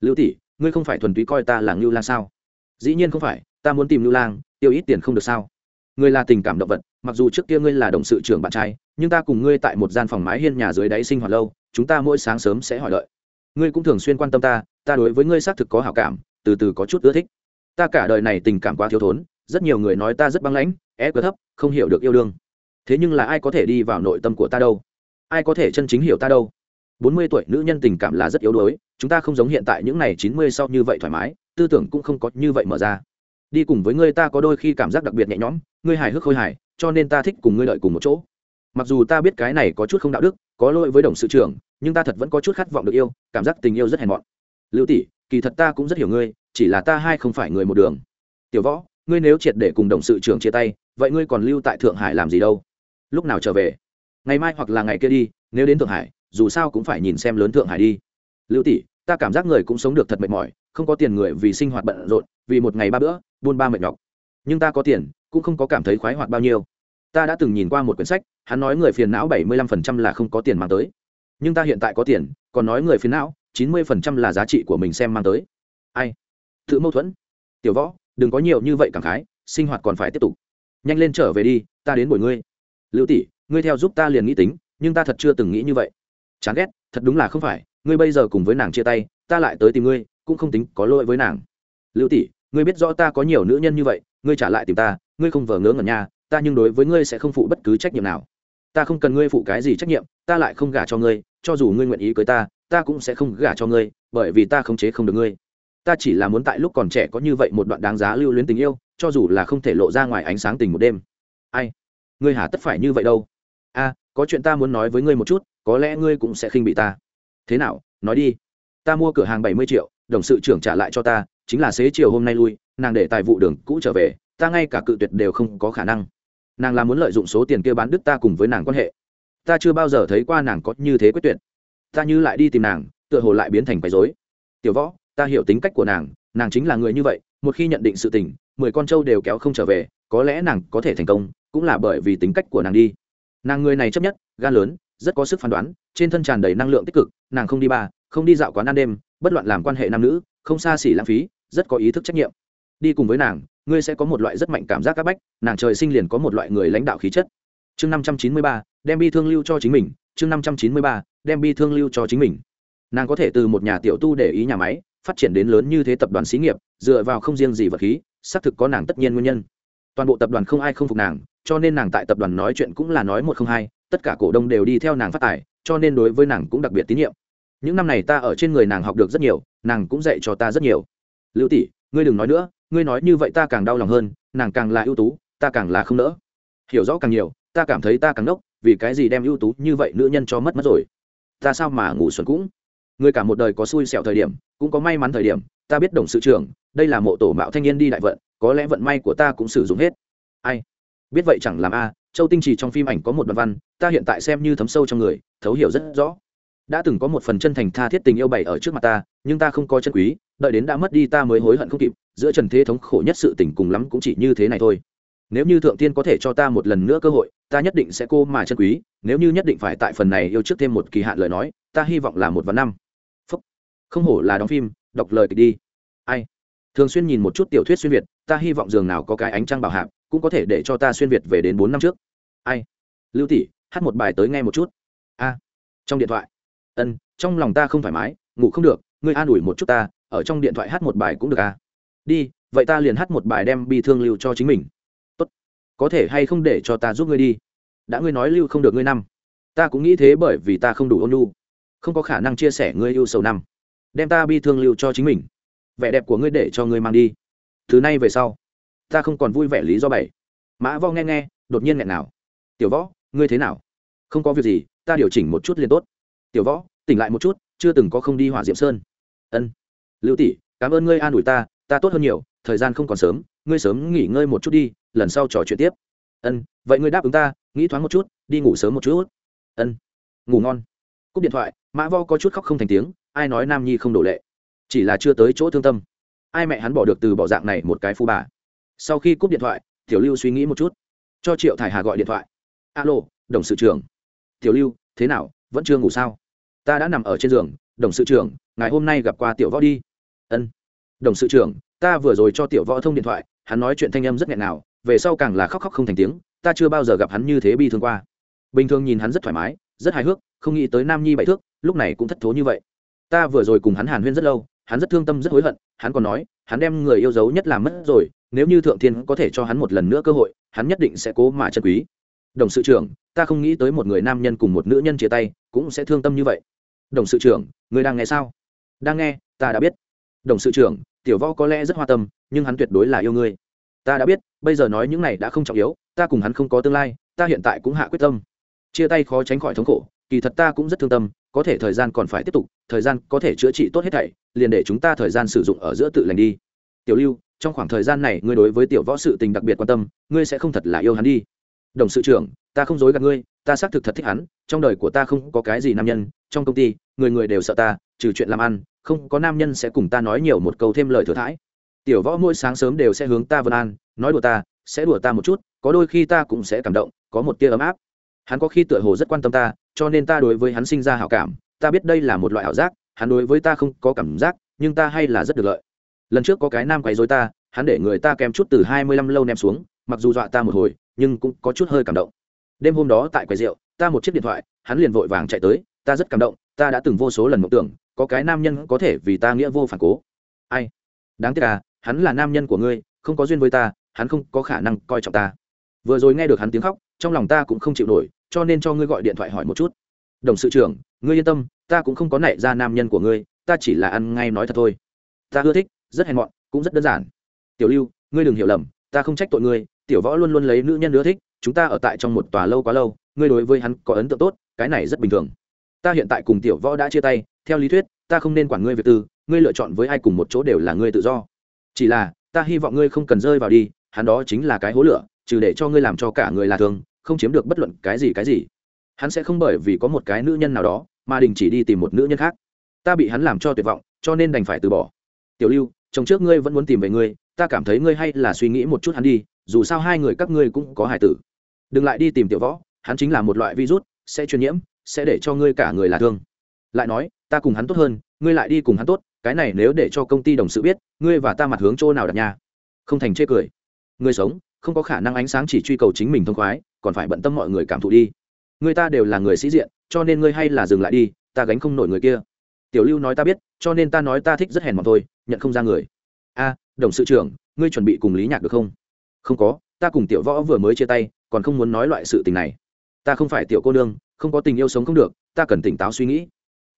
Lưu tỷ, ngươi không phải thuần túy coi ta là ngưu lang sao? Dĩ nhiên không phải, ta muốn tìm ngưu lang, tiêu ít tiền không được sao? Ngươi là tình cảm động vật, mặc dù trước kia ngươi là đồng sự trưởng bạn trai, nhưng ta cùng ngươi tại một gian phòng mái hiên nhà dưới đáy sinh hoạt lâu, chúng ta mỗi sáng sớm sẽ hỏi lợi. ngươi cũng thường xuyên quan tâm ta ta đối với ngươi xác thực có hảo cảm, từ từ có chút ưa thích. Ta cả đời này tình cảm quá thiếu thốn, rất nhiều người nói ta rất băng lãnh, é cơ thấp, không hiểu được yêu đương thế nhưng là ai có thể đi vào nội tâm của ta đâu? Ai có thể chân chính hiểu ta đâu? Bốn mươi tuổi nữ nhân tình cảm là rất yếu đuối, chúng ta không giống hiện tại những n à y chín mươi sau như vậy thoải mái, tư tưởng cũng không có như vậy mở ra. Đi cùng với ngươi ta có đôi khi cảm giác đặc biệt nhẹ nhõm, ngươi hài hước khôi hài, cho nên ta thích cùng ngươi lợi cùng một chỗ. Mặc dù ta biết cái này có chút không đạo đức, có lỗi với đồng sự trưởng, nhưng ta thật vẫn có chút khát vọng được yêu, cảm giác tình yêu rất hèn mọn. Lưu tỷ, kỳ thật ta cũng rất hiểu ngươi, chỉ là ta hai không phải người một đường. Tiểu võ, ngươi nếu triệt để cùng đồng sự trưởng chia tay, vậy ngươi còn lưu tại thượng hải làm gì đâu? Lúc nào trở về? Ngày mai hoặc là ngày kia đi, nếu đến thượng hải, dù sao cũng phải nhìn xem lớn thượng hải đi. Lưu tỷ, ta cảm giác người cũng sống được thật mệt mỏi, không có tiền người vì sinh hoạt bận rộn, vì một ngày ba bữa, buôn ba mệt nhọc. Nhưng ta có tiền, cũng không có cảm thấy khoái hoạt bao nhiêu. Ta đã từng nhìn qua một quyển sách, hắn nói người phiền não bảy mươi lăm phần trăm là không có tiền mang tới. Nhưng ta hiện tại có tiền, còn nói người phiền não chín mươi phần trăm là giá trị của mình xem mang tới. Ai? Tự mâu thuẫn. Tiểu võ, đừng có nhiều như vậy cảm khái, sinh hoạt còn phải tiếp tục. Nhanh lên trở về đi, ta đến buổi ngươi lưu tỷ, ngươi theo giúp ta liền nghĩ tính, nhưng ta thật chưa từng nghĩ như vậy. Chán ghét, thật đúng là không phải, ngươi bây giờ cùng với nàng chia tay, ta lại tới tìm ngươi, cũng không tính có lỗi với nàng. Lưu tỷ, ngươi biết rõ ta có nhiều nữ nhân như vậy, ngươi trả lại tìm ta, ngươi không vờ ngớ ngẩn nha, ta nhưng đối với ngươi sẽ không phụ bất cứ trách nhiệm nào. Ta không cần ngươi phụ cái gì trách nhiệm, ta lại không gả cho ngươi, cho dù ngươi nguyện ý cưới ta ta cũng sẽ không gả cho ngươi, bởi vì ta không chế không được ngươi. Ta chỉ là muốn tại lúc còn trẻ có như vậy một đoạn đáng giá lưu luyến tình yêu, cho dù là không thể lộ ra ngoài ánh sáng tình một đêm. Ai? Ngươi hả tất phải như vậy đâu. A, có chuyện ta muốn nói với ngươi một chút, có lẽ ngươi cũng sẽ khinh bị ta. Thế nào, nói đi. Ta mua cửa hàng bảy mươi triệu, đồng sự trưởng trả lại cho ta, chính là xế chiều hôm nay lui, nàng để tài vụ đường cũ trở về, ta ngay cả cự tuyệt đều không có khả năng. Nàng là muốn lợi dụng số tiền kia bán đứt ta cùng với nàng quan hệ. Ta chưa bao giờ thấy qua nàng có như thế quyết tuyệt. Ta như lại đi tìm nàng, tựa hồ lại biến thành quấy dối tiểu võ, ta hiểu tính cách của nàng nàng chính là người như vậy, một khi nhận định sự tình, mười con trâu đều kéo không trở về, có lẽ nàng có thể thành công cũng là bởi vì tính cách của nàng đi. Nàng người này chấp nhất, gan lớn, rất có sức phán đoán, trên thân tràn đầy năng lượng tích cực, nàng không đi ba, không đi dạo quán ăn đêm, bất loạn làm quan hệ nam nữ, không xa xỉ lãng phí, rất có ý thức trách nhiệm. Đi cùng với nàng, ngươi sẽ có một loại rất mạnh cảm giác c áp bách, nàng trời sinh liền có một loại người lãnh đạo khí chất. Chương năm trăm chín mươi ba, đem bi thương lưu cho chính mình. Chương năm trăm chín mươi ba, đem bi thương lưu cho chính mình. Nàng có thể từ một nhà tiểu tu để ý nhà máy, phát triển đến lớn như thế tập đoàn xí nghiệp, dựa vào không riêng gì vật khí, xác thực có nàng tất nhiên nguyên nhân toàn bộ tập đoàn không ai không phục nàng, cho nên nàng tại tập đoàn nói chuyện cũng là nói một không hai, tất cả cổ đông đều đi theo nàng phát tài, cho nên đối với nàng cũng đặc biệt tín nhiệm. Những năm này ta ở trên người nàng học được rất nhiều, nàng cũng dạy cho ta rất nhiều. Lưu tỷ, ngươi đừng nói nữa, ngươi nói như vậy ta càng đau lòng hơn, nàng càng là ưu tú, ta càng là không nỡ. Hiểu rõ càng nhiều, ta cảm thấy ta càng nốc vì cái gì đem ưu tú như vậy nữ nhân cho mất mất rồi? Ta sao mà ngủ xuẩn cũng? Người cả một đời có xui xẻo thời điểm, cũng có may mắn thời điểm, ta biết đồng sự trưởng, đây là mộ tổ mạo thanh niên đi đại vận có lẽ vận may của ta cũng sử dụng hết. Ai? Biết vậy chẳng làm a, châu tinh trì trong phim ảnh có một đoạn văn, ta hiện tại xem như thấm sâu trong người, thấu hiểu rất rõ. Đã từng có một phần chân thành tha thiết tình yêu bày ở trước mặt ta, nhưng ta không có chân quý, đợi đến đã mất đi ta mới hối hận không kịp, giữa trần thế thống khổ nhất sự tình cùng lắm cũng chỉ như thế này thôi. Nếu như thượng tiên có thể cho ta một lần nữa cơ hội, ta nhất định sẽ cô mà chân quý, nếu như nhất định phải tại phần này yêu trước thêm một kỳ hạn lời nói, ta hy vọng là một vạn năm. Phúc. không hổ là đóng phim, đọc lời kịch đi. Ai? Thường xuyên nhìn một chút tiểu thuyết xuyên việt, ta hy vọng giường nào có cái ánh trăng bảo hạp, cũng có thể để cho ta xuyên việt về đến bốn năm trước. Ai? Lưu tỷ, hát một bài tới nghe một chút. A. Trong điện thoại. Ân, trong lòng ta không thoải mái, ngủ không được, ngươi an ủi một chút ta, ở trong điện thoại hát một bài cũng được à? Đi, vậy ta liền hát một bài đem bi thương lưu cho chính mình. Tốt. Có thể hay không để cho ta giúp ngươi đi? Đã ngươi nói lưu không được ngươi năm. Ta cũng nghĩ thế bởi vì ta không đủ ôn lu không có khả năng chia sẻ ngươi yêu sầu năm. Đem ta bi thương lưu cho chính mình vẻ đẹp của ngươi để cho ngươi mang đi. Thứ nay về sau, ta không còn vui vẻ lý do bảy. Mã vo nghe nghe, đột nhiên nghẹn nào. Tiểu võ, ngươi thế nào? Không có việc gì, ta điều chỉnh một chút liền tốt. Tiểu võ, tỉnh lại một chút, chưa từng có không đi hỏa diệm sơn. Ân. Lưu tỷ, cảm ơn ngươi an ủi ta ta tốt hơn nhiều, thời gian không còn sớm, ngươi sớm nghỉ ngơi một chút đi, lần sau trò chuyện tiếp. Ân, vậy ngươi đáp ứng ta, nghĩ thoáng một chút, đi ngủ sớm một chút. Ân. Ngủ ngon. Cúp điện thoại, mã vo có chút khóc không thành tiếng, ai nói nam nhi không đổ lệ chỉ là chưa tới chỗ thương tâm. Ai mẹ hắn bỏ được từ bỏ dạng này một cái phu bà. Sau khi cúp điện thoại, tiểu lưu suy nghĩ một chút. Cho triệu thải hà gọi điện thoại. Alo, đồng sự trưởng. Tiểu lưu, thế nào, vẫn chưa ngủ sao? Ta đã nằm ở trên giường, đồng sự trưởng, ngày hôm nay gặp qua tiểu võ đi. Ân. Đồng sự trưởng, ta vừa rồi cho tiểu võ thông điện thoại, hắn nói chuyện thanh âm rất nghẹn nào về sau càng là khóc khóc không thành tiếng, ta chưa bao giờ gặp hắn như thế bi thương qua. Bình thường nhìn hắn rất thoải mái, rất hài hước, không nghĩ tới nam nhi bậy thước, lúc này cũng thất thố như vậy. Ta vừa rồi cùng hắn hàn huyên rất lâu hắn rất thương tâm, rất hối hận. Hắn còn nói, hắn đem người yêu dấu nhất làm mất rồi, nếu như thượng thiên có thể cho hắn một lần nữa cơ hội, hắn nhất định sẽ cố mà chân quý. Đồng sự trưởng, ta không nghĩ tới một người nam nhân cùng một nữ nhân chia tay cũng sẽ thương tâm như vậy. Đồng sự trưởng, người đang nghe sao? Đang nghe, ta đã biết. Đồng sự trưởng, tiểu võ có lẽ rất hoa tâm, nhưng hắn tuyệt đối là yêu ngươi. Ta đã biết, bây giờ nói những này đã không trọng yếu, ta cùng hắn không có tương lai, ta hiện tại cũng hạ quyết tâm. Chia tay khó tránh khỏi thống khổ kỳ thật ta cũng rất thương tâm, có thể thời gian còn phải tiếp tục, thời gian có thể chữa trị tốt hết thảy, liền để chúng ta thời gian sử dụng ở giữa tự lành đi. Tiểu lưu, trong khoảng thời gian này, ngươi đối với tiểu võ sự tình đặc biệt quan tâm, ngươi sẽ không thật là yêu hắn đi. Đồng sự trưởng, ta không dối gạt ngươi, ta xác thực thật thích hắn, trong đời của ta không có cái gì nam nhân, trong công ty, người người đều sợ ta, trừ chuyện làm ăn, không có nam nhân sẽ cùng ta nói nhiều một câu thêm lời thừa thãi. Tiểu võ mỗi sáng sớm đều sẽ hướng ta vân an, nói đùa ta, sẽ đùa ta một chút, có đôi khi ta cũng sẽ cảm động, có một tia ấm áp hắn có khi tựa hồ rất quan tâm ta, cho nên ta đối với hắn sinh ra hảo cảm. Ta biết đây là một loại ảo giác, hắn đối với ta không có cảm giác, nhưng ta hay là rất được lợi. Lần trước có cái nam quấy dối ta, hắn để người ta kèm chút từ hai mươi lăm lâu ném xuống, mặc dù dọa ta một hồi, nhưng cũng có chút hơi cảm động. Đêm hôm đó tại quầy rượu, ta một chiếc điện thoại, hắn liền vội vàng chạy tới, ta rất cảm động, ta đã từng vô số lần mộng tưởng, có cái nam nhân có thể vì ta nghĩa vô phản cố. Ai? Đáng tiếc à hắn là nam nhân của ngươi, không có duyên với ta, hắn không có khả năng coi trọng ta. Vừa rồi nghe được hắn tiếng khóc, trong lòng ta cũng không chịu nổi cho nên cho ngươi gọi điện thoại hỏi một chút. Đồng sự trưởng, ngươi yên tâm, ta cũng không có nảy ra nam nhân của ngươi, ta chỉ là ăn ngay nói thật thôi. Ta ưa thích, rất hèn mọn, cũng rất đơn giản. Tiểu lưu, ngươi đừng hiểu lầm, ta không trách tội ngươi, tiểu võ luôn luôn lấy nữ nhân ưa thích, chúng ta ở tại trong một tòa lâu quá lâu, ngươi đối với hắn có ấn tượng tốt, cái này rất bình thường. Ta hiện tại cùng tiểu võ đã chia tay, theo lý thuyết, ta không nên quản ngươi việc tư, ngươi lựa chọn với ai cùng một chỗ đều là ngươi tự do. Chỉ là, ta hy vọng ngươi không cần rơi vào đi, hắn đó chính là cái hố lửa, trừ để cho ngươi làm cho cả người là thường không chiếm được bất luận cái gì cái gì. Hắn sẽ không bởi vì có một cái nữ nhân nào đó mà đình chỉ đi tìm một nữ nhân khác. Ta bị hắn làm cho tuyệt vọng, cho nên đành phải từ bỏ. Tiểu lưu, chồng trước ngươi vẫn muốn tìm về ngươi, ta cảm thấy ngươi hay là suy nghĩ một chút hắn đi, dù sao hai người các ngươi cũng có hài tử. Đừng lại đi tìm tiểu võ, hắn chính là một loại virus, sẽ truyền nhiễm, sẽ để cho ngươi cả người là thương. Lại nói, ta cùng hắn tốt hơn, ngươi lại đi cùng hắn tốt, cái này nếu để cho công ty đồng sự biết, ngươi và ta mặt hướng chỗ nào đặt nhà không thành chê cười. Người sống, không có khả năng ánh sáng chỉ truy cầu chính mình thông khoái còn phải bận tâm mọi người cảm thụ đi. Người ta đều là người sĩ diện, cho nên ngươi hay là dừng lại đi, ta gánh không nổi người kia. Tiểu lưu nói ta biết, cho nên ta nói ta thích rất hèn mọn thôi, nhận không ra người. A, đồng sự trưởng, ngươi chuẩn bị cùng lý nhạc được không? Không có, ta cùng tiểu võ vừa mới chia tay, còn không muốn nói loại sự tình này. Ta không phải tiểu cô nương, không có tình yêu sống không được, ta cần tỉnh táo suy nghĩ.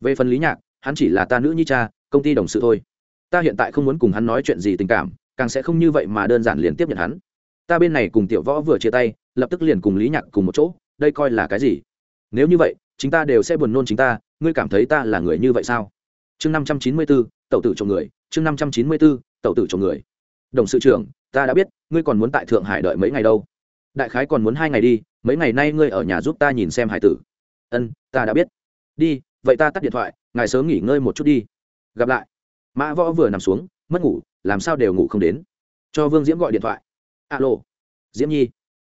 Về phần lý nhạc, hắn chỉ là ta nữ nhi cha, công ty đồng sự thôi. Ta hiện tại không muốn cùng hắn nói chuyện gì tình cảm, càng sẽ không như vậy mà đơn giản liền tiếp nhận hắn ta bên này cùng tiểu võ vừa chia tay, lập tức liền cùng lý nhạc cùng một chỗ, đây coi là cái gì? Nếu như vậy, chính ta đều sẽ buồn nôn chính ta, ngươi cảm thấy ta là người như vậy sao? Chương năm trăm chín mươi bốn tẩu tử chồng người, chương năm trăm chín mươi bốn tẩu tử chồng người. Đồng sự trưởng, ta đã biết, ngươi còn muốn tại thượng hải đợi mấy ngày đâu. Đại khái còn muốn hai ngày đi, mấy ngày nay ngươi ở nhà giúp ta nhìn xem hải tử. Ân, ta đã biết. Đi, vậy ta tắt điện thoại, ngài sớm nghỉ ngơi một chút đi. Gặp lại. Mã võ vừa nằm xuống, mất ngủ, làm sao đều ngủ không đến. Cho vương diễm gọi điện thoại alo. Diễm nhi.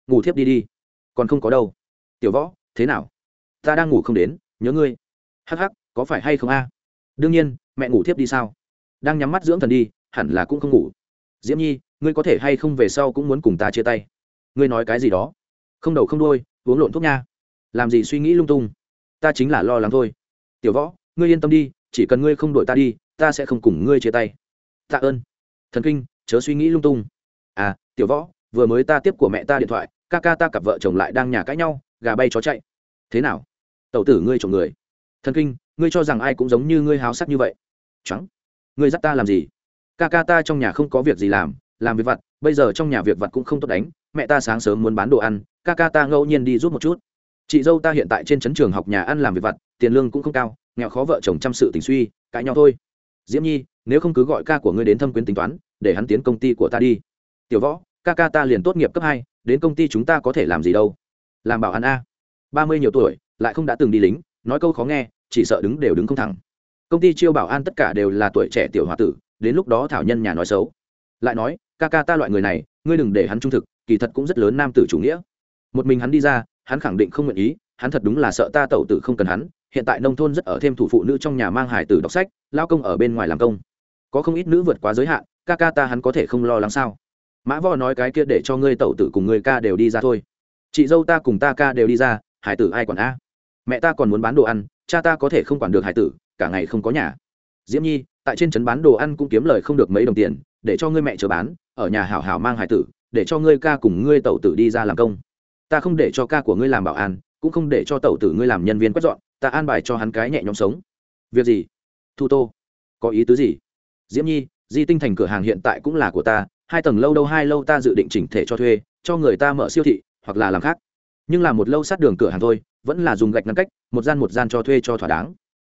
Ngủ thiếp đi đi. Còn không có đâu. Tiểu võ, thế nào? Ta đang ngủ không đến, nhớ ngươi. Hắc hắc, có phải hay không a? Đương nhiên, mẹ ngủ thiếp đi sao? Đang nhắm mắt dưỡng thần đi, hẳn là cũng không ngủ. Diễm nhi, ngươi có thể hay không về sau cũng muốn cùng ta chia tay? Ngươi nói cái gì đó? Không đầu không đôi uống lộn thuốc nha. Làm gì suy nghĩ lung tung? Ta chính là lo lắng thôi. Tiểu võ, ngươi yên tâm đi, chỉ cần ngươi không đổi ta đi, ta sẽ không cùng ngươi chia tay. Tạ ơn. Thần kinh, chớ suy nghĩ lung tung à tiểu võ, vừa mới ta tiếp của mẹ ta điện thoại, ca ca ta cặp vợ chồng lại đang nhà cãi nhau, gà bay chó chạy. Thế nào? Tẩu tử ngươi chồng người. Thần kinh, ngươi cho rằng ai cũng giống như ngươi háo sắc như vậy. Trắng ngươi dắt ta làm gì? Ca ca ta trong nhà không có việc gì làm làm việc vặt, bây giờ trong nhà việc vặt cũng không tốt đánh, mẹ ta sáng sớm muốn bán đồ ăn, ca ca ta ngẫu nhiên đi rút một chút. Chị dâu ta hiện tại trên trấn trường học nhà ăn làm việc vặt, tiền lương cũng không cao, nghèo khó vợ chồng chăm sự tình suy, cãi nhau thôi. Diễm nhi, nếu không cứ gọi ca của ngươi đến thâm quyến tính toán, để hắn tiến công ty của ta đi tiểu võ, ca ca ta liền tốt nghiệp cấp hai, đến công ty chúng ta có thể làm gì đâu. Làm bảo an a. Ba mươi nhiều tuổi, lại không đã từng đi lính, nói câu khó nghe, chỉ sợ đứng đều đứng không thẳng. Công ty chiêu bảo an tất cả đều là tuổi trẻ tiểu h o a tử, đến lúc đó thảo nhân nhà nói xấu. Lại nói, ca ca ta loại người này, ngươi đừng để hắn trung thực, kỳ thật cũng rất lớn nam tử chủ nghĩa. Một mình hắn đi ra, hắn khẳng định không nguyện ý, hắn thật đúng là sợ ta tẩu tử không cần hắn, hiện tại nông thôn rất ở thêm thủ phụ nữ trong nhà mang hải tử đọc sách, lao công ở bên ngoài làm công. Có không ít nữ vượt quá giới hạn, ca ca ta hắn có thể không lo lắng sao? Mã võ nói cái kia để cho ngươi tẩu tử cùng ngươi ca đều đi ra thôi. Chị dâu ta cùng ta ca đều đi ra, hải tử ai còn a? Mẹ ta còn muốn bán đồ ăn, cha ta có thể không quản được hải tử, cả ngày không có nhà. Diễm nhi, tại trên trấn bán đồ ăn cũng kiếm lời không được mấy đồng tiền, để cho ngươi mẹ chờ bán, ở nhà hảo hảo mang hải tử, để cho ngươi ca cùng ngươi tẩu tử đi ra làm công. Ta không để cho ca của ngươi làm bảo an, cũng không để cho tẩu tử ngươi làm nhân viên quét dọn, ta an bài cho hắn cái nhẹ nhõm sống. Việc gì? Thu tô. Có ý tứ gì? Diễm nhi, di tinh thành cửa hàng hiện tại cũng là của ta hai tầng lâu đâu hai lâu ta dự định chỉnh thể cho thuê, cho người ta mở siêu thị, hoặc là làm khác. Nhưng là một lâu sát đường cửa hàng thôi, vẫn là dùng gạch ngăn cách, một gian một gian cho thuê cho thỏa đáng.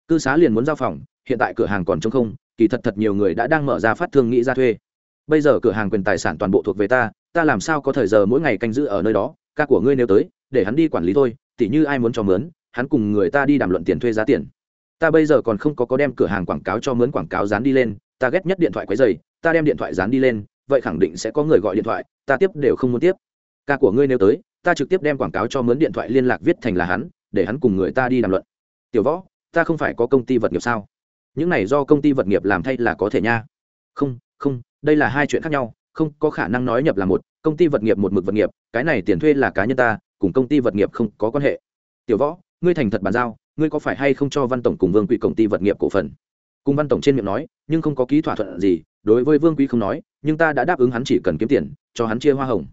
Cư xá liền muốn giao phòng, hiện tại cửa hàng còn t không, kỳ thật thật nhiều người đã đang mở ra phát thương nghĩ ra thuê. Bây giờ cửa hàng quyền tài sản toàn bộ thuộc về ta ta làm sao có thời giờ mỗi ngày canh giữ ở nơi đó, ca của ngươi nếu tới, để hắn đi quản lý thôi, tỉ như ai muốn cho mướn, hắn cùng người ta đi đàm luận tiền thuê giá tiền. Ta bây giờ còn không có có đem cửa hàng quảng cáo cho mướn quảng cáo dán đi lên, ta ghét nhất điện thoại quấy dày ta đem điện thoại dán đi lên vậy khẳng định sẽ có người gọi điện thoại, ta tiếp đều không muốn tiếp. Ca của ngươi nếu tới, ta trực tiếp đem quảng cáo cho mướn điện thoại liên lạc viết thành là hắn, để hắn cùng người ta đi đàm luận. Tiểu võ, ta không phải có công ty vật nghiệp sao? Những này do công ty vật nghiệp làm thay là có thể nha. Không không, đây là hai chuyện khác nhau, không có khả năng nói nhập là một, công ty vật nghiệp một mực vật nghiệp, cái này tiền thuê là cá nhân ta, cùng công ty vật nghiệp không có quan hệ. Tiểu võ, ngươi thành thật bàn giao, ngươi có phải hay không cho văn tổng cùng vương quỹ công ty vật nghiệp cổ phần? Cùng văn tổng trên miệng nói, nhưng không có ký thỏa thuận gì đối với vương quý không nói, nhưng ta đã đáp ứng hắn chỉ cần kiếm tiền, cho hắn chia hoa hồng.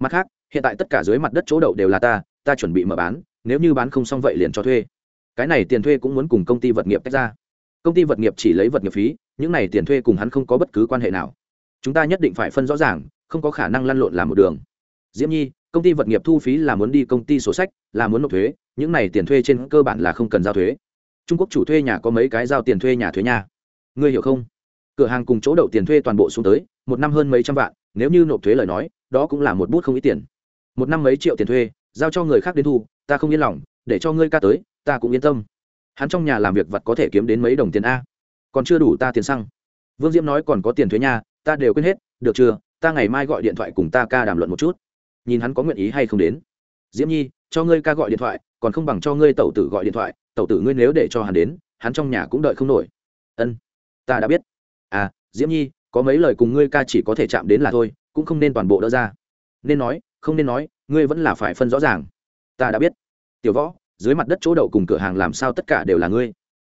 Mặt khác, hiện tại tất cả dưới mặt đất chỗ đậu đều là ta ta chuẩn bị mở bán, nếu như bán không xong vậy liền cho thuê. Cái này tiền thuê cũng muốn cùng công ty vật nghiệp tách ra. Công ty vật nghiệp chỉ lấy vật nghiệp phí, những này tiền thuê cùng hắn không có bất cứ quan hệ nào. Chúng ta nhất định phải phân rõ ràng, không có khả năng lăn lộn làm một đường. Diễm nhi, công ty vật nghiệp thu phí là muốn đi công ty sổ sách, là muốn nộp thuế, những này tiền thuê trên cơ bản là không cần giao thuế. Trung quốc chủ thuê nhà có mấy cái giao tiền thuê nhà thuế nhà ngươi hiểu không? Cửa hàng cùng chỗ đậu tiền thuê toàn bộ xuống tới, một năm hơn mấy trăm vạn, nếu như nộp thuế lời nói, đó cũng là một bút không ít tiền. Một năm mấy triệu tiền thuê, giao cho người khác đến thu, ta không yên lòng, để cho ngươi ca tới, ta cũng yên tâm. Hắn trong nhà làm việc vật có thể kiếm đến mấy đồng tiền a. Còn chưa đủ ta tiền xăng. Vương diễm nói còn có tiền thuế nhà ta đều quên hết, được chưa, ta ngày mai gọi điện thoại cùng ta ca đàm luận một chút. Nhìn hắn có nguyện ý hay không đến. Diễm nhi, cho ngươi ca gọi điện thoại, còn không bằng cho ngươi tẩu tử gọi điện thoại, tẩu tử ngươi nếu để cho hắn đến, hắn trong nhà cũng đợi không nổi. Ân, ta đã biết diễm nhi, có mấy lời cùng ngươi ca chỉ có thể chạm đến là thôi, cũng không nên toàn bộ đỡ ra. Nên nói, không nên nói, ngươi vẫn là phải phân rõ ràng. Ta đã biết. Tiểu võ, dưới mặt đất chỗ đậu cùng cửa hàng làm sao tất cả đều là ngươi.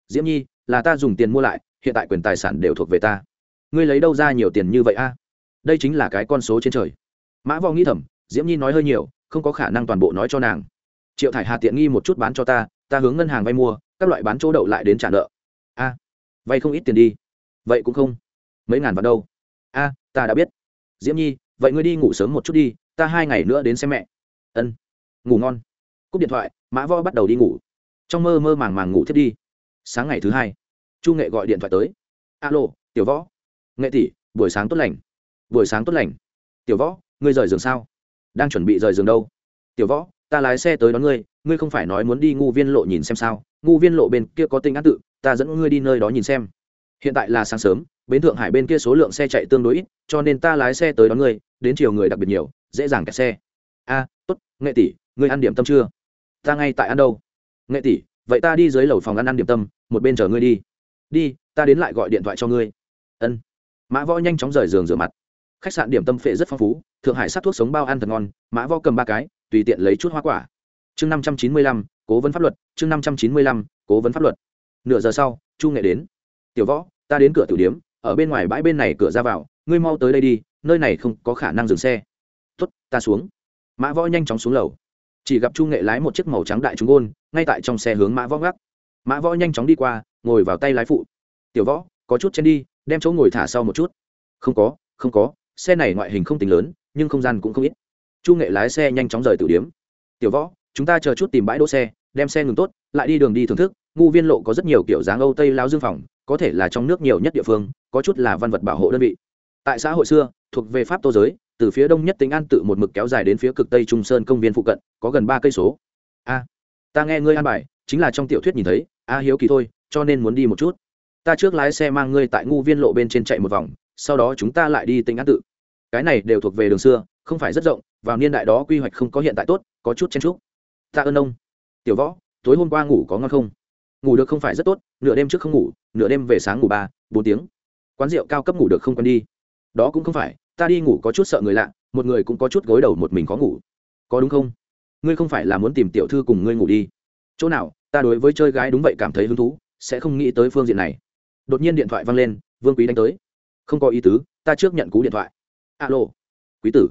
Diễm nhi, là ta dùng tiền mua lại, hiện tại quyền tài sản đều thuộc về ta. Ngươi lấy đâu ra nhiều tiền như vậy a? Đây chính là cái con số trên trời. Mã võ nghĩ thầm, diễm nhi nói hơi nhiều, không có khả năng toàn bộ nói cho nàng. Triệu thải hà tiện nghi một chút bán cho ta ta hướng ngân hàng vay mua, các loại bán chỗ đậu lại đến trả nợ. A, vay không ít tiền đi. Vậy cũng không mấy ngàn vào đâu. A, ta đã biết. Diễm nhi, vậy ngươi đi ngủ sớm một chút đi, ta hai ngày nữa đến xem mẹ. Ân. Ngủ ngon. Cúp điện thoại, mã võ bắt đầu đi ngủ. Trong mơ mơ màng màng ngủ thiết đi. Sáng ngày thứ hai, chu nghệ gọi điện thoại tới. Alo, tiểu võ. Nghệ tỷ, buổi sáng tốt lành. Buổi sáng tốt lành. Tiểu võ, ngươi rời giường sao? Đang chuẩn bị rời giường đâu? Tiểu võ, ta lái xe tới đón ngươi ngươi không phải nói muốn đi ngu viên lộ nhìn xem sao? Ngu viên lộ bên kia có tinh án tự, ta dẫn ngươi đi nơi đó nhìn xem. Hiện tại là sáng sớm bến thượng hải bên kia số lượng xe chạy tương đối ít, cho nên ta lái xe tới đón ngươi đến chiều người đặc biệt nhiều, dễ dàng kẹt xe. A, tốt, nghệ tỷ, ngươi ăn điểm tâm chưa? Ta ngay tại ăn đâu. Nghệ tỷ, vậy ta đi dưới lầu phòng ăn ăn điểm tâm, một bên chờ ngươi đi. Đi, ta đến lại gọi điện thoại cho ngươi. Ân. Mã võ nhanh chóng rời giường rửa mặt. Khách sạn điểm tâm phệ rất phong phú, thượng hải sát thuốc sống bao ăn thật ngon, mã võ cầm ba cái, tùy tiện lấy chút hoa quả. Chương năm trăm chín mươi lăm, cố vấn pháp luật, chương năm trăm chín mươi lăm, cố vấn pháp luật. Nửa giờ sau, chu nghệ đến. Tiểu võ, ta đến cửa tử điếm ở bên ngoài bãi bên này cửa ra vào, ngươi mau tới đây đi, nơi này không có khả năng dừng xe. Tuất ta xuống. Mã võ nhanh chóng xuống lầu. Chỉ gặp chu nghệ lái một chiếc màu trắng đại trung ôn ngay tại trong xe hướng mã võ gác mã võ nhanh chóng đi qua, ngồi vào tay lái phụ. Tiểu võ, có chút chen đi, đem chỗ ngồi thả sau một chút. Không có không có, xe này ngoại hình không tính lớn, nhưng không gian cũng không ít. Chu nghệ lái xe nhanh chóng rời tử điếm. Tiểu võ, chúng ta chờ chút tìm bãi đỗ xe, đem xe ngừng tốt, lại đi đường đi thưởng thức ngu viên lộ có rất nhiều kiểu dáng âu tây lao dương phòng, có thể là trong nước nhiều nhất địa phương, có chút là văn vật bảo hộ đơn vị. Tại xã hội xưa, thuộc về pháp tô giới, từ phía đông nhất tính an tự một mực kéo dài đến phía cực tây trung sơn công viên phụ cận, có gần ba cây số. A, ta nghe ngươi an bài, chính là trong tiểu thuyết nhìn thấy, a hiếu kỳ thôi, cho nên muốn đi một chút. Ta trước lái xe mang ngươi tại ngu viên lộ bên trên chạy một vòng, sau đó chúng ta lại đi tỉnh an tự. Cái này đều thuộc về đường xưa, không phải rất rộng, vào niên đại đó quy hoạch không có hiện tại tốt, có chút chen trúc ta ơn ông. Tiểu võ, tối hôm qua ngủ có ngon không? Ngủ được không phải rất tốt, nửa đêm trước không ngủ, nửa đêm về sáng ngủ ba, bốn tiếng. Quán rượu cao cấp ngủ được không quen đi. Đó cũng không phải, ta đi ngủ có chút sợ người lạ, một người cũng có chút gối đầu một mình khó ngủ. Có đúng không? Ngươi không phải là muốn tìm tiểu thư cùng ngươi ngủ đi. Chỗ nào, ta đối với chơi gái đúng vậy cảm thấy hứng thú, sẽ không nghĩ tới phương diện này. Đột nhiên điện thoại văng lên, vương quý đánh tới. Không có ý tứ, ta trước nhận cú điện thoại. Alo. Quý tử.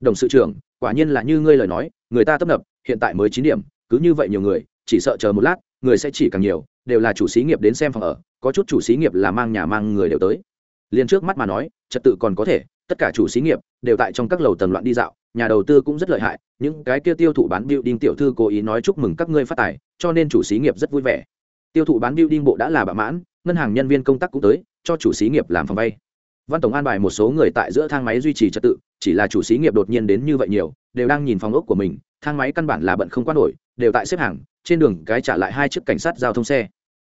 Đồng sự trưởng, quả nhiên là như ngươi lời nói, người ta tấp nập, hiện tại mới chín điểm, cứ như vậy nhiều người, chỉ sợ chờ một lát người sẽ chỉ càng nhiều, đều là chủ xí nghiệp đến xem phòng ở, có chút chủ xí nghiệp là mang nhà mang người đều tới. Liền trước mắt mà nói, trật tự còn có thể, tất cả chủ xí nghiệp đều tại trong các lầu tầng loạn đi dạo, nhà đầu tư cũng rất lợi hại, những cái kia tiêu thụ bán building tiểu thư cố ý nói chúc mừng các ngươi phát tài, cho nên chủ xí nghiệp rất vui vẻ. Tiêu thụ bán building bộ đã là bạ mãn, ngân hàng nhân viên công tác cũng tới, cho chủ xí nghiệp làm phòng vay. Văn tổng an bài một số người tại giữa thang máy duy trì trật tự, chỉ là chủ xí nghiệp đột nhiên đến như vậy nhiều, đều đang nhìn phòng ốc của mình, thang máy căn bản là bận không quan nổi, đều tại xếp hàng trên đường cái trả lại hai chiếc cảnh sát giao thông xe.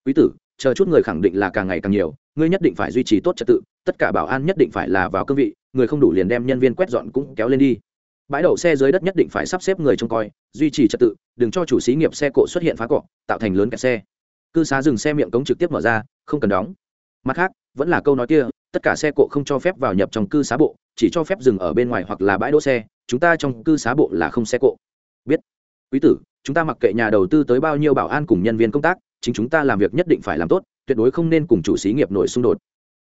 Quý tử, chờ chút người khẳng định là càng ngày càng nhiều, ngươi nhất định phải duy trì tốt trật tự, tất cả bảo an nhất định phải là vào cương vị, người không đủ liền đem nhân viên quét dọn cũng kéo lên đi. Bãi đậu xe dưới đất nhất định phải sắp xếp người trông coi, duy trì trật tự, đừng cho chủ xí nghiệp xe cộ xuất hiện phá cọ, tạo thành lớn kẹt xe. Cư xá dừng xe miệng cống trực tiếp mở ra, không cần đóng. Mặt khác, vẫn là câu nói kia, tất cả xe cộ không cho phép vào nhập trong cư xá bộ, chỉ cho phép dừng ở bên ngoài hoặc là bãi đỗ xe, chúng ta trong cư xá bộ là không xe cộ. Biết. Quý tử chúng ta mặc kệ nhà đầu tư tới bao nhiêu bảo an cùng nhân viên công tác, chính chúng ta làm việc nhất định phải làm tốt, tuyệt đối không nên cùng chủ xí nghiệp nổi xung đột.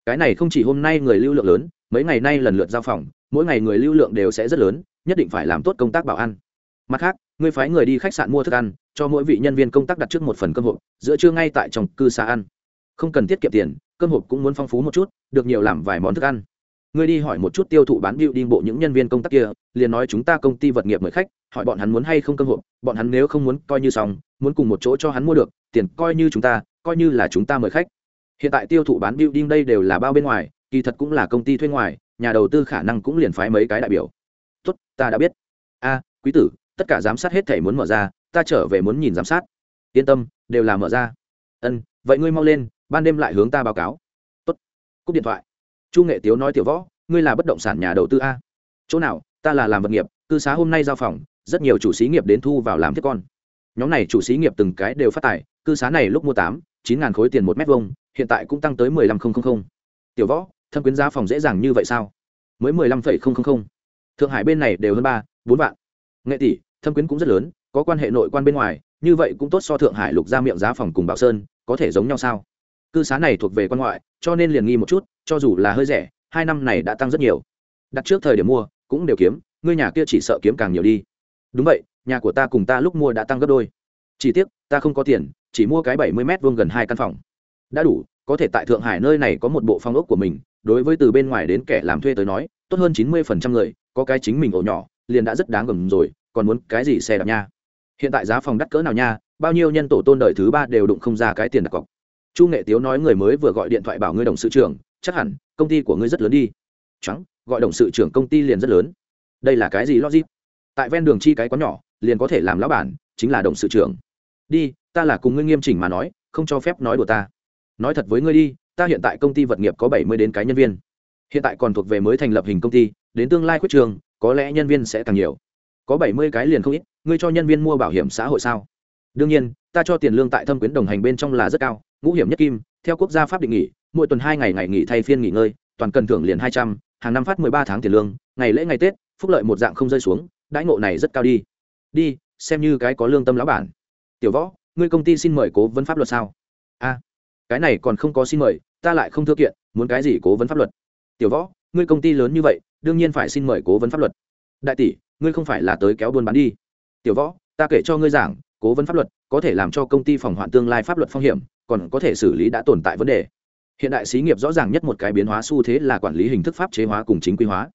Cái này không chỉ hôm nay người lưu lượng lớn, mấy ngày nay lần lượt giao phòng, mỗi ngày người lưu lượng đều sẽ rất lớn, nhất định phải làm tốt công tác bảo an. Mặt khác ngươi phái người đi khách sạn mua thức ăn, cho mỗi vị nhân viên công tác đặt trước một phần cơm hộp, giữa trưa ngay tại trong cư xá ăn. Không cần tiết kiệm tiền, cơm hộp cũng muốn phong phú một chút, được nhiều làm vài món thức ăn ngươi đi hỏi một chút tiêu thụ bán bưu đi bộ những nhân viên công tác kia, liền nói chúng ta công ty vật nghiệp mời khách, hỏi bọn hắn muốn hay không cơm hộp, bọn hắn nếu không muốn, coi như xong, muốn cùng một chỗ cho hắn mua được, tiền coi như chúng ta, coi như là chúng ta mời khách. Hiện tại tiêu thụ bán building đây đều là bao bên ngoài, kỳ thật cũng là công ty thuê ngoài, nhà đầu tư khả năng cũng liền phái mấy cái đại biểu. Tốt, ta đã biết. A, quý tử, tất cả giám sát hết thể muốn mở ra, ta trở về muốn nhìn giám sát. Yên tâm, đều là mở ra. Ân, vậy ngươi mau lên, ban đêm lại hướng ta báo cáo. Tốt, cúp điện thoại chu nghệ tiếu nói tiểu võ, ngươi là bất động sản nhà đầu tư a. Chỗ nào, ta là làm vật nghiệp, cư xá hôm nay giao phòng, rất nhiều chủ xí nghiệp đến thu vào làm thiết con. Nhóm này chủ xí nghiệp từng cái đều phát tài, cư xá này lúc mua tám, chín ngàn khối tiền một mét vuông, hiện tại cũng tăng tới mười lăm không không không. Tiểu võ, thâm quyến giá phòng dễ dàng như vậy sao? Mới mười lăm phẩy không không không. Thượng hải bên này đều hơn ba, bốn vạn. Nghệ tỷ, thâm quyến cũng rất lớn, có quan hệ nội quan bên ngoài, như vậy cũng tốt so thượng hải lục ra miệng giá phòng cùng bảo sơn, có thể giống nhau sao? Cư xá này thuộc về quan ngoại, cho nên liền nghi một chút cho dù là hơi rẻ, hai năm này đã tăng rất nhiều. Đặt trước thời điểm mua, cũng đều kiếm, ngươi nhà kia chỉ sợ kiếm càng nhiều đi. Đúng vậy, nhà của ta cùng ta lúc mua đã tăng gấp đôi. Chỉ tiếc, ta không có tiền, chỉ mua cái bảy mươi m vuông gần hai căn phòng. Đã đủ, có thể tại thượng hải nơi này có một bộ phong ốc của mình, đối với từ bên ngoài đến kẻ làm thuê tới nói, tốt hơn chín mươi phần trăm người, có cái chính mình ổ nhỏ, liền đã rất đáng gầm rồi, còn muốn cái gì xe đạp nha? Hiện tại giá phòng đắt cỡ nào nha, bao nhiêu nhân tổ tôn đời thứ ba đều đụng không ra cái tiền đặt cọc. Chu nghệ tiếu nói người mới vừa gọi điện thoại bảo ngươi đồng sự trưởng chắc hẳn, công ty của ngươi rất lớn đi. Trắng gọi đồng sự trưởng công ty liền rất lớn. Đây là cái gì logic? Tại ven đường chi cái có nhỏ, liền có thể làm lão bản, chính là đồng sự trưởng. Đi, ta là cùng ngươi nghiêm chỉnh mà nói, không cho phép nói đùa ta. Nói thật với ngươi đi, ta hiện tại công ty vật nghiệp có bảy mươi đến cái nhân viên. Hiện tại còn thuộc về mới thành lập hình công ty, đến tương lai khuyết trường, có lẽ nhân viên sẽ càng nhiều. Có bảy mươi cái liền không ít, ngươi cho nhân viên mua bảo hiểm xã hội sao? Đương nhiên, ta cho tiền lương tại thâm quyến đồng hành bên trong là rất cao, ngũ hiểm nhất kim, theo quốc gia pháp định nghỉ mỗi tuần hai ngày ngày nghỉ thay phiên nghỉ ngơi, toàn cần thưởng liền hai trăm, hàng năm phát mười ba tháng tiền lương, ngày lễ ngày tết, phúc lợi một dạng không rơi xuống, đãi ngộ này rất cao đi. Đi, xem như cái có lương tâm lão bản. Tiểu võ, ngươi công ty xin mời cố vấn pháp luật sao? A, cái này còn không có xin mời, ta lại không thưa kiện, muốn cái gì cố vấn pháp luật? Tiểu võ, ngươi công ty lớn như vậy, đương nhiên phải xin mời cố vấn pháp luật. Đại tỷ, ngươi không phải là tới kéo buôn bán đi. Tiểu võ, ta kể cho ngươi giảng, cố vấn pháp luật có thể làm cho công ty phòng hoạn tương lai pháp luật phong hiểm, còn có thể xử lý đã tồn tại vấn đề hiện đại xí nghiệp rõ ràng nhất một cái biến hóa xu thế là quản lý hình thức pháp chế hóa cùng chính quy hóa.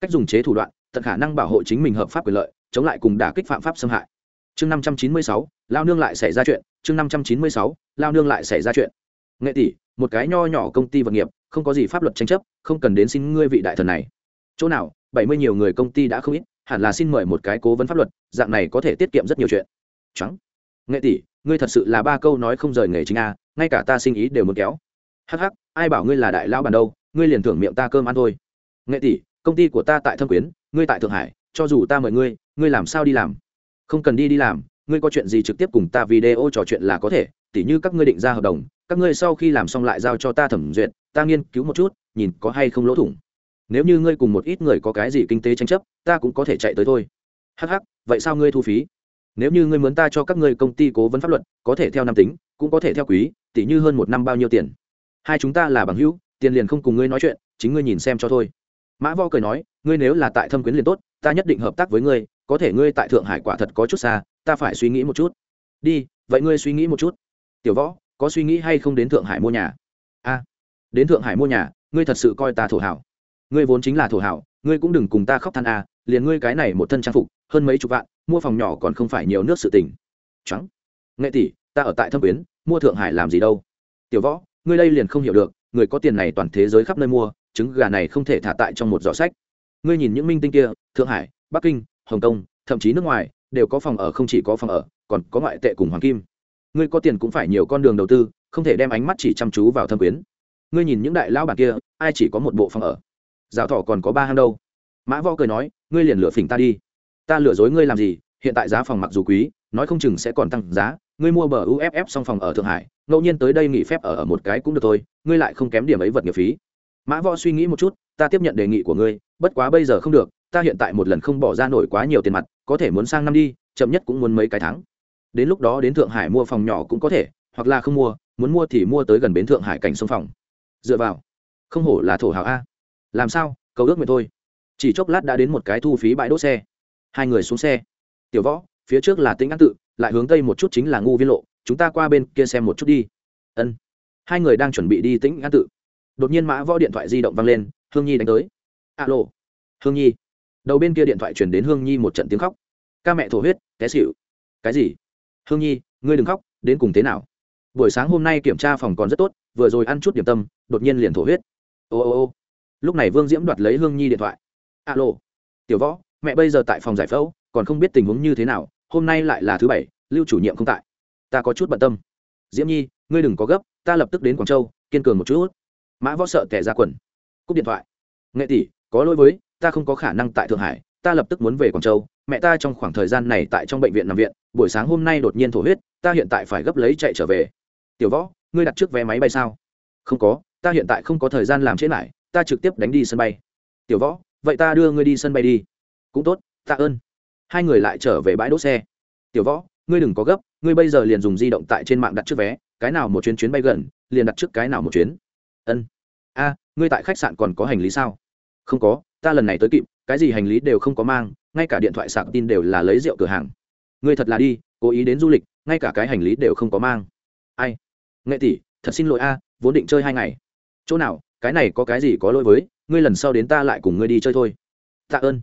Cách dùng chế thủ đoạn, tận khả năng bảo hộ chính mình hợp pháp quyền lợi, chống lại cùng đả kích phạm pháp xâm hại. Chương năm trăm chín mươi sáu, lao nương lại xảy ra chuyện. Chương năm trăm chín mươi sáu, lao nương lại xảy ra chuyện. Nghệ tỷ, một cái nho nhỏ công ty vật nghiệp, không có gì pháp luật tranh chấp, không cần đến xin ngươi vị đại thần này. Chỗ nào, bảy mươi nhiều người công ty đã không ít, hẳn là xin mời một cái cố vấn pháp luật, dạng này có thể tiết kiệm rất nhiều chuyện. Trắng. Nghệ tỷ, ngươi thật sự là ba câu nói không rời nghề chính a, ngay cả ta sinh ý đều muốn kéo hắc hắc, ai bảo ngươi là đại lao bàn đâu, ngươi liền thưởng miệng ta cơm ăn thôi. Nghệ tỷ, công ty của ta tại thâm quyến, ngươi tại thượng hải, cho dù ta mời ngươi ngươi làm sao đi làm? Không cần đi đi làm, ngươi có chuyện gì trực tiếp cùng ta video trò chuyện là có thể, tỉ như các ngươi định ra hợp đồng, các ngươi sau khi làm xong lại giao cho ta thẩm duyệt, ta nghiên cứu một chút, nhìn có hay không lỗ thủng. Nếu như ngươi cùng một ít người có cái gì kinh tế tranh chấp, ta cũng có thể chạy tới thôi. Hh vậy sao ngươi thu phí? Nếu như ngươi muốn ta cho các ngươi công ty cố vấn pháp luật, có thể theo năm tính, cũng có thể theo quý, tỉ như hơn một năm bao nhiêu tiền? Hai chúng ta là bằng hữu, tiền liền không cùng ngươi nói chuyện, chính ngươi nhìn xem cho thôi. Mã vo cười nói, ngươi nếu là tại thâm quyến liền tốt, ta nhất định hợp tác với ngươi, có thể ngươi tại thượng hải quả thật có chút xa, ta phải suy nghĩ một chút. Đi, vậy ngươi suy nghĩ một chút. Tiểu võ, có suy nghĩ hay không đến thượng hải mua nhà? A, đến thượng hải mua nhà, ngươi thật sự coi ta thổ hảo. Ngươi vốn chính là thổ hảo, ngươi cũng đừng cùng ta khóc than a, liền ngươi cái này một thân trang phục, hơn mấy chục vạn, mua phòng nhỏ còn không phải nhiều nước sự tình. Trắng. Nghệ tỷ, ta ở tại thâm quyến, mua thượng hải làm gì đâu? Tiểu võ ngươi đây liền không hiểu được, người có tiền này toàn thế giới khắp nơi mua, trứng gà này không thể thả tại trong một giỏ sách. Ngươi nhìn những minh tinh kia, thượng hải, bắc kinh, hồng kông, thậm chí nước ngoài, đều có phòng ở không chỉ có phòng ở, còn có ngoại tệ cùng hoàng kim. Ngươi có tiền cũng phải nhiều con đường đầu tư, không thể đem ánh mắt chỉ chăm chú vào thâm quyến. Ngươi nhìn những đại lão bản kia, ai chỉ có một bộ phòng ở? Giáo thọ còn có ba hang đâu. Mã võ cười nói, ngươi liền lừa phỉnh ta đi. Ta lừa dối ngươi làm gì hiện tại giá phòng mặc dù quý nói không chừng sẽ còn tăng giá. Ngươi mua bờ uff xong phòng ở thượng hải ngẫu nhiên tới đây nghỉ phép ở, ở một cái cũng được thôi ngươi lại không kém điểm ấy vật nghiệp phí. Mã võ suy nghĩ một chút ta tiếp nhận đề nghị của ngươi bất quá bây giờ không được ta hiện tại một lần không bỏ ra nổi quá nhiều tiền mặt có thể muốn sang năm đi chậm nhất cũng muốn mấy cái tháng. Đến lúc đó đến thượng hải mua phòng nhỏ cũng có thể hoặc là không mua muốn mua thì mua tới gần bến thượng hải cảnh sông phòng. Dựa vào không hổ là thổ hào a. Làm sao? Cầu ước nguyện thôi. Chỉ chốc lát đã đến một cái thu phí bãi đỗ xe. Hai người xuống xe tiểu võ, phía trước là tĩnh an tự, lại hướng tây một chút chính là ngu viên lộ, chúng ta qua bên kia xem một chút đi. Ân. Hai người đang chuẩn bị đi tĩnh an tự. Đột nhiên mã võ điện thoại di động văng lên, hương nhi đánh tới. Alo. Hương nhi. Đầu bên kia điện thoại chuyển đến hương nhi một trận tiếng khóc. Ca mẹ thổ huyết, té xịu cái gì? Hương nhi, ngươi đừng khóc, đến cùng thế nào? Buổi sáng hôm nay kiểm tra phòng còn rất tốt, vừa rồi ăn chút điểm tâm, đột nhiên liền thổ huyết. Ô ô ô. Lúc này vương diễm đoạt lấy hương nhi điện thoại. Alo. Tiểu võ mẹ bây giờ tại phòng giải phẫu, còn không biết tình huống như thế nào, hôm nay lại là thứ bảy, lưu chủ nhiệm không tại. Ta có chút bận tâm. Diễm nhi, ngươi đừng có gấp, ta lập tức đến quảng châu, kiên cường một chút. Mã võ sợ tẻ ra quần. Cúp điện thoại. Nghệ tỷ, có lỗi với, ta không có khả năng tại thượng hải, ta lập tức muốn về quảng châu. Mẹ ta trong khoảng thời gian này tại trong bệnh viện nằm viện, buổi sáng hôm nay đột nhiên thổ huyết, ta hiện tại phải gấp lấy chạy trở về. Tiểu võ, ngươi đặt trước vé máy bay sao? Không có, ta hiện tại không có thời gian làm chết lại, ta trực tiếp đánh đi sân bay. Tiểu võ, vậy ta đưa ngươi đi sân bay đi cũng tốt, tạ ơn. Hai người lại trở về bãi đỗ xe. Tiểu võ, ngươi đừng có gấp, ngươi bây giờ liền dùng di động tại trên mạng đặt trước vé, cái nào một chuyến chuyến bay gần, liền đặt trước cái nào một chuyến. Ân. A, ngươi tại khách sạn còn có hành lý sao? Không có, ta lần này tới kịp, cái gì hành lý đều không có mang, ngay cả điện thoại sạc tin đều là lấy rượu cửa hàng. Ngươi thật là đi, cố ý đến du lịch, ngay cả cái hành lý đều không có mang. Ai? Nghệ tỷ, thật xin lỗi a, vốn định chơi hai ngày. Chỗ nào, cái này có cái gì có lỗi với, ngươi lần sau đến ta lại cùng ngươi đi chơi thôi. Tạ ơn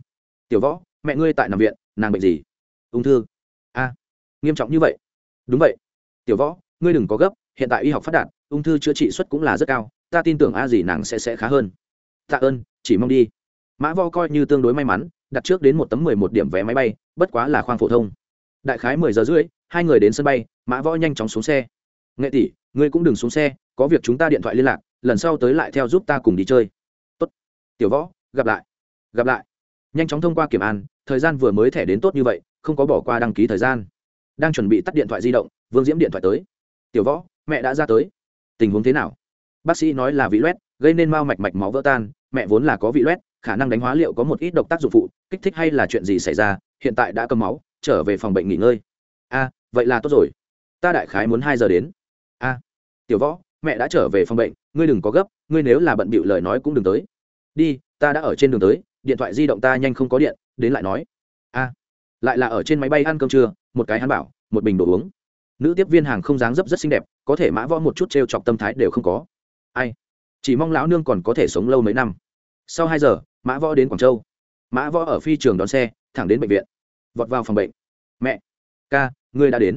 tiểu võ, mẹ ngươi tại nằm viện, nàng bệnh gì? Ung thư. A, nghiêm trọng như vậy? Đúng vậy. Tiểu võ, ngươi đừng có gấp, hiện tại y học phát đạt, ung thư chữa trị suất cũng là rất cao, ta tin tưởng a gì nàng sẽ sẽ khá hơn. Tạ ơn, chỉ mong đi. Mã vo coi như tương đối may mắn, đặt trước đến một tấm mười một điểm vé máy bay, bất quá là khoang phổ thông. Đại khái mười giờ rưỡi, hai người đến sân bay, mã võ nhanh chóng xuống xe. Nghệ tỷ, ngươi cũng đừng xuống xe, có việc chúng ta điện thoại liên lạc, lần sau tới lại theo giúp ta cùng đi chơi. Tốt. Tiểu võ, gặp lại. Gặp lại nhanh chóng thông qua kiểm an, thời gian vừa mới thẻ đến tốt như vậy, không có bỏ qua đăng ký thời gian. Đang chuẩn bị tắt điện thoại di động, vương diễm điện thoại tới. Tiểu võ, mẹ đã ra tới. Tình huống thế nào? Bác sĩ nói là vị loét, gây nên mau mạch mạch máu vỡ tan, mẹ vốn là có vị loét, khả năng đánh hóa liệu có một ít độc tác dụng phụ, kích thích hay là chuyện gì xảy ra, hiện tại đã cầm máu, trở về phòng bệnh nghỉ ngơi. A, vậy là tốt rồi. Ta đại khái muốn hai giờ đến. A, tiểu võ, mẹ đã trở về phòng bệnh, ngươi đừng có gấp, ngươi nếu là bận bịu lời nói cũng đừng tới. Đi, ta đã ở trên đường tới điện thoại di động ta nhanh không có điện, đến lại nói. A, lại là ở trên máy bay ăn cơm trưa, một cái hắn bảo, một bình đồ uống. Nữ tiếp viên hàng không dáng dấp rất xinh đẹp, có thể mã võ một chút t r e o chọc tâm thái đều không có. Ai? Chỉ mong lão nương còn có thể sống lâu mấy năm. Sau hai giờ, mã võ đến quảng châu. Mã võ ở phi trường đón xe, thẳng đến bệnh viện. Vọt vào phòng bệnh. Mẹ, ca, ngươi đã đến.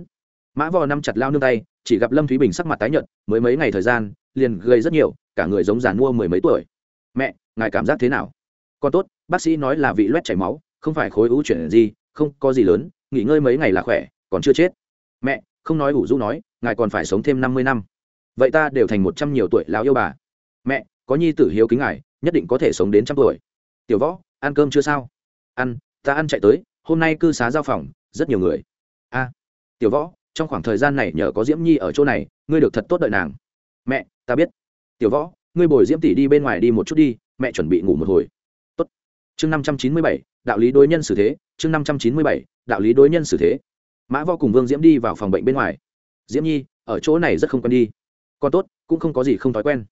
Mã võ nắm chặt lao nương tay, chỉ gặp lâm thúy bình sắc mặt tái nhợt, mới mấy ngày thời gian, liền gây rất nhiều, cả người giống giàn mua mười mấy tuổi. Mẹ, ngài cảm giác thế nào? Còn tốt, bác sĩ nói là vị loét chảy máu, không phải khối u chuyển gì, không có gì lớn, nghỉ ngơi mấy ngày là khỏe, còn chưa chết. Mẹ, không nói ủ rũ nói, ngài còn phải sống thêm năm mươi năm. Vậy ta đều thành một trăm nhiều tuổi lão yêu bà. Mẹ, có nhi tử hiếu kính ngài, nhất định có thể sống đến trăm tuổi. Tiểu võ, ăn cơm chưa sao? Ăn, ta ăn chạy tới, hôm nay cư xá giao phòng, rất nhiều người. A, tiểu võ, trong khoảng thời gian này nhờ có diễm nhi ở chỗ này, ngươi được thật tốt đợi nàng. Mẹ, ta biết. Tiểu võ, ngươi bồi diễm tỷ đi bên ngoài đi một chút đi, mẹ chuẩn bị ngủ một hồi chương năm trăm chín mươi bảy, đạo lý đối nhân xử thế, chương năm trăm chín mươi bảy, đạo lý đối nhân xử thế. Mã vo cùng vương diễm đi vào phòng bệnh bên ngoài. Diễm nhi, ở chỗ này rất không quen đi. Còn tốt, cũng không có gì không thói quen.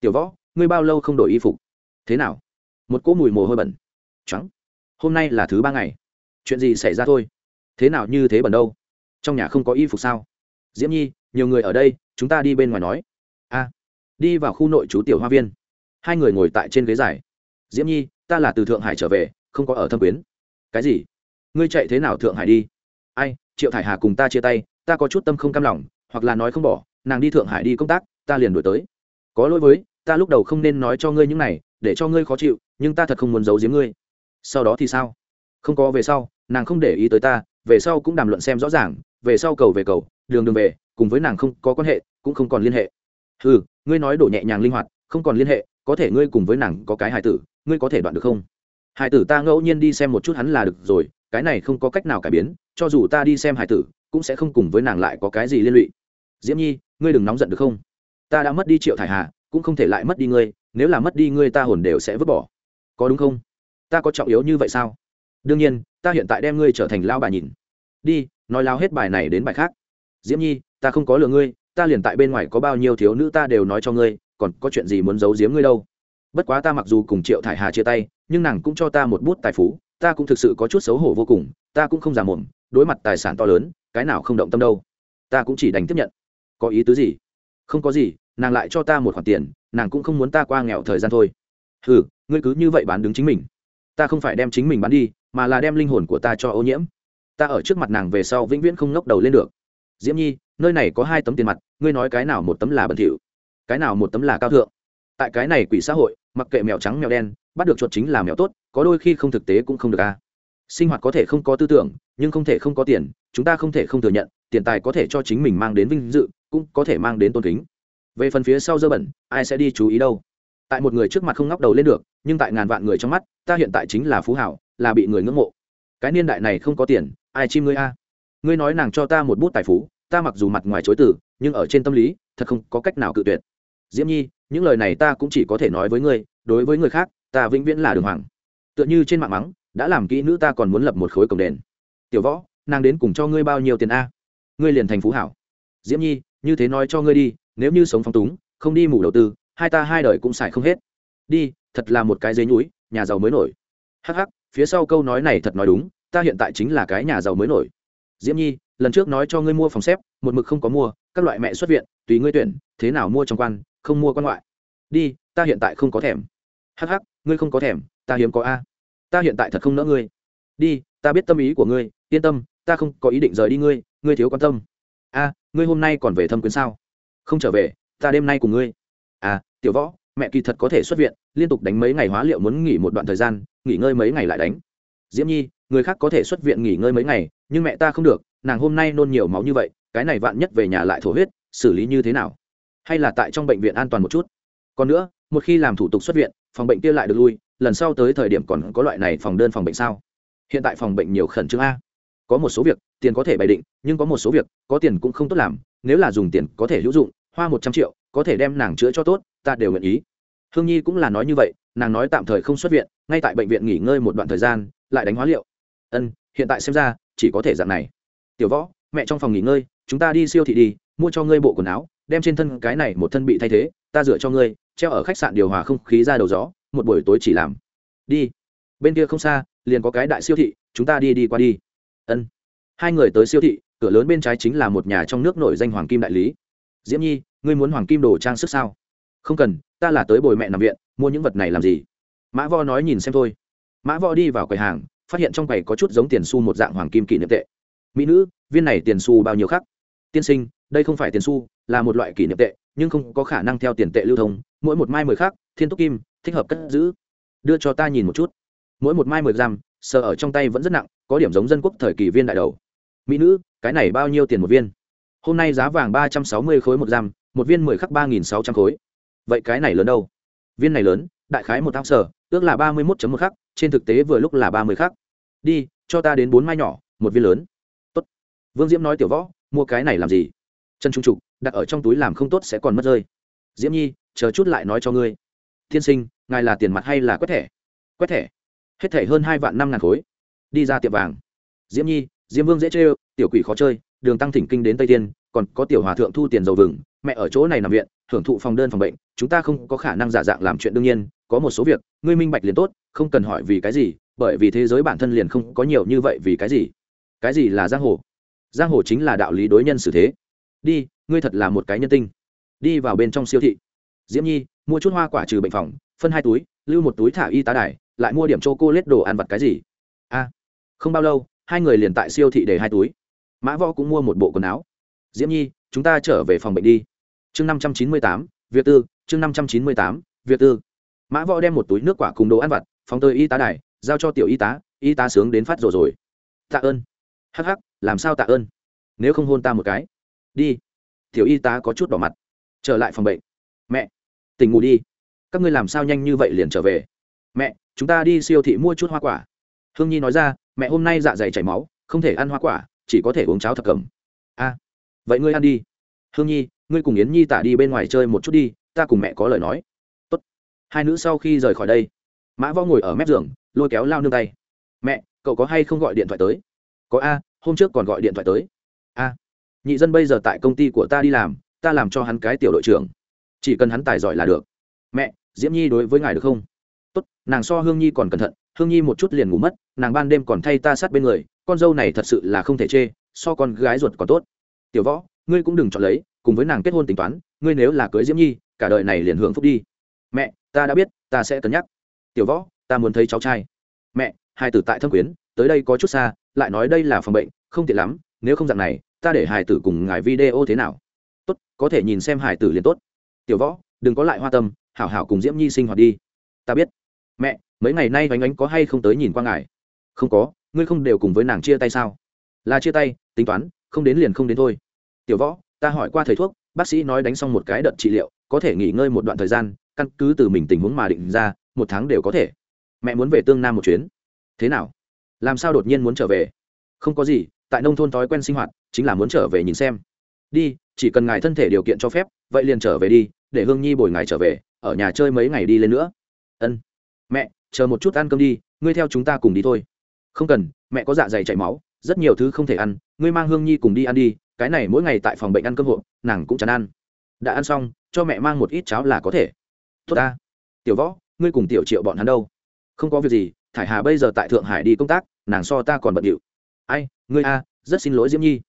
Tiểu võ, ngươi bao lâu không đổi y phục? Thế nào? Một cỗ mùi mồ hôi bẩn. Trắng hôm nay là thứ ba ngày. Chuyện gì xảy ra thôi? Thế nào như thế bẩn đâu? Trong nhà không có y phục sao? Diễm nhi, nhiều người ở đây, chúng ta đi bên ngoài nói. A đi vào khu nội trú tiểu hoa viên. Hai người ngồi tại trên ghế dài. Diễm nhi ta là từ thượng hải trở về, không có ở thâm quyến. Cái gì? Ngươi chạy thế nào thượng hải đi? Ai, triệu thải hà cùng ta chia tay, ta có chút tâm không cam lòng, hoặc là nói không bỏ, nàng đi thượng hải đi công tác, ta liền đổi tới. Có lỗi với, ta lúc đầu không nên nói cho ngươi những này, để cho ngươi khó chịu, nhưng ta thật không muốn giấu giếm ngươi. Sau đó thì sao? Không có, về sau, nàng không để ý tới ta, về sau cũng đàm luận xem rõ ràng, về sau cầu về cầu, đường đường về, cùng với nàng không có quan hệ, cũng không còn liên hệ. Ừ ngươi nói đổ nhẹ nhàng linh hoạt, không còn liên hệ, có thể ngươi cùng với nàng có cái hài tử ngươi có thể đoạn được không? Hải tử ta ngẫu nhiên đi xem một chút hắn là được rồi, cái này không có cách nào cải biến, cho dù ta đi xem hải tử, cũng sẽ không cùng với nàng lại có cái gì liên lụy. Diễm nhi, ngươi đừng nóng giận được không? Ta đã mất đi triệu thải hà, cũng không thể lại mất đi ngươi, nếu là mất đi ngươi ta hồn đều sẽ vứt bỏ. Có đúng không? Ta có trọng yếu như vậy sao? Đương nhiên, ta hiện tại đem ngươi trở thành lao bà nhìn. Đi, nói lao hết bài này đến bài khác. Diễm nhi, ta không có lừa ngươi, ta liền tại bên ngoài có bao nhiêu thiếu nữ ta đều nói cho ngươi, còn có chuyện gì muốn giấu giếm ngươi đâu? Bất quá ta mặc dù cùng triệu thải hà chia tay, nhưng nàng cũng cho ta một bút tài phú, ta cũng thực sự có chút xấu hổ vô cùng, ta cũng không già mồm, đối mặt tài sản to lớn, cái nào không động tâm đâu. Ta cũng chỉ đành tiếp nhận. Có ý tứ gì? Không có gì, nàng lại cho ta một khoản tiền, nàng cũng không muốn ta qua nghèo thời gian thôi. Ừ ngươi cứ như vậy bán đứng chính mình. Ta không phải đem chính mình bán đi, mà là đem linh hồn của ta cho ô nhiễm. Ta ở trước mặt nàng về sau vĩnh viễn không ngóc đầu lên được. Diễm nhi, nơi này có hai tấm tiền mặt, ngươi nói cái nào một tấm là bẩn thỉu, cái nào một tấm là cao thượng. Tại cái này quỷ xã hội mặc kệ mèo trắng mèo đen, bắt được chuột chính là mèo tốt, có đôi khi không thực tế cũng không được a sinh hoạt có thể không có tư tưởng, nhưng không thể không có tiền, chúng ta không thể không thừa nhận, tiền tài có thể cho chính mình mang đến vinh dự, cũng có thể mang đến tôn kính. Về phần phía sau dơ bẩn, ai sẽ đi chú ý đâu? Tại một người trước mặt không ngóc đầu lên được, nhưng tại ngàn vạn người trong mắt, ta hiện tại chính là phú hảo, là bị người ngưỡng mộ. Cái niên đại này không có tiền, ai chim ngươi a? Ngươi nói nàng cho ta một bút tài phú, ta mặc dù mặt ngoài chối từ, nhưng ở trên tâm lý, thật không có cách nào cự tuyệt diễm nhi, những lời này ta cũng chỉ có thể nói với ngươi, đối với người khác, ta vĩnh viễn là đường hoàng. Tựa như trên mạng mắng, đã làm kỹ nữ ta còn muốn lập một khối cổng đền. Tiểu võ, nàng đến cùng cho ngươi bao nhiêu tiền a? Ngươi liền thành phú hảo. Diễm nhi, như thế nói cho ngươi đi, nếu như sống phong túng, không đi mù đầu tư, hai ta hai đời cũng xài không hết. Đi, thật là một cái dế nhúi nhà giàu mới nổi. Hắc hắc, phía sau câu nói này thật nói đúng, ta hiện tại chính là cái nhà giàu mới nổi. Diễm nhi, lần trước nói cho ngươi mua phòng xếp, một mực không có mua, các loại mẹ xuất viện, tùy ngươi tuyển, thế nào mua trong quan không mua quan ngoại. Đi, ta hiện tại không có thèm. Hắc hắc, ngươi không có thèm, ta hiếm có a. Ta hiện tại thật không nỡ ngươi. Đi, ta biết tâm ý của ngươi, yên tâm, ta không có ý định rời đi ngươi ngươi thiếu quan tâm. A, ngươi hôm nay còn về thâm quyến sao? Không trở về, ta đêm nay cùng ngươi. À tiểu võ, mẹ kỳ thật có thể xuất viện, liên tục đánh mấy ngày hóa liệu muốn nghỉ một đoạn thời gian, nghỉ ngơi mấy ngày lại đánh. Diễm nhi, người khác có thể xuất viện nghỉ ngơi mấy ngày, nhưng mẹ ta không được, nàng hôm nay nôn nhiều máu như vậy, cái này vạn nhất về nhà lại thổ huyết, xử lý như thế nào? Hay là tại trong bệnh viện an toàn một chút. Còn nữa, một khi làm thủ tục xuất viện, phòng bệnh kia lại được lui, lần sau tới thời điểm còn có loại này phòng đơn phòng bệnh sao? Hiện tại phòng bệnh nhiều khẩn trương a. Có một số việc, tiền có thể bày định, nhưng có một số việc, có tiền cũng không tốt làm, nếu là dùng tiền có thể hữu dụng, hoa một trăm triệu, có thể đem nàng chữa cho tốt, ta đều nguyện ý. Hương nhi cũng là nói như vậy, nàng nói tạm thời không xuất viện, ngay tại bệnh viện nghỉ ngơi một đoạn thời gian, lại đánh hóa liệu. Ân, hiện tại xem ra, chỉ có thể dạng này. Tiểu võ, mẹ trong phòng nghỉ ngơi, chúng ta đi siêu thị đi mua cho ngươi bộ quần áo, đem trên thân cái này một thân bị thay thế, ta dựa cho ngươi, treo ở khách sạn điều hòa không khí ra đầu gió, một buổi tối chỉ làm. Đi. Bên kia không xa, liền có cái đại siêu thị, chúng ta đi đi qua đi. Ân. Hai người tới siêu thị, cửa lớn bên trái chính là một nhà trong nước nổi danh hoàng kim đại lý. Diễm nhi, ngươi muốn hoàng kim đồ trang sức sao? Không cần, ta là tới bồi mẹ nằm viện, mua những vật này làm gì? Mã vo nói nhìn xem thôi. Mã vo đi vào quầy hàng, phát hiện trong quầy có chút giống tiền xu một dạng hoàng kim kỷ niệm tệ. Mỹ nữ, viên này tiền xu bao nhiêu khắc? Tiên sinh đây không phải tiền xu, là một loại kỷ niệm tệ, nhưng không có khả năng theo tiền tệ lưu thông. Mỗi một mai mười khắc thiên túc kim, thích hợp cất giữ. Đưa cho ta nhìn một chút. Mỗi một mai mười gram, sờ ở trong tay vẫn rất nặng, có điểm giống dân quốc thời kỳ viên đại đầu. Mỹ nữ, cái này bao nhiêu tiền một viên? Hôm nay giá vàng ba trăm sáu mươi khối một gram, một viên mười khắc ba nghìn sáu trăm khối. Vậy cái này lớn đâu? Viên này lớn, đại khái một thao sở ước là ba mươi một một khắc, trên thực tế vừa lúc là ba mươi khắc. Đi, cho ta đến bốn mai nhỏ, một viên lớn. Tốt. vương diễm nói tiểu võ, mua cái này làm gì? Chân trung trục, đặt ở trong túi làm không tốt sẽ còn mất rơi. Diễm nhi, chờ chút lại nói cho ngươi. Tiên sinh, ngài là tiền mặt hay là quét thẻ? Quét thẻ. Hết thẻ hơn hai vạn năm ngàn khối. Đi ra tiệm vàng. Diễm nhi, diễm vương dễ chơi tiểu quỷ khó chơi, đường tăng thỉnh kinh đến tây tiên, còn có tiểu hòa thượng thu tiền dầu vừng, mẹ ở chỗ này nằm viện, hưởng thụ phòng đơn phòng bệnh, chúng ta không có khả năng giả dạng làm chuyện đương nhiên, có một số việc, ngươi minh bạch liền tốt, không cần hỏi vì cái gì, bởi vì thế giới bản thân liền không có nhiều như vậy vì cái gì. Cái gì là giang hồ? Giang hồ chính là đạo lý đối nhân xử thế đi, ngươi thật là một cái nhân tinh. Đi vào bên trong siêu thị. Diễm nhi, mua chút hoa quả trừ bệnh phòng, phân hai túi, lưu một túi thả y tá đài, lại mua điểm chô cô lết đồ ăn vặt cái gì? A, không bao lâu, hai người liền tại siêu thị để hai túi. Mã võ cũng mua một bộ quần áo. Diễm nhi, chúng ta trở về phòng bệnh đi. Chương năm trăm chín mươi tám, việt tư, chương năm trăm chín mươi tám, việt tư. Mã võ đem một túi nước quả cùng đồ ăn vặt, phóng tới y tá đài, giao cho tiểu y tá y tá sướng đến phát rồi rồi. Tạ ơn. Hắc hắc, làm sao tạ ơn? Nếu không hôn ta một cái đi. Tiểu y tá có chút đỏ mặt. Trở lại phòng bệnh. Mẹ. Tỉnh ngủ đi. Các ngươi làm sao nhanh như vậy liền trở về? Mẹ, chúng ta đi siêu thị mua chút hoa quả. Hương nhi nói ra, mẹ hôm nay dạ dày chảy máu, không thể ăn hoa quả, chỉ có thể uống cháo thập cẩm. A. Vậy ngươi ăn đi. Hương nhi, ngươi cùng yến nhi tả đi bên ngoài chơi một chút đi, ta cùng mẹ có lời nói. Tốt. hai nữ sau khi rời khỏi đây, mã võ ngồi ở mép giường, lôi kéo lao nương tay. Mẹ, cậu có hay không gọi điện thoại tới? Có a, hôm trước còn gọi điện thoại tới. A nhị dân bây giờ tại công ty của ta đi làm, ta làm cho hắn cái tiểu đội trưởng. Chỉ cần hắn tài giỏi là được. Mẹ, diễm nhi đối với ngài được không? Tốt, nàng so hương nhi còn cẩn thận, hương nhi một chút liền ngủ mất, nàng ban đêm còn thay ta sát bên người, con dâu này thật sự là không thể chê, so con gái ruột còn tốt. Tiểu võ, ngươi cũng đừng chọn lấy, cùng với nàng kết hôn tính toán, ngươi nếu là cưới diễm nhi, cả đời này liền hưởng phúc đi. Mẹ, ta đã biết, ta sẽ cân nhắc. Tiểu võ, ta muốn thấy cháu trai. Mẹ, hai tử tại thâm quyến, tới đây có chút xa, lại nói đây là phòng bệnh, không tiện lắm, nếu không dạng này ta để hải tử cùng ngài video thế nào? Tốt, có thể nhìn xem hải tử liền tốt. Tiểu võ, đừng có lại hoa tâm, hảo hảo cùng diễm nhi sinh hoạt đi. Ta biết. Mẹ, mấy ngày nay oánh oánh có hay không tới nhìn qua ngài? Không có, ngươi không đều cùng với nàng chia tay sao? Là chia tay, tính toán, không đến liền không đến thôi. Tiểu võ, ta hỏi qua thầy thuốc, bác sĩ nói đánh xong một cái đợt trị liệu, có thể nghỉ ngơi một đoạn thời gian, căn cứ từ mình tình huống mà định ra, một tháng đều có thể. Mẹ muốn về tương nam một chuyến. Thế nào? Làm sao đột nhiên muốn trở về? Không có gì, tại nông thôn thói quen sinh hoạt chính là muốn trở về nhìn xem. Đi, chỉ cần ngài thân thể điều kiện cho phép, vậy liền trở về đi, để hương nhi bồi ngài trở về, ở nhà chơi mấy ngày đi lên nữa. Ân. Mẹ, chờ một chút ăn cơm đi, ngươi theo chúng ta cùng đi thôi. Không cần, mẹ có dạ dày chảy máu, rất nhiều thứ không thể ăn, ngươi mang hương nhi cùng đi ăn đi, cái này mỗi ngày tại phòng bệnh ăn cơm hộ, nàng cũng chẳng ăn. Đã ăn xong, cho mẹ mang một ít cháo là có thể. Tốt ta. Tiểu võ, ngươi cùng tiểu triệu bọn hắn đâu? Không có việc gì, thải hà bây giờ tại thượng hải đi công tác, nàng so ta còn bận điệu. Ai, ngươi a, rất xin lỗi diễm nhi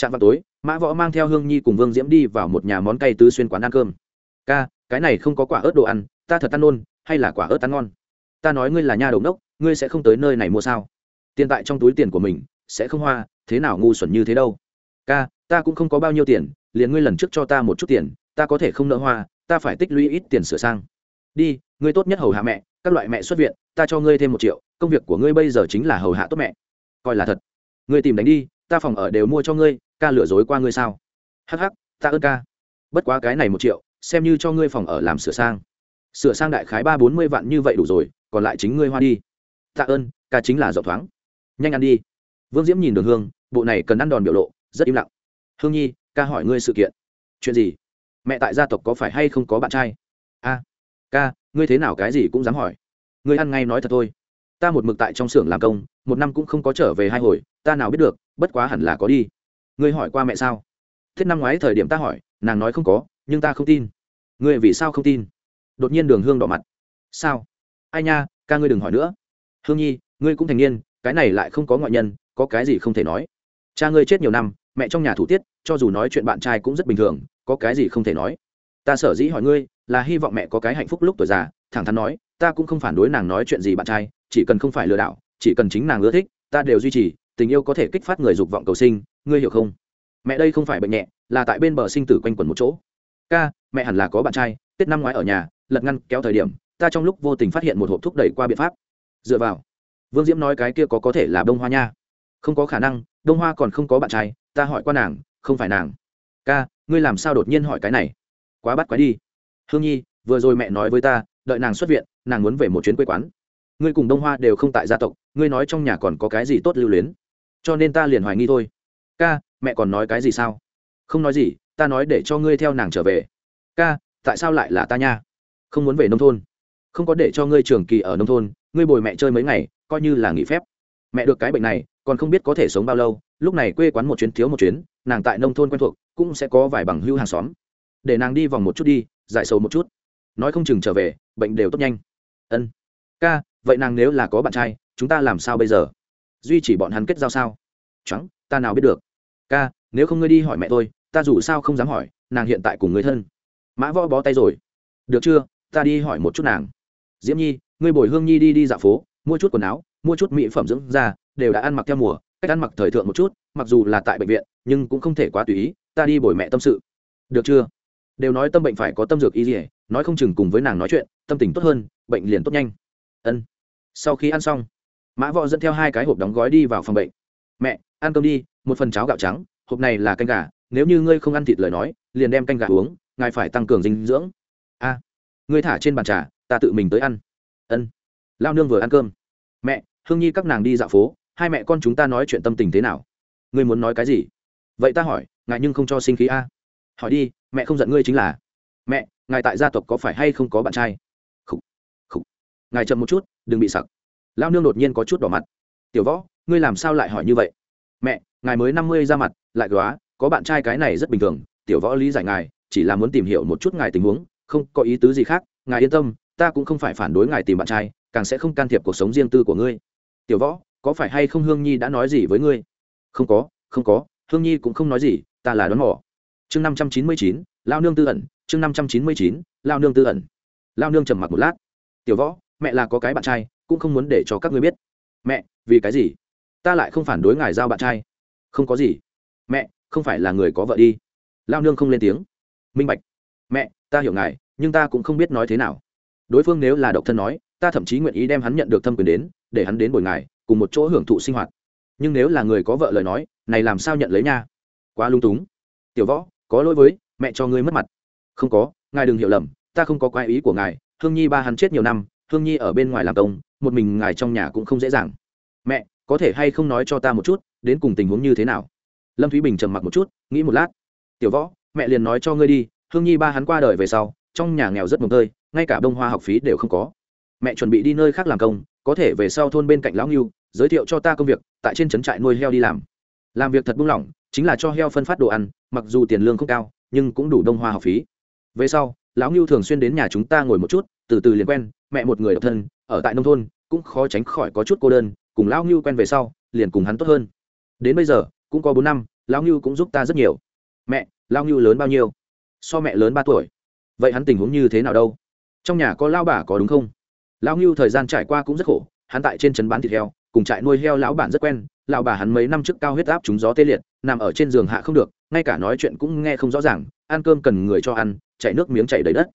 chạm vào tối, mã võ mang theo hương nhi cùng vương diễm đi vào một nhà món cay tứ xuyên quán ăn cơm. Ca, cái này không có quả ớt đồ ăn, ta thật ăn nôn, hay là quả ớt ăn ngon? Ta nói ngươi là nhà đầu đốc ngươi sẽ không tới nơi này mua sao? Tiền tại trong túi tiền của mình, sẽ không hoa, thế nào ngu xuẩn như thế đâu? Ca, ta cũng không có bao nhiêu tiền, liền ngươi lần trước cho ta một chút tiền, ta có thể không nợ hoa, ta phải tích lũy ít tiền sửa sang. Đi, ngươi tốt nhất hầu hạ mẹ, các loại mẹ xuất viện, ta cho ngươi thêm một triệu, công việc của ngươi bây giờ chính là hầu hạ tốt mẹ. Coi là thật. Ngươi tìm đánh đi, ta phòng ở đều mua cho ngươi ca lừa dối qua ngươi sao? Hh ta ơn ca. Bất quá cái này một triệu, xem như cho ngươi phòng ở làm sửa sang. Sửa sang đại khái ba bốn mươi vạn như vậy đủ rồi, còn lại chính ngươi hoa đi. Tạ ơn, ca chính là dọc thoáng. Nhanh ăn đi. Vương diễm nhìn đường hương, bộ này cần ăn đòn biểu lộ, rất im lặng. Hương nhi, ca hỏi ngươi sự kiện. Chuyện gì? Mẹ tại gia tộc có phải hay không có bạn trai? A. Ca, ngươi thế nào cái gì cũng dám hỏi. Ngươi ăn ngay nói thật thôi. Ta một mực tại trong xưởng làm công, một năm cũng không có trở về hai hồi, ta nào biết được, bất quá hẳn là có đi ngươi hỏi qua mẹ sao? Thiết năm ngoái thời điểm ta hỏi, nàng nói không có, nhưng ta không tin. Ngươi vì sao không tin? Đột nhiên đường hương đỏ mặt. Sao? Ai nha, ca ngươi đừng hỏi nữa. Hương nhi, ngươi cũng thành niên, cái này lại không có ngoại nhân, có cái gì không thể nói? Cha ngươi chết nhiều năm, mẹ trong nhà thủ tiết, cho dù nói chuyện bạn trai cũng rất bình thường, có cái gì không thể nói? Ta sở dĩ hỏi ngươi, là hy vọng mẹ có cái hạnh phúc lúc tuổi già, thẳng thắn nói, ta cũng không phản đối nàng nói chuyện gì bạn trai, chỉ cần không phải lừa đảo, chỉ cần chính nàng ưa thích, ta đều duy trì tình yêu có thể kích phát người dục vọng cầu sinh, ngươi hiểu không? Mẹ đây không phải bệnh nhẹ, là tại bên bờ sinh tử quanh quẩn một chỗ. Ca, mẹ hẳn là có bạn trai, tết năm ngoái ở nhà, lật ngăn kéo thời điểm, ta trong lúc vô tình phát hiện một hộp thúc đẩy qua biện pháp. Dựa vào. Vương diễm nói cái kia có có thể là đông hoa nha. Không có khả năng, đông hoa còn không có bạn trai, ta hỏi qua nàng, không phải nàng. Ca, ngươi làm sao đột nhiên hỏi cái này? Quá bắt quái đi. Hương nhi, vừa rồi mẹ nói với ta, đợi nàng xuất viện, nàng muốn về một chuyến quê quán. Ngươi cùng đông hoa đều không tại gia tộc, ngươi nói trong nhà còn có cái gì tốt lưu luyến? Cho nên ta liền hoài nghi thôi. Ca, mẹ còn nói cái gì sao? Không nói gì, ta nói để cho ngươi theo nàng trở về. Ca, tại sao lại là ta nha? Không muốn về nông thôn. Không có để cho ngươi trường kỳ ở nông thôn, ngươi bồi mẹ chơi mấy ngày, coi như là nghỉ phép. Mẹ được cái bệnh này, còn không biết có thể sống bao lâu, lúc này quê quán một chuyến thiếu một chuyến, nàng tại nông thôn quen thuộc, cũng sẽ có vài bằng hưu hàng xóm. Để nàng đi vòng một chút đi, giải sầu một chút. Nói không chừng trở về, bệnh đều tốt nhanh. Ân. Ca, vậy nàng nếu là có bạn trai, chúng ta làm sao bây giờ? Duy chỉ bọn hắn kết giao sao? Trắng ta nào biết được? Ca, nếu không ngươi đi hỏi mẹ tôi, ta dù sao không dám hỏi, nàng hiện tại cùng người thân. Mã võ bó tay rồi. Được chưa? Ta đi hỏi một chút nàng. Diễm nhi, ngươi bồi hương nhi đi đi dạo phố, mua chút quần áo, mua chút mỹ phẩm dưỡng da, đều đã ăn mặc theo mùa, cách ăn mặc thời thượng một chút, mặc dù là tại bệnh viện, nhưng cũng không thể quá tùy ý, ta đi bồi mẹ tâm sự. Được chưa? Đều nói tâm bệnh phải có tâm dược y dỉa nói không chừng cùng với nàng nói chuyện, tâm tình tốt hơn, bệnh liền tốt nhanh. Ân. Sau khi ăn xong mã võ dẫn theo hai cái hộp đóng gói đi vào phòng bệnh. Mẹ ăn cơm đi một phần cháo gạo trắng hộp này là canh gà nếu như ngươi không ăn thịt lời nói liền đem canh gà uống ngài phải tăng cường dinh dưỡng. A ngươi thả trên bàn trà ta tự mình tới ăn. Ân. Lao nương vừa ăn cơm. Mẹ hương nhi các nàng đi dạo phố hai mẹ con chúng ta nói chuyện tâm tình thế nào? Ngươi muốn nói cái gì? Vậy ta hỏi ngài nhưng không cho sinh khí a. Hỏi đi mẹ không giận ngươi chính là. Mẹ ngài tại gia tộc có phải hay không có bạn trai? Khủ, khủ. ngài chậm một chút đừng bị sặc lao nương đột nhiên có chút đỏ mặt. Tiểu võ, ngươi làm sao lại hỏi như vậy? Mẹ, ngài mới năm mươi ra mặt, lại góa, có bạn trai cái này rất bình thường, tiểu võ lý giải ngài, chỉ là muốn tìm hiểu một chút ngài tình huống, không có ý tứ gì khác, ngài yên tâm, ta cũng không phải phản đối ngài tìm bạn trai, càng sẽ không can thiệp cuộc sống riêng tư của ngươi. Tiểu võ, có phải hay không hương nhi đã nói gì với ngươi? Không có không có, hương nhi cũng không nói gì, ta là đón mỏ chương năm trăm chín mươi chín, lao nương tư ẩn, chương năm trăm chín mươi chín, lao nương tư ẩn. Lao nương trầm mặc một lát. Tiểu võ, mẹ là có cái bạn trai cũng không muốn để cho các ngươi biết. Mẹ, vì cái gì? Ta lại không phản đối ngài giao bạn trai. Không có gì. Mẹ, không phải là người có vợ đi. Lao nương không lên tiếng. Minh bạch. Mẹ, ta hiểu ngài, nhưng ta cũng không biết nói thế nào. Đối phương nếu là độc thân nói, ta thậm chí nguyện ý đem hắn nhận được thâm quyền đến, để hắn đến bồi ngài, cùng một chỗ hưởng thụ sinh hoạt. Nhưng nếu là người có vợ lời nói, này làm sao nhận lấy nha? Quá lung túng. Tiểu võ, có lỗi với, mẹ cho ngươi mất mặt. Không có, ngài đừng hiểu lầm, ta không có quái ý của ngài hương nhi ba hắn chết nhiều năm hương nhi ở bên ngoài làm công, một mình ngài trong nhà cũng không dễ dàng. Mẹ, có thể hay không nói cho ta một chút, đến cùng tình huống như thế nào? Lâm thúy bình trầm mặc một chút, nghĩ một lát. Tiểu võ, mẹ liền nói cho ngươi đi, hương nhi ba hắn qua đời về sau, trong nhà nghèo rất mồm tơi, ngay cả bông hoa học phí đều không có. Mẹ chuẩn bị đi nơi khác làm công, có thể về sau thôn bên cạnh lão ngưu, giới thiệu cho ta công việc, tại trên trấn trại nuôi heo đi làm. Làm việc thật buông lỏng, chính là cho heo phân phát đồ ăn, mặc dù tiền lương không cao, nhưng cũng đủ đông hoa học phí. Về sau, lão ngưu thường xuyên đến nhà chúng ta ngồi một chút từ từ liền quen, mẹ một người độc thân, ở tại nông thôn, cũng khó tránh khỏi có chút cô đơn, cùng lão ngưu quen về sau, liền cùng hắn tốt hơn. Đến bây giờ, cũng có bốn năm, lão ngưu cũng giúp ta rất nhiều. Mẹ, lão ngưu lớn bao nhiêu? So mẹ lớn ba tuổi. Vậy hắn tình huống như thế nào đâu? Trong nhà có lao bà có đúng không? Lão ngưu thời gian trải qua cũng rất khổ, hắn tại trên trấn bán thịt heo, cùng trại nuôi heo lão bản rất quen, lão bà hắn mấy năm trước cao huyết áp trúng gió tê liệt, nằm ở trên giường hạ không được, ngay cả nói chuyện cũng nghe không rõ ràng, ăn cơm cần người cho ăn chạy nước miếng chảy đầy đất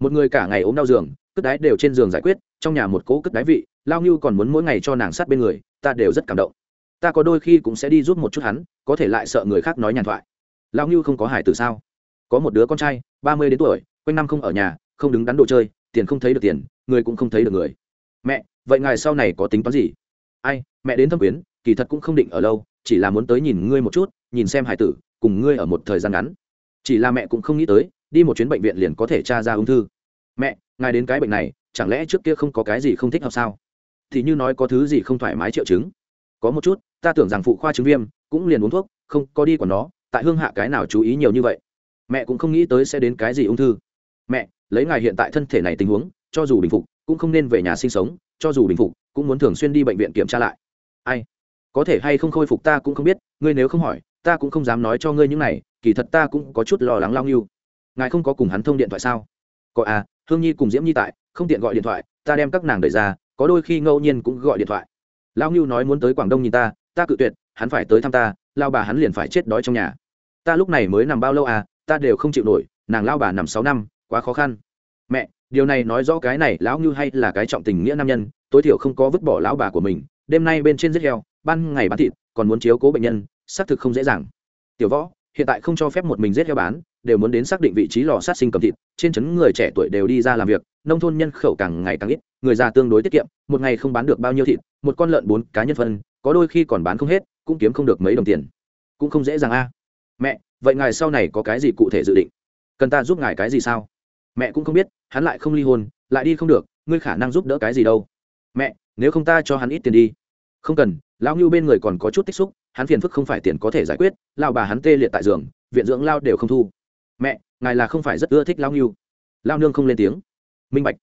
một người cả ngày ốm đau giường, cất đái đều trên giường giải quyết, trong nhà một cỗ cất đái vị, lao như còn muốn mỗi ngày cho nàng sát bên người, ta đều rất cảm động. Ta có đôi khi cũng sẽ đi giúp một chút hắn, có thể lại sợ người khác nói nhàn thoại. Lao như không có hải tử sao? Có một đứa con trai, ba mươi đến tuổi, quanh năm không ở nhà, không đứng đắn đồ chơi, tiền không thấy được tiền, người cũng không thấy được người. Mẹ, vậy ngài sau này có tính toán gì? Ai, mẹ đến thâm quyến, kỳ thật cũng không định ở lâu, chỉ là muốn tới nhìn ngươi một chút, nhìn xem hải tử, cùng ngươi ở một thời gian ngắn. Chỉ là mẹ cũng không nghĩ tới đi một chuyến bệnh viện liền có thể tra ra ung thư. Mẹ, ngài đến cái bệnh này, chẳng lẽ trước kia không có cái gì không thích hợp sao? Thì như nói có thứ gì không thoải mái triệu chứng. Có một chút, ta tưởng rằng phụ khoa chứng viêm, cũng liền uống thuốc, không có đi của nó, tại hương hạ cái nào chú ý nhiều như vậy. Mẹ cũng không nghĩ tới sẽ đến cái gì ung thư. Mẹ, lấy ngài hiện tại thân thể này tình huống, cho dù bình phục, cũng không nên về nhà sinh sống, cho dù bình phục, cũng muốn thường xuyên đi bệnh viện kiểm tra lại. Ai? Có thể hay không khôi phục ta cũng không biết, ngươi nếu không hỏi, ta cũng không dám nói cho ngươi những này, kỳ thật ta cũng có chút lo lắng lao nghiêu ngài không có cùng hắn thông điện thoại sao? Có à hương nhi cùng diễm nhi tại, không tiện gọi điện thoại, ta đem các nàng đẩy ra, có đôi khi ngẫu nhiên cũng gọi điện thoại. Lao ngưu nói muốn tới quảng đông nhìn ta ta cự tuyệt, hắn phải tới thăm ta lao bà hắn liền phải chết đói trong nhà. Ta lúc này mới nằm bao lâu à ta đều không chịu nổi, nàng lao bà nằm sáu năm, quá khó khăn. Mẹ, điều này nói rõ cái này, lão ngưu hay là cái trọng tình nghĩa nam nhân, tối thiểu không có vứt bỏ lão bà của mình, đêm nay bên trên giết heo, ban ngày bán thịt, còn muốn chiếu cố bệnh nhân, xác thực không dễ dàng. Tiểu võ, hiện tại không cho phép một mình giết heo bán đều muốn đến xác định vị trí lò sát sinh cầm thịt, trên trấn người trẻ tuổi đều đi ra làm việc, nông thôn nhân khẩu càng ngày càng ít, người già tương đối tiết kiệm, một ngày không bán được bao nhiêu thịt, một con lợn bốn cá nhân phân, có đôi khi còn bán không hết, cũng kiếm không được mấy đồng tiền. Cũng không dễ dàng a. À. Mẹ, vậy ngài sau này có cái gì cụ thể dự định? Cần ta giúp ngài cái gì sao? Mẹ cũng không biết, hắn lại không ly hôn, lại đi không được, ngươi khả năng giúp đỡ cái gì đâu. Mẹ, nếu không ta cho hắn ít tiền đi. Không cần, lão ngưu bên người còn có chút tích xúc, hắn phiền phức không phải tiền có thể giải quyết lao bà hắn tê liệt tại giường, viện dưỡng lao đều không thu mẹ, ngài là không phải rất ưa thích lao nghiêu lao nương không lên tiếng. Minh bạch.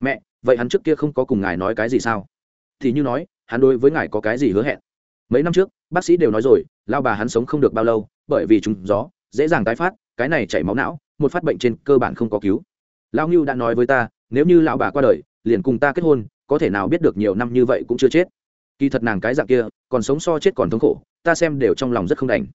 Mẹ, vậy hắn trước kia không có cùng ngài nói cái gì sao? Thì như nói, hắn đối với ngài có cái gì hứa hẹn? Mấy năm trước, bác sĩ đều nói rồi lao bà hắn sống không được bao lâu, bởi vì chúng gió, dễ dàng tái phát, cái này chảy máu não, một phát bệnh trên cơ bản không có cứu. Lao ngưu đã nói với ta, nếu như lão bà qua đời, liền cùng ta kết hôn, có thể nào biết được nhiều năm như vậy cũng chưa chết. Kỳ thật nàng cái dạng kia, còn sống so chết còn thống khổ, ta xem đều trong lòng rất không đành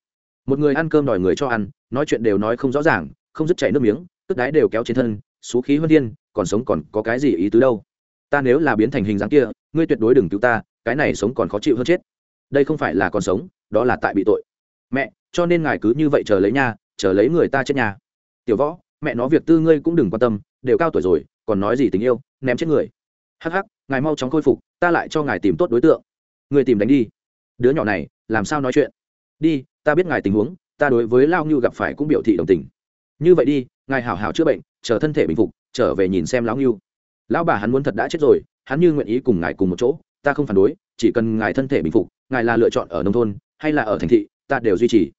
một người ăn cơm đòi người cho ăn nói chuyện đều nói không rõ ràng không dứt chảy nước miếng tức đái đều kéo trên thân xú khí hơn thiên còn sống còn có cái gì ý tứ đâu? Ta nếu là biến thành hình dáng kia ngươi tuyệt đối đừng cứu ta cái này sống còn khó chịu hơn chết. Đây không phải là còn sống đó là tại bị tội. Mẹ cho nên ngài cứ như vậy chờ lấy nhà, chờ lấy người ta chết nhà tiểu võ mẹ nó việc tư ngươi cũng đừng quan tâm đều cao tuổi rồi còn nói gì tình yêu ném chết người. Hắc hắc ngài mau chóng khôi phục ta lại cho ngài tìm tốt đối tượng. Người tìm đánh đi. Đứa nhỏ này làm sao nói chuyện? Đi ta biết ngài tình huống, ta đối với lao ngưu gặp phải cũng biểu thị đồng tình. Như vậy đi, ngài hảo hảo chữa bệnh, chờ thân thể bình phục, trở về nhìn xem lão ngưu. Lão bà hắn muốn thật đã chết rồi, hắn như nguyện ý cùng ngài cùng một chỗ, ta không phản đối, chỉ cần ngài thân thể bình phục, ngài là lựa chọn ở nông thôn, hay là ở thành thị, ta đều duy trì.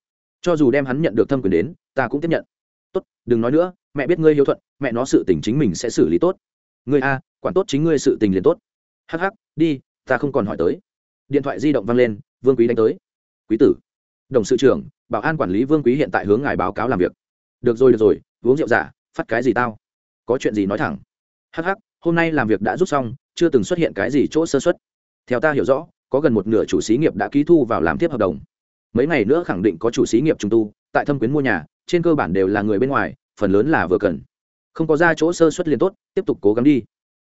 Cho dù đem hắn nhận được thâm quyền đến, ta cũng tiếp nhận. Tốt, đừng nói nữa, mẹ biết ngươi hiếu thuận, mẹ nó sự tình chính mình sẽ xử lý tốt. Ngươi a, quản tốt chính ngươi sự tình liền tốt. Hh đi, ta không còn hỏi tới. Điện thoại di động vang lên, vương quý đánh tới. Quý tử đồng sự trưởng bảo an quản lý vương quý hiện tại hướng ngài báo cáo làm việc. Được rồi được rồi uống rượu giả phát cái gì tao? Có chuyện gì nói thẳng. Hắc hắc, hôm nay làm việc đã rút xong chưa từng xuất hiện cái gì chỗ sơ xuất theo ta hiểu rõ có gần một nửa chủ xí nghiệp đã ký thu vào làm tiếp hợp đồng. Mấy ngày nữa khẳng định có chủ xí nghiệp trung tu tại thâm quyến mua nhà trên cơ bản đều là người bên ngoài phần lớn là vừa cần. Không có ra chỗ sơ xuất liền tốt tiếp tục cố gắng đi.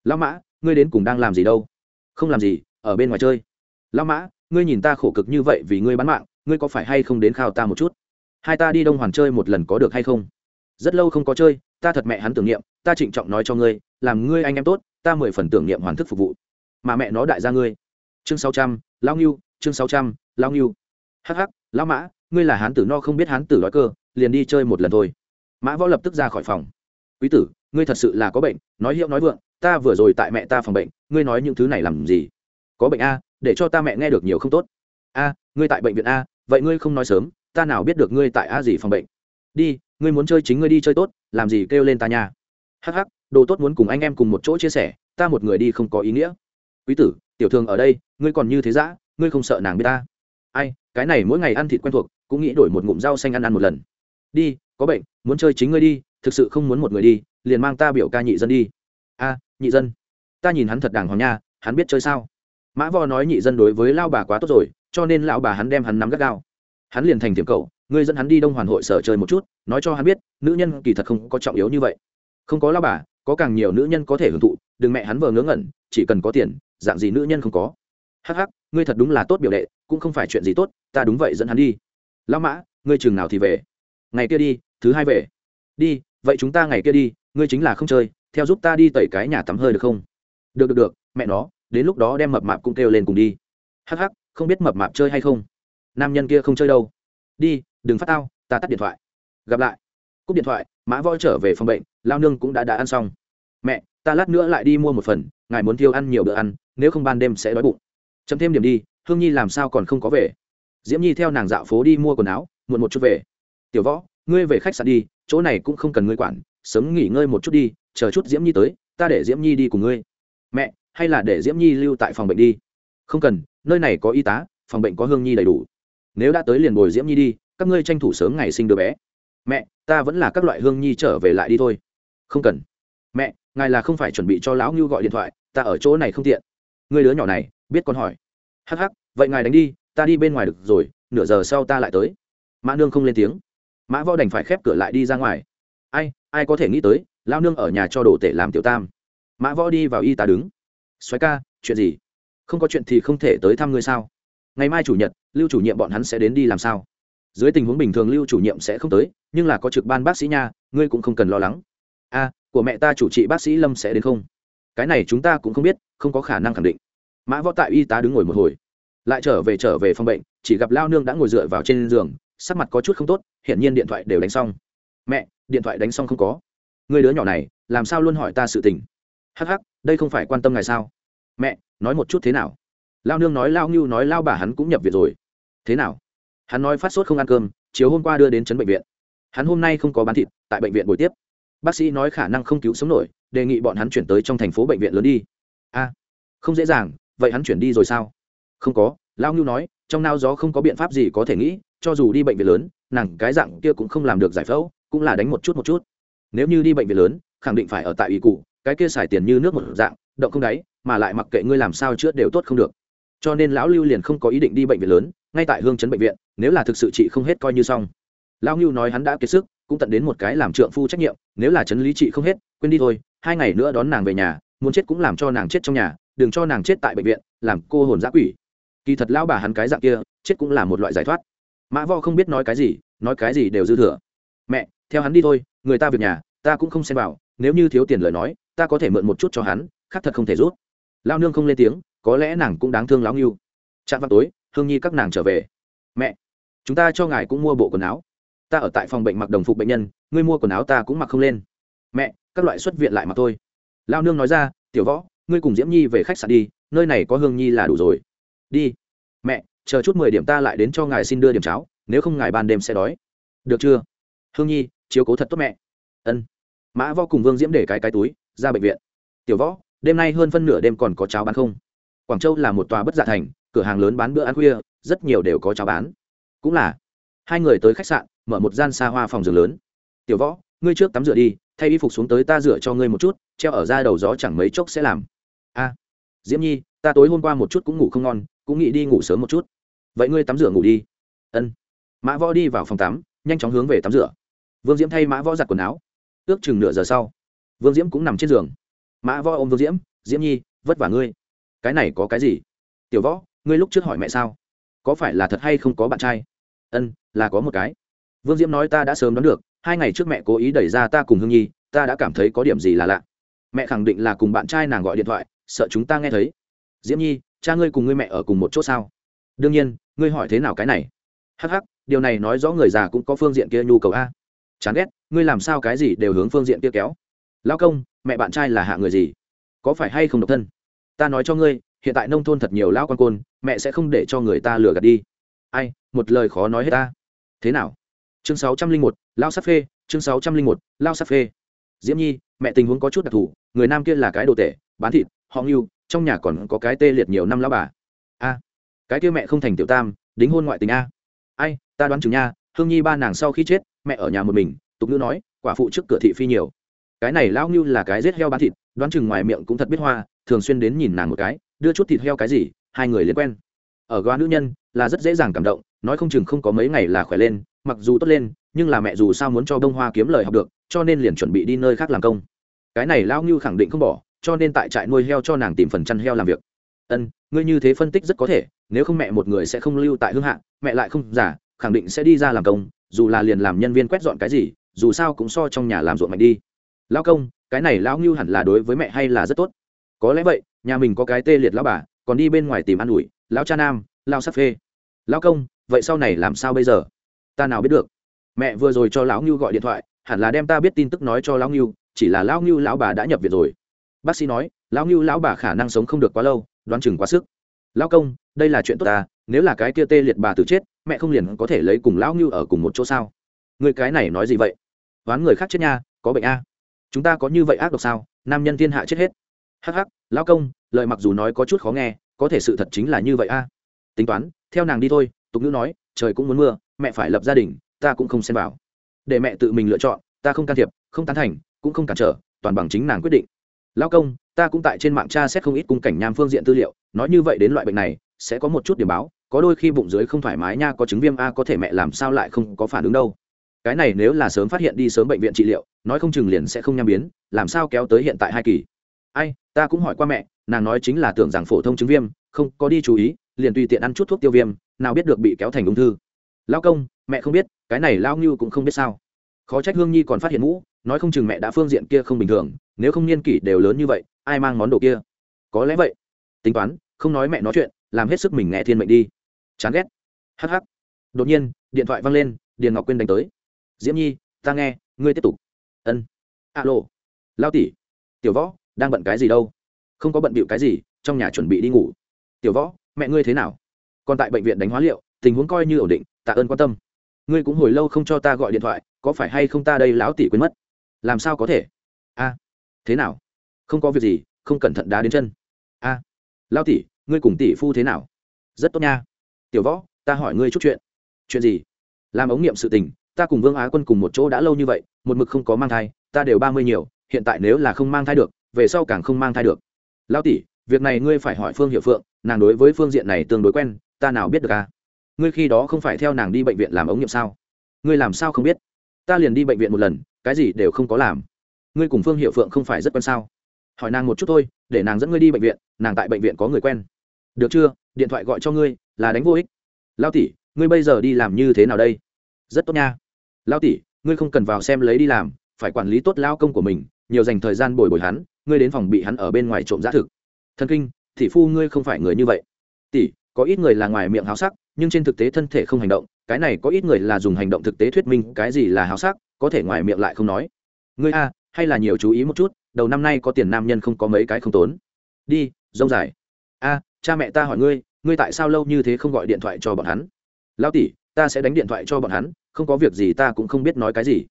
Lão mã ngươi đến cùng đang làm gì đâu? Không làm gì ở bên ngoài chơi. Lão mã ngươi nhìn ta khổ cực như vậy vì ngươi bán mạng ngươi có phải hay không đến khao ta một chút? Hai ta đi đông hoàn chơi một lần có được hay không? Rất lâu không có chơi, ta thật mẹ hắn tưởng niệm, ta trịnh trọng nói cho ngươi, làm ngươi anh em tốt, ta mười phần tưởng niệm hoàn thức phục vụ. Mà mẹ nó đại gia ngươi. Chương sáu trăm lao nghiêu chương sáu trăm lao nghiêu hắc hắc, lão mã, ngươi là hán tử no không biết hán tử nói cơ, liền đi chơi một lần thôi. Mã võ lập tức ra khỏi phòng. Quý tử, ngươi thật sự là có bệnh, nói hiệu nói vượng, ta vừa rồi tại mẹ ta phòng bệnh, ngươi nói những thứ này làm gì? Có bệnh a, để cho ta mẹ nghe được nhiều không tốt a, ngươi tại bệnh viện a, vậy ngươi không nói sớm, ta nào biết được ngươi tại a gì phòng bệnh? Đi, ngươi muốn chơi chính ngươi đi chơi tốt, làm gì kêu lên ta nha. Hắc hắc, đồ tốt muốn cùng anh em cùng một chỗ chia sẻ, ta một người đi không có ý nghĩa. Quý tử, tiểu thường ở đây, ngươi còn như thế dã, ngươi không sợ nàng biết ta? Ai, cái này mỗi ngày ăn thịt quen thuộc, cũng nghĩ đổi một ngụm rau xanh ăn ăn một lần. Đi, có bệnh, muốn chơi chính ngươi đi, thực sự không muốn một người đi, liền mang ta biểu ca nhị dân đi. A, nhị dân. Ta nhìn hắn thật đàng hoàng nha, hắn biết chơi sao? Mã vò nói nhị dân đối với lao bà quá tốt rồi cho nên lão bà hắn đem hắn nắm gắt gao. Hắn liền thành tiệm cậu, ngươi dẫn hắn đi đông hoàn hội sở chơi một chút, nói cho hắn biết, nữ nhân kỳ thật không có trọng yếu như vậy. Không có lao bà, có càng nhiều nữ nhân có thể hưởng thụ, đừng mẹ hắn vờ ngớ ngẩn, chỉ cần có tiền, dạng gì nữ nhân không có. Hắc hắc, ngươi thật đúng là tốt biểu đệ, cũng không phải chuyện gì tốt, ta đúng vậy dẫn hắn đi. Lão mã, ngươi chừng nào thì về? Ngày kia đi, thứ hai về. Đi, vậy chúng ta ngày kia đi, ngươi chính là không chơi, theo giúp ta đi tẩy cái nhà tắm hơi được không? Được được được, mẹ nó, đến lúc đó đem mập mạp cũng kêu lên cùng đi. Hắc hắc không biết mập mạp chơi hay không. Nam nhân kia không chơi đâu. Đi, đừng phát tao, ta tắt điện thoại. Gặp lại. Cúp điện thoại, mã voi trở về phòng bệnh, lao nương cũng đã đã ăn xong. Mẹ, ta lát nữa lại đi mua một phần, ngài muốn thiêu ăn nhiều bữa ăn, nếu không ban đêm sẽ đói bụng. Chấm thêm điểm đi, hương nhi làm sao còn không có về? Diễm nhi theo nàng dạo phố đi mua quần áo, muộn một chút về. Tiểu võ, ngươi về khách sạn đi, chỗ này cũng không cần ngươi quản, sớm nghỉ ngơi một chút đi, chờ chút diễm nhi tới, ta để diễm nhi đi cùng ngươi. Mẹ, hay là để diễm nhi lưu tại phòng bệnh đi? Không cần, nơi này có y tá, phòng bệnh có hương nhi đầy đủ. Nếu đã tới liền bồi diễm nhi đi, các ngươi tranh thủ sớm ngày sinh đứa bé. Mẹ, ta vẫn là các loại hương nhi trở về lại đi thôi. Không cần. Mẹ, ngài là không phải chuẩn bị cho lão ngưu gọi điện thoại, ta ở chỗ này không tiện. Người đứa nhỏ này, biết con hỏi. Hắc hắc, vậy ngài đánh đi, ta đi bên ngoài được rồi, nửa giờ sau ta lại tới. Mã nương không lên tiếng. Mã võ đành phải khép cửa lại đi ra ngoài. Ai ai có thể nghĩ tới lao nương ở nhà cho đồ tể làm tiểu tam. Mã võ đi vào y tá đứng. Xoáy ca, chuyện gì? Không có chuyện thì không thể tới thăm ngươi sao? Ngày mai chủ nhật, lưu chủ nhiệm bọn hắn sẽ đến đi làm sao? Dưới tình huống bình thường lưu chủ nhiệm sẽ không tới, nhưng là có trực ban bác sĩ nha, ngươi cũng không cần lo lắng. A, của mẹ ta chủ trị bác sĩ lâm sẽ đến không? Cái này chúng ta cũng không biết, không có khả năng khẳng định. Mã võ tại y tá đứng ngồi một hồi. Lại trở về trở về phòng bệnh, chỉ gặp lao nương đã ngồi dựa vào trên giường, sắc mặt có chút không tốt, hiển nhiên điện thoại đều đánh xong. Mẹ, điện thoại đánh xong không có. Người đứa nhỏ này, làm sao luôn hỏi ta sự tình? Hắc hắc, đây không phải quan tâm ngài sao? Mẹ, nói một chút thế nào? Lao nương nói, lao ngưu nói, lao bà hắn cũng nhập viện rồi. Thế nào? Hắn nói, phát sốt không ăn cơm, chiều hôm qua đưa đến trấn bệnh viện. Hắn hôm nay không có bán thịt, tại bệnh viện buổi tiếp. Bác sĩ nói, khả năng không cứu sống nổi, đề nghị bọn hắn chuyển tới trong thành phố bệnh viện lớn đi. A, không dễ dàng, vậy hắn chuyển đi rồi sao? Không có. Lao ngưu nói, trong nao gió không có biện pháp gì có thể nghĩ, cho dù đi bệnh viện lớn, nàng cái dạng kia cũng không làm được giải phẫu, cũng là đánh một chút một chút. Nếu như đi bệnh viện lớn, khẳng định phải ở tại ủy cụ, cái kia xài tiền như nước một dạng, động không đáy mà lại mặc kệ ngươi làm sao chữa đều tốt không được. Cho nên lão lưu liền không có ý định đi bệnh viện lớn, ngay tại hương chấn bệnh viện, nếu là thực sự trị không hết coi như xong. Lão lưu nói hắn đã kiệt sức, cũng tận đến một cái làm trượng phu trách nhiệm, nếu là chấn lý trị không hết, quên đi thôi, hai ngày nữa đón nàng về nhà, muốn chết cũng làm cho nàng chết trong nhà, đừng cho nàng chết tại bệnh viện, làm cô hồn giã quỷ. Kỳ thật lão bà hắn cái dạng kia, chết cũng là một loại giải thoát. Mã vo không biết nói cái gì, nói cái gì đều dư thừa. Mẹ, theo hắn đi thôi, người ta việc nhà, ta cũng không xem vào, nếu như thiếu tiền lời nói, ta có thể mượn một chút cho hắn, khác thật không thể rút lao nương không lên tiếng, có lẽ nàng cũng đáng thương lão nghiêu chạm vào tối, hương nhi các nàng trở về. Mẹ, chúng ta cho ngài cũng mua bộ quần áo. Ta ở tại phòng bệnh mặc đồng phục bệnh nhân, ngươi mua quần áo ta cũng mặc không lên. Mẹ, các loại xuất viện lại mặc thôi. Lao nương nói ra, tiểu võ, ngươi cùng diễm nhi về khách sạn đi, nơi này có hương nhi là đủ rồi. Đi. Mẹ, chờ chút mười điểm ta lại đến cho ngài xin đưa điểm cháo, nếu không ngài ban đêm sẽ đói. Được chưa? Hương nhi, chiếu cố thật tốt mẹ. Ân. Mã võ cùng vương diễm để cái cái túi, ra bệnh viện. Tiểu võ đêm nay hơn phân nửa đêm còn có cháo bán không? Quảng châu là một tòa bất dạ thành, cửa hàng lớn bán bữa ăn khuya, rất nhiều đều có cháo bán. Cũng là, hai người tới khách sạn, mở một gian xa hoa phòng giường lớn. Tiểu võ, ngươi trước tắm rửa đi, thay y phục xuống tới ta rửa cho ngươi một chút, treo ở ra đầu gió chẳng mấy chốc sẽ làm. A, diễm nhi, ta tối hôm qua một chút cũng ngủ không ngon, cũng nghĩ đi ngủ sớm một chút. Vậy ngươi tắm rửa ngủ đi. Ân. Mã võ đi vào phòng tắm, nhanh chóng hướng về tắm rửa. Vương diễm thay mã võ giặt quần áo. Ước chừng nửa giờ sau, vương diễm cũng nằm trên giường mã võ ôm vương diễm diễm nhi, vất vả ngươi. Cái này có cái gì? Tiểu võ, ngươi lúc trước hỏi mẹ sao? Có phải là thật hay không có bạn trai? Ân, là có một cái. Vương diễm nói, ta đã sớm đoán được, hai ngày trước mẹ cố ý đẩy ra ta cùng hương nhi, ta đã cảm thấy có điểm gì là lạ. Mẹ khẳng định là cùng bạn trai nàng gọi điện thoại, sợ chúng ta nghe thấy. Diễm nhi, cha ngươi cùng ngươi mẹ ở cùng một chỗ sao? Đương nhiên, ngươi hỏi thế nào cái này? Hh điều này nói rõ người già cũng có phương diện kia nhu cầu a. Chán ghét, ngươi làm sao cái gì đều hướng phương diện kia kéo? Lao công mẹ bạn trai là hạ người gì? Có phải hay không độc thân? Ta nói cho ngươi, hiện tại nông thôn thật nhiều lão quan côn, mẹ sẽ không để cho người ta lừa gạt đi. Ai, một lời khó nói hết ta. Thế nào? Chương sáu trăm linh một, lao sắp phê, chương sáu trăm linh một, lao sắp phê. Diễm nhi, mẹ tình huống có chút đặc thù, người nam kia là cái đồ tệ bán thịt, họ ngưu, trong nhà còn có cái tê liệt nhiều năm lao bà. A, cái kia mẹ không thành tiểu tam, đính hôn ngoại tình a. Ai, ta đoán chừng nha, hương nhi ba nàng sau khi chết, mẹ ở nhà một mình, tục ngữ nói, quả phụ trước cửa thị phi nhiều cái này lão ngưu là cái giết heo bán thịt, đoán chừng ngoài miệng cũng thật biết hoa, thường xuyên đến nhìn nàng một cái, đưa chút thịt heo cái gì, hai người liên quen. Ở góa nữ nhân là rất dễ dàng cảm động, nói không chừng không có mấy ngày là khỏe lên, mặc dù tốt lên, nhưng là mẹ dù sao muốn cho bông hoa kiếm lời học được, cho nên liền chuẩn bị đi nơi khác làm công. Cái này lão ngưu khẳng định không bỏ, cho nên tại trại nuôi heo cho nàng tìm phần chăn heo làm việc. Ân, ngươi như thế phân tích rất có thể, nếu không mẹ một người sẽ không lưu tại hương hạ, mẹ lại không giả khẳng định sẽ đi ra làm công, dù là liền làm nhân viên quét dọn cái gì, dù sao cũng so trong nhà làm ruộng mạnh đi lao công, cái này lão ngưu hẳn là đối với mẹ hay là rất tốt? Có lẽ vậy, nhà mình có cái tê liệt lão bà, còn đi bên ngoài tìm ăn ủi, lão cha nam lao sắp phê. Lão công, vậy sau này làm sao bây giờ? Ta nào biết được. Mẹ vừa rồi cho lão ngưu gọi điện thoại, hẳn là đem ta biết tin tức nói cho lão ngưu, chỉ là lão ngưu lão bà đã nhập viện rồi. Bác sĩ nói, lão ngưu lão bà khả năng sống không được quá lâu, đoán chừng quá sức. Lão công, đây là chuyện tốt ta, nếu là cái kia tê liệt bà tự chết, mẹ không liền có thể lấy cùng lão ngưu ở cùng một chỗ sao? Người cái này nói gì vậy? Đoán người khác chết nha, có bệnh a chúng ta có như vậy ác độc sao? Nam nhân thiên hạ chết hết. Hắc hắc, lão công, lời mặc dù nói có chút khó nghe, có thể sự thật chính là như vậy a. Tính toán, theo nàng đi thôi, tục ngữ nói, trời cũng muốn mưa, mẹ phải lập gia đình, ta cũng không xem vào. Để mẹ tự mình lựa chọn, ta không can thiệp, không tán thành, cũng không cản trở, toàn bằng chính nàng quyết định. Lão công, ta cũng tại trên mạng tra xét không ít cung cảnh nham phương diện tư liệu, nói như vậy đến loại bệnh này, sẽ có một chút điểm báo, có đôi khi bụng dưới không thoải mái nha, có chứng viêm a có thể mẹ làm sao lại không có phản ứng đâu. Cái này nếu là sớm phát hiện đi sớm bệnh viện trị liệu nói không chừng liền sẽ không nham biến, làm sao kéo tới hiện tại hai kỳ? Ai, ta cũng hỏi qua mẹ, nàng nói chính là tưởng rằng phổ thông chứng viêm, không có đi chú ý, liền tùy tiện ăn chút thuốc tiêu viêm, nào biết được bị kéo thành ung thư. Lao công, mẹ không biết, cái này lao ngưu cũng không biết sao. Khó trách hương nhi còn phát hiện mũ, nói không chừng mẹ đã phương diện kia không bình thường, nếu không niên kỷ đều lớn như vậy, ai mang món đồ kia? Có lẽ vậy. Tính toán, không nói mẹ nói chuyện, làm hết sức mình nghe thiên mệnh đi. Chán ghét. Hh đột nhiên, điện thoại văng lên, điền ngọc quyên đánh tới. Diễm nhi, ta nghe, ngươi tiếp tục ân. Alo. Lao tỷ. Tiểu võ đang bận cái gì đâu? Không có bận bịu cái gì trong nhà chuẩn bị đi ngủ. Tiểu võ mẹ ngươi thế nào? Còn tại bệnh viện đánh hóa liệu tình huống coi như ổn định tạ ơn quan tâm. Ngươi cũng hồi lâu không cho ta gọi điện thoại có phải hay không ta đây lão tỷ quên mất? Làm sao có thể? A. Thế nào? Không có việc gì không cẩn thận đá đến chân. A. À, lao tỷ ngươi cùng tỷ phu thế nào? Rất tốt nha. Tiểu võ ta hỏi ngươi chút chuyện. Chuyện gì? Làm ống nghiệm sự tình ta cùng vương á quân cùng một chỗ đã lâu như vậy, một mực không có mang thai, ta đều ba mươi nhiều, hiện tại nếu là không mang thai được, về sau càng không mang thai được. Lao tỷ, việc này ngươi phải hỏi phương hiệu phượng, nàng đối với phương diện này tương đối quen, ta nào biết được à? Ngươi khi đó không phải theo nàng đi bệnh viện làm ống nghiệm sao? Ngươi làm sao không biết? Ta liền đi bệnh viện một lần, cái gì đều không có làm. Ngươi cùng phương hiệu phượng không phải rất quen sao? Hỏi nàng một chút thôi, để nàng dẫn ngươi đi bệnh viện, nàng tại bệnh viện có người quen. Được chưa? Điện thoại gọi cho ngươi, là đánh vô ích. Lao tỷ, ngươi bây giờ đi làm như thế nào đây? Rất tốt nha. Lao tỷ, ngươi không cần vào xem lấy đi làm, phải quản lý tốt lao công của mình, nhiều dành thời gian bồi bồi hắn, ngươi đến phòng bị hắn ở bên ngoài trộm giá thực. Thần kinh, tỷ phu ngươi không phải người như vậy. Tỷ, có ít người là ngoài miệng háo sắc, nhưng trên thực tế thân thể không hành động, cái này có ít người là dùng hành động thực tế thuyết minh cái gì là háo sắc, có thể ngoài miệng lại không nói. Ngươi a, hay là nhiều chú ý một chút, đầu năm nay có tiền nam nhân không có mấy cái không tốn. Đi, rông dài. A, cha mẹ ta hỏi ngươi ngươi tại sao lâu như thế không gọi điện thoại cho bọn hắn? Lao tỷ, ta sẽ đánh điện thoại cho bọn hắn không có việc gì ta cũng không biết nói cái gì.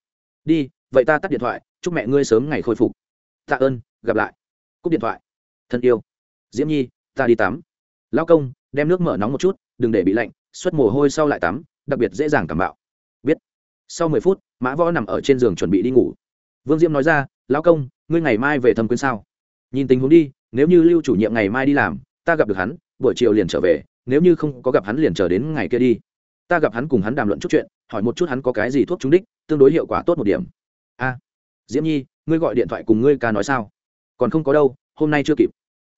Đi, vậy ta tắt điện thoại, chúc mẹ ngươi sớm ngày khôi phục. Tạ ơn, gặp lại. Cúp điện thoại. Thân yêu. Diễm nhi, ta đi tắm. Lao công, đem nước mở nóng một chút, đừng để bị lạnh, xuất mồ hôi sau lại tắm, đặc biệt dễ dàng cảm bạo. Biết. Sau mười phút, mã võ nằm ở trên giường chuẩn bị đi ngủ. Vương diễm nói ra, lão công, ngươi ngày mai về thâm quyến sao? Nhìn tình huống đi, nếu như lưu chủ nhiệm ngày mai đi làm, ta gặp được hắn, buổi chiều liền trở về, nếu như không có gặp hắn liền chờ đến ngày kia đi ta gặp hắn cùng hắn đàm luận chút chuyện, hỏi một chút hắn có cái gì thuốc trúng đích, tương đối hiệu quả tốt một điểm. A, diễm nhi, ngươi gọi điện thoại cùng ngươi ca nói sao? Còn không có đâu, hôm nay chưa kịp.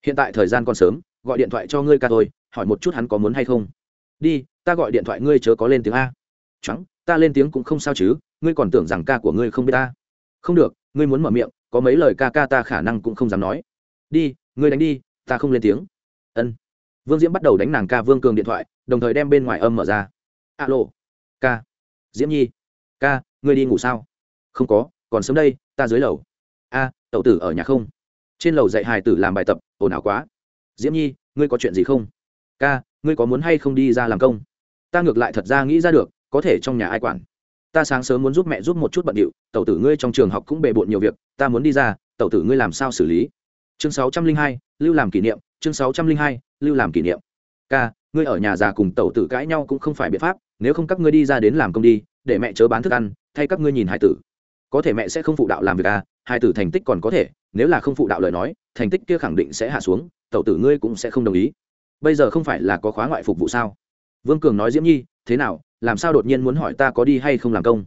Hiện tại thời gian còn sớm, gọi điện thoại cho ngươi ca thôi, hỏi một chút hắn có muốn hay không. Đi, ta gọi điện thoại ngươi chớ có lên tiếng a. Trắng ta lên tiếng cũng không sao chứ, ngươi còn tưởng rằng ca của ngươi không biết ta. Không được, ngươi muốn mở miệng, có mấy lời ca ca ta khả năng cũng không dám nói. Đi, ngươi đánh đi, ta không lên tiếng. Ân. Vương diễm bắt đầu đánh nàng ca vương cường điện thoại, đồng thời đem bên ngoài âm mở ra alo. Ca. Diễm nhi. Ca, ngươi đi ngủ sao? Không có, còn sớm đây, ta dưới lầu. A, tậu tử ở nhà không? Trên lầu dạy hài tử làm bài tập, ồn ào quá. Diễm nhi, ngươi có chuyện gì không? Ca, ngươi có muốn hay không đi ra làm công? Ta ngược lại thật ra nghĩ ra được, có thể trong nhà ai quản? Ta sáng sớm muốn giúp mẹ giúp một chút bận điệu tẩu tử ngươi trong trường học cũng bề bộn nhiều việc, ta muốn đi ra tẩu tử ngươi làm sao xử lý? Chương sáu trăm linh hai, lưu làm kỷ niệm, chương sáu trăm linh hai, lưu làm kỷ niệm ca, ngươi ở nhà già cùng tẩu tử cãi nhau cũng không phải biện pháp, nếu không các ngươi đi ra đến làm công đi, để mẹ chớ bán thức ăn, thay các ngươi nhìn hải tử. Có thể mẹ sẽ không phụ đạo làm việc à hải tử thành tích còn có thể, nếu là không phụ đạo lời nói, thành tích kia khẳng định sẽ hạ xuống, tẩu tử ngươi cũng sẽ không đồng ý. Bây giờ không phải là có khóa ngoại phục vụ sao? Vương cường nói diễm nhi, thế nào, làm sao đột nhiên muốn hỏi ta có đi hay không làm công?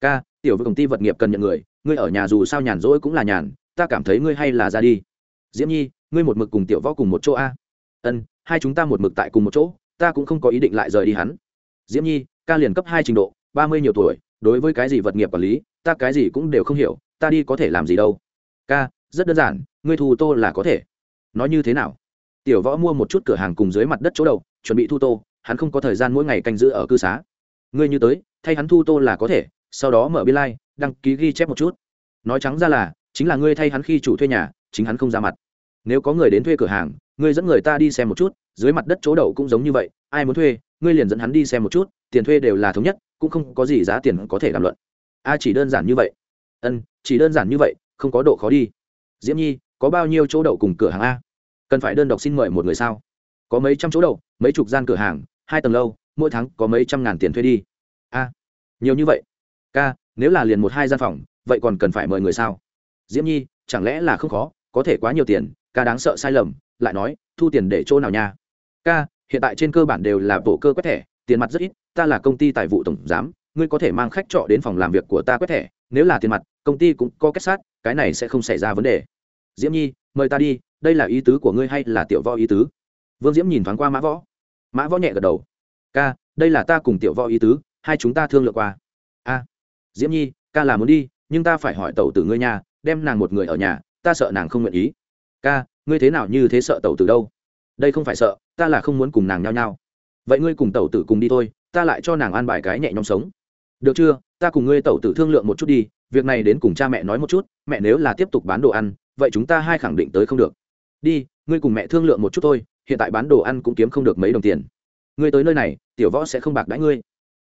Ca, tiểu với công ty vật nghiệp cần nhận người, ngươi ở nhà dù sao nhàn rỗi cũng là nhàn, ta cảm thấy ngươi hay là ra đi. Diễm nhi, ngươi một mực cùng tiểu võ cùng một chỗ a ân hai chúng ta một mực tại cùng một chỗ ta cũng không có ý định lại rời đi hắn. Diễm nhi ca liền cấp hai trình độ ba mươi nhiều tuổi đối với cái gì vật nghiệp quản lý ta cái gì cũng đều không hiểu ta đi có thể làm gì đâu. Ca rất đơn giản ngươi thu tô là có thể. Nói như thế nào? Tiểu võ mua một chút cửa hàng cùng dưới mặt đất chỗ đầu chuẩn bị thu tô hắn không có thời gian mỗi ngày canh giữ ở cư xá. Ngươi như tới thay hắn thu tô là có thể sau đó mở biên lai、like, đăng ký ghi chép một chút. Nói trắng ra là chính là ngươi thay hắn khi chủ thuê nhà chính hắn không ra mặt. Nếu có người đến thuê cửa hàng ngươi dẫn người ta đi xem một chút, dưới mặt đất chỗ đậu cũng giống như vậy, ai muốn thuê, ngươi liền dẫn hắn đi xem một chút, tiền thuê đều là thống nhất, cũng không có gì giá tiền có thể đàm luận. A, chỉ đơn giản như vậy. Ân, chỉ đơn giản như vậy, không có độ khó đi. Diễm nhi, có bao nhiêu chỗ đậu cùng cửa hàng a? Cần phải đơn độc xin mời một người sao? Có mấy trăm chỗ đậu, mấy chục gian cửa hàng, hai tầng lâu, mỗi tháng có mấy trăm ngàn tiền thuê đi. A, nhiều như vậy. Ca, nếu là liền một hai gian phòng, vậy còn cần phải mời người sao? Diễm nhi, chẳng lẽ là không khó, có thể quá nhiều tiền, ca đáng sợ sai lầm lại nói, thu tiền để chỗ nào nha? Ca, hiện tại trên cơ bản đều là bộ cơ quét thẻ, tiền mặt rất ít, ta là công ty tài vụ tổng giám, ngươi có thể mang khách trọ đến phòng làm việc của ta quét thẻ, nếu là tiền mặt, công ty cũng có kết sát, cái này sẽ không xảy ra vấn đề. Diễm nhi, mời ta đi, đây là ý tứ của ngươi hay là tiểu võ ý tứ? Vương diễm nhìn thoáng qua mã võ. Mã võ nhẹ gật đầu. Ca, đây là ta cùng tiểu võ ý tứ, hai chúng ta thương lượng qua. A. Diễm nhi, ca là muốn đi, nhưng ta phải hỏi tẩu tử ngươi nhà đem nàng một người ở nhà, ta sợ nàng không nguyện ý ca, ngươi thế nào như thế sợ tẩu tử đâu? Đây không phải sợ, ta là không muốn cùng nàng nhao nhao. Vậy ngươi cùng tẩu tử cùng đi thôi, ta lại cho nàng an bài cái nhẹ nhõm sống. Được chưa? Ta cùng ngươi tẩu tử thương lượng một chút đi, việc này đến cùng cha mẹ nói một chút, mẹ nếu là tiếp tục bán đồ ăn, vậy chúng ta hai khẳng định tới không được. Đi, ngươi cùng mẹ thương lượng một chút thôi, hiện tại bán đồ ăn cũng kiếm không được mấy đồng tiền. Ngươi tới nơi này, tiểu võ sẽ không bạc đãi ngươi.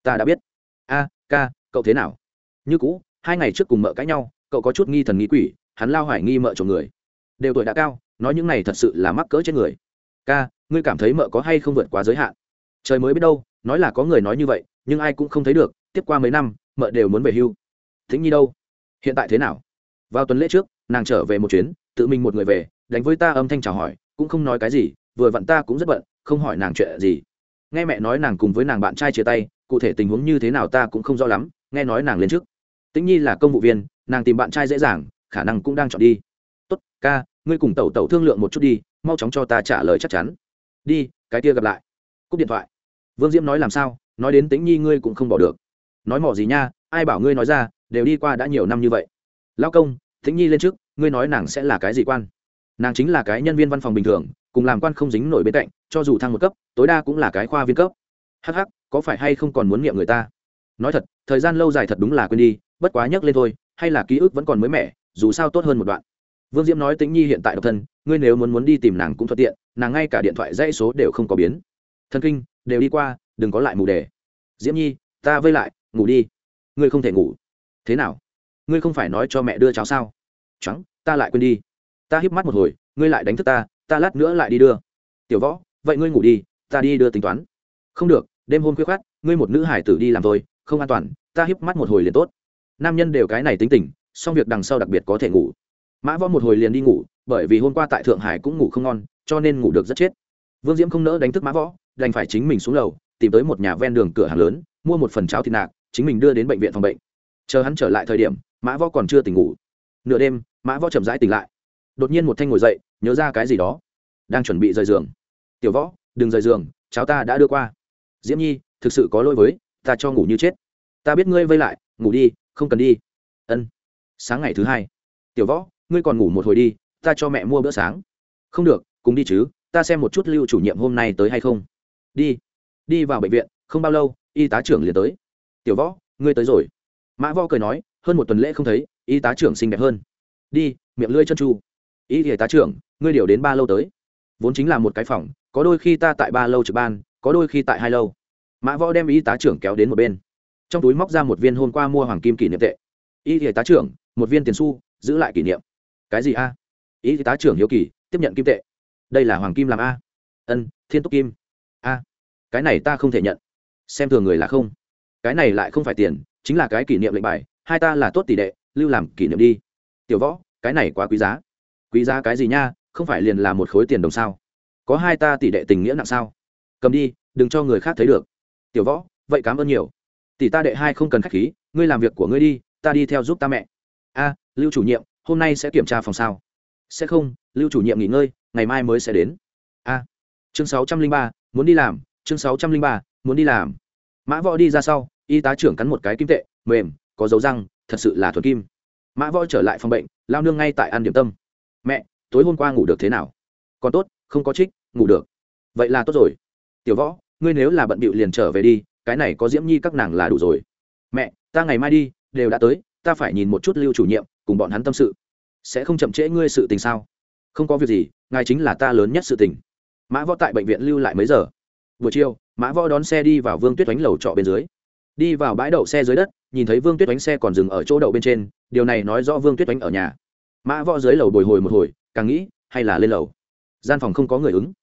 Ta đã biết. A, ca, cậu thế nào? Như cũ, hai ngày trước cùng mợ cãi nhau, cậu có chút nghi thần nghi quỷ, hắn lao hoài nghi mợ chồng người đều tuổi đã cao, nói những này thật sự là mắc cỡ trên người. Ca, ngươi cảm thấy mợ có hay không vượt quá giới hạn? Trời mới biết đâu, nói là có người nói như vậy, nhưng ai cũng không thấy được, tiếp qua mấy năm, mợ đều muốn về hưu. Thính nhi đâu? Hiện tại thế nào? Vào tuần lễ trước, nàng trở về một chuyến, tự mình một người về, đánh với ta âm thanh chào hỏi, cũng không nói cái gì, vừa vặn ta cũng rất bận, không hỏi nàng chuyện gì. Nghe mẹ nói nàng cùng với nàng bạn trai chia tay, cụ thể tình huống như thế nào ta cũng không rõ lắm, nghe nói nàng lên trước. Tĩnh nhi là công vụ viên, nàng tìm bạn trai dễ dàng, khả năng cũng đang chọn đi tốt, ca, ngươi cùng tẩu tẩu thương lượng một chút đi, mau chóng cho ta trả lời chắc chắn. Đi, cái kia gặp lại. Cúp điện thoại. Vương diễm nói làm sao? Nói đến tính nhi ngươi cũng không bỏ được. Nói mỏ gì nha? Ai bảo ngươi nói ra, đều đi qua đã nhiều năm như vậy. Lao công Thính nhi lên trước, ngươi nói nàng sẽ là cái gì quan? Nàng chính là cái nhân viên văn phòng bình thường, cùng làm quan không dính nổi bên cạnh, cho dù thăng một cấp, tối đa cũng là cái khoa viên cấp. Hh có phải hay không còn muốn nghiệm người ta? Nói thật, thời gian lâu dài thật đúng là quên đi, bất quá nhắc lên thôi, hay là ký ức vẫn còn mới mẻ, dù sao tốt hơn một đoạn vương diễm nói tĩnh nhi hiện tại độc thân, ngươi nếu muốn muốn đi tìm nàng cũng thuận tiện, nàng ngay cả điện thoại dãy số đều không có biến. Thân kinh, đều đi qua, đừng có lại mù đề. Diễm nhi, ta vây lại, ngủ đi. Ngươi không thể ngủ. Thế nào? Ngươi không phải nói cho mẹ đưa cháu sao? Trắng, ta lại quên đi. Ta híp mắt một hồi, ngươi lại đánh thức ta ta lát nữa lại đi đưa. Tiểu võ, vậy ngươi ngủ đi, ta đi đưa tính toán. Không được, đêm hôm khuya khoát ngươi một nữ hải tử đi làm thôi, không an toàn, ta híp mắt một hồi liền tốt. Nam nhân đều cái này tính tình, xong việc đằng sau đặc biệt có thể ngủ mã võ một hồi liền đi ngủ, bởi vì hôm qua tại thượng hải cũng ngủ không ngon, cho nên ngủ được rất chết. Vương diễm không nỡ đánh thức mã võ, đành phải chính mình xuống lầu, tìm tới một nhà ven đường cửa hàng lớn, mua một phần cháo thịt nạc, chính mình đưa đến bệnh viện phòng bệnh. Chờ hắn trở lại thời điểm, mã võ còn chưa tỉnh ngủ. Nửa đêm, mã võ chậm rãi tỉnh lại. Đột nhiên một thanh ngồi dậy, nhớ ra cái gì đó. Đang chuẩn bị rời giường. Tiểu võ, đừng rời giường cháu ta đã đưa qua. Diễm nhi, thực sự có lỗi với, ta cho ngủ như chết. Ta biết ngươi vây lại, ngủ đi, không cần đi. Ân. Sáng ngày thứ hai. Tiểu võ ngươi còn ngủ một hồi đi, ta cho mẹ mua bữa sáng. Không được, cùng đi chứ, ta xem một chút lưu chủ nhiệm hôm nay tới hay không. Đi đi vào bệnh viện, không bao lâu, y tá trưởng liền tới. Tiểu võ, ngươi tới rồi. Mã võ cười nói, hơn một tuần lễ không thấy, y tá trưởng xinh đẹp hơn. Đi, miệng lưỡi chân chu. Y y tá trưởng, ngươi điều đến ba lâu tới. Vốn chính là một cái phòng, có đôi khi ta tại ba lâu trực ban, có đôi khi tại hai lâu. Mã võ đem y tá trưởng kéo đến một bên. Trong túi móc ra một viên hôm qua mua hoàng kim kỷ niệm tệ. Y y tá trưởng, một viên tiền xu, giữ lại kỷ niệm cái gì a? Ý tá trưởng hiếu kỳ, tiếp nhận kim tệ. Đây là hoàng kim làm a. Ân, thiên túc kim. A. Cái này ta không thể nhận. Xem thường người là không. Cái này lại không phải tiền, chính là cái kỷ niệm lệnh bài. Hai ta là tốt tỷ đệ, lưu làm kỷ niệm đi. Tiểu võ, cái này quá quý giá. Quý giá cái gì nha, không phải liền là một khối tiền đồng sao? Có hai ta tỷ đệ tình nghĩa nặng sao? Cầm đi, đừng cho người khác thấy được. Tiểu võ, vậy cảm ơn nhiều. Tỷ ta đệ hai không cần khách khí, ngươi làm việc của ngươi đi, ta đi theo giúp ta mẹ. A, lưu chủ nhiệm hôm nay sẽ kiểm tra phòng sao? Sẽ không, lưu chủ nhiệm nghỉ ngơi, ngày mai mới sẽ đến. A. Chương sáu trăm linh ba, muốn đi làm, chương sáu trăm linh ba, muốn đi làm. Mã võ đi ra sau, y tá trưởng cắn một cái kim tệ, mềm, có dấu răng, thật sự là thuần kim. Mã võ trở lại phòng bệnh, lao nương ngay tại ăn điểm tâm. Mẹ, tối hôm qua ngủ được thế nào? Còn tốt, không có trích, ngủ được. Vậy là tốt rồi. Tiểu võ, ngươi nếu là bận bịu liền trở về đi, cái này có diễm nhi các nàng là đủ rồi. Mẹ, ta ngày mai đi, đều đã tới, ta phải nhìn một chút lưu chủ nhiệm cùng bọn hắn tâm sự. Sẽ không chậm trễ ngươi sự tình sao? Không có việc gì, ngài chính là ta lớn nhất sự tình. Mã võ tại bệnh viện lưu lại mấy giờ? Buổi chiều, mã võ đón xe đi vào vương tuyết đánh lầu trọ bên dưới. Đi vào bãi đậu xe dưới đất, nhìn thấy vương tuyết đánh xe còn dừng ở chỗ đậu bên trên, điều này nói rõ vương tuyết đánh ở nhà. Mã võ dưới lầu bồi hồi một hồi, càng nghĩ, hay là lên lầu? Gian phòng không có người ứng.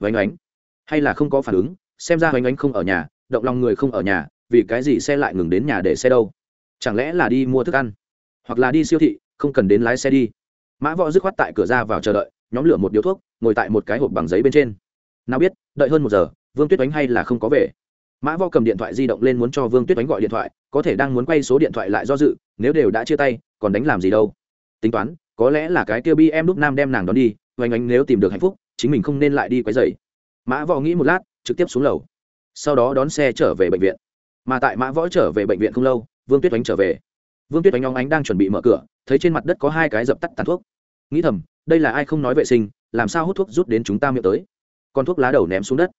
Vánh ánh hay là không có phản ứng, xem ra vánh ánh không ở nhà, động lòng người không ở nhà, vì cái gì xe lại ngừng đến nhà để xe đâu? Chẳng lẽ là đi mua thức ăn? Hoặc là đi siêu thị, không cần đến lái xe đi. Mã võ dứt khoát tại cửa ra vào chờ đợi, nhóm lửa một điếu thuốc, ngồi tại một cái hộp bằng giấy bên trên. Nào biết, đợi hơn một giờ, vương tuyết oánh hay là không có về. Mã võ cầm điện thoại di động lên muốn cho vương tuyết oánh gọi điện thoại, có thể đang muốn quay số điện thoại lại do dự, nếu đều đã chia tay, còn đánh làm gì đâu. Tính toán, có lẽ là cái kia bi em lúc nam đem nàng đón đi oanh oánh nếu tìm được hạnh phúc, chính mình không nên lại đi quấy dày mã võ nghĩ một lát, trực tiếp xuống lầu. Sau đó đón xe trở về bệnh viện. Mà tại mã võ trở về bệnh viện không lâu, vương tuyết oánh trở về vương tuyết oánh óng ánh đang chuẩn bị mở cửa, thấy trên mặt đất có hai cái dập tắt tàn thuốc. Nghĩ thầm, đây là ai không nói vệ sinh, làm sao hút thuốc rút đến chúng ta miệng tới? Con thuốc lá đầu ném xuống đất.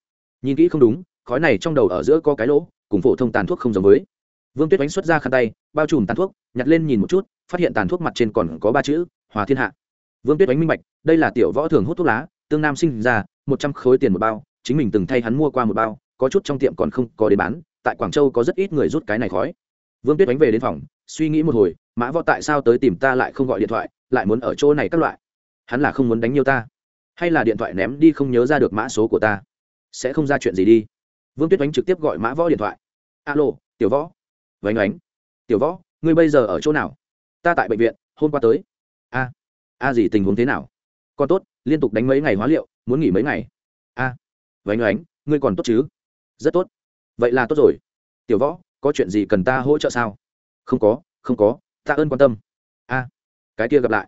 Nhìn kỹ không đúng, khói này trong đầu ở giữa có cái lỗ, cùng phổ thông tàn thuốc không giống với. Vương tuyết oánh xuất ra khăn tay, bao trùm tàn thuốc, nhặt lên nhìn một chút, phát hiện tàn thuốc mặt trên còn có ba chữ, hòa thiên hạ. Vương tuyết oánh minh bạch, đây là tiểu võ thường hút thuốc lá, tương nam sinh ra, một trăm khối tiền một bao, chính mình từng thay hắn mua qua một bao, có chút trong tiệm còn không có đến bán, tại quảng châu có rất ít người rút cái này khói. Vương tuyết oánh về đến phòng suy nghĩ một hồi mã võ tại sao tới tìm ta lại không gọi điện thoại lại muốn ở chỗ này các loại? Hắn là không muốn đánh nhiều ta. Hay là điện thoại ném đi không nhớ ra được mã số của ta? Sẽ không ra chuyện gì đi. Vương tuyết oánh trực tiếp gọi mã võ điện thoại. Alo tiểu võ. Vánh oánh. Tiểu võ ngươi bây giờ ở chỗ nào? Ta tại bệnh viện hôm qua tới. A a gì tình huống thế nào? Còn tốt liên tục đánh mấy ngày hóa liệu muốn nghỉ mấy ngày. A à, vánh oánh ngươi còn tốt chứ? Rất tốt. Vậy là tốt rồi. Tiểu võ có chuyện gì cần ta hỗ trợ sao? Không có không có tạ ơn quan tâm. A, cái kia gặp lại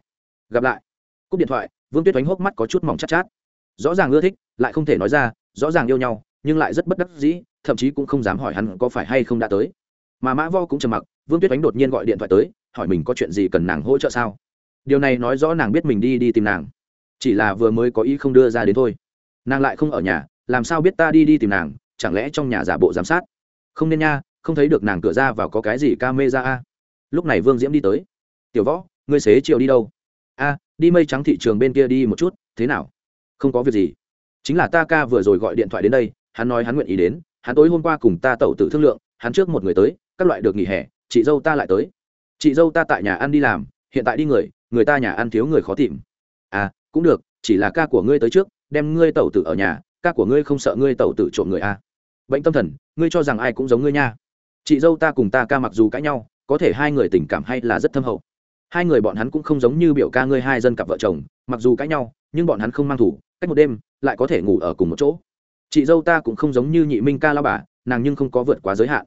gặp lại. Cúp điện thoại, vương tuyết oánh hốc mắt có chút mỏng chát chát. Rõ ràng ưa thích, lại không thể nói ra, rõ ràng yêu nhau, nhưng lại rất bất đắc dĩ, thậm chí cũng không dám hỏi hắn có phải hay không đã tới. Mà mã vo cũng trầm mặc, vương tuyết oánh đột nhiên gọi điện thoại tới, hỏi mình có chuyện gì cần nàng hỗ trợ sao? Điều này nói rõ nàng biết mình đi đi tìm nàng. Chỉ là vừa mới có ý không đưa ra đến thôi. Nàng lại không ở nhà, làm sao biết ta đi đi tìm nàng, chẳng lẽ trong nhà giả bộ giám sát? Không nên nha không thấy được nàng cửa ra vào có cái gì ca mê ra a? Lúc này vương diễm đi tới. Tiểu võ, ngươi xế chiều đi đâu? A, đi mây trắng thị trường bên kia đi một chút, thế nào? Không có việc gì. Chính là ta ca vừa rồi gọi điện thoại đến đây, hắn nói hắn nguyện ý đến, hắn tối hôm qua cùng ta tẩu tử thương lượng, hắn trước một người tới, các loại được nghỉ hè, chị dâu ta lại tới. Chị dâu ta tại nhà ăn đi làm, hiện tại đi người người ta nhà ăn thiếu người khó tìm. À cũng được, chỉ là ca của ngươi tới trước, đem ngươi tẩu tử ở nhà, ca của ngươi không sợ ngươi tẩu tử trộm người à. bệnh tâm thần, ngươi cho rằng ai cũng giống ngươi nha chị dâu ta cùng ta ca mặc dù cãi nhau, có thể hai người tình cảm hay là rất thâm hậu. Hai người bọn hắn cũng không giống như biểu ca ngươi hai dân cặp vợ chồng, mặc dù cãi nhau, nhưng bọn hắn không mang thủ, cách một đêm, lại có thể ngủ ở cùng một chỗ. Chị dâu ta cũng không giống như nhị minh ca lao bà, nàng nhưng không có vượt quá giới hạn.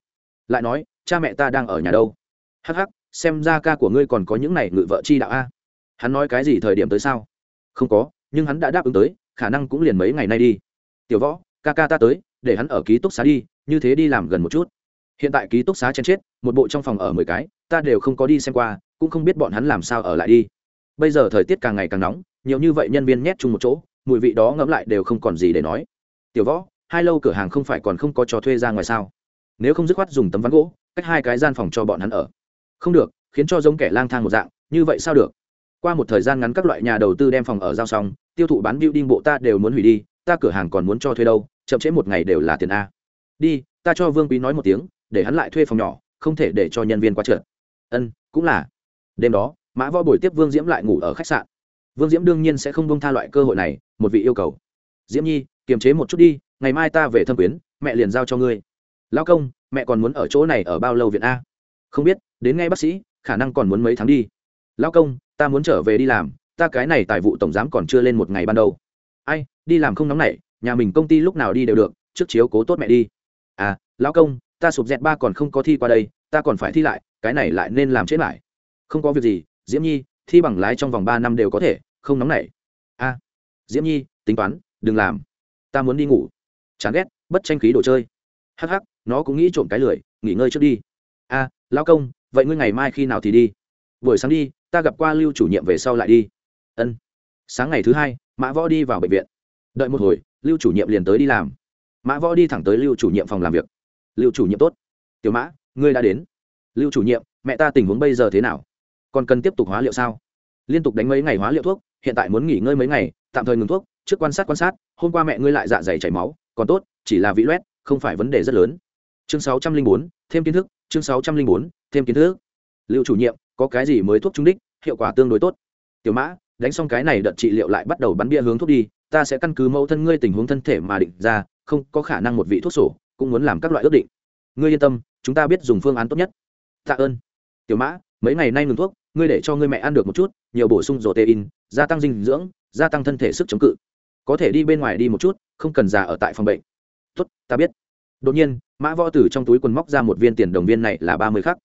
Lại nói, cha mẹ ta đang ở nhà đâu? Hắc hắc, xem ra ca của ngươi còn có những này ngự vợ chi đạo a. Hắn nói cái gì thời điểm tới sao? Không có, nhưng hắn đã đáp ứng tới, khả năng cũng liền mấy ngày nay đi. Tiểu võ, ca ca ta tới, để hắn ở ký túc xá đi, như thế đi làm gần một chút hiện tại ký túc xá chen chết, một bộ trong phòng ở mười cái, ta đều không có đi xem qua, cũng không biết bọn hắn làm sao ở lại đi. Bây giờ thời tiết càng ngày càng nóng, nhiều như vậy nhân viên nhét chung một chỗ, mùi vị đó ngẫm lại đều không còn gì để nói. Tiểu võ, hai lâu cửa hàng không phải còn không có cho thuê ra ngoài sao? Nếu không dứt khoát dùng tấm ván gỗ, cách hai cái gian phòng cho bọn hắn ở. Không được, khiến cho giống kẻ lang thang một dạng, như vậy sao được? Qua một thời gian ngắn các loại nhà đầu tư đem phòng ở giao xong, tiêu thụ bán building bộ ta đều muốn hủy đi, ta cửa hàng còn muốn cho thuê đâu, chậm trễ một ngày đều là tiền a. Đi, ta cho vương quý nói một tiếng để hắn lại thuê phòng nhỏ, không thể để cho nhân viên qua trượt. Ân, cũng là. Đêm đó, mã võ buổi tiếp vương diễm lại ngủ ở khách sạn. Vương diễm đương nhiên sẽ không bông tha loại cơ hội này, một vị yêu cầu. Diễm nhi, kiềm chế một chút đi, ngày mai ta về thâm quyến, mẹ liền giao cho ngươi. Lao công, mẹ còn muốn ở chỗ này ở bao lâu viện a? Không biết, đến ngay bác sĩ, khả năng còn muốn mấy tháng đi. Lao công, ta muốn trở về đi làm, ta cái này tài vụ tổng giám còn chưa lên một ngày ban đầu. Ai, đi làm không nóng nảy, nhà mình công ty lúc nào đi đều được, trước chiếu cố tốt mẹ đi. À lão công ta sụp dẹt ba còn không có thi qua đây, ta còn phải thi lại, cái này lại nên làm chết lại. Không có việc gì, diễm nhi, thi bằng lái trong vòng ba năm đều có thể, không nóng nảy. A, diễm nhi, tính toán, đừng làm. Ta muốn đi ngủ. Chán ghét, bất tranh khí đồ chơi. Hắc hắc, nó cũng nghĩ trộm cái lười, nghỉ ngơi trước đi. A, lão công, vậy ngươi ngày mai khi nào thì đi? Buổi sáng đi, ta gặp qua lưu chủ nhiệm về sau lại đi. Ân. Sáng ngày thứ hai, mã võ đi vào bệnh viện. Đợi một hồi, lưu chủ nhiệm liền tới đi làm. Mã võ đi thẳng tới lưu chủ nhiệm phòng làm việc lưu chủ nhiệm tốt. Tiểu mã, ngươi đã đến. Lưu chủ nhiệm, mẹ ta tình huống bây giờ thế nào? Còn cần tiếp tục hóa liệu sao? Liên tục đánh mấy ngày hóa liệu thuốc, hiện tại muốn nghỉ ngơi mấy ngày, tạm thời ngừng thuốc, trước quan sát quan sát, hôm qua mẹ ngươi lại dạ dày chảy máu, còn tốt, chỉ là vĩ loét, không phải vấn đề rất lớn. Chương sáu trăm linh bốn, thêm kiến thức, chương sáu trăm linh bốn, thêm kiến thức. Liệu chủ nhiệm, có cái gì mới thuốc trúng đích, hiệu quả tương đối tốt. Tiểu mã, đánh xong cái này đợt trị liệu lại bắt đầu bắn bia hướng thuốc đi, ta sẽ căn cứ mẫu thân ngươi tình huống thân thể mà định ra, không có khả năng một vị thuốc sổ cũng muốn làm các loại ước định. Ngươi yên tâm, chúng ta biết dùng phương án tốt nhất. Tạ ơn. Tiểu mã, mấy ngày nay ngừng thuốc, ngươi để cho ngươi mẹ ăn được một chút, nhiều bổ sung rổ tê in gia tăng dinh dưỡng, gia tăng thân thể sức chống cự. Có thể đi bên ngoài đi một chút, không cần già ở tại phòng bệnh. Tốt, ta biết. Đột nhiên, mã võ tử trong túi quần móc ra một viên tiền đồng viên này là ba mươi khắc.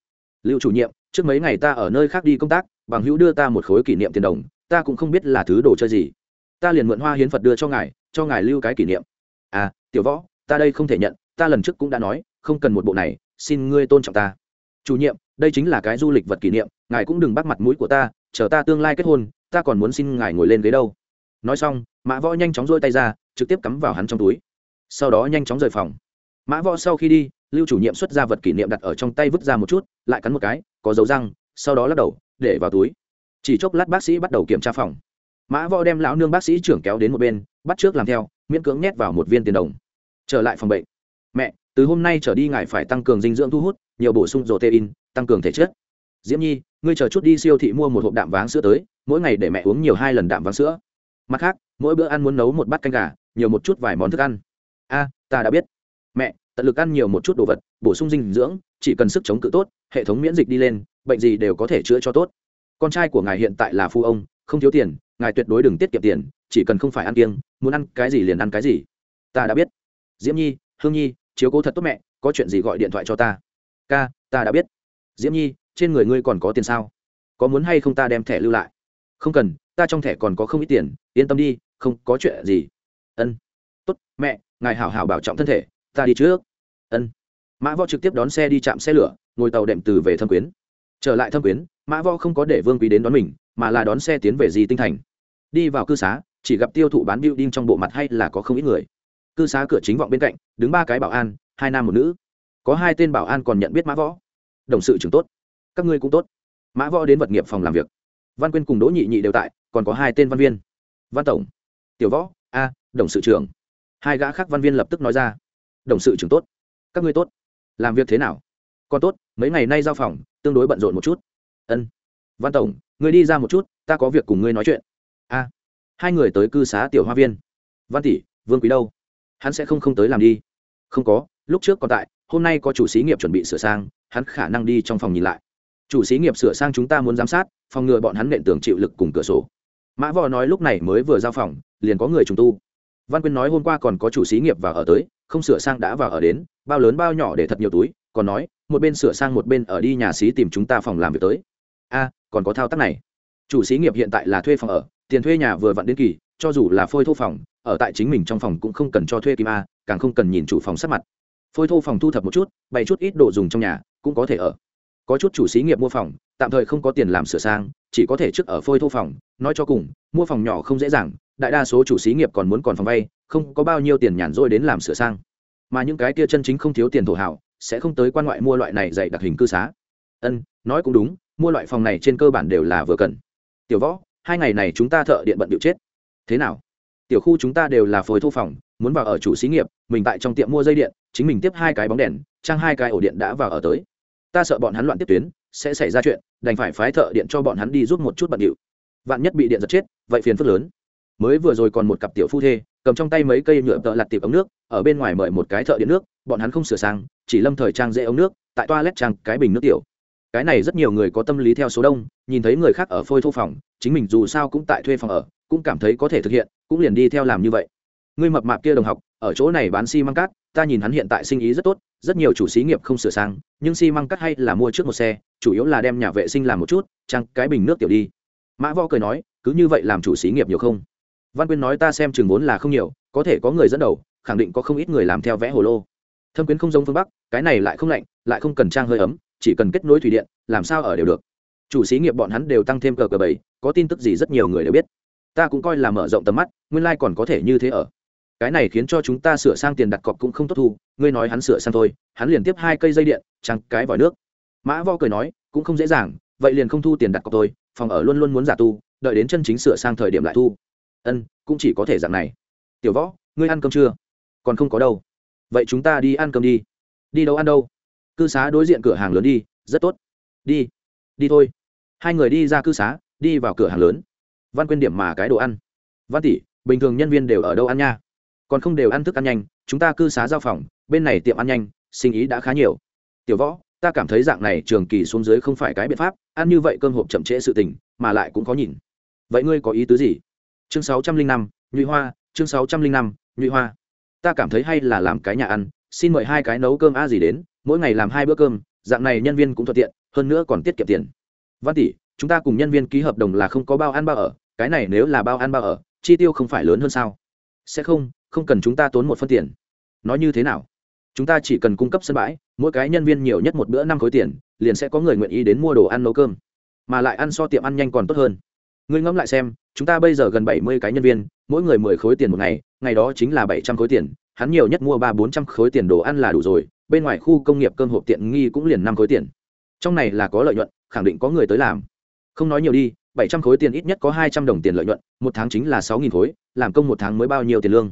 Liệu chủ nhiệm, trước mấy ngày ta ở nơi khác đi công tác, bằng hữu đưa ta một khối kỷ niệm tiền đồng, ta cũng không biết là thứ đồ chơi gì. Ta liền mượn hoa hiến phật đưa cho ngài cho ngài lưu cái kỷ niệm. À tiểu võ, ta đây không thể nhận ta lần trước cũng đã nói, không cần một bộ này, xin ngươi tôn trọng ta. Chủ nhiệm, đây chính là cái du lịch vật kỷ niệm, ngài cũng đừng bắt mặt mũi của ta, chờ ta tương lai kết hôn, ta còn muốn xin ngài ngồi lên ghế đâu. Nói xong, mã võ nhanh chóng rôi tay ra, trực tiếp cắm vào hắn trong túi. Sau đó nhanh chóng rời phòng. Mã võ sau khi đi, lưu chủ nhiệm xuất ra vật kỷ niệm đặt ở trong tay vứt ra một chút, lại cắn một cái, có dấu răng, sau đó lắc đầu, để vào túi. Chỉ chốc lát bác sĩ bắt đầu kiểm tra phòng. Mã võ đem lão nương bác sĩ trưởng kéo đến một bên, bắt trước làm theo, miễn cưỡng nhét vào một viên tiền đồng. Trở lại phòng bệnh mẹ, từ hôm nay trở đi ngài phải tăng cường dinh dưỡng thu hút, nhiều bổ sung rổ tê in tăng cường thể chất. Diễm nhi, ngươi chờ chút đi siêu thị mua một hộp đạm váng sữa tới, mỗi ngày để mẹ uống nhiều hai lần đạm váng sữa. Mặt khác, mỗi bữa ăn muốn nấu một bát canh gà, nhiều một chút vài món thức ăn. A, ta đã biết. Mẹ, tận lực ăn nhiều một chút đồ vật, bổ sung dinh dưỡng, chỉ cần sức chống cự tốt, hệ thống miễn dịch đi lên, bệnh gì đều có thể chữa cho tốt. Con trai của ngài hiện tại là phu ông, không thiếu tiền, ngài tuyệt đối đừng tiết kiệm tiền, chỉ cần không phải ăn kiêng, muốn ăn cái gì liền ăn cái gì. Ta đã biết. Diễm nhi, hương nhi chiếu cố thật tốt mẹ, có chuyện gì gọi điện thoại cho ta. Ca, ta đã biết. Diễm nhi, trên người ngươi còn có tiền sao? Có muốn hay không ta đem thẻ lưu lại? Không cần, ta trong thẻ còn có không ít tiền, yên tâm đi, không có chuyện gì. Ân. Tốt, mẹ, ngài hảo hảo bảo trọng thân thể, ta đi trước. Ân. Mã võ trực tiếp đón xe đi chạm xe lửa, ngồi tàu đệm từ về thâm quyến. Trở lại thâm quyến, mã võ không có để vương quý đến đón mình, mà là đón xe tiến về di tinh thành. Đi vào cư xá, chỉ gặp tiêu thụ bán building trong bộ mặt hay là có không ít người cư xá cửa chính vọng bên cạnh, đứng ba cái bảo an, hai nam một nữ. Có hai tên bảo an còn nhận biết mã võ. Đồng sự trưởng tốt. Các ngươi cũng tốt. Mã võ đến vật nghiệp phòng làm việc. Văn quyên cùng đỗ nhị nhị đều tại, còn có hai tên văn viên. Văn tổng, tiểu võ, a, đồng sự trưởng. Hai gã khác văn viên lập tức nói ra. Đồng sự trưởng tốt. Các ngươi tốt. Làm việc thế nào? Còn tốt, mấy ngày nay giao phòng, tương đối bận rộn một chút. Ân. Văn tổng người đi ra một chút, ta có việc cùng ngươi nói chuyện. A. Hai người tới cư xá tiểu hoa viên. Văn tỷ, vương quý đâu? Hắn sẽ không không tới làm đi. Không có, lúc trước còn tại, hôm nay có chủ xí nghiệp chuẩn bị sửa sang, hắn khả năng đi trong phòng nhìn lại. Chủ xí nghiệp sửa sang chúng ta muốn giám sát, phòng ngừa bọn hắn nện tường chịu lực cùng cửa sổ. Mã võ nói lúc này mới vừa giao phòng, liền có người trùng tu. Văn quyên nói hôm qua còn có chủ xí nghiệp vào ở tới, không sửa sang đã vào ở đến, bao lớn bao nhỏ để thật nhiều túi, còn nói, một bên sửa sang một bên ở đi nhà xí tìm chúng ta phòng làm việc tới. A, còn có thao tác này. Chủ xí nghiệp hiện tại là thuê phòng ở, tiền thuê nhà vừa vặn đến kỳ, cho dù là phôi thô phòng ở tại chính mình trong phòng cũng không cần cho thuê kim a, càng không cần nhìn chủ phòng sắp mặt. Phôi thô phòng thu thập một chút, bày chút ít đồ dùng trong nhà, cũng có thể ở. Có chút chủ xí nghiệp mua phòng, tạm thời không có tiền làm sửa sang, chỉ có thể trước ở phôi thô phòng, nói cho cùng, mua phòng nhỏ không dễ dàng, đại đa số chủ xí nghiệp còn muốn còn phòng vay, không có bao nhiêu tiền nhàn rỗi đến làm sửa sang. Mà những cái kia chân chính không thiếu tiền thổ hảo sẽ không tới quan ngoại mua loại này dạy đặc hình cư xá. Ân, nói cũng đúng, mua loại phòng này trên cơ bản đều là vừa cần. Tiểu võ, hai ngày này chúng ta thợ điện bận điệu chết. Thế nào? Tiểu khu chúng ta đều là phối thô phòng, muốn vào ở chủ xí nghiệp, mình tại trong tiệm mua dây điện, chính mình tiếp hai cái bóng đèn, trang hai cái ổ điện đã vào ở tới. Ta sợ bọn hắn loạn tiếp tuyến, sẽ xảy ra chuyện, đành phải phái thợ điện cho bọn hắn đi giúp một chút bận điệu. Vạn nhất bị điện giật chết, vậy phiền phức lớn. Mới vừa rồi còn một cặp tiểu phu thê, cầm trong tay mấy cây nhựa tợ lặt tiệp ống nước, ở bên ngoài mời một cái thợ điện nước, bọn hắn không sửa sang, chỉ lâm thời trang dễ ống nước, tại toilet trang cái bình nước tiểu. Cái này rất nhiều người có tâm lý theo số đông, nhìn thấy người khác ở phôi thô phòng, chính mình dù sao cũng tại thuê phòng ở, cũng cảm thấy có thể thực hiện cũng liền đi theo làm như vậy. Ngươi mập mạp kia đồng học, ở chỗ này bán xi măng cát, ta nhìn hắn hiện tại sinh ý rất tốt, rất nhiều chủ xí nghiệp không sửa sang, nhưng xi măng cát hay là mua trước một xe, chủ yếu là đem nhà vệ sinh làm một chút chăng cái bình nước tiểu đi. Mã võ cười nói, cứ như vậy làm chủ xí nghiệp nhiều không? Văn quyên nói ta xem chừng vốn là không nhiều, có thể có người dẫn đầu, khẳng định có không ít người làm theo vẽ hồ lô. Thâm quyến không giống phương bắc, cái này lại không lạnh, lại không cần trang hơi ấm, chỉ cần kết nối thủy điện, làm sao ở đều được. Chủ xí nghiệp bọn hắn đều tăng thêm cờ cờ bảy, có tin tức gì rất nhiều người đều biết ta cũng coi là mở rộng tầm mắt, nguyên lai、like、còn có thể như thế ở. Cái này khiến cho chúng ta sửa sang tiền đặt cọc cũng không tốt thu, ngươi nói hắn sửa sang thôi, hắn liền tiếp hai cây dây điện, trăng cái vòi nước. Mã vo cười nói, cũng không dễ dàng, vậy liền không thu tiền đặt cọc tôi phòng ở luôn luôn muốn giả tu, đợi đến chân chính sửa sang thời điểm lại thu. Ân, cũng chỉ có thể dạng này. Tiểu võ, ngươi ăn cơm chưa? Còn không có đâu. Vậy chúng ta đi ăn cơm đi. Đi đâu ăn đâu? Cư xá đối diện cửa hàng lớn đi, rất tốt. Đi đi thôi. Hai người đi ra cư xá, đi vào cửa hàng lớn văn quên điểm mà cái đồ ăn. Văn tỷ, bình thường nhân viên đều ở đâu ăn nha? Còn không đều ăn thức ăn nhanh, chúng ta cư xá giao phòng, bên này tiệm ăn nhanh, sinh ý đã khá nhiều. Tiểu võ, ta cảm thấy dạng này trường kỳ xuống dưới không phải cái biện pháp, ăn như vậy cơm hộp chậm trễ sự tình, mà lại cũng có nhìn. Vậy ngươi có ý tứ gì? Chương sáu trăm linh năm, nhụy hoa, chương sáu trăm linh năm, nhụy hoa. Ta cảm thấy hay là làm cái nhà ăn, xin mời hai cái nấu cơm a gì đến, mỗi ngày làm hai bữa cơm, dạng này nhân viên cũng thuận tiện, hơn nữa còn tiết kiệm tiền. Văn tỷ, chúng ta cùng nhân viên ký hợp đồng là không có bao ăn bao ở cái này nếu là bao ăn bao ở, chi tiêu không phải lớn hơn sao? Sẽ không không cần chúng ta tốn một phân tiền. Nói như thế nào? Chúng ta chỉ cần cung cấp sân bãi, mỗi cái nhân viên nhiều nhất một bữa năm khối tiền, liền sẽ có người nguyện ý đến mua đồ ăn nấu cơm. Mà lại ăn so tiệm ăn nhanh còn tốt hơn. Ngươi ngẫm lại xem, chúng ta bây giờ gần bảy mươi cái nhân viên, mỗi người mười khối tiền một ngày ngày đó chính là bảy trăm khối tiền, hắn nhiều nhất mua ba bốn trăm khối tiền đồ ăn là đủ rồi, bên ngoài khu công nghiệp cơm hộp tiện nghi cũng liền năm khối tiền. Trong này là có lợi nhuận, khẳng định có người tới làm. Không nói nhiều đi bảy trăm khối tiền ít nhất có hai trăm đồng tiền lợi nhuận, một tháng chính là sáu nghìn khối, làm công một tháng mới bao nhiêu tiền lương?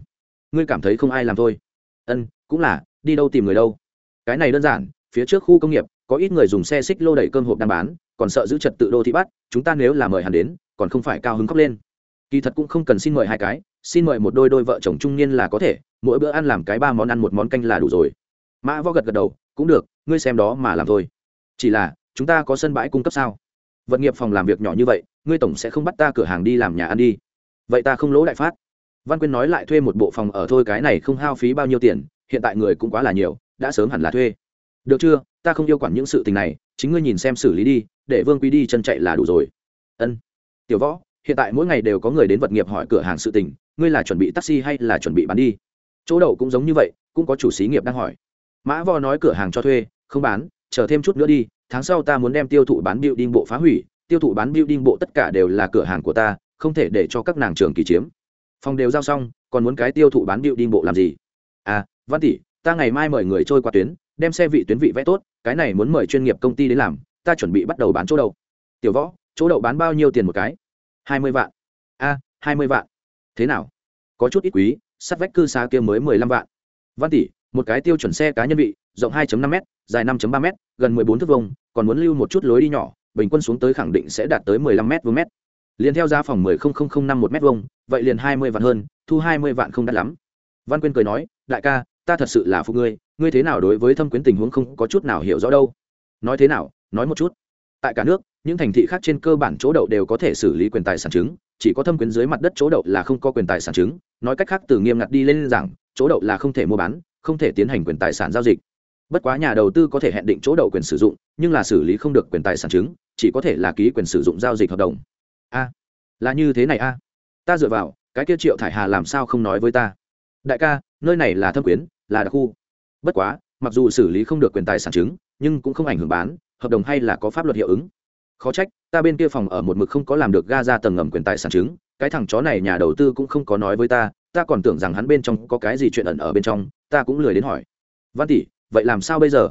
Ngươi cảm thấy không ai làm thôi. Ân, cũng là, đi đâu tìm người đâu. Cái này đơn giản, phía trước khu công nghiệp, có ít người dùng xe xích lô đẩy cơm hộp đang bán, còn sợ giữ trật tự đô thị bắt, chúng ta nếu là mời hắn đến, còn không phải cao hứng khóc lên. Kỳ thật cũng không cần xin mời hai cái, xin mời một đôi đôi vợ chồng trung niên là có thể, mỗi bữa ăn làm cái ba món ăn một món canh là đủ rồi. Mã võ gật gật đầu, cũng được, ngươi xem đó mà làm thôi. Chỉ là, chúng ta có sân bãi cung cấp sao? Vật nghiệp phòng làm việc nhỏ như vậy, ngươi tổng sẽ không bắt ta cửa hàng đi làm nhà ăn đi. Vậy ta không lỗ đại phát. Văn quyên nói lại thuê một bộ phòng ở thôi, cái này không hao phí bao nhiêu tiền, hiện tại người cũng quá là nhiều, đã sớm hẳn là thuê. Được chưa? Ta không yêu quản những sự tình này, chính ngươi nhìn xem xử lý đi, để vương quý đi chân chạy là đủ rồi. Ân. Tiểu võ, hiện tại mỗi ngày đều có người đến vật nghiệp hỏi cửa hàng sự tình, ngươi là chuẩn bị taxi hay là chuẩn bị bán đi? Chỗ đậu cũng giống như vậy, cũng có chủ xí nghiệp đang hỏi. Mã võ nói cửa hàng cho thuê, không bán, chờ thêm chút nữa đi tháng sau ta muốn đem tiêu thụ bán building bộ phá hủy, tiêu thụ bán building bộ tất cả đều là cửa hàng của ta, không thể để cho các nàng trường kỳ chiếm. Phòng đều giao xong, còn muốn cái tiêu thụ bán building bộ làm gì? À văn tỷ, ta ngày mai mời người trôi qua tuyến, đem xe vị tuyến vị vẽ tốt, cái này muốn mời chuyên nghiệp công ty đến làm, ta chuẩn bị bắt đầu bán chỗ đậu. Tiểu võ, chỗ đậu bán bao nhiêu tiền một cái? Hai mươi vạn. A hai mươi vạn. Thế nào? Có chút ít quý, sắt vách cư xa kia mới mười lăm vạn. Văn tỷ một cái tiêu chuẩn xe cá nhân vị, rộng 2 năm m dài 5 ba m gần mười bốn thước vông còn muốn lưu một chút lối đi nhỏ, bình quân xuống tới khẳng định sẽ đạt tới mười lăm m vuông mét. Liền theo giá phòng mười không không không năm một m vuông, vậy liền hai mươi vạn hơn, thu hai mươi vạn không đắt lắm. Văn quyên cười nói, đại ca, ta thật sự là phụ ngươi ngươi thế nào đối với thâm quyến tình huống không có chút nào hiểu rõ đâu. Nói thế nào? Nói một chút. Tại cả nước, những thành thị khác trên cơ bản chỗ đậu đều có thể xử lý quyền tài sản chứng, chỉ có thâm quyến dưới mặt đất chỗ đậu là không có quyền tài sản chứng. Nói cách khác, từ nghiêm ngặt đi lên rằng, chỗ đậu là không thể mua bán không thể tiến hành quyền tài sản giao dịch. Bất quá nhà đầu tư có thể hẹn định chỗ đậu quyền sử dụng, nhưng là xử lý không được quyền tài sản chứng, chỉ có thể là ký quyền sử dụng giao dịch hợp đồng. A, là như thế này a. Ta dựa vào, cái kia triệu thải hà làm sao không nói với ta? Đại ca, nơi này là thâm quyến, là đặc khu. Bất quá, mặc dù xử lý không được quyền tài sản chứng, nhưng cũng không ảnh hưởng bán, hợp đồng hay là có pháp luật hiệu ứng. Khó trách, ta bên kia phòng ở một mực không có làm được ga ra tầng ngầm quyền tài sản chứng, cái thằng chó này nhà đầu tư cũng không có nói với ta ta còn tưởng rằng hắn bên trong có cái gì chuyện ẩn ở bên trong ta cũng lười đến hỏi. Văn tỷ, vậy làm sao bây giờ?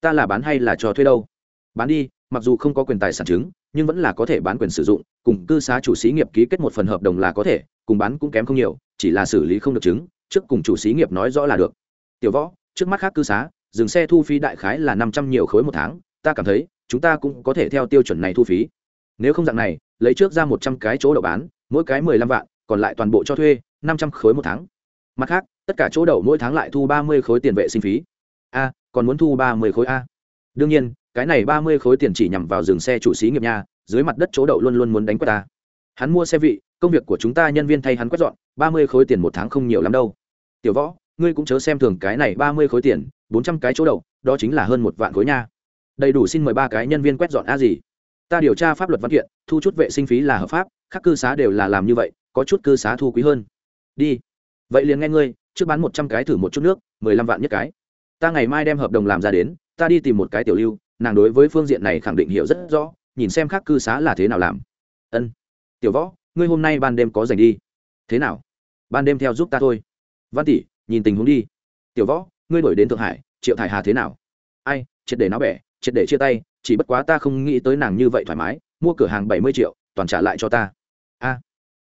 Ta là bán hay là cho thuê đâu? Bán đi, mặc dù không có quyền tài sản chứng, nhưng vẫn là có thể bán quyền sử dụng, cùng cư xá chủ xí nghiệp ký kết một phần hợp đồng là có thể, cùng bán cũng kém không nhiều, chỉ là xử lý không được chứng, trước cùng chủ xí nghiệp nói rõ là được. Tiểu võ, trước mắt khác cư xá, dừng xe thu phí đại khái là năm trăm nhiều khối một tháng, ta cảm thấy, chúng ta cũng có thể theo tiêu chuẩn này thu phí. Nếu không dạng này, lấy trước ra một trăm cái chỗ đậu bán, mỗi cái mười lăm vạn, còn lại toàn bộ cho thuê, năm trăm khối một tháng. Mặt khác tất cả chỗ đậu mỗi tháng lại thu ba mươi khối tiền vệ sinh phí. A, còn muốn thu ba mươi khối a. Đương nhiên, cái này ba mươi khối tiền chỉ nhằm vào dừng xe chủ xí nghiệp nhà dưới mặt đất chỗ đậu luôn luôn muốn đánh quét ta. Hắn mua xe vị, công việc của chúng ta nhân viên thay hắn quét dọn, ba mươi khối tiền một tháng không nhiều lắm đâu. Tiểu võ, ngươi cũng chớ xem thường cái này ba mươi khối tiền, bốn trăm cái chỗ đậu, đó chính là hơn một vạn khối nha. Đầy đủ xin mời ba cái nhân viên quét dọn a gì. Ta điều tra pháp luật văn kiện, thu chút vệ sinh phí là hợp pháp các cư xá đều là làm như vậy, có chút cư xá thu quý hơn. Đi. Vậy liền nghe ngươi trước bán một trăm cái thử một chút nước, mười lăm vạn nhất cái. Ta ngày mai đem hợp đồng làm ra đến, ta đi tìm một cái tiểu lưu, nàng đối với phương diện này khẳng định hiểu rất rõ, nhìn xem khác cư xá là thế nào làm. Ân. Tiểu võ, ngươi hôm nay ban đêm có dành đi. Thế nào? Ban đêm theo giúp ta thôi. Văn tỷ, nhìn tình huống đi. Tiểu võ, ngươi đổi đến thượng hải, triệu thải hà thế nào? Ai, triệt để nó bẻ, triệt để chia tay, chỉ bất quá ta không nghĩ tới nàng như vậy thoải mái, mua cửa hàng bảy mươi triệu, toàn trả lại cho ta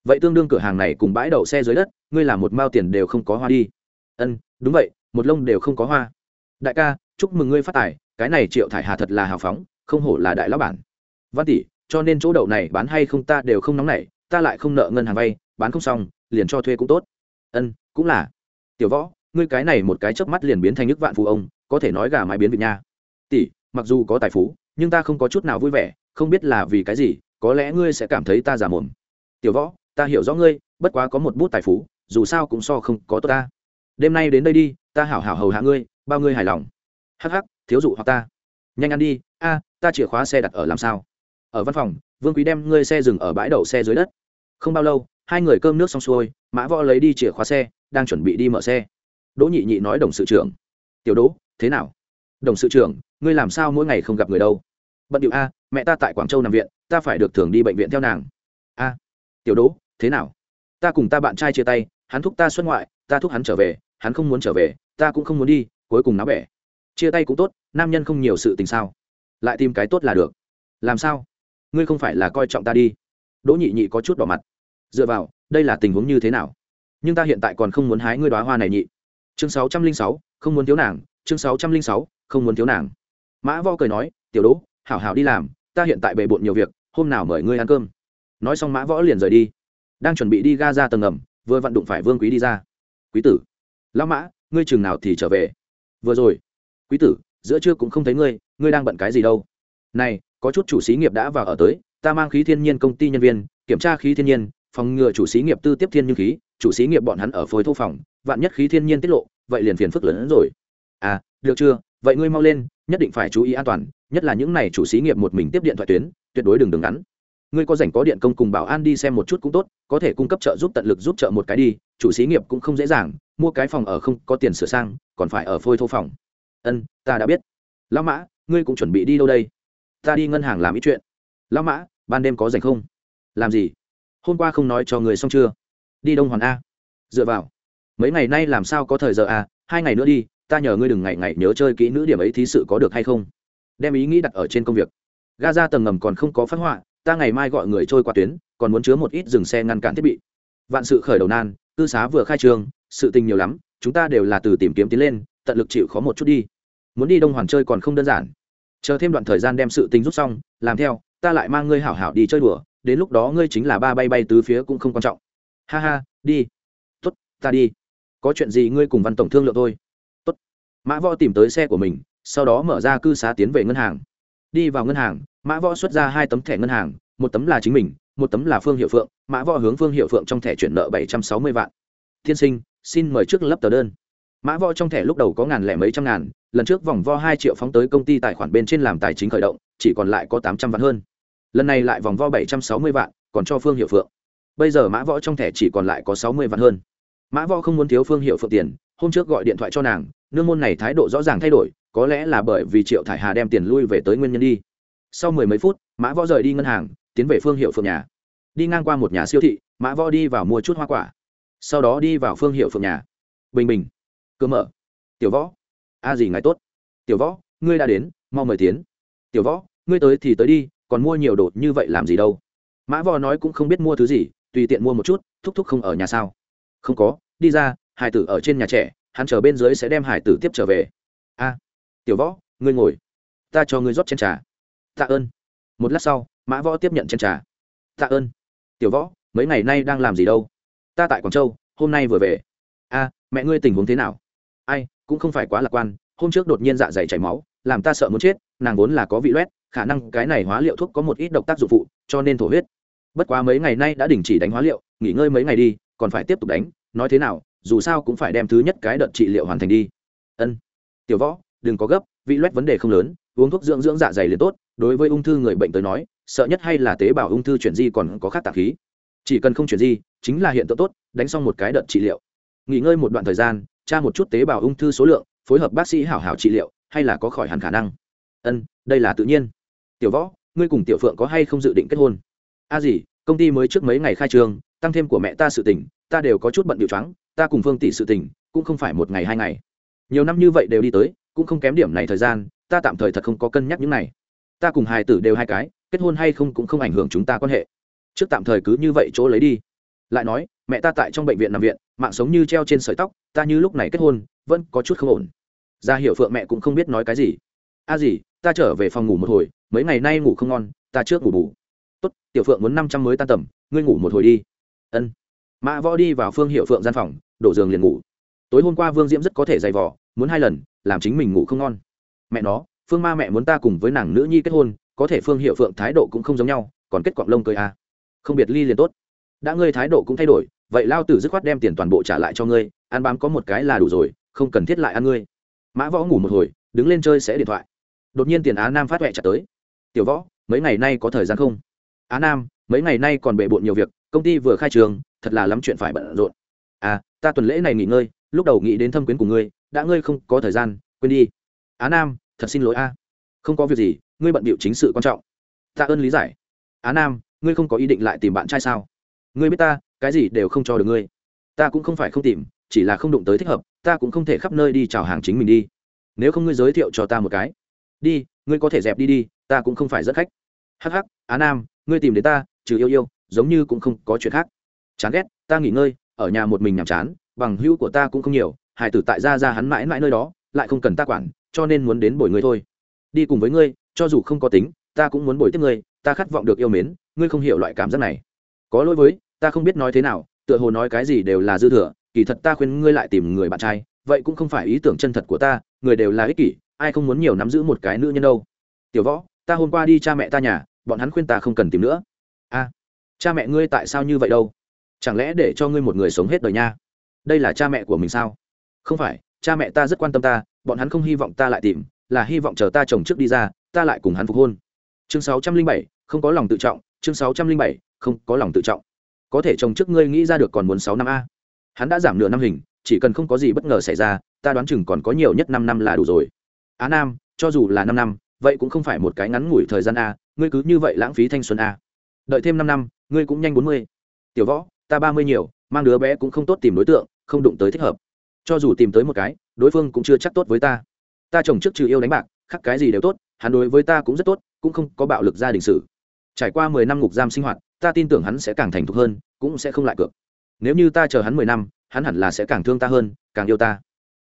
vậy tương đương cửa hàng này cùng bãi đậu xe dưới đất, ngươi làm một mao tiền đều không có hoa đi. Ân, đúng vậy, một lông đều không có hoa. Đại ca, chúc mừng ngươi phát tài, cái này triệu thải hà thật là hào phóng, không hổ là đại lão bản. Văn tỷ, cho nên chỗ đậu này bán hay không ta đều không nóng nảy, ta lại không nợ ngân hàng vay, bán không xong, liền cho thuê cũng tốt. Ân, cũng là. Tiểu võ, ngươi cái này một cái chớp mắt liền biến thành nước vạn phụ ông, có thể nói gà mái biến vị nha. Tỷ, mặc dù có tài phú, nhưng ta không có chút nào vui vẻ, không biết là vì cái gì, có lẽ ngươi sẽ cảm thấy ta giả mồm. Tiểu võ ta hiểu rõ ngươi, bất quá có một bút tài phú, dù sao cũng so không có tốt ta. Đêm nay đến đây đi, ta hảo hảo hầu hạ ngươi, bao ngươi hài lòng. Hắc hắc, thiếu dụ hoặc ta. Nhanh ăn đi, a, ta chìa khóa xe đặt ở làm sao? Ở văn phòng, vương quý đem ngươi xe dừng ở bãi đậu xe dưới đất. Không bao lâu, hai người cơm nước xong xuôi, mã võ lấy đi chìa khóa xe, đang chuẩn bị đi mở xe. Đỗ nhị nhị nói đồng sự trưởng. Tiểu đỗ, thế nào? Đồng sự trưởng, ngươi làm sao mỗi ngày không gặp người đâu? Bận điệu a, mẹ ta tại quảng châu nằm viện, ta phải được thường đi bệnh viện theo nàng. A, tiểu đỗ thế nào? Ta cùng ta bạn trai chia tay, hắn thúc ta xuất ngoại, ta thúc hắn trở về, hắn không muốn trở về, ta cũng không muốn đi, cuối cùng nó bẻ. Chia tay cũng tốt, nam nhân không nhiều sự tình sao. Lại tìm cái tốt là được. Làm sao? Ngươi không phải là coi trọng ta đi. Đỗ nhị nhị có chút bỏ mặt. Dựa vào, đây là tình huống như thế nào? Nhưng ta hiện tại còn không muốn hái ngươi đoá hoa này nhị. Chương sáu trăm linh sáu, không muốn thiếu nàng. Chương sáu trăm linh sáu, không muốn thiếu nàng. Mã vo cười nói, tiểu đỗ, hảo hảo đi làm, ta hiện tại bề bộn nhiều việc, hôm nào mời ngươi ăn cơm. Nói xong mã võ liền rời đi đang chuẩn bị đi ga ra tầng ngầm, vừa vặn đụng phải vương quý đi ra. Quý tử, lão mã, ngươi chừng nào thì trở về? Vừa rồi. Quý tử, giữa trưa cũng không thấy ngươi ngươi đang bận cái gì đâu? Này, có chút chủ xí nghiệp đã vào ở tới, ta mang khí thiên nhiên công ty nhân viên, kiểm tra khí thiên nhiên, phòng ngừa chủ xí nghiệp tư tiếp thiên như khí, chủ xí nghiệp bọn hắn ở phối thô phòng, vạn nhất khí thiên nhiên tiết lộ, vậy liền phiền phức lớn hơn rồi. À được chưa? Vậy ngươi mau lên, nhất định phải chú ý an toàn, nhất là những này chủ xí nghiệp một mình tiếp điện thoại tuyến, tuyệt đối đừng đứng ngắn ngươi có rảnh có điện công cùng bảo an đi xem một chút cũng tốt, có thể cung cấp trợ giúp tận lực giúp trợ một cái đi, chủ xí nghiệp cũng không dễ dàng, mua cái phòng ở không có tiền sửa sang, còn phải ở phôi thô phòng. Ân, ta đã biết. Lão mã, ngươi cũng chuẩn bị đi đâu đây? Ta đi ngân hàng làm ít chuyện. Lão mã, ban đêm có rảnh không? Làm gì? Hôm qua không nói cho người xong chưa? Đi đông hoàn a. Dựa vào. Mấy ngày nay làm sao có thời giờ à? hai ngày nữa đi, ta nhờ ngươi đừng ngày ngày nhớ chơi kỹ nữ điểm ấy thí sự có được hay không? Đem ý nghĩ đặt ở trên công việc. Ga ra tầng ngầm còn không có phát họa ta ngày mai gọi người trôi qua tuyến, còn muốn chứa một ít dừng xe ngăn cản thiết bị. Vạn sự khởi đầu nan, cư xá vừa khai trương sự tình nhiều lắm, chúng ta đều là từ tìm kiếm tiến lên, tận lực chịu khó một chút đi. Muốn đi đông hoàn chơi còn không đơn giản. Chờ thêm đoạn thời gian đem sự tình rút xong, làm theo, ta lại mang ngươi hảo hảo đi chơi đùa, đến lúc đó ngươi chính là ba bay bay tứ phía cũng không quan trọng. Ha ha, đi. Tốt, ta đi. Có chuyện gì ngươi cùng văn tổng thương lượng thôi. Tốt. Mã võ tìm tới xe của mình, sau đó mở ra cư xá tiến về ngân hàng. Đi vào ngân hàng mã võ xuất ra hai tấm thẻ ngân hàng, một tấm là chính mình, một tấm là phương hiệu phượng. Mã võ hướng phương hiệu phượng trong thẻ chuyển nợ bảy trăm sáu mươi vạn. Tiên sinh, xin mời trước lấp tờ đơn. Mã võ trong thẻ lúc đầu có ngàn lẻ mấy trăm ngàn, lần trước vòng vo hai triệu phóng tới công ty tài khoản bên trên làm tài chính khởi động, chỉ còn lại có tám trăm vạn hơn. Lần này lại vòng vo bảy trăm sáu mươi vạn, còn cho phương hiệu phượng. Bây giờ mã võ trong thẻ chỉ còn lại có sáu mươi vạn hơn. Mã võ không muốn thiếu phương hiệu phượng tiền, hôm trước gọi điện thoại cho nàng, nương môn này thái độ rõ ràng thay đổi, có lẽ là bởi vì triệu thải hà đem tiền lui về tới nguyên nhân đi sau mười mấy phút, mã võ rời đi ngân hàng, tiến về phương hiệu phượng nhà. Đi ngang qua một nhà siêu thị, mã võ đi vào mua chút hoa quả. Sau đó đi vào phương hiệu phượng nhà. Bình bình, cơ mở. Tiểu võ, a gì ngài tốt? Tiểu võ, ngươi đã đến, mau mời tiến. Tiểu võ, ngươi tới thì tới đi, còn mua nhiều đồ như vậy làm gì đâu? Mã võ nói cũng không biết mua thứ gì, tùy tiện mua một chút, thúc thúc không ở nhà sao? Không có, đi ra, hải tử ở trên nhà trẻ, hắn chờ bên dưới sẽ đem hải tử tiếp trở về. A, tiểu võ, ngươi ngồi. Ta cho ngươi rót chén trà tạ ơn. Một lát sau, mã võ tiếp nhận chân trà. Tạ ơn. Tiểu võ, mấy ngày nay đang làm gì đâu? Ta tại quảng châu, hôm nay vừa về. A mẹ ngươi tình huống thế nào? Ai, cũng không phải quá lạc quan, hôm trước đột nhiên dạ dày chảy máu, làm ta sợ muốn chết, nàng vốn là có vị loét, khả năng cái này hóa liệu thuốc có một ít độc tác dụng phụ, cho nên thổ huyết. Bất quá mấy ngày nay đã đình chỉ đánh hóa liệu, nghỉ ngơi mấy ngày đi, còn phải tiếp tục đánh, nói thế nào, dù sao cũng phải đem thứ nhất cái đợt trị liệu hoàn thành đi. Ân. Tiểu võ, đừng có gấp, vị loét vấn đề không lớn, uống thuốc dưỡng dưỡng dạ dày liền tốt đối với ung thư người bệnh tới nói, sợ nhất hay là tế bào ung thư chuyển di còn có khác tạp khí. Chỉ cần không chuyển di, chính là hiện tượng tốt, đánh xong một cái đợt trị liệu. Nghỉ ngơi một đoạn thời gian, tra một chút tế bào ung thư số lượng, phối hợp bác sĩ hảo hảo trị liệu, hay là có khỏi hẳn khả năng. Ân, đây là tự nhiên. Tiểu võ, ngươi cùng tiểu phượng có hay không dự định kết hôn? A à gì công ty mới trước mấy ngày khai trương, tăng thêm của mẹ ta sự tình, ta đều có chút bận điệu trắng ta cùng phương tỷ sự tình, cũng không phải một ngày hai ngày. Nhiều năm như vậy đều đi tới, cũng không kém điểm này thời gian, ta tạm thời thật không có cân nhắc những này ta cùng hài tử đều hai cái, kết hôn hay không cũng không ảnh hưởng chúng ta quan hệ. Trước tạm thời cứ như vậy chỗ lấy đi. Lại nói, mẹ ta tại trong bệnh viện nằm viện, mạng sống như treo trên sợi tóc, ta như lúc này kết hôn, vẫn có chút không ổn. Ra hiểu phượng mẹ cũng không biết nói cái gì. A à gì ta trở về phòng ngủ một hồi, mấy ngày nay ngủ không ngon, ta trước ngủ bù. Tốt, tiểu phượng muốn năm trăm mới tan tầm, ngươi ngủ một hồi đi. Ân. Mã võ đi vào phương hiệu phượng gian phòng, đổ giường liền ngủ. Tối hôm qua vương diễm rất có thể dày vỏ muốn hai lần, làm chính mình ngủ không ngon. Mẹ nó phương ma mẹ muốn ta cùng với nàng nữ nhi kết hôn, có thể phương hiệu phượng thái độ cũng không giống nhau, còn kết quạng lông cười à. không biệt ly liền tốt. Đã ngươi thái độ cũng thay đổi, vậy lao tử dứt khoát đem tiền toàn bộ trả lại cho ngươi, ăn bám có một cái là đủ rồi, không cần thiết lại ăn ngươi. Mã võ ngủ một hồi, đứng lên chơi sẽ điện thoại. Đột nhiên tiền á nam phát huệ trả tới. Tiểu võ, mấy ngày nay có thời gian không? Á nam, mấy ngày nay còn bề bộn nhiều việc, công ty vừa khai trường, thật là lắm chuyện phải bận rộn. À ta tuần lễ này nghỉ ngơi, lúc đầu nghĩ đến thâm quyến của ngươi, đã ngươi không có thời gian, quên đi. Á nam thật xin lỗi a. Không có việc gì, ngươi bận bịu chính sự quan trọng. Tạ ơn lý giải. Á nam, ngươi không có ý định lại tìm bạn trai sao? Ngươi biết ta, cái gì đều không cho được ngươi. Ta cũng không phải không tìm, chỉ là không đụng tới thích hợp, ta cũng không thể khắp nơi đi chào hàng chính mình đi. Nếu không ngươi giới thiệu cho ta một cái. Đi, ngươi có thể dẹp đi đi, ta cũng không phải rất khách. Hắc hắc, á nam, ngươi tìm đến ta, trừ yêu yêu, giống như cũng không có chuyện khác. Chán ghét, ta nghỉ ngơi, ở nhà một mình nhàm chán, bằng hữu của ta cũng không nhiều hải tử tại gia ra hắn mãi mãi nơi đó, lại không cần ta quản cho nên muốn đến bồi ngươi thôi. Đi cùng với ngươi, cho dù không có tính, ta cũng muốn bồi tiếp ngươi, ta khát vọng được yêu mến, ngươi không hiểu loại cảm giác này. Có lỗi với, ta không biết nói thế nào, tựa hồ nói cái gì đều là dư thừa, kỳ thật ta khuyên ngươi lại tìm người bạn trai, vậy cũng không phải ý tưởng chân thật của ta, người đều là ích kỷ, ai không muốn nhiều nắm giữ một cái nữ nhân đâu. Tiểu võ, ta hôm qua đi cha mẹ ta nhà, bọn hắn khuyên ta không cần tìm nữa. A, cha mẹ ngươi tại sao như vậy đâu? Chẳng lẽ để cho ngươi một người sống hết đời nha? Đây là cha mẹ của mình sao? Không phải cha mẹ ta rất quan tâm ta, bọn hắn không hy vọng ta lại tìm, là hy vọng chờ ta chồng trước đi ra, ta lại cùng hắn phục hôn. Chương sáu trăm linh bảy, không có lòng tự trọng, chương sáu trăm linh bảy, không có lòng tự trọng. Có thể chồng trước ngươi nghĩ ra được còn muốn sáu năm a. Hắn đã giảm nửa năm hình, chỉ cần không có gì bất ngờ xảy ra, ta đoán chừng còn có nhiều nhất năm năm là đủ rồi. Á nam, cho dù là năm năm, vậy cũng không phải một cái ngắn ngủi thời gian a, ngươi cứ như vậy lãng phí thanh xuân a. Đợi thêm năm năm, ngươi cũng nhanh bốn mươi. Tiểu võ, ta ba mươi nhiều, mang đứa bé cũng không tốt tìm đối tượng, không đụng tới thích hợp cho dù tìm tới một cái, đối phương cũng chưa chắc tốt với ta. Ta chồng trước trừ yêu đánh bạc khắc cái gì đều tốt, hắn đối với ta cũng rất tốt, cũng không có bạo lực gia đình sử trải qua mười năm ngục giam sinh hoạt, ta tin tưởng hắn sẽ càng thành thục hơn, cũng sẽ không lại cược. Nếu như ta chờ hắn mười năm, hắn hẳn là sẽ càng thương ta hơn, càng yêu ta.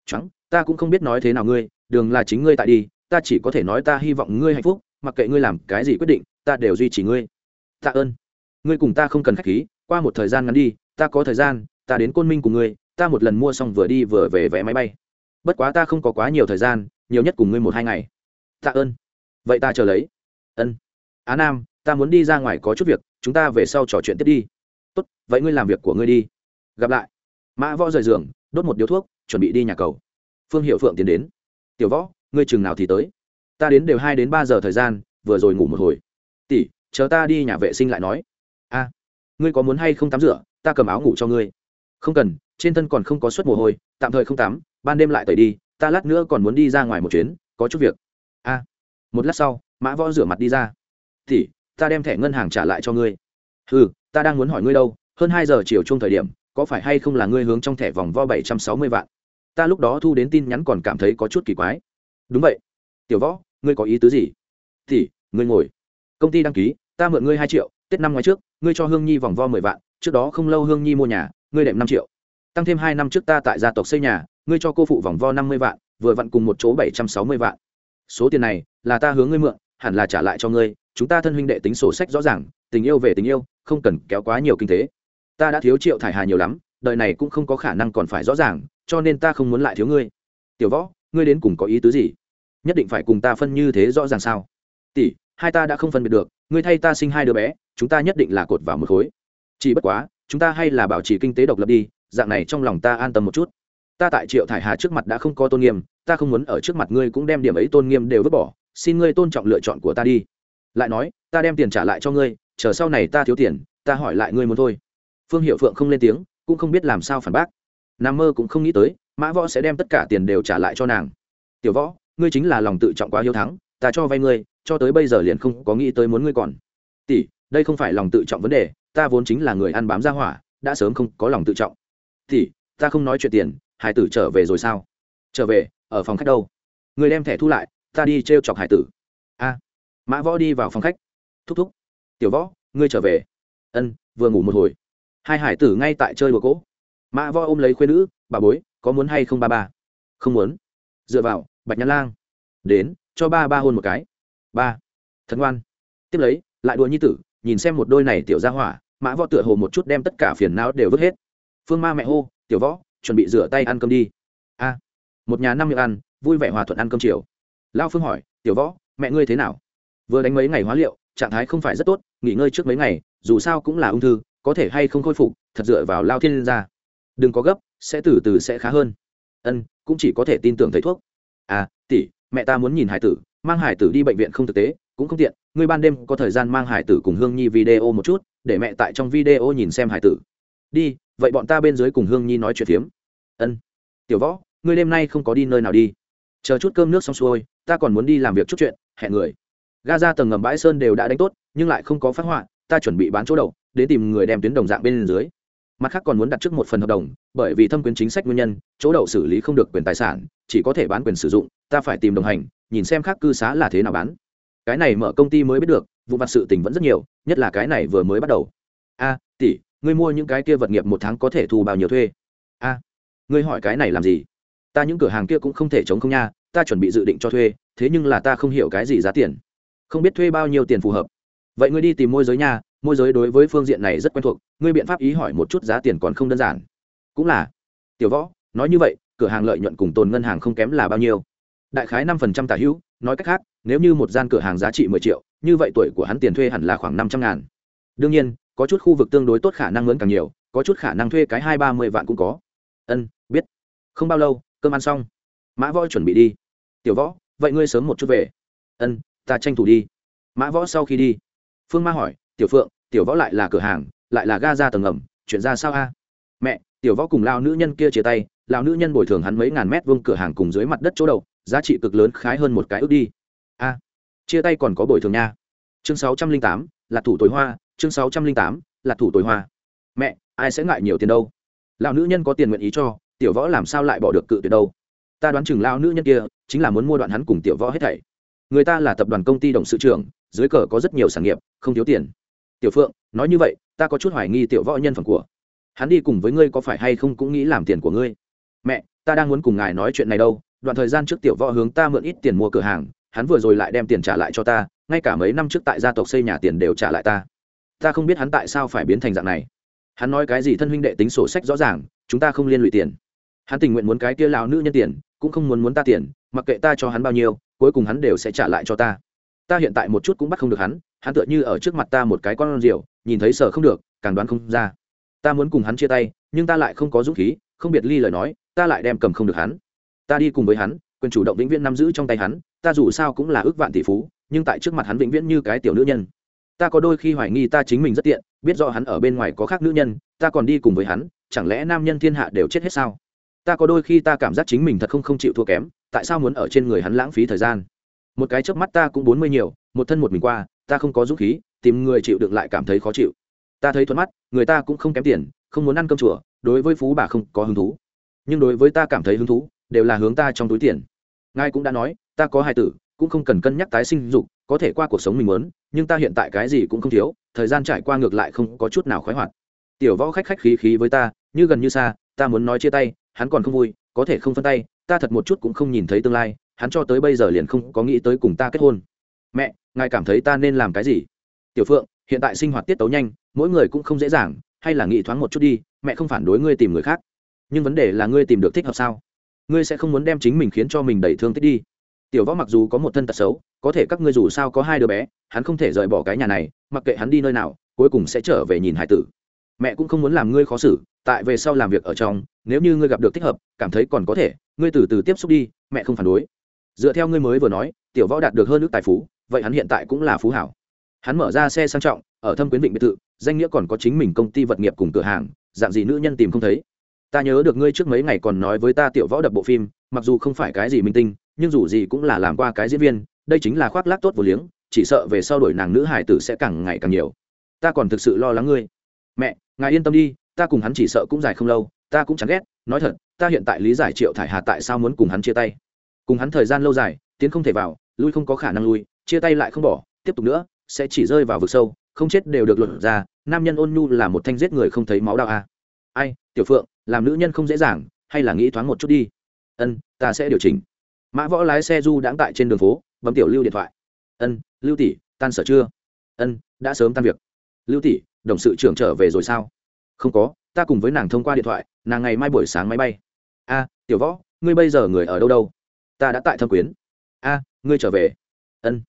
Chẳng ta cũng không biết nói thế nào ngươi, đường là chính ngươi tại đi, ta chỉ có thể nói ta hy vọng ngươi hạnh phúc, mặc kệ ngươi làm cái gì quyết định, ta đều duy trì ngươi. Tạ ơn. Ngươi cùng ta không cần khách khí, qua một thời gian ngắn đi, ta có thời gian, ta đến côn minh cùng ngươi ta một lần mua xong vừa đi vừa về vé máy bay. Bất quá ta không có quá nhiều thời gian, nhiều nhất cùng ngươi một hai ngày. Tạ ơn. Vậy ta chờ lấy. Ân. Á nam, ta muốn đi ra ngoài có chút việc, chúng ta về sau trò chuyện tiếp đi. Tốt, vậy ngươi làm việc của ngươi đi. Gặp lại. Mã võ rời giường, đốt một điếu thuốc, chuẩn bị đi nhà cầu. Phương hiệu phượng tiến đến. Tiểu võ, ngươi chừng nào thì tới? Ta đến đều hai đến ba giờ thời gian, vừa rồi ngủ một hồi. Tỷ, chờ ta đi nhà vệ sinh lại nói. A, ngươi có muốn hay không tắm rửa? Ta cầm áo ngủ cho ngươi. Không cần trên thân còn không có suất mồ hôi, tạm thời không tắm, ban đêm lại tẩy đi, ta lát nữa còn muốn đi ra ngoài một chuyến, có chút việc. A, một lát sau, mã võ rửa mặt đi ra. Thì ta đem thẻ ngân hàng trả lại cho ngươi. Ừ ta đang muốn hỏi ngươi đâu, hơn hai giờ chiều chung thời điểm, có phải hay không là ngươi hướng trong thẻ vòng vo bảy trăm sáu mươi vạn? Ta lúc đó thu đến tin nhắn còn cảm thấy có chút kỳ quái. Đúng vậy. Tiểu võ, ngươi có ý tứ gì? Thì ngươi ngồi. Công ty đăng ký, ta mượn ngươi hai triệu, tết năm ngoái trước, ngươi cho hương nhi vòng vo mười vạn, trước đó không lâu hương nhi mua nhà, ngươi đệm năm triệu tăng thêm hai năm trước ta tại gia tộc xây nhà, ngươi cho cô phụ vòng vo năm mươi vạn, vừa vặn cùng một chỗ bảy trăm sáu mươi vạn. Số tiền này, là ta hướng ngươi mượn, hẳn là trả lại cho ngươi, chúng ta thân huynh đệ tính sổ sách rõ ràng, tình yêu về tình yêu, không cần kéo quá nhiều kinh tế. Ta đã thiếu triệu thải hà nhiều lắm, đời này cũng không có khả năng còn phải rõ ràng, cho nên ta không muốn lại thiếu ngươi. Tiểu võ, ngươi đến cùng có ý tứ gì? Nhất định phải cùng ta phân như thế rõ ràng sao? Tỷ, hai ta đã không phân biệt được, ngươi thay ta sinh hai đứa bé, chúng ta nhất định là cột vào một khối. Chỉ bất quá, chúng ta hay là bảo trì kinh tế độc lập đi dạng này trong lòng ta an tâm một chút. Ta tại triệu thải hà trước mặt đã không có tôn nghiêm, ta không muốn ở trước mặt ngươi cũng đem điểm ấy tôn nghiêm đều vứt bỏ, xin ngươi tôn trọng lựa chọn của ta đi. Lại nói, ta đem tiền trả lại cho ngươi, chờ sau này ta thiếu tiền, ta hỏi lại ngươi muốn thôi. Phương hiệu phượng không lên tiếng, cũng không biết làm sao phản bác. Nam mơ cũng không nghĩ tới, mã võ sẽ đem tất cả tiền đều trả lại cho nàng. Tiểu võ, ngươi chính là lòng tự trọng quá hiếu thắng, ta cho vay ngươi, cho tới bây giờ liền không có nghĩ tới muốn ngươi còn. Tỷ, đây không phải lòng tự trọng vấn đề, ta vốn chính là người ăn bám ra hỏa, đã sớm không có lòng tự trọng thì ta không nói chuyện tiền, hải tử trở về rồi sao? Trở về, ở phòng khách đâu. Người đem thẻ thu lại, ta đi t r e o chọc hải tử. A. Mã võ đi vào phòng khách. Thúc thúc. Tiểu võ, ngươi trở về. Ân, vừa ngủ một hồi. Hai hải tử ngay tại chơi đùa cỗ. Mã võ ôm lấy khuyên nữ, bà bối, có muốn hay không ba ba? Không muốn. Dựa vào, bạch nhã lang. Đến, cho ba ba hôn một cái. Ba. Thật ngoan. Tiếp lấy, lại đùa nhi tử, nhìn xem một đôi này tiểu ra hỏa, mã võ tựa hồ một chút đem tất cả phiền não đều vứt hết phương ma mẹ hô, tiểu võ, chuẩn bị rửa tay ăn cơm đi. A, một nhà năm miệng ăn, vui vẻ hòa thuận ăn cơm chiều. Lao phương hỏi, tiểu võ, mẹ ngươi thế nào? Vừa đánh mấy ngày hóa liệu, trạng thái không phải rất tốt, nghỉ ngơi trước mấy ngày, dù sao cũng là ung thư, có thể hay không khôi phục, thật dựa vào lao thiên ra. Đừng có gấp, sẽ từ từ sẽ khá hơn. Ân, cũng chỉ có thể tin tưởng thầy thuốc. À tỷ, mẹ ta muốn nhìn hải tử, mang hải tử đi bệnh viện không thực tế, cũng không tiện, ngươi ban đêm có thời gian mang hải tử cùng hương nhi video một chút, để mẹ tại trong video nhìn xem hải tử. Đi vậy bọn ta bên dưới cùng hương nhi nói chuyện phiếm. Ân. Tiểu võ, ngươi đêm nay không có đi nơi nào đi. Chờ chút cơm nước xong xuôi, ta còn muốn đi làm việc chút chuyện, hẹn người. Ga ra tầng ngầm bãi sơn đều đã đánh tốt, nhưng lại không có phát họa, ta chuẩn bị bán chỗ đậu, đến tìm người đem tuyến đồng dạng bên dưới. Mặt khác còn muốn đặt trước một phần hợp đồng, bởi vì thâm quyến chính sách nguyên nhân, chỗ đậu xử lý không được quyền tài sản, chỉ có thể bán quyền sử dụng, ta phải tìm đồng hành, nhìn xem khác cư xá là thế nào bán. Cái này mở công ty mới biết được, vụ mặt sự tình vẫn rất nhiều, nhất là cái này vừa mới bắt đầu. A, tỷ ngươi mua những cái kia vật nghiệp một tháng có thể thu bao nhiêu thuê? A, ngươi hỏi cái này làm gì? Ta những cửa hàng kia cũng không thể chống không nha, ta chuẩn bị dự định cho thuê, thế nhưng là ta không hiểu cái gì giá tiền. Không biết thuê bao nhiêu tiền phù hợp. Vậy ngươi đi tìm môi giới nha, môi giới đối với phương diện này rất quen thuộc, ngươi biện pháp ý hỏi một chút giá tiền còn không đơn giản. Cũng là, tiểu võ, nói như vậy, cửa hàng lợi nhuận cùng tồn ngân hàng không kém là bao nhiêu? Đại khái năm phần trăm tả hữu, nói cách khác, nếu như một gian cửa hàng giá trị mười triệu, như vậy tuổi của hắn tiền thuê hẳn là khoảng năm trăm ngàn. Đương nhiên có chút khu vực tương đối tốt khả năng lớn càng nhiều, có chút khả năng thuê cái hai ba mươi vạn cũng có. Ân, biết. Không bao lâu, cơm ăn xong. Mã võ chuẩn bị đi. Tiểu võ, vậy ngươi sớm một chút về. Ân, ta tranh thủ đi. Mã võ sau khi đi, phương ma hỏi, tiểu phượng, tiểu võ lại là cửa hàng, lại là ga ra tầng ngầm, chuyện ra sao a? Mẹ, tiểu võ cùng lao nữ nhân kia chia tay lao nữ nhân bồi thường hắn mấy ngàn mét vuông cửa hàng cùng dưới mặt đất chỗ đầu, giá trị cực lớn khái hơn một cái ước đi. A, chia tay còn có bồi thường nha. Chương sáu trăm linh tám, là thủ tối hoa chương sáu trăm linh tám, là thủ tối hoa. Mẹ, ai sẽ ngại nhiều tiền đâu? Lão nữ nhân có tiền nguyện ý cho, tiểu võ làm sao lại bỏ được cự tuyệt đâu? Ta đoán chừng lão nữ nhân kia, chính là muốn mua đoạn hắn cùng tiểu võ hết thảy. Người ta là tập đoàn công ty đồng sự trưởng, dưới cờ có rất nhiều sản nghiệp, không thiếu tiền. Tiểu phượng, nói như vậy, ta có chút hoài nghi tiểu võ nhân phẩm của hắn đi cùng với ngươi có phải hay không cũng nghĩ làm tiền của ngươi. Mẹ, ta đang muốn cùng ngài nói chuyện này đâu, đoạn thời gian trước tiểu võ hướng ta mượn ít tiền mua cửa hàng, hắn vừa rồi lại đem tiền trả lại cho ta, ngay cả mấy năm trước tại gia tộc xây nhà tiền đều trả lại ta ta không biết hắn tại sao phải biến thành dạng này. Hắn nói cái gì thân huynh đệ tính sổ sách rõ ràng, chúng ta không liên lụy tiền. Hắn tình nguyện muốn cái kia lão nữ nhân tiền, cũng không muốn muốn ta tiền, mặc kệ ta cho hắn bao nhiêu, cuối cùng hắn đều sẽ trả lại cho ta. Ta hiện tại một chút cũng bắt không được hắn hắn tựa như ở trước mặt ta một cái con rượu nhìn thấy sợ không được, càng đoán không ra. Ta muốn cùng hắn chia tay, nhưng ta lại không có dũng khí, không biệt ly lời nói, ta lại đem cầm không được hắn. Ta đi cùng với hắn, quyền chủ động vĩnh viễn nắm giữ trong tay hắn, ta dù sao cũng là ước vạn tỷ phú, nhưng tại trước mặt hắn vĩnh viễn như cái tiểu nữ nhân ta có đôi khi hoài nghi ta chính mình rất tiện, biết rõ hắn ở bên ngoài có khác nữ nhân, ta còn đi cùng với hắn, chẳng lẽ nam nhân thiên hạ đều chết hết sao? Ta có đôi khi ta cảm giác chính mình thật không không chịu thua kém, tại sao muốn ở trên người hắn lãng phí thời gian? Một cái chớp mắt ta cũng bốn mươi nhiều, một thân một mình qua, ta không có dũng khí, tìm người chịu đựng lại cảm thấy khó chịu. Ta thấy thuận mắt, người ta cũng không kém tiền, không muốn ăn cơm chùa, đối với phú bà không có hứng thú. Nhưng đối với ta cảm thấy hứng thú, đều là hướng ta trong túi tiền. Ngài cũng đã nói, ta có hai tử, cũng không cần cân nhắc tái sinh dục có thể qua cuộc sống mình muốn, nhưng ta hiện tại cái gì cũng không thiếu, thời gian trải qua ngược lại không có chút nào khoái hoạt. Tiểu võ khách khách khí khí với ta, như gần như xa, ta muốn nói chia tay, hắn còn không vui, có thể không phân tay, ta thật một chút cũng không nhìn thấy tương lai, hắn cho tới bây giờ liền không có nghĩ tới cùng ta kết hôn. Mẹ, ngài cảm thấy ta nên làm cái gì? Tiểu phượng, hiện tại sinh hoạt tiết tấu nhanh, mỗi người cũng không dễ dàng, hay là nghĩ thoáng một chút đi, mẹ không phản đối ngươi tìm người khác. Nhưng vấn đề là ngươi tìm được thích hợp sao? Ngươi sẽ không muốn đem chính mình khiến cho mình đầy thương tích đi tiểu võ mặc dù có một thân tật xấu, có thể các ngươi dù sao có hai đứa bé, hắn không thể rời bỏ cái nhà này, mặc kệ hắn đi nơi nào, cuối cùng sẽ trở về nhìn hải tử. Mẹ cũng không muốn làm ngươi khó xử, tại về sau làm việc ở trong, nếu như ngươi gặp được thích hợp, cảm thấy còn có thể, ngươi từ từ tiếp xúc đi, mẹ không phản đối. Dựa theo ngươi mới vừa nói, tiểu võ đạt được hơn nước tài phú, vậy hắn hiện tại cũng là phú hảo. Hắn mở ra xe sang trọng, ở thâm quyến vịnh biệt thự, danh nghĩa còn có chính mình công ty vật nghiệp cùng cửa hàng, dạng gì nữ nhân tìm không thấy. Ta nhớ được ngươi trước mấy ngày còn nói với ta tiểu võ đập bộ phim, mặc dù không phải cái gì minh tinh nhưng dù gì cũng là làm qua cái diễn viên, đây chính là khoác lác tốt vô liếng, chỉ sợ về sau đổi nàng nữ hải tử sẽ càng ngày càng nhiều. Ta còn thực sự lo lắng ngươi. Mẹ, ngài yên tâm đi, ta cùng hắn chỉ sợ cũng dài không lâu, ta cũng chẳng ghét, nói thật, ta hiện tại lý giải triệu thải hà tại sao muốn cùng hắn chia tay. Cùng hắn thời gian lâu dài, tiến không thể vào, lui không có khả năng lui, chia tay lại không bỏ, tiếp tục nữa, sẽ chỉ rơi vào vực sâu, không chết đều được luận ra, nam nhân ôn nhu là một thanh giết người không thấy máu đạo a à. ai, tiểu phượng, làm nữ nhân không dễ dàng, hay là nghĩ thoáng một chút đi. Ân, ta sẽ điều chỉnh mã võ lái xe du đãng tại trên đường phố, bấm tiểu lưu điện thoại. Ân, lưu tỷ, tan sở chưa? Ân, đã sớm tan việc. Lưu tỷ, đồng sự trưởng trở về rồi sao? Không có, ta cùng với nàng thông qua điện thoại, nàng ngày mai buổi sáng máy bay. A, tiểu võ, ngươi bây giờ người ở đâu đâu? Ta đã tại thâm quyến. A, ngươi trở về. Ân,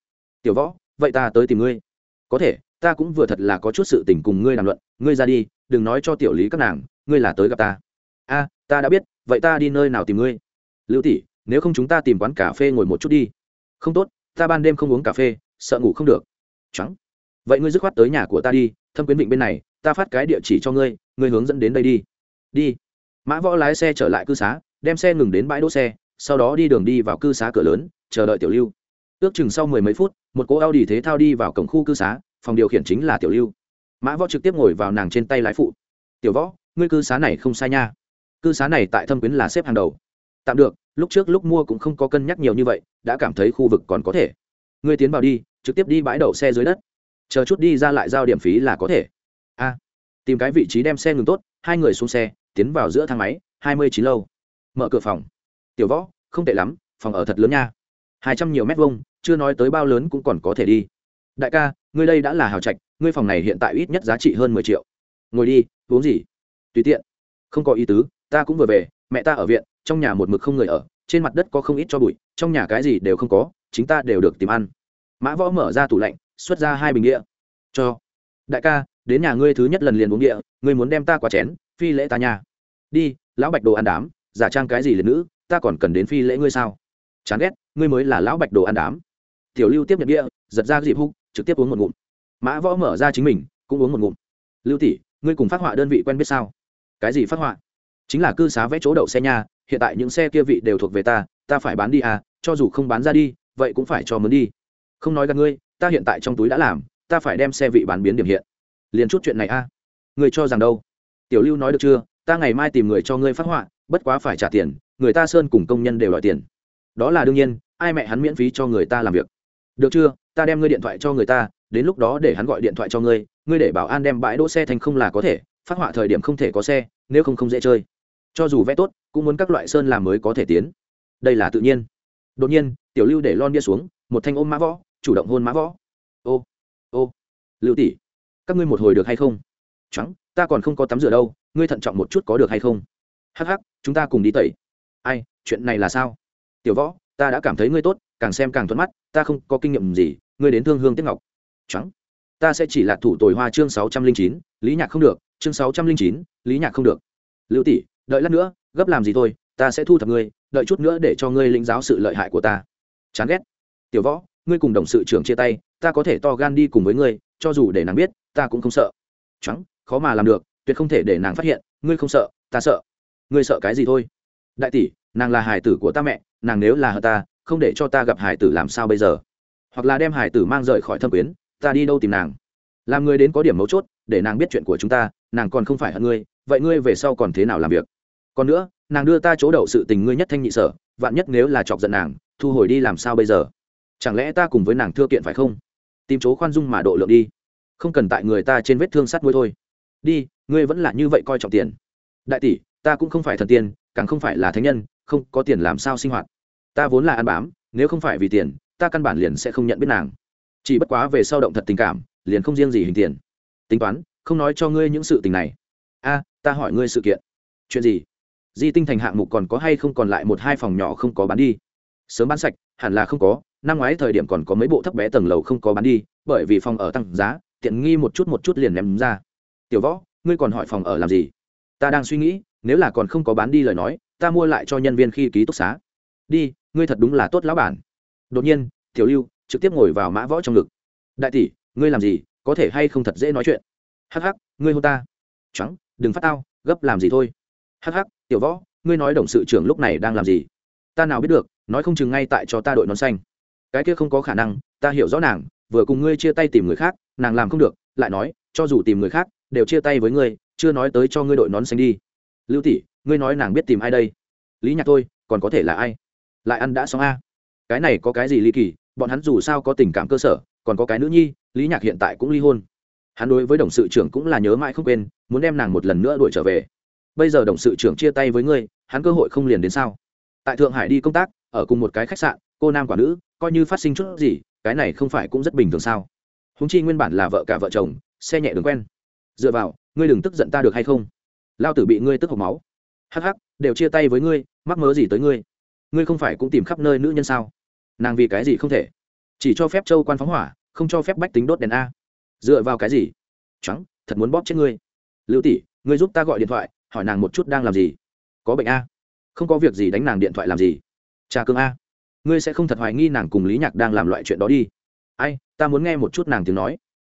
tiểu võ, vậy ta tới tìm ngươi. Có thể, ta cũng vừa thật là có chút sự tình cùng ngươi làm luận. Ngươi ra đi, đừng nói cho tiểu lý các nàng, ngươi là tới gặp ta. A, ta đã biết, vậy ta đi nơi nào tìm ngươi? Lưu tỷ nếu không chúng ta tìm quán cà phê ngồi một chút đi. Không tốt, ta ban đêm không uống cà phê, sợ ngủ không được. Trắng. Vậy ngươi dứt khoát tới nhà của ta đi, thâm quyến vịnh bên này, ta phát cái địa chỉ cho ngươi ngươi hướng dẫn đến đây đi. Đi. Mã võ lái xe trở lại cư xá, đem xe ngừng đến bãi đỗ xe, sau đó đi đường đi vào cư xá cửa lớn, chờ đợi tiểu lưu. Ước chừng sau mười mấy phút, một cô a u d i thế thao đi vào cổng khu cư xá, phòng điều khiển chính là tiểu lưu. Mã võ trực tiếp ngồi vào nàng trên tay lái phụ. Tiểu võ, ngươi cư xá này không sai nha. Cư xá này tại thâm quyến là xếp hàng đầu tạm được, lúc trước lúc mua cũng không có cân nhắc nhiều như vậy, đã cảm thấy khu vực còn có thể. Ngươi tiến vào đi, trực tiếp đi bãi đậu xe dưới đất. Chờ chút đi ra lại giao điểm phí là có thể. A. Tìm cái vị trí đem xe ngừng tốt, hai người xuống xe, tiến vào giữa thang máy, hai mươi chín lâu mở cửa phòng. Tiểu võ, không tệ lắm, phòng ở thật lớn nha. hai trăm nhiều mét vuông, chưa nói tới bao lớn cũng còn có thể đi. Đại ca, ngươi đây đã là hào trạch, ngươi phòng này hiện tại ít nhất giá trị hơn mười triệu. Ngồi đi, uống gì? Tùy tiện. Không có ý tứ, ta cũng vừa về, mẹ ta ở viện trong nhà một mực không người ở, trên mặt đất có không ít cho bụi, trong nhà cái gì đều không có, chính ta đều được tìm ăn. Mã võ mở ra tủ lạnh, xuất ra hai bình địa. Cho. Đại ca, đến nhà ngươi thứ nhất lần liền uống địa, ngươi muốn đem ta quả chén, phi lễ ta nhà đi, lão bạch đồ ăn đám, giả trang cái gì liệt nữ, ta còn cần đến phi lễ ngươi sao? Chán ghét, ngươi mới là lão bạch đồ ăn đám. Tiểu lưu tiếp nhận địa, giật ra dịp húc trực tiếp uống một ngụm. Mã võ mở ra chính mình, cũng uống một ngụm. Lưu tỷ, ngươi cùng phát họa đơn vị quen biết sao? Cái gì phát họa? Chính là cư xá vẽ chỗ đậu xe nhà hiện tại những xe kia vị đều thuộc về ta ta phải bán đi à cho dù không bán ra đi, vậy cũng phải cho mướn đi. Không nói gặp ngươi, ta hiện tại trong túi đã làm, ta phải đem xe vị bán biến điểm hiện. Liền chút chuyện này a. À. người cho rằng đâu? Tiểu lưu nói được chưa? Ta ngày mai tìm người cho ngươi phát họa, bất quá phải trả tiền, người ta sơn cùng công nhân đều đòi tiền. Đó là đương nhiên, ai mẹ hắn miễn phí cho người ta làm việc. Được chưa? Ta đem ngươi điện thoại cho người ta, đến lúc đó để hắn gọi điện thoại cho ngươi ngươi để bảo an đem bãi đỗ xe thành không là có thể, phát họa thời điểm không thể có xe, nếu không không dễ chơi cho dù vẽ tốt, cũng muốn các loại sơn làm mới có thể tiến. Đây là tự nhiên. Đột nhiên, tiểu lưu để lon bia xuống, một thanh ôm mã võ, chủ động hôn mã võ. Ô ô, lưu tỷ, các ngươi một hồi được hay không? Trắng ta còn không có tắm rửa đâu, ngươi thận trọng một chút có được hay không? Hắc hắc, chúng ta cùng đi tẩy. Ai, chuyện này là sao? Tiểu võ, ta đã cảm thấy ngươi tốt, càng xem càng thuận mắt, ta không có kinh nghiệm gì, ngươi đến thương hương tiếp ngọc. Trắng ta sẽ chỉ là thủ tồi hoa chương sáu trăm linh chín, lý nhạc không được, chương sáu trăm linh chín, lý nhạc không được. Lưu tỷ đợi lát nữa, gấp làm gì thôi, ta sẽ thu thập ngươi, đợi chút nữa để cho ngươi lĩnh giáo sự lợi hại của ta. Chán ghét. Tiểu võ, ngươi cùng đồng sự trưởng chia tay, ta có thể to gan đi cùng với ngươi, cho dù để nàng biết, ta cũng không sợ. Trắng khó mà làm được, tuyệt không thể để nàng phát hiện, ngươi không sợ, ta sợ. Ngươi sợ cái gì thôi? Đại tỷ, nàng là hải tử của ta mẹ, nàng nếu là hờ ta, không để cho ta gặp hải tử làm sao bây giờ? Hoặc là đem hải tử mang rời khỏi thâm quyến, ta đi đâu tìm nàng? Làm người đến có điểm mấu chốt, để nàng biết chuyện của chúng ta, nàng còn không phải hận ngươi, vậy ngươi về sau còn thế nào làm việc? Còn nữa, nàng đưa ta chỗ đậu sự tình ngươi nhất thanh nhị sở, vạn nhất nếu là chọc giận nàng, thu hồi đi làm sao bây giờ? Chẳng lẽ ta cùng với nàng thưa kiện phải không? Tìm chỗ khoan dung mà độ lượng đi. Không cần tại người ta trên vết thương sắt mũi thôi. Đi, ngươi vẫn là như vậy coi trọng tiền. Đại tỷ, ta cũng không phải thần tiên, càng không phải là thánh nhân, không có tiền làm sao sinh hoạt. Ta vốn là ăn bám, nếu không phải vì tiền, ta căn bản liền sẽ không nhận biết nàng. Chỉ bất quá về sau động thật tình cảm, liền không riêng gì hình tiền. Tính toán, không nói cho ngươi những sự tình này. A, ta hỏi ngươi sự kiện. Chuyện gì? Di tinh thành hạng mục còn có hay không còn lại một hai phòng nhỏ không có bán đi? Sớm bán sạch, hẳn là không có, năm ngoái thời điểm còn có mấy bộ thấp bé tầng lầu không có bán đi, bởi vì phòng ở tăng giá, tiện nghi một chút một chút liền ném ra. Tiểu võ, ngươi còn hỏi phòng ở làm gì? Ta đang suy nghĩ, nếu là còn không có bán đi lời nói, ta mua lại cho nhân viên khi ký túc xá. Đi, ngươi thật đúng là tốt lão bản. Đột nhiên, tiểu lưu trực tiếp ngồi vào mã võ trong ngực. Đại tỷ, ngươi làm gì? Có thể hay không thật dễ nói chuyện? Hắc hắc, ngươi hô ta. Trắng, đừng phát tao, gấp làm gì thôi hắc hắc, tiểu võ, ngươi nói đồng sự trưởng lúc này đang làm gì? Ta nào biết được, nói không chừng ngay tại cho ta đội nón xanh. Cái kia không có khả năng, ta hiểu rõ nàng, vừa cùng ngươi chia tay tìm người khác, nàng làm không được, lại nói, cho dù tìm người khác, đều chia tay với ngươi, chưa nói tới cho ngươi đội nón xanh đi. Lưu tỷ, ngươi nói nàng biết tìm ai đây? Lý nhạc thôi, còn có thể là ai? Lại ăn đã xong a. Cái này có cái gì ly kỳ, bọn hắn dù sao có tình cảm cơ sở, còn có cái nữ nhi, lý nhạc hiện tại cũng ly hôn. Hắn đối với đồng sự trưởng cũng là nhớ mãi không quên, muốn đem nàng một lần nữa đuổi trở về bây giờ đồng sự trưởng chia tay với ngươi, hắn cơ hội không liền đến sao? Tại thượng hải đi công tác, ở cùng một cái khách sạn, cô nam quả nữ, coi như phát sinh chút gì, cái này không phải cũng rất bình thường sao? Húng chi nguyên bản là vợ cả vợ chồng, xe nhẹ đường quen. Dựa vào, ngươi đừng tức giận ta được hay không? Lao tử bị ngươi tức hộc máu. Hắc hắc, đều chia tay với ngươi, mắc mớ gì tới ngươi? Ngươi không phải cũng tìm khắp nơi nữ nhân sao? Nàng vì cái gì không thể? Chỉ cho phép châu quan phóng hỏa, không cho phép bách tính đốt đèn a. Dựa vào cái gì? Trắng, thật muốn bóp chết ngươi. Lưu tỷ, ngươi giúp ta gọi điện thoại hỏi nàng một chút đang làm gì? Có bệnh a. Không có việc gì đánh nàng điện thoại làm gì? Cha cương a. Ngươi sẽ không thật hoài nghi nàng cùng lý nhạc đang làm loại chuyện đó đi. Ai, ta muốn nghe một chút nàng tiếng nói.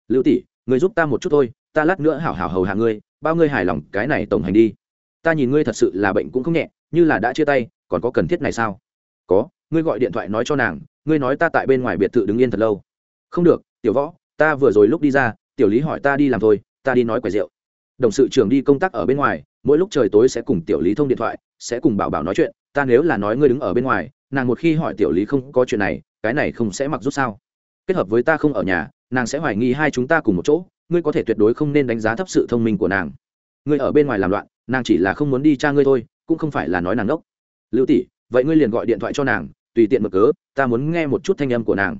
Lưu tỷ, ngươi giúp ta một chút thôi, ta lát nữa hảo hảo hầu hạ ngươi, bao ngươi hài lòng, cái này tổng hành đi. Ta nhìn ngươi thật sự là bệnh cũng không nhẹ, như là đã chia tay, còn có cần thiết này sao? Có, ngươi gọi điện thoại nói cho nàng, ngươi nói ta tại bên ngoài biệt thự đứng yên thật lâu. Không được, tiểu võ, ta vừa rồi lúc đi ra, tiểu lý hỏi ta đi làm thôi, ta đi nói quẻ rượu. Đồng sự trưởng đi công tác ở bên ngoài mỗi lúc trời tối sẽ cùng tiểu lý thông điện thoại, sẽ cùng bảo bảo nói chuyện, ta nếu là nói ngươi đứng ở bên ngoài, nàng một khi hỏi tiểu lý không có chuyện này, cái này không sẽ mặc rút sao? Kết hợp với ta không ở nhà, nàng sẽ hoài nghi hai chúng ta cùng một chỗ, ngươi có thể tuyệt đối không nên đánh giá thấp sự thông minh của nàng. Ngươi ở bên ngoài làm loạn, nàng chỉ là không muốn đi cha ngươi thôi, cũng không phải là nói nàng ngốc lưu tỷ, vậy ngươi liền gọi điện thoại cho nàng, tùy tiện mở cớ, ta muốn nghe một chút thanh âm của nàng.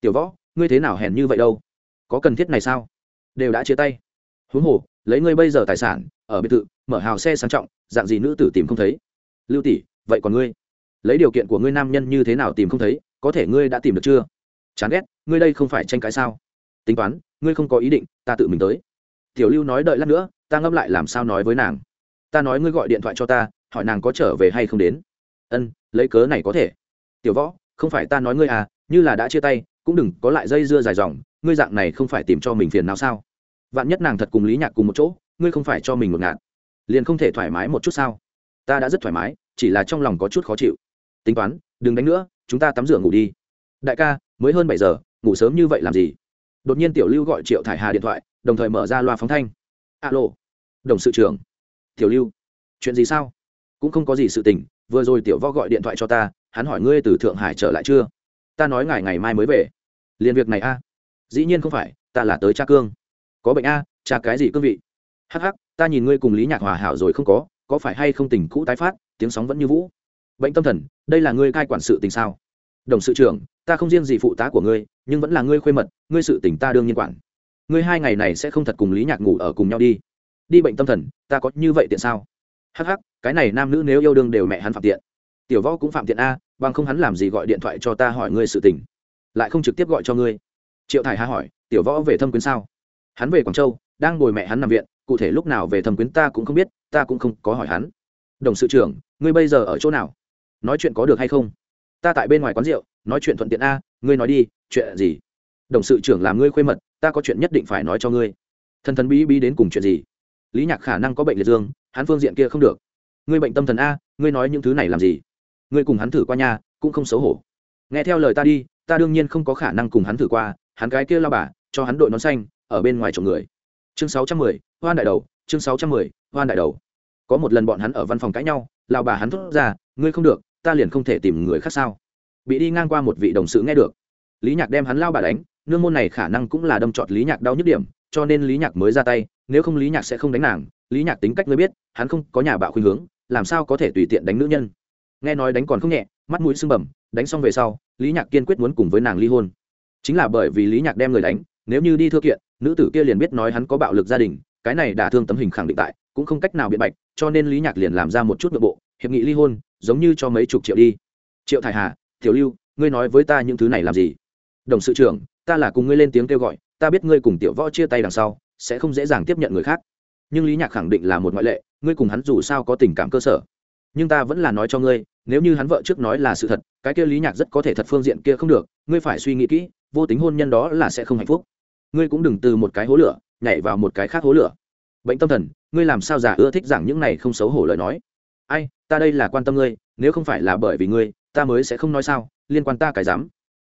Tiểu võ, ngươi thế nào hèn như vậy đâu? Có cần thiết này sao? Đều đã chia tay. Huống hồ, lấy ngươi bây giờ tài sản ở biệt thự, mở hào xe sang trọng, dạng gì nữ tử tìm không thấy. Lưu tỷ, vậy còn ngươi? Lấy điều kiện của ngươi nam nhân như thế nào tìm không thấy, có thể ngươi đã tìm được chưa? Chán ghét, ngươi đây không phải tranh cãi sao? Tính toán, ngươi không có ý định, ta tự mình tới. Tiểu lưu nói đợi lát nữa, ta ngâm lại làm sao nói với nàng. Ta nói ngươi gọi điện thoại cho ta, hỏi nàng có trở về hay không đến. Ân, lấy cớ này có thể. Tiểu võ, không phải ta nói ngươi à như là đã chia tay, cũng đừng có lại dây dưa dài dòng, ngươi dạng này không phải tìm cho mình phiền nào sao? Vạn nhất nàng thật cùng lý nhạc cùng một chỗ ngươi không phải cho mình một ngạn liền không thể thoải mái một chút sao? Ta đã rất thoải mái, chỉ là trong lòng có chút khó chịu. Tính toán, đừng đánh nữa, chúng ta tắm rửa ngủ đi. Đại ca, mới hơn bảy giờ, ngủ sớm như vậy làm gì? Đột nhiên tiểu lưu gọi triệu thải hà điện thoại, đồng thời mở ra loa phóng thanh. Alo, đồng sự trưởng. Tiểu lưu, chuyện gì sao? Cũng không có gì sự tình, vừa rồi tiểu võ gọi điện thoại cho ta, hắn hỏi ngươi từ thượng hải trở lại chưa? Ta nói ngày ngày mai mới về. Liền việc này a. Dĩ nhiên không phải, ta là tới cha cương. Có bệnh a, cha cái gì cương vị? Hắc hắc, ta nhìn ngươi cùng lý nhạc hòa hảo rồi không có có phải hay không tình cũ tái phát, tiếng sóng vẫn như vũ? Bệnh tâm thần, đây là ngươi cai quản sự tình sao? Đồng sự trưởng, ta không riêng gì phụ tá của ngươi, nhưng vẫn là ngươi khuê mật, ngươi sự tình ta đương nhiên quản. Ngươi hai ngày này sẽ không thật cùng lý nhạc ngủ ở cùng nhau đi. Đi bệnh tâm thần, ta có như vậy tiện sao? Hắc hắc, cái này nam nữ nếu yêu đương đều mẹ hắn phạm tiện. Tiểu võ cũng phạm tiện a, bằng không hắn làm gì gọi điện thoại cho ta hỏi ngươi sự tình. Lại không trực tiếp gọi cho ngươi. Triệu thải hà hỏi, tiểu võ về thâm quyến sao? Hắn về quảng châu, đang ngồi mẹ hắn nằm viện cụ thể lúc nào về thẩm quyến ta cũng không biết, ta cũng không có hỏi hắn. Đồng sự trưởng, ngươi bây giờ ở chỗ nào? Nói chuyện có được hay không? Ta tại bên ngoài quán rượu, nói chuyện thuận tiện a, ngươi nói đi, chuyện gì? Đồng sự trưởng làm ngươi khuê mật, ta có chuyện nhất định phải nói cho ngươi. Thần thần bí bí đến cùng chuyện gì? Lý nhạc khả năng có bệnh liệt dương, hắn phương diện kia không được. Ngươi bệnh tâm thần a, ngươi nói những thứ này làm gì? Ngươi cùng hắn thử qua nhà cũng không xấu hổ. Nghe theo lời ta đi, ta đương nhiên không có khả năng cùng hắn thử qua, hắn cái kia lao bà, cho hắn đội nón xanh, ở bên ngoài chồng người. Chương sáu trăm mười hoan đại đầu chương sáu trăm mười hoan đại đầu. Có một lần bọn hắn ở văn phòng cãi nhau lào bà hắn thốt ra ngươi không được ta liền không thể tìm người khác sao? Bị đi ngang qua một vị đồng sự nghe được. Lý nhạc đem hắn lao bà đánh nương môn này khả năng cũng là đâm trọt lý nhạc đau nhức điểm cho nên lý nhạc mới ra tay nếu không lý nhạc sẽ không đánh nàng. Lý nhạc tính cách ngươi biết hắn không có nhà bạo khuynh hướng làm sao có thể tùy tiện đánh nữ nhân? Nghe nói đánh còn không nhẹ mắt mũi sưng bầm, đánh xong về sau lý nhạc kiên quyết muốn cùng với nàng ly hôn. Chính là bởi vì lý nhạc đem người đánh nếu như đi thưa kiện nữ tử kia liền biết nói hắn có bạo lực gia đình cái này đả thương tấm hình khẳng định tại, cũng không cách nào biện bạch, cho nên lý nhạc liền làm ra một chút nội bộ, hiệp nghị ly hôn, giống như cho mấy chục triệu đi. Triệu thải hà, tiểu lưu, ngươi nói với ta những thứ này làm gì? Đồng sự trưởng, ta là cùng ngươi lên tiếng kêu gọi, ta biết ngươi cùng tiểu võ chia tay đằng sau, sẽ không dễ dàng tiếp nhận người khác. Nhưng lý nhạc khẳng định là một ngoại lệ, ngươi cùng hắn dù sao có tình cảm cơ sở. Nhưng ta vẫn là nói cho ngươi, nếu như hắn vợ trước nói là sự thật, cái kia lý nhạc rất có thể thật phương diện kia không được, ngươi phải suy nghĩ kỹ, vô tính hôn nhân đó là sẽ không hạnh phúc. Ngươi cũng đừng từ một cái hố lửa nhảy vào một cái khác hố lửa. Bệnh tâm thần, ngươi làm sao giả ưa thích giảng những này không xấu hổ lời nói? Ai, ta đây là quan tâm ngươi, nếu không phải là bởi vì ngươi, ta mới sẽ không nói sao, liên quan ta cái dám.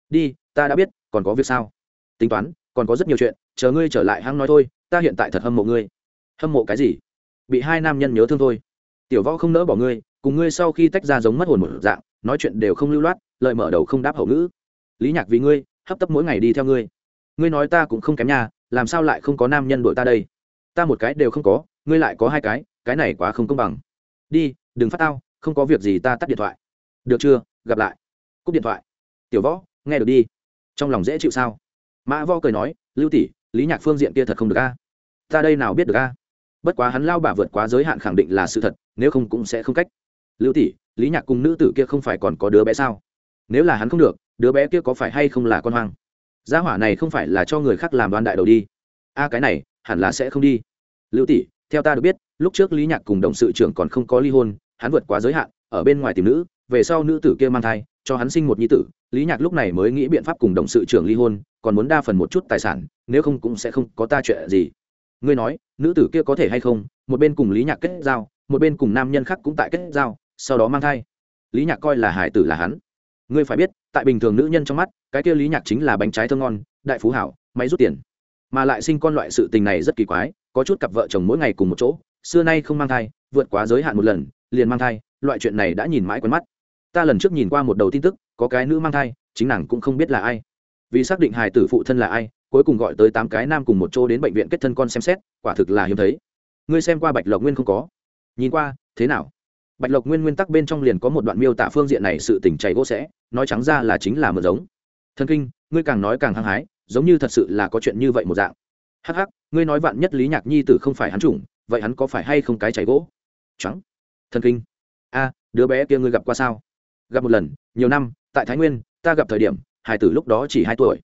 Đi, ta đã biết, còn có việc sao? Tính toán, còn có rất nhiều chuyện, chờ ngươi trở lại hăng nói thôi, ta hiện tại thật hâm mộ ngươi. Hâm mộ cái gì? Bị hai nam nhân nhớ thương thôi. Tiểu võ không nỡ bỏ ngươi, cùng ngươi sau khi tách ra giống mất hồn một dạng, nói chuyện đều không lưu loát lợi mở đầu không đáp hậu ngữ. Lý nhạc vì ngươi, hấp tấp mỗi ngày đi theo ngươi. Ngươi nói ta cũng không kém nhà làm sao lại không có nam nhân đội ta đây? Ta một cái đều không có, ngươi lại có hai cái cái này quá không công bằng. Đi, đừng phát tao, không có việc gì ta tắt điện thoại. Được chưa, gặp lại. Cúp điện thoại. Tiểu võ, nghe được đi. Trong lòng dễ chịu sao? Mã võ cười nói, lưu tỷ, lý nhạc phương diện kia thật không được a. Ta đây nào biết được a? Bất quá hắn lao bà vượt quá giới hạn khẳng định là sự thật, nếu không cũng sẽ không cách. Lưu tỷ, lý nhạc cùng nữ tử kia không phải còn có đứa bé sao? Nếu là hắn không được, đứa bé kia có phải hay không là con hoang? Gia hỏa này không phải là cho người khác làm đoan đại đầu đi. A, cái này, hẳn là sẽ không đi. Lưu tỷ, theo ta được biết, lúc trước lý nhạc cùng đồng sự trưởng còn không có ly hôn, hắn vượt quá giới hạn, ở bên ngoài tìm nữ, về sau nữ tử kia mang thai, cho hắn sinh một nhi tử, lý nhạc lúc này mới nghĩ biện pháp cùng đồng sự trưởng ly hôn, còn muốn đa phần một chút tài sản, nếu không cũng sẽ không có ta chuyện gì. Ngươi nói, nữ tử kia có thể hay không? Một bên cùng lý nhạc kết giao, một bên cùng nam nhân khác cũng tại kết giao, sau đó mang thai. Lý nhạc coi là hải tử là hắn. Ngươi phải biết, tại bình thường nữ nhân trong mắt cái kia lý nhạc chính là bánh trái thơm ngon, đại phú hảo, máy rút tiền. Mà lại sinh con loại sự tình này rất kỳ quái, có chút cặp vợ chồng mỗi ngày cùng một chỗ, xưa nay không mang thai, vượt quá giới hạn một lần, liền mang thai, loại chuyện này đã nhìn mãi quen mắt. Ta lần trước nhìn qua một đầu tin tức, có cái nữ mang thai, chính nàng cũng không biết là ai. Vì xác định hài tử phụ thân là ai, cuối cùng gọi tới tám cái nam cùng một chỗ đến bệnh viện kết thân con xem xét, quả thực là hiếm thấy. Ngươi xem qua bạch lộc nguyên không có? Nhìn qua, thế nào? Bạch lộc nguyên nguyên tắc bên trong liền có một đoạn miêu tả phương diện này sự tỉnh chảy gỗ sẽ nói trắng ra là chính là mượn giống. Thần kinh, ngươi càng nói càng hăng hái, giống như thật sự là có chuyện như vậy một dạng. Hắc hắc, ngươi nói vạn nhất lý nhạc nhi tử không phải hắn chủng, vậy hắn có phải hay không cái chảy gỗ? Trắng. Thần kinh. A, đứa bé kia ngươi gặp qua sao? Gặp một lần, nhiều năm, tại thái nguyên, ta gặp thời điểm hải tử lúc đó chỉ hai tuổi.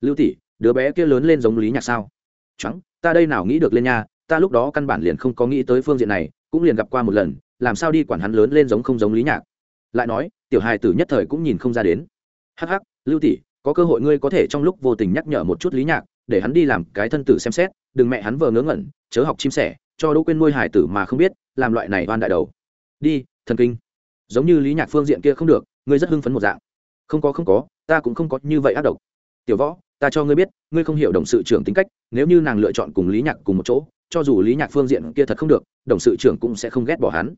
Lưu tỷ, đứa bé kia lớn lên giống lý nhạc sao? Trắng, ta đây nào nghĩ được lên nha, ta lúc đó căn bản liền không có nghĩ tới phương diện này, cũng liền gặp qua một lần, làm sao đi quản hắn lớn lên giống không giống lý nhạc? Lại nói, tiểu hài tử nhất thời cũng nhìn không ra đến. Hh lưu tỷ có cơ hội ngươi có thể trong lúc vô tình nhắc nhở một chút lý nhạc, để hắn đi làm cái thân tử xem xét, đừng mẹ hắn vờ ngớ ngẩn, chớ học chim sẻ, cho đỗ quên nuôi hải tử mà không biết, làm loại này oan đại đầu. Đi, thần kinh. Giống như lý nhạc phương diện kia không được, ngươi rất hưng phấn một dạng. Không có không có, ta cũng không có như vậy ác độc. Tiểu võ, ta cho ngươi biết, ngươi không hiểu đồng sự trưởng tính cách, nếu như nàng lựa chọn cùng lý nhạc cùng một chỗ, cho dù lý nhạc phương diện kia thật không được, đồng sự trưởng cũng sẽ không ghét bỏ hắn.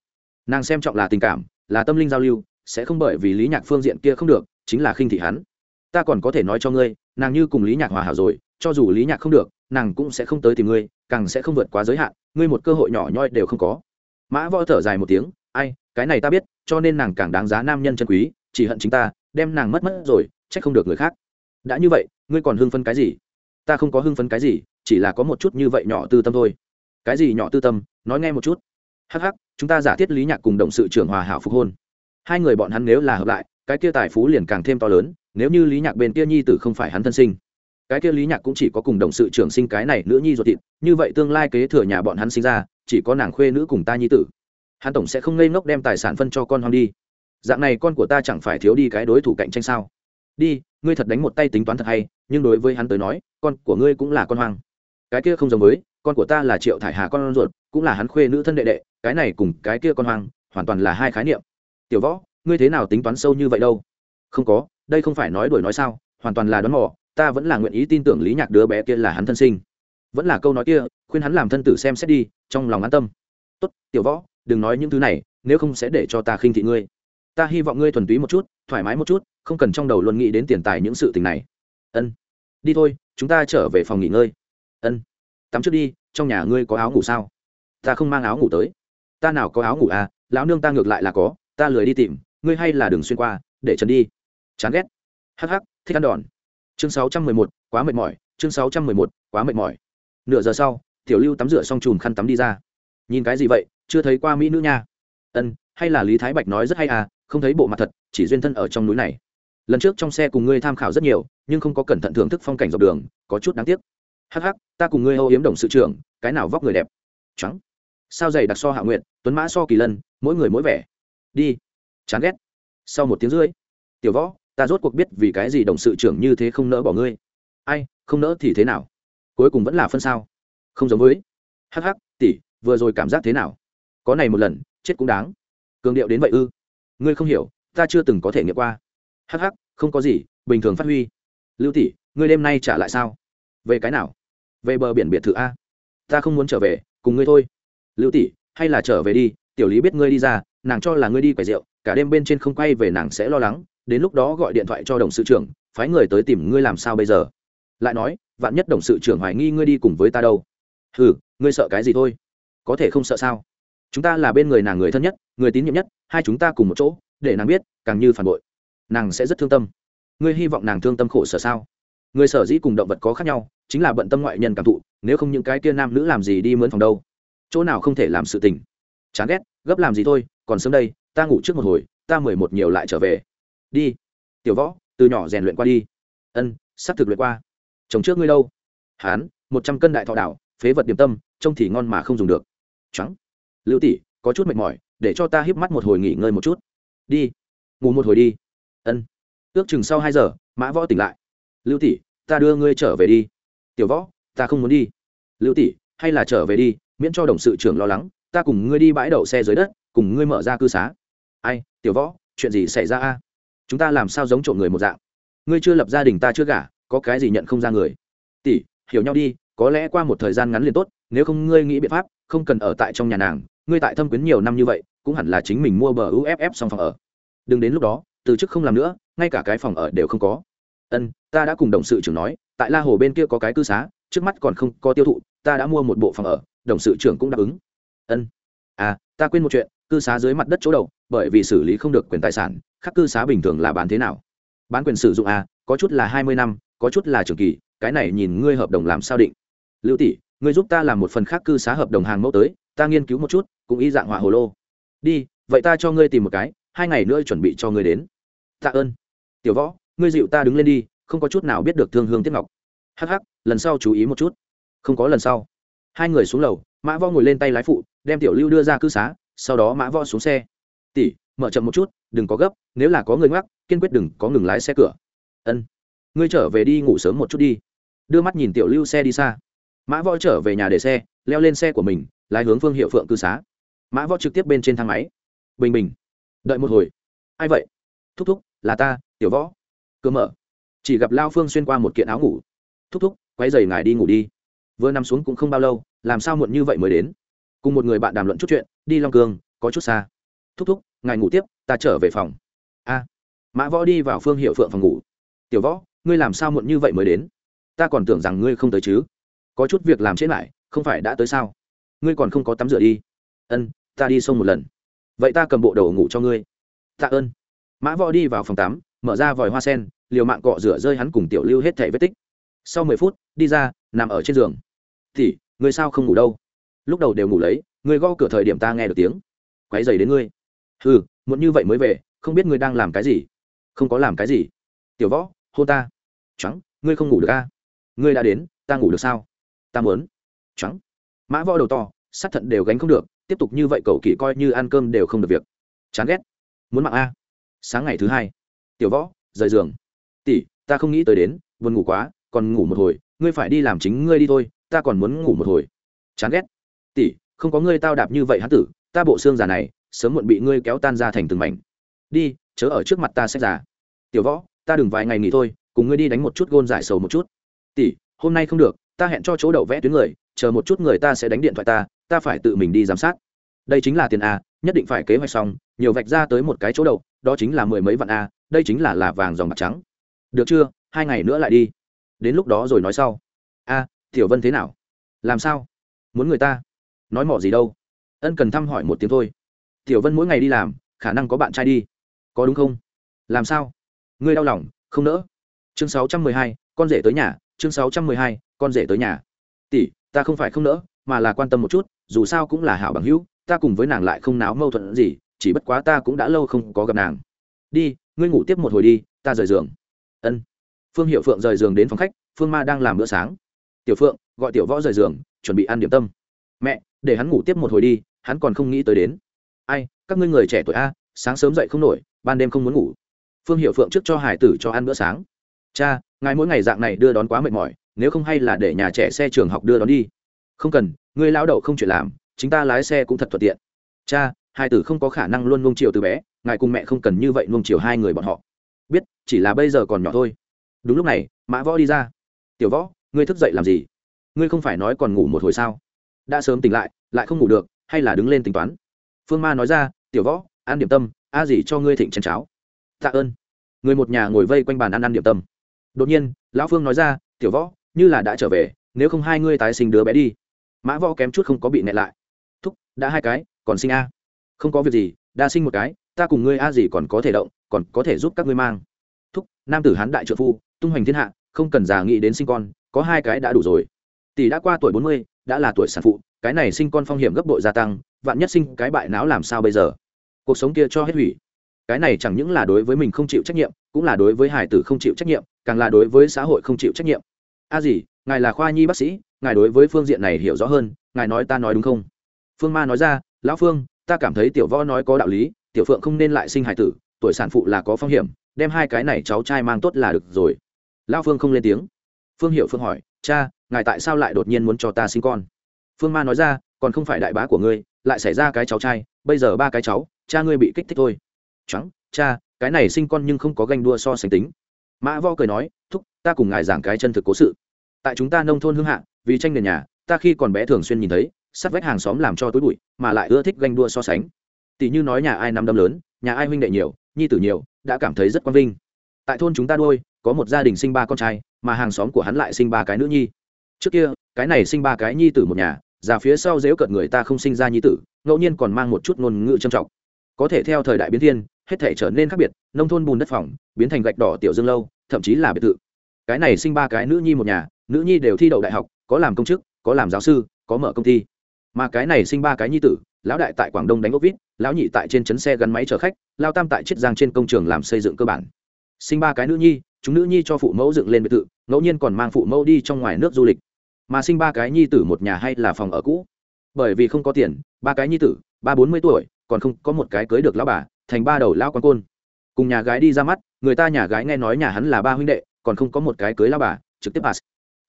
Nàng xem trọng là tình cảm, là tâm linh giao lưu, sẽ không bởi vì lý nhạc phương diện kia không được, chính là khinh thị hắn ta còn có thể nói cho ngươi, nàng như cùng lý nhạc hòa hảo rồi, cho dù lý nhạc không được, nàng cũng sẽ không tới tìm ngươi, càng sẽ không vượt quá giới hạn, ngươi một cơ hội nhỏ nhoi đều không có. Mã võ thở dài một tiếng, ai, cái này ta biết, cho nên nàng càng đáng giá nam nhân chân quý, chỉ hận chính ta, đem nàng mất mất rồi, trách không được người khác. Đã như vậy, ngươi còn hưng phấn cái gì? Ta không có hưng phấn cái gì, chỉ là có một chút như vậy nhỏ tư tâm thôi. Cái gì nhỏ tư tâm? Nói nghe một chút. Hh chúng ta giả thiết lý nhạc cùng động sự trưởng hòa hảo phục hôn. Hai người bọn hắn nếu là hợp lại, cái kia tài phú liền càng thêm to lớn nếu như lý nhạc bên kia nhi tử không phải hắn thân sinh, cái kia lý nhạc cũng chỉ có cùng đồng sự trưởng sinh cái này nữ nhi ruột thịt, như vậy tương lai kế thừa nhà bọn hắn sinh ra, chỉ có nàng khuê nữ cùng ta nhi tử. Hắn tổng sẽ không ngây ngốc đem tài sản phân cho con hoang đi. Dạng này con của ta chẳng phải thiếu đi cái đối thủ cạnh tranh sao? Đi, ngươi thật đánh một tay tính toán thật hay, nhưng đối với hắn tới nói, con của ngươi cũng là con hoang. Cái kia không giống với, con của ta là triệu thải hà con ruột, cũng là hắn khuê nữ thân đệ đệ, cái này cùng cái kia con hoang, hoàn toàn là hai khái niệm. Tiểu võ, ngươi thế nào tính toán sâu như vậy đâu? Không có đây không phải nói đuổi nói sao, hoàn toàn là đoán mò, ta vẫn là nguyện ý tin tưởng lý nhạc đứa bé kia là hắn thân sinh. Vẫn là câu nói kia, khuyên hắn làm thân tử xem xét đi, trong lòng an tâm. Tốt, tiểu võ, đừng nói những thứ này, nếu không sẽ để cho ta khinh thị ngươi. Ta hy vọng ngươi thuần túy một chút, thoải mái một chút, không cần trong đầu luôn nghĩ đến tiền tài những sự tình này. Ân. Đi thôi, chúng ta trở về phòng nghỉ ngơi. Ân. Tắm trước đi, trong nhà ngươi có áo ngủ sao? Ta không mang áo ngủ tới. Ta nào có áo ngủ à? Lão nương ta ngược lại là có, ta lười đi tìm, ngươi hay là đừng xuyên qua, để trần đi chán ghét. Hắc hắc, thích ăn đòn. Chương sáu trăm mười một, quá mệt mỏi. Chương sáu trăm mười một, quá mệt mỏi. Nửa giờ sau, tiểu lưu tắm rửa xong chùm khăn tắm đi ra. Nhìn cái gì vậy? Chưa thấy qua mỹ nữ nha. Ân, hay là lý thái bạch nói rất hay à không thấy bộ mặt thật, chỉ duyên thân ở trong núi này. Lần trước trong xe cùng ngươi tham khảo rất nhiều, nhưng không có cẩn thận thưởng thức phong cảnh dọc đường, có chút đáng tiếc. Hắc hắc, ta cùng ngươi âu yếm đồng sự trưởng, cái nào vóc người đẹp? Trắng sao dày đặc so hạ nguyện tuấn mã so kỳ lân, mỗi người mỗi vẻ. Đi. Chán ghét. Sau một tiếng rưỡi, tiểu võ ta rốt cuộc biết vì cái gì đồng sự trưởng như thế không nỡ bỏ ngươi. Ai, không nỡ thì thế nào? Cuối cùng vẫn là phân sao? Không giống với. Hắc hắc, tỷ, vừa rồi cảm giác thế nào? Có này một lần, chết cũng đáng. Cường điệu đến vậy ư? Ngươi không hiểu, ta chưa từng có thể nghiệm qua. Hắc hắc, không có gì, bình thường phát huy. Lưu tỷ, ngươi đêm nay trả lại sao? Về cái nào? Về bờ biển biệt thự a. Ta không muốn trở về, cùng ngươi thôi. Lưu tỷ, hay là trở về đi, tiểu lý biết ngươi đi ra, nàng cho là ngươi đi quầy rượu, cả đêm bên trên không quay về nàng sẽ lo lắng đến lúc đó gọi điện thoại cho đồng sự trưởng, phái người tới tìm ngươi làm sao bây giờ? Lại nói, vạn nhất đồng sự trưởng hoài nghi ngươi đi cùng với ta đâu? Ừ ngươi sợ cái gì thôi? Có thể không sợ sao? Chúng ta là bên người nàng người thân nhất, người tín nhiệm nhất, hai chúng ta cùng một chỗ, để nàng biết, càng như phản bội. Nàng sẽ rất thương tâm. Ngươi hy vọng nàng thương tâm khổ sở sao? Người sở dĩ cùng động vật có khác nhau, chính là bận tâm ngoại nhân cảm thụ, nếu không những cái kia nam nữ làm gì đi mướn phòng đâu? Chỗ nào không thể làm sự tình? Chán ghét, gấp làm gì thôi, còn sớm đây, ta ngủ trước một hồi, ta mười một nhiều lại trở về đi. Tiểu võ, từ nhỏ rèn luyện qua đi. Ân, sắp thực luyện qua. Chồng trước ngươi đâu? Hán, một trăm cân đại thọ đảo, phế vật điểm tâm, trông thì ngon mà không dùng được. Trắng lưu tỷ, có chút mệt mỏi, để cho ta híp mắt một hồi nghỉ ngơi một chút. Đi. Ngủ một hồi đi. Ân. Ước chừng sau hai giờ, mã võ tỉnh lại. Lưu tỷ, ta đưa ngươi trở về đi. Tiểu võ, ta không muốn đi. Lưu tỷ, hay là trở về đi, miễn cho đồng sự trưởng lo lắng, ta cùng ngươi đi bãi đậu xe dưới đất, cùng ngươi mở ra cư xá. Ai, tiểu võ, chuyện gì xảy ra a? Chúng ta làm sao giống trộm người một dạng? Ngươi chưa lập gia đình ta chưa gả, có cái gì nhận không ra người? Tỷ, hiểu nhau đi, có lẽ qua một thời gian ngắn liền tốt, nếu không ngươi nghĩ biện pháp, không cần ở tại trong nhà nàng, ngươi tại thâm quyến nhiều năm như vậy, cũng hẳn là chính mình mua bờ uff xong phòng ở. Đừng đến lúc đó, từ chức không làm nữa, ngay cả cái phòng ở đều không có. Ân, ta đã cùng đồng sự trưởng nói, tại la hồ bên kia có cái cư xá, trước mắt còn không có tiêu thụ, ta đã mua một bộ phòng ở, đồng sự trưởng cũng đáp ứng. Ân. À ta quên một chuyện, cư xá dưới mặt đất chỗ đầu, bởi vì xử lý không được quyền tài sản khác cư xá bình thường là bán thế nào? Bán quyền sử dụng à có chút là hai mươi năm, có chút là trường kỳ, cái này nhìn ngươi hợp đồng làm sao định. Lưu tỷ, ngươi giúp ta làm một phần khác cư xá hợp đồng hàng mẫu tới, ta nghiên cứu một chút, cũng y dạng họa hồ lô. Đi, vậy ta cho ngươi tìm một cái, hai ngày nữa chuẩn bị cho ngươi đến. Tạ ơn. Tiểu võ, ngươi dịu ta đứng lên đi, không có chút nào biết được thương hương tiết ngọc. Hắc hắc, lần sau chú ý một chút. Không có lần sau. Hai người xuống lầu, mã võ ngồi lên tay lái phụ, đem tiểu lưu đưa ra cư xá, sau đó mã võ xuống xe. Tỷ mở chậm một chút, đừng có gấp, nếu là có người ngoắc, kiên quyết đừng có ngừng lái xe cửa. Ân. Ngươi trở về đi ngủ sớm một chút đi. Đưa mắt nhìn tiểu lưu xe đi xa. Mã võ trở về nhà để xe, leo lên xe của mình, lái hướng phương hiệu phượng cư xá. Mã võ trực tiếp bên trên thang máy. Bình bình. Đợi một hồi. Ai vậy? Thúc thúc, là ta, tiểu võ. Cơ mở. Chỉ gặp lao phương xuyên qua một kiện áo ngủ. Thúc thúc quay dày ngài đi ngủ đi. Vừa nằm xuống cũng không bao lâu, làm sao muộn như vậy mới đến? Cùng một người bạn đàm luận chút chuyện, đi long cương, có chút xa. Thúc thúc ngài ngủ tiếp, ta trở về phòng. A. Mã võ đi vào phương hiệu phượng phòng ngủ. Tiểu võ, ngươi làm sao muộn như vậy mới đến? Ta còn tưởng rằng ngươi không tới chứ. Có chút việc làm chết lại, không phải đã tới sao? Ngươi còn không có tắm rửa đi. Ân, ta đi sông một lần. Vậy ta cầm bộ đầu ngủ cho ngươi. Tạ ơn. Mã võ đi vào phòng tắm, mở ra vòi hoa sen, liều mạng cọ rửa rơi hắn cùng tiểu lưu hết thẻ vết tích. Sau mười phút, đi ra, nằm ở trên giường. Thì ngươi sao không ngủ đâu? Lúc đầu đều ngủ lấy, ngươi gõ cửa thời điểm ta nghe được tiếng. Quáy dày đến ngươi ừ muộn như vậy mới về, không biết ngươi đang làm cái gì. Không có làm cái gì. Tiểu võ, hôn ta. Trắng ngươi không ngủ được a à? ngươi đã đến, ta ngủ được sao? Ta muốn. Trắng mã võ đầu to, sát thận đều gánh không được, tiếp tục như vậy cậu kỳ coi như ăn cơm đều không được việc. Chán ghét. Muốn mạng a sáng ngày thứ hai. Tiểu võ, rời giường. Tỷ, ta không nghĩ tới đến, buồn ngủ quá, còn ngủ một hồi, ngươi phải đi làm chính ngươi đi thôi, ta còn muốn ngủ một hồi. Chán ghét. Tỷ, không có ngươi tao đạp như vậy hán tử, ta bộ xương già này sớm muộn bị ngươi kéo tan ra thành từng mảnh. Đi, chớ ở trước mặt ta sẽ già tiểu võ, ta đừng vài ngày nghỉ thôi, cùng ngươi đi đánh một chút gôn giải sầu một chút. Tỷ, hôm nay không được, ta hẹn cho chỗ đậu vẽ tuyến người, chờ một chút người ta sẽ đánh điện thoại ta ta phải tự mình đi giám sát. Đây chính là tiền a, nhất định phải kế hoạch xong, nhiều vạch ra tới một cái chỗ đậu, đó chính là mười mấy vạn a, đây chính là là vàng dòng bạc trắng. Được chưa, hai ngày nữa lại đi. Đến lúc đó rồi nói sau. A, tiểu vân thế nào? Làm sao? Muốn người ta nói mỏ gì đâu? Ân cần thăm hỏi một tiếng thôi tiểu vân mỗi ngày đi làm, khả năng có bạn trai đi. Có đúng không? Làm sao? Ngươi đau lòng, không nỡ. Chương sáu trăm mười hai, con rể tới nhà. Chương sáu trăm mười hai, con rể tới nhà. Tỷ, ta không phải không nỡ, mà là quan tâm một chút, dù sao cũng là hảo bằng hữu, ta cùng với nàng lại không náo mâu thuẫn gì, chỉ bất quá ta cũng đã lâu không có gặp nàng. Đi, ngươi ngủ tiếp một hồi đi, ta rời giường. Ân. Phương hiệu phượng rời giường đến phòng khách, phương ma đang làm bữa sáng. Tiểu phượng, gọi tiểu võ rời giường, chuẩn bị ăn điểm tâm. Mẹ, để hắn ngủ tiếp một hồi đi, hắn còn không nghĩ tới đến ai, các ngươi người trẻ tuổi a, sáng sớm dậy không nổi, ban đêm không muốn ngủ. Phương hiệu phượng trước cho hải tử cho ăn bữa sáng. Cha, ngài mỗi ngày dạng này đưa đón quá mệt mỏi, nếu không hay là để nhà trẻ xe trường học đưa đón đi. Không cần, ngươi lao đậu không chuyện làm, chính ta lái xe cũng thật thuận tiện. Cha hai tử không có khả năng luôn nung chiều từ bé, ngài cùng mẹ không cần như vậy nung chiều hai người bọn họ. Biết, chỉ là bây giờ còn nhỏ thôi. Đúng lúc này, mã võ đi ra. Tiểu võ, ngươi thức dậy làm gì? Ngươi không phải nói còn ngủ một hồi sao? Đã sớm tỉnh lại lại không ngủ được, hay là đứng lên tính toán? Phương ma nói ra, tiểu võ, ăn điểm tâm, a gì cho ngươi thịnh chén cháo. Tạ ơn. Người một nhà ngồi vây quanh bàn ăn ăn điểm tâm. Đột nhiên, lão phương nói ra, tiểu võ, như là đã trở về, nếu không hai ngươi tái sinh đứa bé đi. Mã võ kém chút không có bị nẹ lại. Thúc, đã hai cái, còn sinh a? Không có việc gì đã sinh một cái, ta cùng ngươi a gì còn có thể động, còn có thể giúp các ngươi mang. Thúc, nam tử hán đại trợ phu, tung hoành thiên hạ, không cần già nghĩ đến sinh con, có hai cái đã đủ rồi. Tỷ đã qua tuổi bốn mươi, đã là tuổi sản phụ cái này sinh con phong hiểm gấp bội gia tăng, vạn nhất sinh cái bại não làm sao bây giờ? Cuộc sống kia cho hết hủy. Cái này chẳng những là đối với mình không chịu trách nhiệm, cũng là đối với hải tử không chịu trách nhiệm, càng là đối với xã hội không chịu trách nhiệm. A gì ngài là khoa nhi bác sĩ, ngài đối với phương diện này hiểu rõ hơn, ngài nói ta nói đúng không? Phương ma nói ra, lão phương, ta cảm thấy tiểu võ nói có đạo lý, tiểu phượng không nên lại sinh hải tử, tuổi sản phụ là có phong hiểm, đem hai cái này cháu trai mang tốt là được rồi. Lão phương không lên tiếng. Phương hiệu phương hỏi, cha, ngài tại sao lại đột nhiên muốn cho ta sinh con? Phương ma nói ra, còn không phải đại bá của ngươi, lại xảy ra cái cháu trai, bây giờ ba cái cháu, cha ngươi bị kích thích thôi. Trắng, cha, cái này sinh con nhưng không có ganh đua so sánh tính. Mã vo cười nói, thúc, ta cùng ngài giảng cái chân thực cố sự. Tại chúng ta nông thôn hương hạ, vì tranh nền nhà, ta khi còn bé thường xuyên nhìn thấy, sắt vách hàng xóm làm cho tối bụi, mà lại ưa thích ganh đua so sánh. Tỷ như nói nhà ai năm đâm lớn, nhà ai huynh đệ nhiều, nhi tử nhiều, đã cảm thấy rất quang vinh. Tại thôn chúng ta đôi có một gia đình sinh ba con trai, mà hàng xóm của hắn lại sinh ba cái nữ nhi. Trước kia, cái này sinh ba cái nhi tử một nhà già phía sau dếu cợt người ta không sinh ra nhi tử, ngẫu nhiên còn mang một chút ngôn ngữ trầm trọng. Có thể theo thời đại biến thiên, hết thể trở nên khác biệt, nông thôn bùn đất phòng biến thành gạch đỏ tiểu dương lâu, thậm chí là biệt thự. Cái này sinh ba cái nữ nhi một nhà, nữ nhi đều thi đậu đại học, có làm công chức, có làm giáo sư, có mở công ty. Mà cái này sinh ba cái nhi tử, lão đại tại quảng đông đánh ốc vít, lão nhị tại trên chấn xe gắn máy chở khách, lao tam tại chiết giang trên công trường làm xây dựng cơ bản. Sinh ba cái nữ nhi, chúng nữ nhi cho phụ mẫu dựng lên biệt thự, ngẫu nhiên còn mang phụ mẫu đi trong ngoài nước du lịch mà sinh ba cái nhi tử một nhà hay là phòng ở cũ. Bởi vì không có tiền, ba cái nhi tử, ba bốn mươi tuổi, còn không có một cái cưới được lão bà, thành ba đầu lão quan côn. Cùng nhà gái đi ra mắt, người ta nhà gái nghe nói nhà hắn là ba huynh đệ, còn không có một cái cưới lão bà, trực tiếp pass.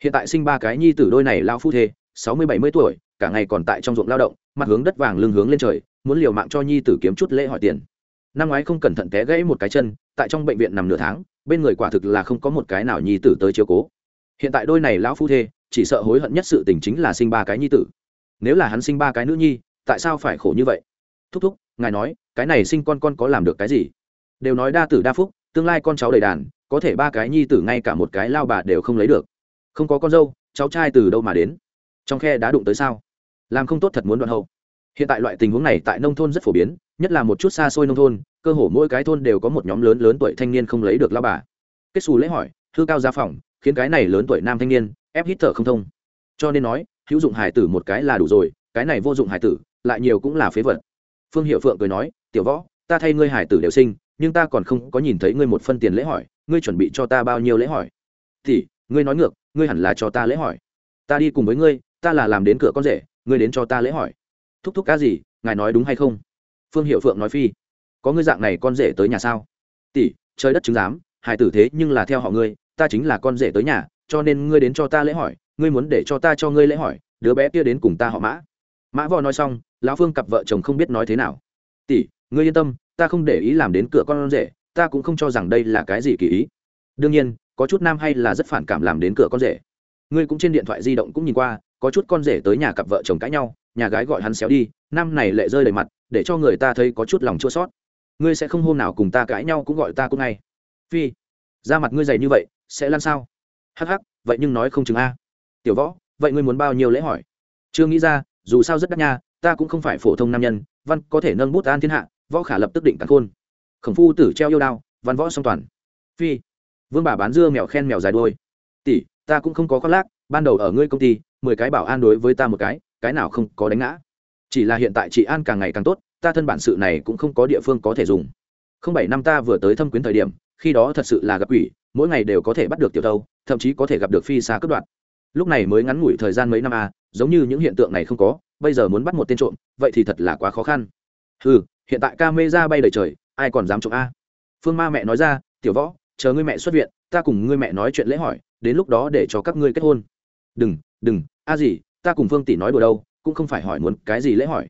Hiện tại sinh ba cái nhi tử đôi này lao phu thê, sáu mươi bảy mươi tuổi, cả ngày còn tại trong ruộng lao động, mặt hướng đất vàng lưng hướng lên trời, muốn liều mạng cho nhi tử kiếm chút lễ hỏi tiền. Năm ngoái không cẩn thận té gãy một cái chân, tại trong bệnh viện nằm nửa tháng, bên người quả thực là không có một cái nào nhi tử tới chiếu cố. Hiện tại đôi này lão phu thê chỉ sợ hối hận nhất sự tình chính là sinh ba cái nhi tử. Nếu là hắn sinh ba cái nữ nhi, tại sao phải khổ như vậy? Thúc thúc, ngài nói, cái này sinh con con có làm được cái gì? Đều nói đa tử đa phúc, tương lai con cháu đầy đàn, có thể ba cái nhi tử ngay cả một cái lao bà đều không lấy được. Không có con dâu, cháu trai từ đâu mà đến? Trong khe đã đụng tới sao? Làm không tốt thật muốn đoạn hậu. Hiện tại loại tình huống này tại nông thôn rất phổ biến, nhất là một chút xa xôi nông thôn, cơ hồ mỗi cái thôn đều có một nhóm lớn lớn tuổi thanh niên không lấy được lao bà. Kết xù lễ hỏi thư cao gia phòng, khiến cái này lớn tuổi nam thanh niên ép hít thở không thông. Cho nên nói, hữu dụng hải tử một cái là đủ rồi, cái này vô dụng hải tử, lại nhiều cũng là phế vật. Phương hiệu phượng cười nói, tiểu võ, ta thay ngươi hải tử đều sinh, nhưng ta còn không có nhìn thấy ngươi một phân tiền lễ hỏi, ngươi chuẩn bị cho ta bao nhiêu lễ hỏi? Thì, ngươi nói ngược, ngươi hẳn là cho ta lễ hỏi. Ta đi cùng với ngươi, ta là làm đến cửa con rể, ngươi đến cho ta lễ hỏi. Thúc thúc cá gì, ngài nói đúng hay không? Phương hiệu phượng nói phi. Có ngươi dạng này con rể tới nhà sao? Tỷ, trời đất chứng giám hải tử thế nhưng là theo họ ngươi, ta chính là con rể tới nhà cho nên ngươi đến cho ta lễ hỏi, ngươi muốn để cho ta cho ngươi lễ hỏi, đứa bé kia đến cùng ta họ mã. Mã vò nói xong, lão phương cặp vợ chồng không biết nói thế nào. Tỷ, ngươi yên tâm, ta không để ý làm đến cửa con rể, ta cũng không cho rằng đây là cái gì kỳ ý. Đương nhiên, có chút nam hay là rất phản cảm làm đến cửa con rể. Ngươi cũng trên điện thoại di động cũng nhìn qua, có chút con rể tới nhà cặp vợ chồng cãi nhau, nhà gái gọi hắn xéo đi, Nam này lệ rơi đầy mặt, để cho người ta thấy có chút lòng chua sót. Ngươi sẽ không hôm nào cùng ta cãi nhau cũng gọi ta cũng ngay. Phi ra mặt ngươi dày như vậy, sẽ lan sao? Hắc hắc, vậy nhưng nói không chừng a. Tiểu võ, vậy ngươi muốn bao nhiêu lễ hỏi? Chưa nghĩ ra, dù sao rất đắt nha, ta cũng không phải phổ thông nam nhân, văn có thể nâng bút an thiên hạ, võ khả lập tức định cắn khôn. Khổng phu tử treo yêu đao, văn võ song toàn. Phi, vương bà bán dưa mèo khen mèo dài đôi tỷ, ta cũng không có khoác lác, ban đầu ở ngươi công ty, mười cái bảo an đối với ta một cái cái nào không có đánh ngã. Chỉ là hiện tại chị an càng ngày càng tốt, ta thân bản sự này cũng không có địa phương có thể dùng. Không bảy năm ta vừa tới thâm quyến thời điểm, khi đó thật sự là gặp quỷ mỗi ngày đều có thể bắt được tiểu thâu thậm chí có thể gặp được phi xa cướp đoạn lúc này mới ngắn ngủi thời gian mấy năm a à, giống như những hiện tượng này không có bây giờ muốn bắt một tên trộm vậy thì thật là quá khó khăn. Ừ hiện tại ca mê ra bay đầy trời ai còn dám trộm a? Phương ma mẹ nói ra tiểu võ chờ ngươi mẹ xuất viện ta cùng ngươi mẹ nói chuyện lễ hỏi đến lúc đó để cho các ngươi kết hôn. Đừng đừng a gì ta cùng phương tỷ nói đùa đâu cũng không phải hỏi muốn cái gì lễ hỏi.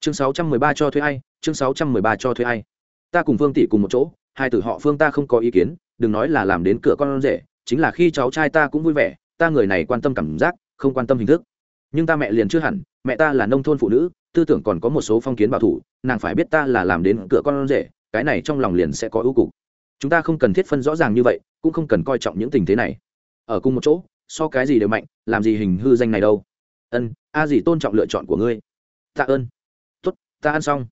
Chương sáu trăm mười ba cho thuê ai chương sáu trăm mười ba cho thuê ai. Ta cùng phương tỷ cùng một chỗ hai tử họ phương ta không có ý kiến đừng nói là làm đến cửa con rể, chính là khi cháu trai ta cũng vui vẻ, ta người này quan tâm cảm giác, không quan tâm hình thức. Nhưng ta mẹ liền chưa hẳn, mẹ ta là nông thôn phụ nữ, tư tưởng còn có một số phong kiến bảo thủ, nàng phải biết ta là làm đến cửa con rể, cái này trong lòng liền sẽ có ưu cục. Chúng ta không cần thiết phân rõ ràng như vậy, cũng không cần coi trọng những tình thế này. Ở cùng một chỗ, so cái gì đều mạnh, làm gì hình hư danh này đâu. Ân, a gì tôn trọng lựa chọn của ngươi. Tạ ơn. Tuất ta ăn xong.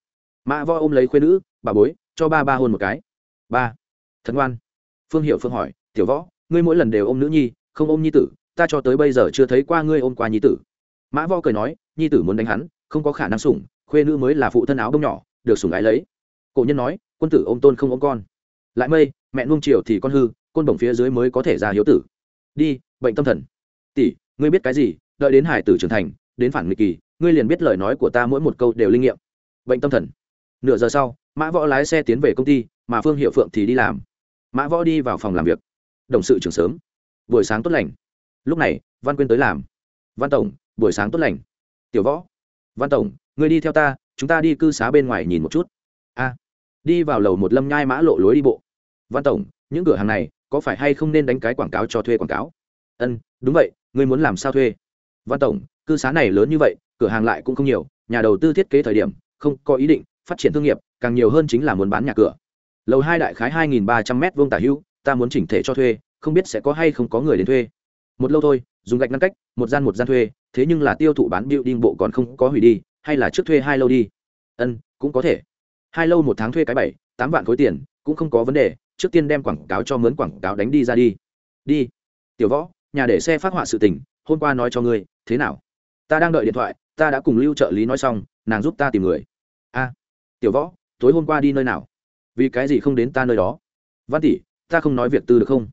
Mã voi ôm lấy khuyên nữ, bà bối, cho ba ba hôn một cái. Ba. Thần ngoan phương hiệu phương hỏi, tiểu võ, ngươi mỗi lần đều ôm nữ nhi, không ôm nhi tử, ta cho tới bây giờ chưa thấy qua ngươi ôm qua nhi tử. Mã võ cười nói, nhi tử muốn đánh hắn, không có khả năng sủng, khuê nữ mới là phụ thân áo bông nhỏ, được sủng ái lấy. Cổ nhân nói, quân tử ôm tôn không ôm con. Lại mây, mẹ nuông chiều thì con hư, côn bổng phía dưới mới có thể ra hiếu tử. Đi, bệnh tâm thần. Tỷ, ngươi biết cái gì? Đợi đến hải tử trưởng thành, đến phản nghịch kỳ, ngươi liền biết lời nói của ta mỗi một câu đều linh nghiệm. Bệnh tâm thần. Nửa giờ sau, mã võ lái xe tiến về công ty, mà phương hiệu phượng thì đi làm mã võ đi vào phòng làm việc. Đồng sự trưởng sớm. Buổi sáng tốt lành. Lúc này, văn quyên tới làm. Văn tổng, buổi sáng tốt lành. Tiểu võ. Văn tổng người đi theo ta, chúng ta đi cư xá bên ngoài nhìn một chút. A. Đi vào lầu một lâm nhai mã lộ lối đi bộ. Văn tổng, những cửa hàng này, có phải hay không nên đánh cái quảng cáo cho thuê quảng cáo? Ân, đúng vậy, ngươi muốn làm sao thuê? Văn tổng, cư xá này lớn như vậy, cửa hàng lại cũng không nhiều, nhà đầu tư thiết kế thời điểm, không có ý định phát triển thương nghiệp, càng nhiều hơn chính là muốn bán nhà cửa lầu hai đại khái hai nghìn ba trăm m vông tả hữu, ta muốn chỉnh thể cho thuê, không biết sẽ có hay không có người đến thuê. Một lâu thôi, dùng gạch ngăn cách, một gian một gian thuê, thế nhưng là tiêu thụ bán điệu đinh bộ còn không có hủy đi, hay là trước thuê hai lâu đi? Ân, cũng có thể. Hai lâu một tháng thuê cái bảy, tám vạn khối tiền, cũng không có vấn đề, trước tiên đem quảng cáo cho mướn quảng cáo đánh đi ra đi. Đi. Tiểu võ, nhà để xe phát họa sự tình, hôm qua nói cho ngươi, thế nào? Ta đang đợi điện thoại, ta đã cùng lưu trợ lý nói xong, nàng giúp ta tìm người. A. Tiểu võ, tối hôm qua đi nơi nào? Vì cái gì không đến ta nơi đó? Văn tỷ, ta không nói việc tư được không?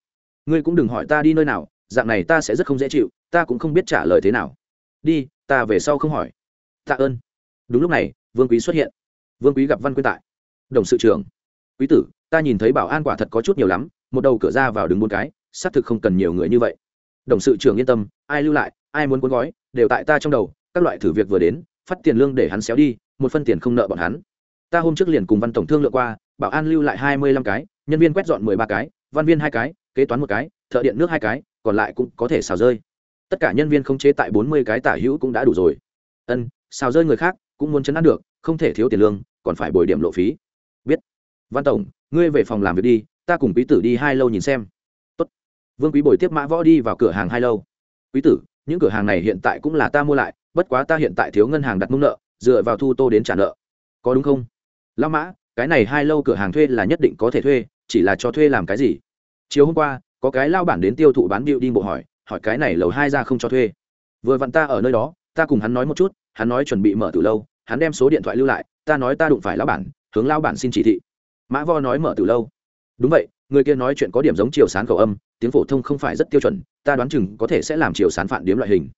Ngươi cũng đừng hỏi ta đi nơi nào, dạng này ta sẽ rất không dễ chịu, ta cũng không biết trả lời thế nào. Đi, ta về sau không hỏi. Tạ ơn. Đúng lúc này, vương quý xuất hiện. Vương quý gặp văn quyên tại. Đồng sự trưởng. Quý tử, ta nhìn thấy bảo an quả thật có chút nhiều lắm, một đầu cửa ra vào đứng bốn cái, xác thực không cần nhiều người như vậy. Đồng sự trưởng yên tâm, ai lưu lại, ai muốn cuốn gói, đều tại ta trong đầu, các loại thử việc vừa đến, phát tiền lương để hắn xéo đi, một phân tiền không nợ bọn hắn ta hôm trước liền cùng văn tổng thương lượng qua, bảo an lưu lại hai mươi lăm cái, nhân viên quét dọn mười ba cái, văn viên hai cái, kế toán một cái, thợ điện nước hai cái, còn lại cũng có thể xào rơi. Tất cả nhân viên không chế tại bốn mươi cái tả hữu cũng đã đủ rồi. Ân, xào rơi người khác cũng muốn chấn áp được, không thể thiếu tiền lương, còn phải bồi điểm lộ phí. Biết. Văn tổng, ngươi về phòng làm việc đi, ta cùng quý tử đi hai lâu nhìn xem. Tốt. vương quý bồi tiếp mã võ đi vào cửa hàng hai lâu. Quý tử, những cửa hàng này hiện tại cũng là ta mua lại, bất quá ta hiện tại thiếu ngân hàng đặt mông nợ, dựa vào thu tô đến trả nợ. Có đúng không? Lao mã, cái này hai lâu cửa hàng thuê là nhất định có thể thuê, chỉ là cho thuê làm cái gì? Chiều hôm qua, có cái lao bản đến tiêu thụ bán điệu đi bộ hỏi hỏi cái này lầu hai ra không cho thuê. Vừa vặn ta ở nơi đó, ta cùng hắn nói một chút, hắn nói chuẩn bị mở từ lâu, hắn đem số điện thoại lưu lại, ta nói ta đụng phải lao bản, hướng lao bản xin chỉ thị. Mã vo nói mở từ lâu. Đúng vậy, người kia nói chuyện có điểm giống chiều sán cầu âm, tiếng phổ thông không phải rất tiêu chuẩn, ta đoán chừng có thể sẽ làm chiều sán phản điếm loại hình.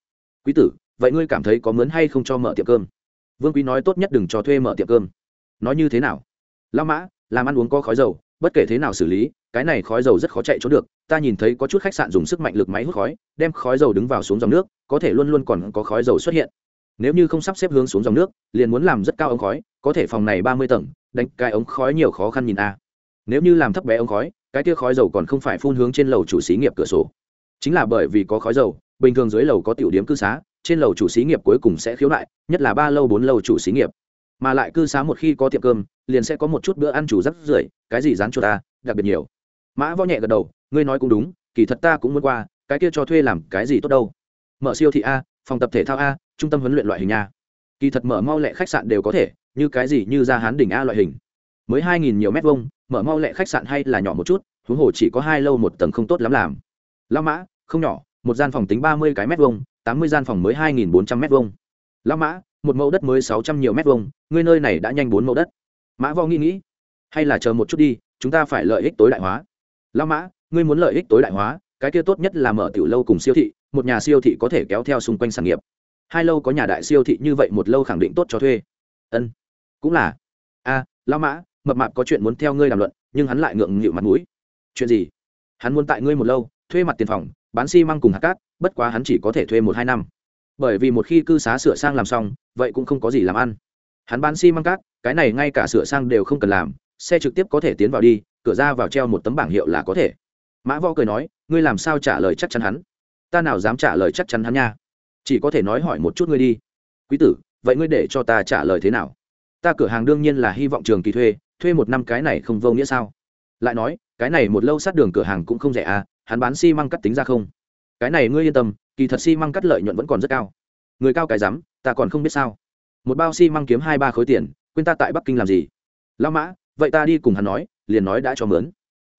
Quý tử, vậy ngươi cảm thấy có mướn hay không cho mở tiệm cơm? Vương quý nói tốt nhất đừng cho thuê mở tiệm cơm nói như thế nào? Lao mã, làm ăn uống có khói dầu, bất kể thế nào xử lý, cái này khói dầu rất khó chạy trốn được. Ta nhìn thấy có chút khách sạn dùng sức mạnh lực máy hút khói, đem khói dầu đứng vào xuống dòng nước, có thể luôn luôn còn có khói dầu xuất hiện. Nếu như không sắp xếp hướng xuống dòng nước, liền muốn làm rất cao ống khói, có thể phòng này ba mươi tầng, đánh cái ống khói nhiều khó khăn nhìn a. Nếu như làm thấp bé ống khói, cái kia khói dầu còn không phải phun hướng trên lầu chủ xí nghiệp cửa sổ. Chính là bởi vì có khói dầu, bình thường dưới lầu có tiểu điểm cư xá, trên lầu chủ xí nghiệp cuối cùng sẽ khiếu nại, nhất là ba lâu bốn lâu chủ xí nghiệp mà lại cư xá một khi có tiệm cơm, liền sẽ có một chút bữa ăn chủ rất rưởi, cái gì dán cho ta, đặc biệt nhiều. Mã võ nhẹ gật đầu, ngươi nói cũng đúng, kỳ thật ta cũng muốn qua, cái kia cho thuê làm cái gì tốt đâu. Mở siêu thị a, phòng tập thể thao a, trung tâm huấn luyện loại hình nha kỳ thật mở mau lẹ khách sạn đều có thể, như cái gì như ra hán đỉnh a loại hình. Mới hai nghìn nhiều mét vuông, mở mau lẹ khách sạn hay là nhỏ một chút, huống hồ chỉ có hai lâu một tầng không tốt lắm làm. Lao mã, không nhỏ, một gian phòng tính ba mươi cái mét vuông, tám mươi gian phòng mới hai nghìn bốn trăm mét vuông. Lao mã một mẫu đất mới sáu trăm nhiều mét vuông ngươi nơi này đã nhanh bốn mẫu đất. Mã vo nghĩ nghĩ hay là chờ một chút đi chúng ta phải lợi ích tối đại hóa. Lao mã ngươi muốn lợi ích tối đại hóa cái kia tốt nhất là mở tiểu lâu cùng siêu thị một nhà siêu thị có thể kéo theo xung quanh sản nghiệp. Hai lâu có nhà đại siêu thị như vậy một lâu khẳng định tốt cho thuê. Ân cũng là. A à, lao mã mập mạp có chuyện muốn theo ngươi đàm luận nhưng hắn lại ngượng nghịu mặt mũi. Chuyện gì? Hắn muốn tại ngươi một lâu thuê mặt tiền phòng bán xi măng cùng hạt cát bất quá hắn chỉ có thể thuê một hai năm bởi vì một khi cư xá sửa sang làm xong, vậy cũng không có gì làm ăn. Hắn bán xi măng cát, cái này ngay cả sửa sang đều không cần làm, xe trực tiếp có thể tiến vào đi, cửa ra vào treo một tấm bảng hiệu là có thể. Mã võ cười nói, ngươi làm sao trả lời chắc chắn hắn? Ta nào dám trả lời chắc chắn hắn nha? Chỉ có thể nói hỏi một chút ngươi đi. Quý tử, vậy ngươi để cho ta trả lời thế nào? Ta cửa hàng đương nhiên là hy vọng trường kỳ thuê thuê một năm cái này không vô nghĩa sao? Lại nói, cái này một lâu sát đường cửa hàng cũng không rẻ à hắn bán xi măng cắt tính ra không? Cái này ngươi yên tâm kỳ thật xi măng cắt lợi nhuận vẫn còn rất cao. Người cao cái rắm, ta còn không biết sao. Một bao xi măng kiếm hai ba khối tiền, quên ta tại bắc kinh làm gì? Lao mã, vậy ta đi cùng hắn nói, liền nói đã cho mướn.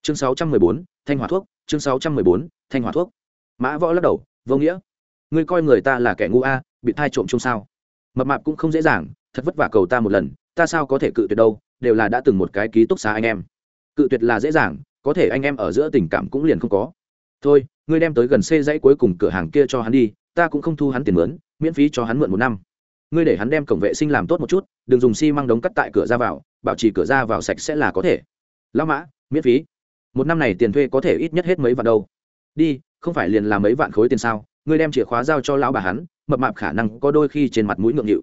Chương sáu trăm mười bốn, thanh hỏa thuốc, chương sáu trăm mười bốn, thanh hỏa thuốc. Mã võ lắc đầu, vô nghĩa. Ngươi coi người ta là kẻ ngu a, bị thai trộm chung sao? Mập mạp cũng không dễ dàng, thật vất vả cầu ta một lần, ta sao có thể cự tuyệt đâu, đều là đã từng một cái ký túc xá anh em. Cự tuyệt là dễ dàng, có thể anh em ở giữa tình cảm cũng liền không có. Thôi ngươi đem tới gần xe dãy cuối cùng cửa hàng kia cho hắn đi, ta cũng không thu hắn tiền mướn, miễn phí cho hắn mượn một năm. Ngươi để hắn đem cổng vệ sinh làm tốt một chút, đừng dùng xi măng đống cắt tại cửa ra vào, bảo trì cửa ra vào sạch sẽ là có thể. Lão mã, miễn phí. Một năm này tiền thuê có thể ít nhất hết mấy vạn đâu. Đi, không phải liền làm mấy vạn khối tiền sao? Ngươi đem chìa khóa giao cho lão bà hắn, mập mạp khả năng có đôi khi trên mặt mũi ngượng nghịu.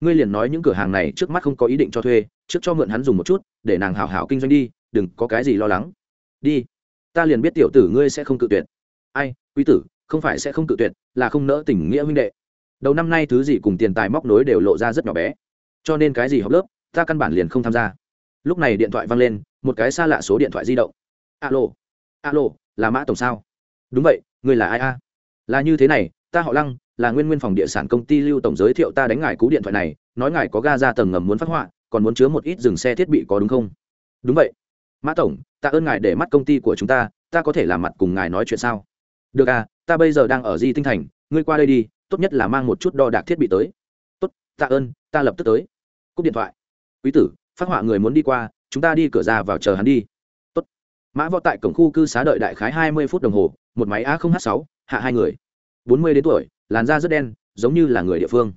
Ngươi liền nói những cửa hàng này trước mắt không có ý định cho thuê, trước cho mượn hắn dùng một chút, để nàng hảo hảo kinh doanh đi, đừng có cái gì lo lắng. Đi, ta liền biết tiểu tử ngươi sẽ không cự tuyệt ai, quý tử, không phải sẽ không cự tuyệt, là không nỡ tình nghĩa huynh đệ. Đầu năm nay thứ gì cùng tiền tài móc nối đều lộ ra rất nhỏ bé. Cho nên cái gì học lớp, ta căn bản liền không tham gia. Lúc này điện thoại văng lên, một cái xa lạ số điện thoại di động. Alo alo, là mã tổng sao? Đúng vậy, người là ai a? Là như thế này, ta họ lăng, là nguyên nguyên phòng địa sản công ty lưu tổng giới thiệu ta đánh ngài cú điện thoại này, nói ngài có ga ra tầng ngầm muốn phát họa, còn muốn chứa một ít dừng xe thiết bị có đúng không? Đúng vậy. Mã tổng ta ơn ngài để mắt công ty của chúng ta ta có thể làm mặt cùng ngài nói chuyện sao? Được à ta bây giờ đang ở di tinh thành, ngươi qua đây đi, tốt nhất là mang một chút đo đạc thiết bị tới. Tốt, tạ ơn, ta lập tức tới. Cúp điện thoại. Quý tử, phát họa người muốn đi qua, chúng ta đi cửa ra vào chờ hắn đi. Tốt. Mã võ tại cổng khu cư xá đợi đại khái hai mươi phút đồng hồ, một máy a không h sáu, hạ hai người. Bốn mươi đến tuổi, làn da rất đen, giống như là người địa phương.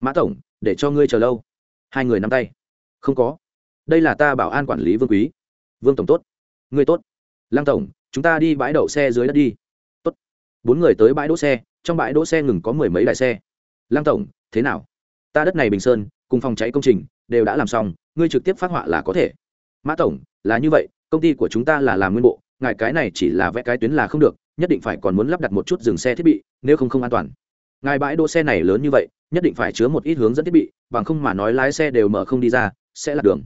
Mã tổng, để cho ngươi chờ lâu. Hai người nắm tay. Không có. Đây là ta bảo an quản lý vương quý. Vương tổng tốt. Ngươi tốt. Lăng tổng, chúng ta đi bãi đậu xe dưới đất đi bốn người tới bãi đỗ xe, trong bãi đỗ xe ngừng có mười mấy đại xe. Lăng tổng, thế nào? Ta đất này bình sơn, cùng phòng cháy công trình, đều đã làm xong, ngươi trực tiếp phát họa là có thể. Mã tổng, là như vậy, công ty của chúng ta là làm nguyên bộ, ngài cái này chỉ là vẽ cái tuyến là không được, nhất định phải còn muốn lắp đặt một chút dừng xe thiết bị, nếu không không an toàn. Ngài bãi đỗ xe này lớn như vậy, nhất định phải chứa một ít hướng dẫn thiết bị, bằng không mà nói lái xe đều mở không đi ra, sẽ là đường.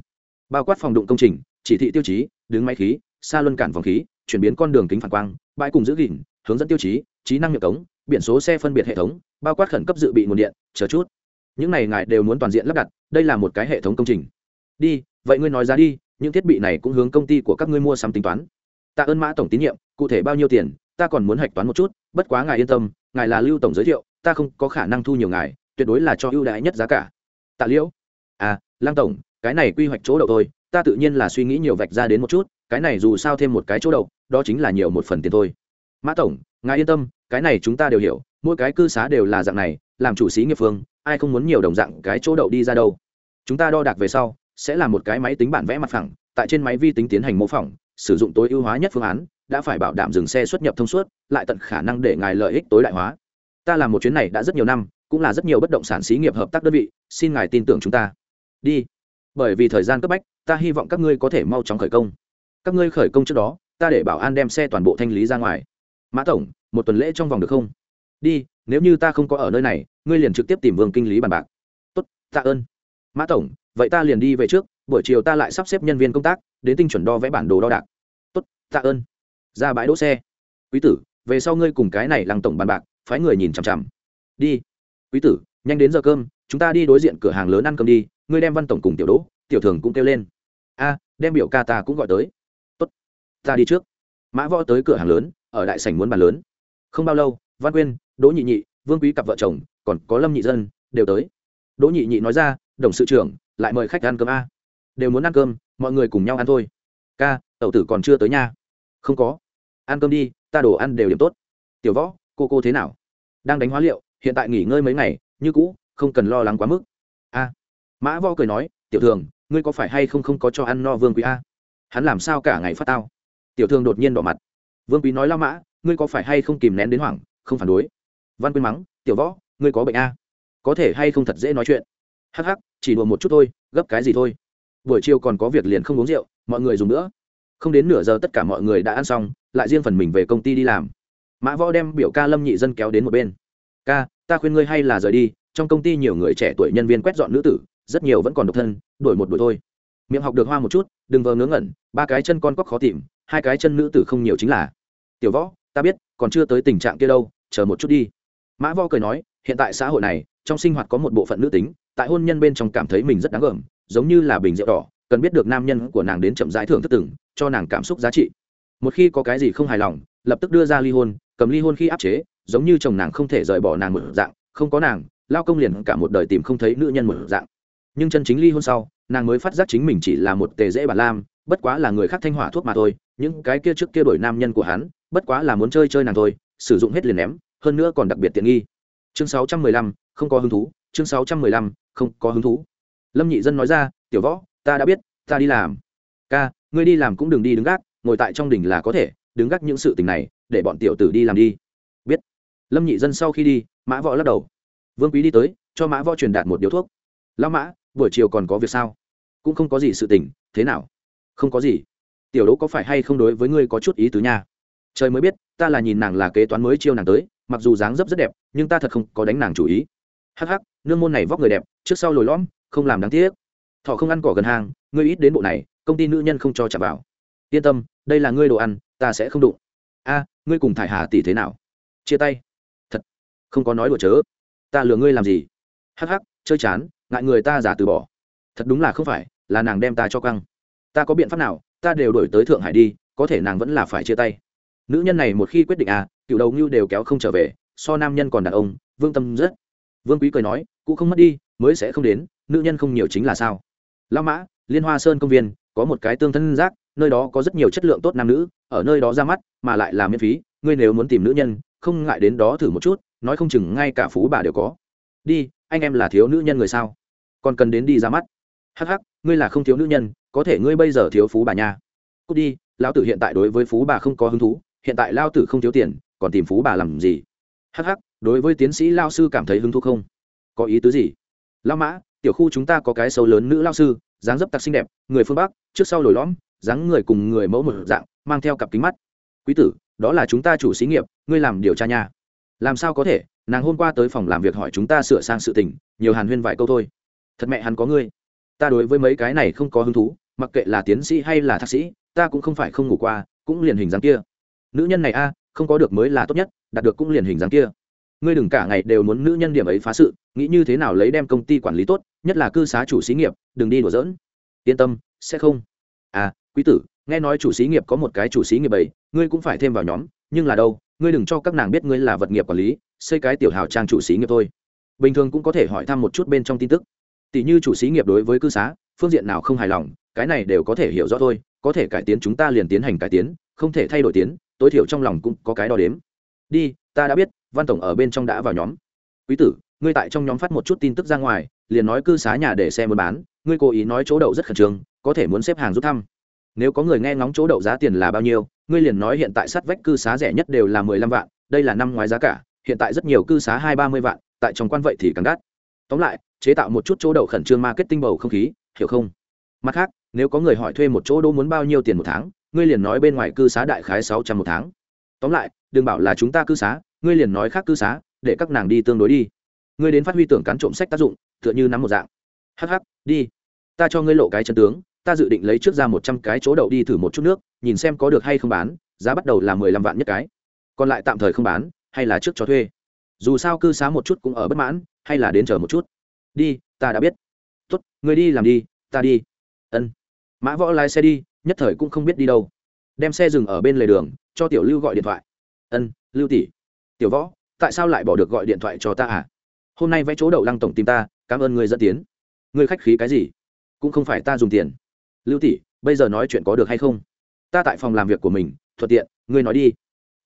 Bao quát phòng đụng công trình, chỉ thị tiêu chí, đứng máy khí, xa luân cản vòng khí, chuyển biến con đường kính phản quang, bãi cùng giữ gìn hướng dẫn tiêu chí, trí năng miệng cống, biển số xe phân biệt hệ thống, bao quát khẩn cấp dự bị nguồn điện, chờ chút. Những này ngài đều muốn toàn diện lắp đặt, đây là một cái hệ thống công trình. Đi, vậy ngươi nói giá đi, những thiết bị này cũng hướng công ty của các ngươi mua sắm tính toán. Tạ ơn mã tổng tín nhiệm, cụ thể bao nhiêu tiền, ta còn muốn hạch toán một chút, bất quá ngài yên tâm, ngài là lưu tổng giới thiệu, ta không có khả năng thu nhiều ngài, tuyệt đối là cho ưu đãi nhất giá cả. Tạ liễu. À lang tổng, cái này quy hoạch chỗ đậu thôi, ta tự nhiên là suy nghĩ nhiều vạch ra đến một chút, cái này dù sao thêm một cái chỗ đậu, đó chính là nhiều một phần tiền thôi mã tổng, ngài yên tâm, cái này chúng ta đều hiểu, mỗi cái cư xá đều là dạng này, làm chủ sĩ nghiệp phương, ai không muốn nhiều đồng dạng cái chỗ đậu đi ra đâu. Chúng ta đo đạc về sau, sẽ là một cái máy tính bản vẽ mặt phẳng, tại trên máy vi tính tiến hành mô phỏng, sử dụng tối ưu hóa nhất phương án, đã phải bảo đảm dừng xe xuất nhập thông suốt, lại tận khả năng để ngài lợi ích tối đại hóa. Ta làm một chuyến này đã rất nhiều năm, cũng là rất nhiều bất động sản xí nghiệp hợp tác đơn vị, xin ngài tin tưởng chúng ta. Đi. Bởi vì thời gian cấp bách, ta hy vọng các ngươi có thể mau chóng khởi công. Các ngươi khởi công trước đó, ta để bảo an đem xe toàn bộ thanh lý ra ngoài mã tổng, một tuần lễ trong vòng được không? Đi, nếu như ta không có ở nơi này, ngươi liền trực tiếp tìm vương kinh lý bàn bạc. Tốt, tạ ơn. Mã tổng, vậy ta liền đi về trước, buổi chiều ta lại sắp xếp nhân viên công tác, đến tinh chuẩn đo vẽ bản đồ đo đạc. Tốt, tạ ơn. Ra bãi đỗ xe. Quý tử, về sau ngươi cùng cái này lăng tổng bàn bạc, phái người nhìn chằm chằm. Đi. Quý tử, nhanh đến giờ cơm, chúng ta đi đối diện cửa hàng lớn ăn cơm đi, ngươi đem văn tổng cùng tiểu đỗ, tiểu thường cũng kêu lên. A, đem biểu ca ta cũng gọi tới. Tốt, ta đi trước. Mã võ tới cửa hàng lớn ở đại sảnh muốn bàn lớn. Không bao lâu, văn quyên, đỗ nhị nhị, vương quý cặp vợ chồng, còn có lâm nhị dân đều tới. Đỗ nhị nhị nói ra, đồng sự trưởng, lại mời khách ăn cơm a. Đều muốn ăn cơm, mọi người cùng nhau ăn thôi. Ca, tẩu tử còn chưa tới nha. Không có. Ăn cơm đi, ta đồ ăn đều điểm tốt. Tiểu võ, cô cô thế nào? Đang đánh hóa liệu, hiện tại nghỉ ngơi mấy ngày, như cũ, không cần lo lắng quá mức. A. Mã võ cười nói, tiểu thường, ngươi có phải hay không không có cho ăn no vương quý a? Hắn làm sao cả ngày phát tao? Tiểu thường đột nhiên đỏ mặt vương quý nói lao mã, ngươi có phải hay không kìm nén đến hoảng, không phản đối? Văn quyên mắng, tiểu võ, ngươi có bệnh a? Có thể hay không thật dễ nói chuyện? Hắc hắc, chỉ đùa một chút thôi, gấp cái gì thôi? Buổi chiều còn có việc liền không uống rượu, mọi người dùng nữa. Không đến nửa giờ tất cả mọi người đã ăn xong, lại riêng phần mình về công ty đi làm. Mã võ đem biểu ca lâm nhị dân kéo đến một bên. Ca, ta khuyên ngươi hay là rời đi, trong công ty nhiều người trẻ tuổi nhân viên quét dọn nữ tử, rất nhiều vẫn còn độc thân, đổi một đổi thôi. Miệng học được hoa một chút, đừng vờ ngớ ngẩn, ba cái chân con cóc khó tìm, hai cái chân nữ tử không nhiều chính là tiểu võ, ta biết, còn chưa tới tình trạng kia đâu, chờ một chút đi. Mã võ cười nói, hiện tại xã hội này, trong sinh hoạt có một bộ phận nữ tính, tại hôn nhân bên trong cảm thấy mình rất đáng gờm, giống như là bình rượu đỏ, cần biết được nam nhân của nàng đến chậm rãi thưởng thức từng, cho nàng cảm xúc giá trị. Một khi có cái gì không hài lòng, lập tức đưa ra ly hôn, cầm ly hôn khi áp chế, giống như chồng nàng không thể rời bỏ nàng một dạng, không có nàng, lao công liền cả một đời tìm không thấy nữ nhân một dạng. Nhưng chân chính ly hôn sau, nàng mới phát giác chính mình chỉ là một tề dễ bản lam, bất quá là người khác thanh hỏa thuốc mà thôi, những cái kia trước kia đổi nam nhân của hắn bất quá là muốn chơi chơi nàng thôi, sử dụng hết liền ném, hơn nữa còn đặc biệt tiện nghi. Chương sáu trăm mười lăm, không có hứng thú, chương sáu trăm mười lăm, không có hứng thú. Lâm nhị dân nói ra, tiểu võ, ta đã biết, ta đi làm. Ca, ngươi đi làm cũng đừng đi đứng gác, ngồi tại trong đỉnh là có thể, đứng gác những sự tình này, để bọn tiểu tử đi làm đi. Biết. Lâm nhị dân sau khi đi, mã võ lắc đầu. Vương quý đi tới, cho mã võ truyền đạt một điếu thuốc. Lão mã, buổi chiều còn có việc sao? Cũng không có gì sự tình, thế nào? Không có gì. Tiểu đỗ có phải hay không đối với ngươi có chút ý tứ nha? Trời mới biết, ta là nhìn nàng là kế toán mới chiêu nàng tới, mặc dù dáng dấp rất đẹp, nhưng ta thật không có đánh nàng chủ ý. Hắc hắc, nương môn này vóc người đẹp, trước sau lồi lõm, không làm đáng tiếc. Thọ không ăn cỏ gần hàng, ngươi ít đến bộ này, công ty nữ nhân không cho trả vào. Yên tâm, đây là ngươi đồ ăn, ta sẽ không đụng. A, ngươi cùng thải hà tỷ thế nào? Chia tay. Thật, không có nói đùa chớ. Ta lừa ngươi làm gì? Hắc hắc, chơi chán, ngại người ta giả từ bỏ. Thật đúng là không phải, là nàng đem ta cho căng. Ta có biện pháp nào, ta đều đổi tới thượng hải đi, có thể nàng vẫn là phải chia tay nữ nhân này một khi quyết định à cựu đầu ngưu đều kéo không trở về, so nam nhân còn đàn ông, vương tâm rất. Vương quý cười nói cụ không mất đi, mới sẽ không đến, nữ nhân không nhiều chính là sao? Lao mã, liên hoa sơn công viên, có một cái tương thân giác, nơi đó có rất nhiều chất lượng tốt nam nữ, ở nơi đó ra mắt, mà lại là miễn phí, ngươi nếu muốn tìm nữ nhân, không ngại đến đó thử một chút, nói không chừng ngay cả phú bà đều có. Đi, anh em là thiếu nữ nhân người sao? Còn cần đến đi ra mắt. Hắc hắc, ngươi là không thiếu nữ nhân, có thể ngươi bây giờ thiếu phú bà nha. Cút đi, lão tử hiện tại đối với phú bà không có hứng thú hiện tại lao tử không thiếu tiền, còn tìm phú bà làm gì? Hắc hắc, đối với tiến sĩ lao sư cảm thấy hứng thú không? Có ý tứ gì? Lao mã, tiểu khu chúng ta có cái sâu lớn nữ lao sư, dáng dấp tặc xinh đẹp, người phương bắc, trước sau lồi lõm, dáng người cùng người mẫu một dạng, mang theo cặp kính mắt. Quý tử, đó là chúng ta chủ xí nghiệp, ngươi làm điều tra nha. Làm sao có thể? Nàng hôm qua tới phòng làm việc hỏi chúng ta sửa sang sự tình, nhiều hàn huyên vài câu thôi. Thật mẹ hắn có ngươi. Ta đối với mấy cái này không có hứng thú, mặc kệ là tiến sĩ hay là thạc sĩ, ta cũng không phải không ngủ qua, cũng liền hình dáng kia nữ nhân này a, không có được mới là tốt nhất, đạt được cũng liền hình dáng kia. Ngươi đừng cả ngày đều muốn nữ nhân điểm ấy phá sự, nghĩ như thế nào lấy đem công ty quản lý tốt, nhất là cư xá chủ xí nghiệp, đừng đi đùa giỡn. Yên tâm, sẽ không. À quý tử, nghe nói chủ xí nghiệp có một cái chủ xí nghiệp bảy ngươi cũng phải thêm vào nhóm, nhưng là đâu, ngươi đừng cho các nàng biết ngươi là vật nghiệp quản lý, xây cái tiểu hào trang chủ xí nghiệp thôi. Bình thường cũng có thể hỏi thăm một chút bên trong tin tức. Tỷ như chủ xí nghiệp đối với cư xá, phương diện nào không hài lòng, cái này đều có thể hiểu rõ thôi, có thể cải tiến chúng ta liền tiến hành cải tiến, không thể thay đổi tiến tối thiểu trong lòng cũng có cái đo đếm. Đi, ta đã biết, văn tổng ở bên trong đã vào nhóm. Quý tử, ngươi tại trong nhóm phát một chút tin tức ra ngoài, liền nói cư xá nhà để xe muốn bán, ngươi cố ý nói chỗ đậu rất khẩn trương, có thể muốn xếp hàng rút thăm. Nếu có người nghe ngóng chỗ đậu giá tiền là bao nhiêu, ngươi liền nói hiện tại sát vách cư xá rẻ nhất đều là mười lăm vạn, đây là năm ngoái giá cả, hiện tại rất nhiều cư xá hai ba mươi vạn, tại trong quan vậy thì càng đắt. Tóm lại, chế tạo một chút chỗ đậu khẩn trương marketing bầu không khí, hiểu không? Mặt khác, nếu có người hỏi thuê một chỗ đỗ muốn bao nhiêu tiền một tháng ngươi liền nói bên ngoài cư xá đại khái sáu trăm một tháng. Tóm lại đừng bảo là chúng ta cư xá ngươi liền nói khác cư xá để các nàng đi tương đối đi. Ngươi đến phát huy tưởng cán trộm sách tác dụng tựa như nắm một dạng. Hắc hắc, đi. Ta cho ngươi lộ cái chân tướng ta dự định lấy trước ra một trăm cái chỗ đậu đi thử một chút nước nhìn xem có được hay không bán giá bắt đầu là mười lăm vạn nhất cái. Còn lại tạm thời không bán hay là trước cho thuê. Dù sao cư xá một chút cũng ở bất mãn hay là đến chờ một chút. Đi ta đã biết. Tốt người đi làm đi ta đi. Ân. Mã võ lái xe đi nhất thời cũng không biết đi đâu. Đem xe dừng ở bên lề đường, cho tiểu lưu gọi điện thoại. Ân, lưu tỷ. Tiểu võ, tại sao lại bỏ được gọi điện thoại cho ta à? Hôm nay vẽ chỗ đậu lăng tổng tìm ta, cảm ơn người dẫn tiến. Người khách khí cái gì? Cũng không phải ta dùng tiền. Lưu tỷ, bây giờ nói chuyện có được hay không? Ta tại phòng làm việc của mình, thuận tiện, ngươi nói đi.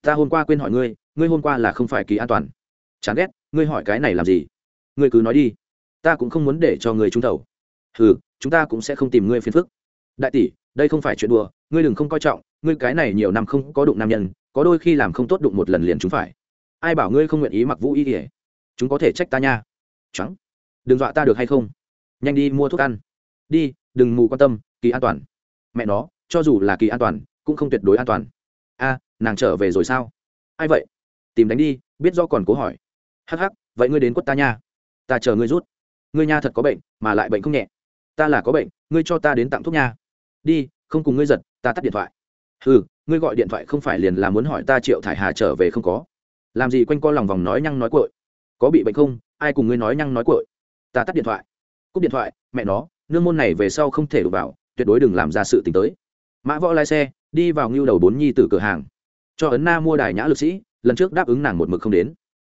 Ta hôm qua quên hỏi ngươi ngươi hôm qua là không phải kỳ an toàn. Chán ghét, ngươi hỏi cái này làm gì? Ngươi cứ nói đi. Ta cũng không muốn để cho người trúng thầu. Ừ chúng ta cũng sẽ không tìm ngươi phiền phức. Đại tỷ đây không phải chuyện đùa, ngươi đừng không coi trọng, ngươi cái này nhiều năm không có đụng nam nhân, có đôi khi làm không tốt đụng một lần liền chúng phải. Ai bảo ngươi không nguyện ý mặc vũ y ỉa chúng có thể trách ta nha. Trắng. Đừng dọa ta được hay không? Nhanh đi mua thuốc ăn. Đi, đừng mù quan tâm, kỳ an toàn. Mẹ nó, cho dù là kỳ an toàn, cũng không tuyệt đối an toàn. A, nàng trở về rồi sao? Ai vậy? Tìm đánh đi, biết do còn cố hỏi. Hắc hắc, vậy ngươi đến quất ta nha. Ta chờ ngươi rút. Ngươi nha thật có bệnh, mà lại bệnh không nhẹ. Ta là có bệnh, ngươi cho ta đến tặng thuốc nha đi, không cùng ngươi giật, ta tắt điện thoại. Ừ ngươi gọi điện thoại không phải liền là muốn hỏi ta triệu thải hà trở về không có. Làm gì quanh co lòng vòng nói nhăng nói cội có bị bệnh không? Ai cùng ngươi nói nhăng nói cội ta tắt điện thoại. Cúp điện thoại, mẹ nó, nương môn này về sau không thể đụng vào, tuyệt đối đừng làm ra sự t tới. Mã võ lái xe, đi vào ngưu đầu bốn nhi t cửa hàng. Cho ấn na mua đài nhã lực sĩ, lần trước đáp ứng nàng một mực không đến.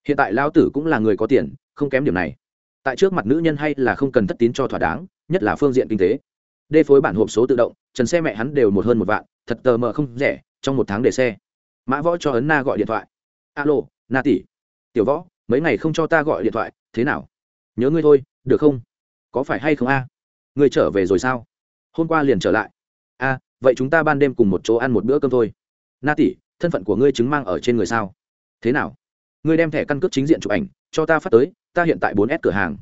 Hiện tại lao tử cũng là người có tiền, không kém điểm này. Tại trước mặt nữ nhân hay là không cần thất tín cho thỏa đáng, nhất là phương diện kinh tế đê phối bản hộp số tự động, trần xe mẹ hắn đều một hơn một vạn, thật tờ mờ không rẻ, trong một tháng để xe. Mã võ cho ấn na gọi điện thoại. Alo, na tỷ. Tiểu võ, mấy ngày không cho ta gọi điện thoại, thế nào? Nhớ ngươi thôi, được không? Có phải hay không a? Ngươi trở về rồi sao? Hôm qua liền trở lại. A, vậy chúng ta ban đêm cùng một chỗ ăn một bữa cơm thôi. Na tỷ, thân phận của ngươi chứng mang ở trên người sao? Thế nào? Ngươi đem thẻ căn cước chính diện chụp ảnh, cho ta phát tới, ta hiện tại bốn s cửa hàng.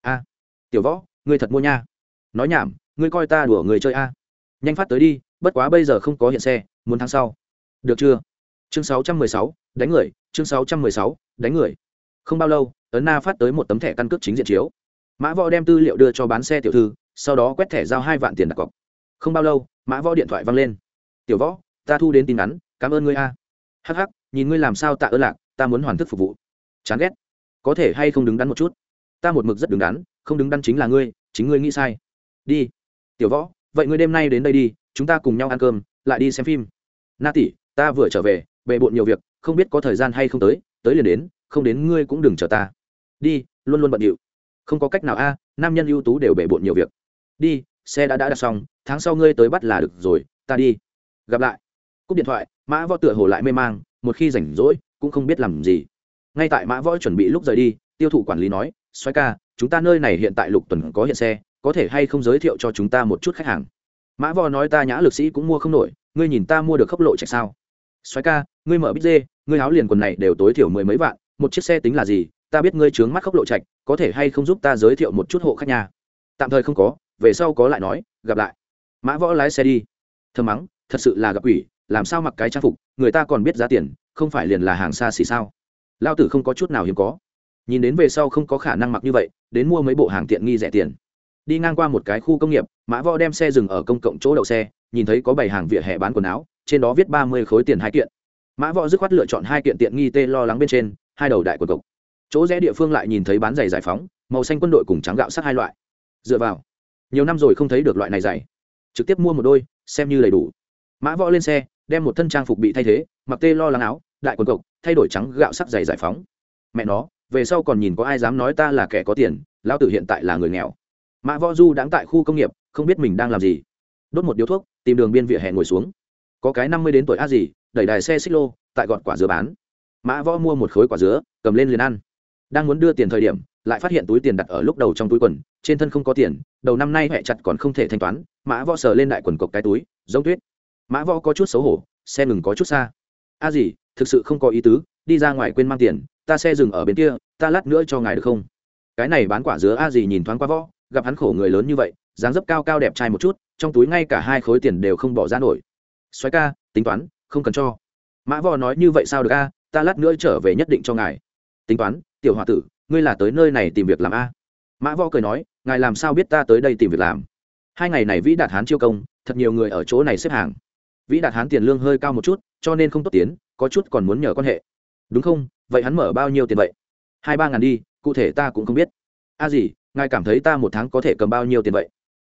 A, tiểu võ, ngươi thật mua nha. Nói nhảm ngươi coi ta đùa người chơi a. Nhanh phát tới đi bất quá bây giờ không có hiện xe muốn tháng sau. Được chưa? Chương sáu trăm mười sáu đánh người chương sáu trăm mười sáu đánh người. Không bao lâu ấn na phát tới một tấm thẻ căn cước chính diện chiếu. Mã võ đem tư liệu đưa cho bán xe tiểu thư sau đó quét thẻ giao hai vạn tiền đặt cọc. Không bao lâu mã võ điện thoại văng lên. Tiểu võ ta thu đến tin nhắn cảm ơn ngươi a. Hh hắc, nhìn ngươi làm sao tạ ơn lạc ta muốn hoàn thức phục vụ. Chán ghét. Có thể hay không đứng đắn một chút? Ta một mực rất đứng đắn không đứng đắn chính là ngươi chính ngươi nghĩ sai. Đi tiểu võ, vậy ngươi đêm nay đến đây đi, chúng ta cùng nhau ăn cơm, lại đi xem phim. Na tỷ, ta vừa trở về, bề bộn nhiều việc, không biết có thời gian hay không tới tới liền đến, không đến ngươi cũng đừng chờ ta. Đi, luôn luôn bận điệu. Không có cách nào a, nam nhân ưu tú đều bề bộn nhiều việc. Đi, xe đã đã đặt xong, tháng sau ngươi tới bắt là được rồi, ta đi. Gặp lại. Cúp điện thoại, mã võ tựa hồ lại mê mang, một khi rảnh rỗi, cũng không biết làm gì. Ngay tại mã võ chuẩn bị lúc rời đi, tiêu thụ quản lý nói xoay ca, chúng ta nơi này hiện tại lục tuần có hiện xe có thể hay không giới thiệu cho chúng ta một chút khách hàng? Mã võ nói ta nhã lực sĩ cũng mua không nổi, ngươi nhìn ta mua được khốc lộ chạy sao? Xoáy ca, ngươi mở bít dê, ngươi áo liền quần này đều tối thiểu mười mấy vạn, một chiếc xe tính là gì? Ta biết ngươi trướng mắt khốc lộ trạch có thể hay không giúp ta giới thiệu một chút hộ khách nhà? Tạm thời không có, về sau có lại nói, gặp lại. Mã võ lái xe đi. Thơm mắng, thật sự là gặp ủy làm sao mặc cái trang phục, người ta còn biết giá tiền, không phải liền là hàng xa xỉ sao? Lao tử không có chút nào hiếm có. Nhìn đến về sau không có khả năng mặc như vậy, đến mua mấy bộ hàng tiện nghi rẻ tiền đi ngang qua một cái khu công nghiệp, mã võ đem xe dừng ở công cộng chỗ đậu xe, nhìn thấy có bảy hàng vỉa hè bán quần áo, trên đó viết ba mươi khối tiền hai kiện. Mã võ dứt khoát lựa chọn hai kiện tiện nghi tê lo lắng bên trên, hai đầu đại quần cộc. Chỗ rẽ địa phương lại nhìn thấy bán giày giải phóng, màu xanh quân đội cùng trắng gạo sắc hai loại. Dựa vào, nhiều năm rồi không thấy được loại này giày. Trực tiếp mua một đôi, xem như đầy đủ. Mã võ lên xe, đem một thân trang phục bị thay thế, mặc tê lo lắng áo, đại quần cộc, thay đổi trắng gạo sắc giày giải phóng. Mẹ nó, về sau còn nhìn có ai dám nói ta là kẻ có tiền, lão tử hiện tại là người nghèo mã võ du đang tại khu công nghiệp, không biết mình đang làm gì. Đốt một điếu thuốc, tìm đường biên vỉa hè ngồi xuống. Có cái năm mươi đến tuổi a gì đẩy đài xe xích lô, tại gọt quả dứa bán. Mã võ mua một khối quả dứa, cầm lên liền ăn. Đang muốn đưa tiền thời điểm, lại phát hiện túi tiền đặt ở lúc đầu trong túi quần, trên thân không có tiền, đầu năm nay hẹ chặt còn không thể thanh toán, mã võ sờ lên đại quần cộc cái túi, giống tuyết. Mã võ có chút xấu hổ, xe ngừng có chút xa. A gì thực sự không có ý tứ, đi ra ngoài quên mang tiền, ta xe dừng ở bên kia, ta lát nữa cho ngài được không? Cái này bán quả dứa a gì nhìn thoáng qua võ gặp hắn khổ người lớn như vậy, dáng dấp cao cao đẹp trai một chút, trong túi ngay cả hai khối tiền đều không bỏ ra nổi. Xoáy ca, tính toán, không cần cho. Mã võ nói như vậy sao được a? Ta lát nữa trở về nhất định cho ngài. Tính toán, tiểu h o a tử, ngươi là tới nơi này tìm việc làm a? Mã võ cười nói, ngài làm sao biết ta tới đây tìm việc làm? Hai ngày này vĩ đạt hán chiêu công, thật nhiều người ở chỗ này xếp hàng. Vĩ đạt hán tiền lương hơi cao một chút, cho nên không tốt tiến, có chút còn muốn nhờ quan hệ. Đúng không? Vậy hắn mở bao nhiêu tiền vậy? Hai ba ngàn đi, cụ thể ta cũng không biết. A gì? Ngài cảm thấy ta một tháng có thể cầm bao nhiêu tiền vậy?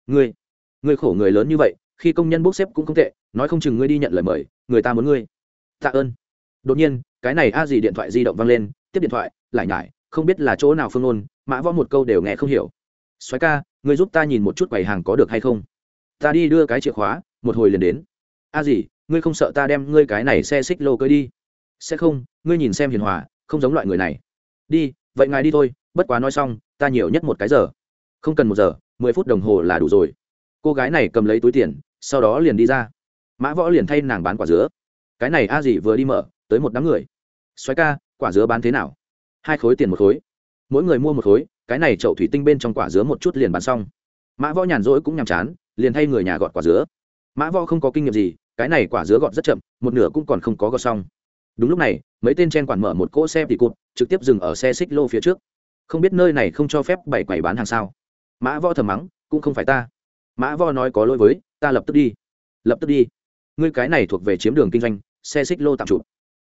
Ngươi ngươi khổ người lớn như vậy, khi công nhân bốc xếp cũng không tệ, nói không chừng ngươi đi nhận lời mời, người ta muốn ngươi. Tạ ơn. Đột nhiên, cái này a gì điện thoại di động văng lên, tiếp điện thoại, lại nhải, không biết là chỗ nào phương ôn mã võ một câu đều nghe không hiểu. Xoáy ca, ngươi giúp ta nhìn một chút quầy hàng có được hay không? Ta đi đưa cái chìa khóa, một hồi liền đến. A gì ngươi không sợ ta đem ngươi cái này xe xích lô cưới đi? Sẽ không, ngươi nhìn xem hiền hòa, không giống loại người này. Đi, vậy ngài đi thôi, bất quá nói xong ta nhiều nhất một cái giờ. Không cần một giờ, mười phút đồng hồ là đủ rồi. Cô gái này cầm lấy túi tiền, sau đó liền đi ra. Mã võ liền thay nàng bán quả dứa. Cái này a dì vừa đi mở, tới một đám người. Xoáy ca, quả dứa bán thế nào? Hai khối tiền một khối. Mỗi người mua một khối, cái này chậu thủy tinh bên trong quả dứa một chút liền bán xong. Mã võ nhàn rỗi cũng nhàm chán, liền thay người nhà gọt quả dứa. Mã võ không có kinh nghiệm gì, cái này quả dứa gọt rất chậm, một nửa cũng còn không có gọt xong. Đúng lúc này, mấy tên chen quản mở một cỗ xe tỉ cụt, trực tiếp dừng ở xe xích lô phía trước không biết nơi này không cho phép bày quầy bán hàng sao? Mã võ thầm mắng, cũng không phải ta. Mã võ nói có lỗi với, ta lập tức đi. Lập tức đi. Ngươi cái này thuộc về chiếm đường kinh doanh, xe xích lô tạm trụ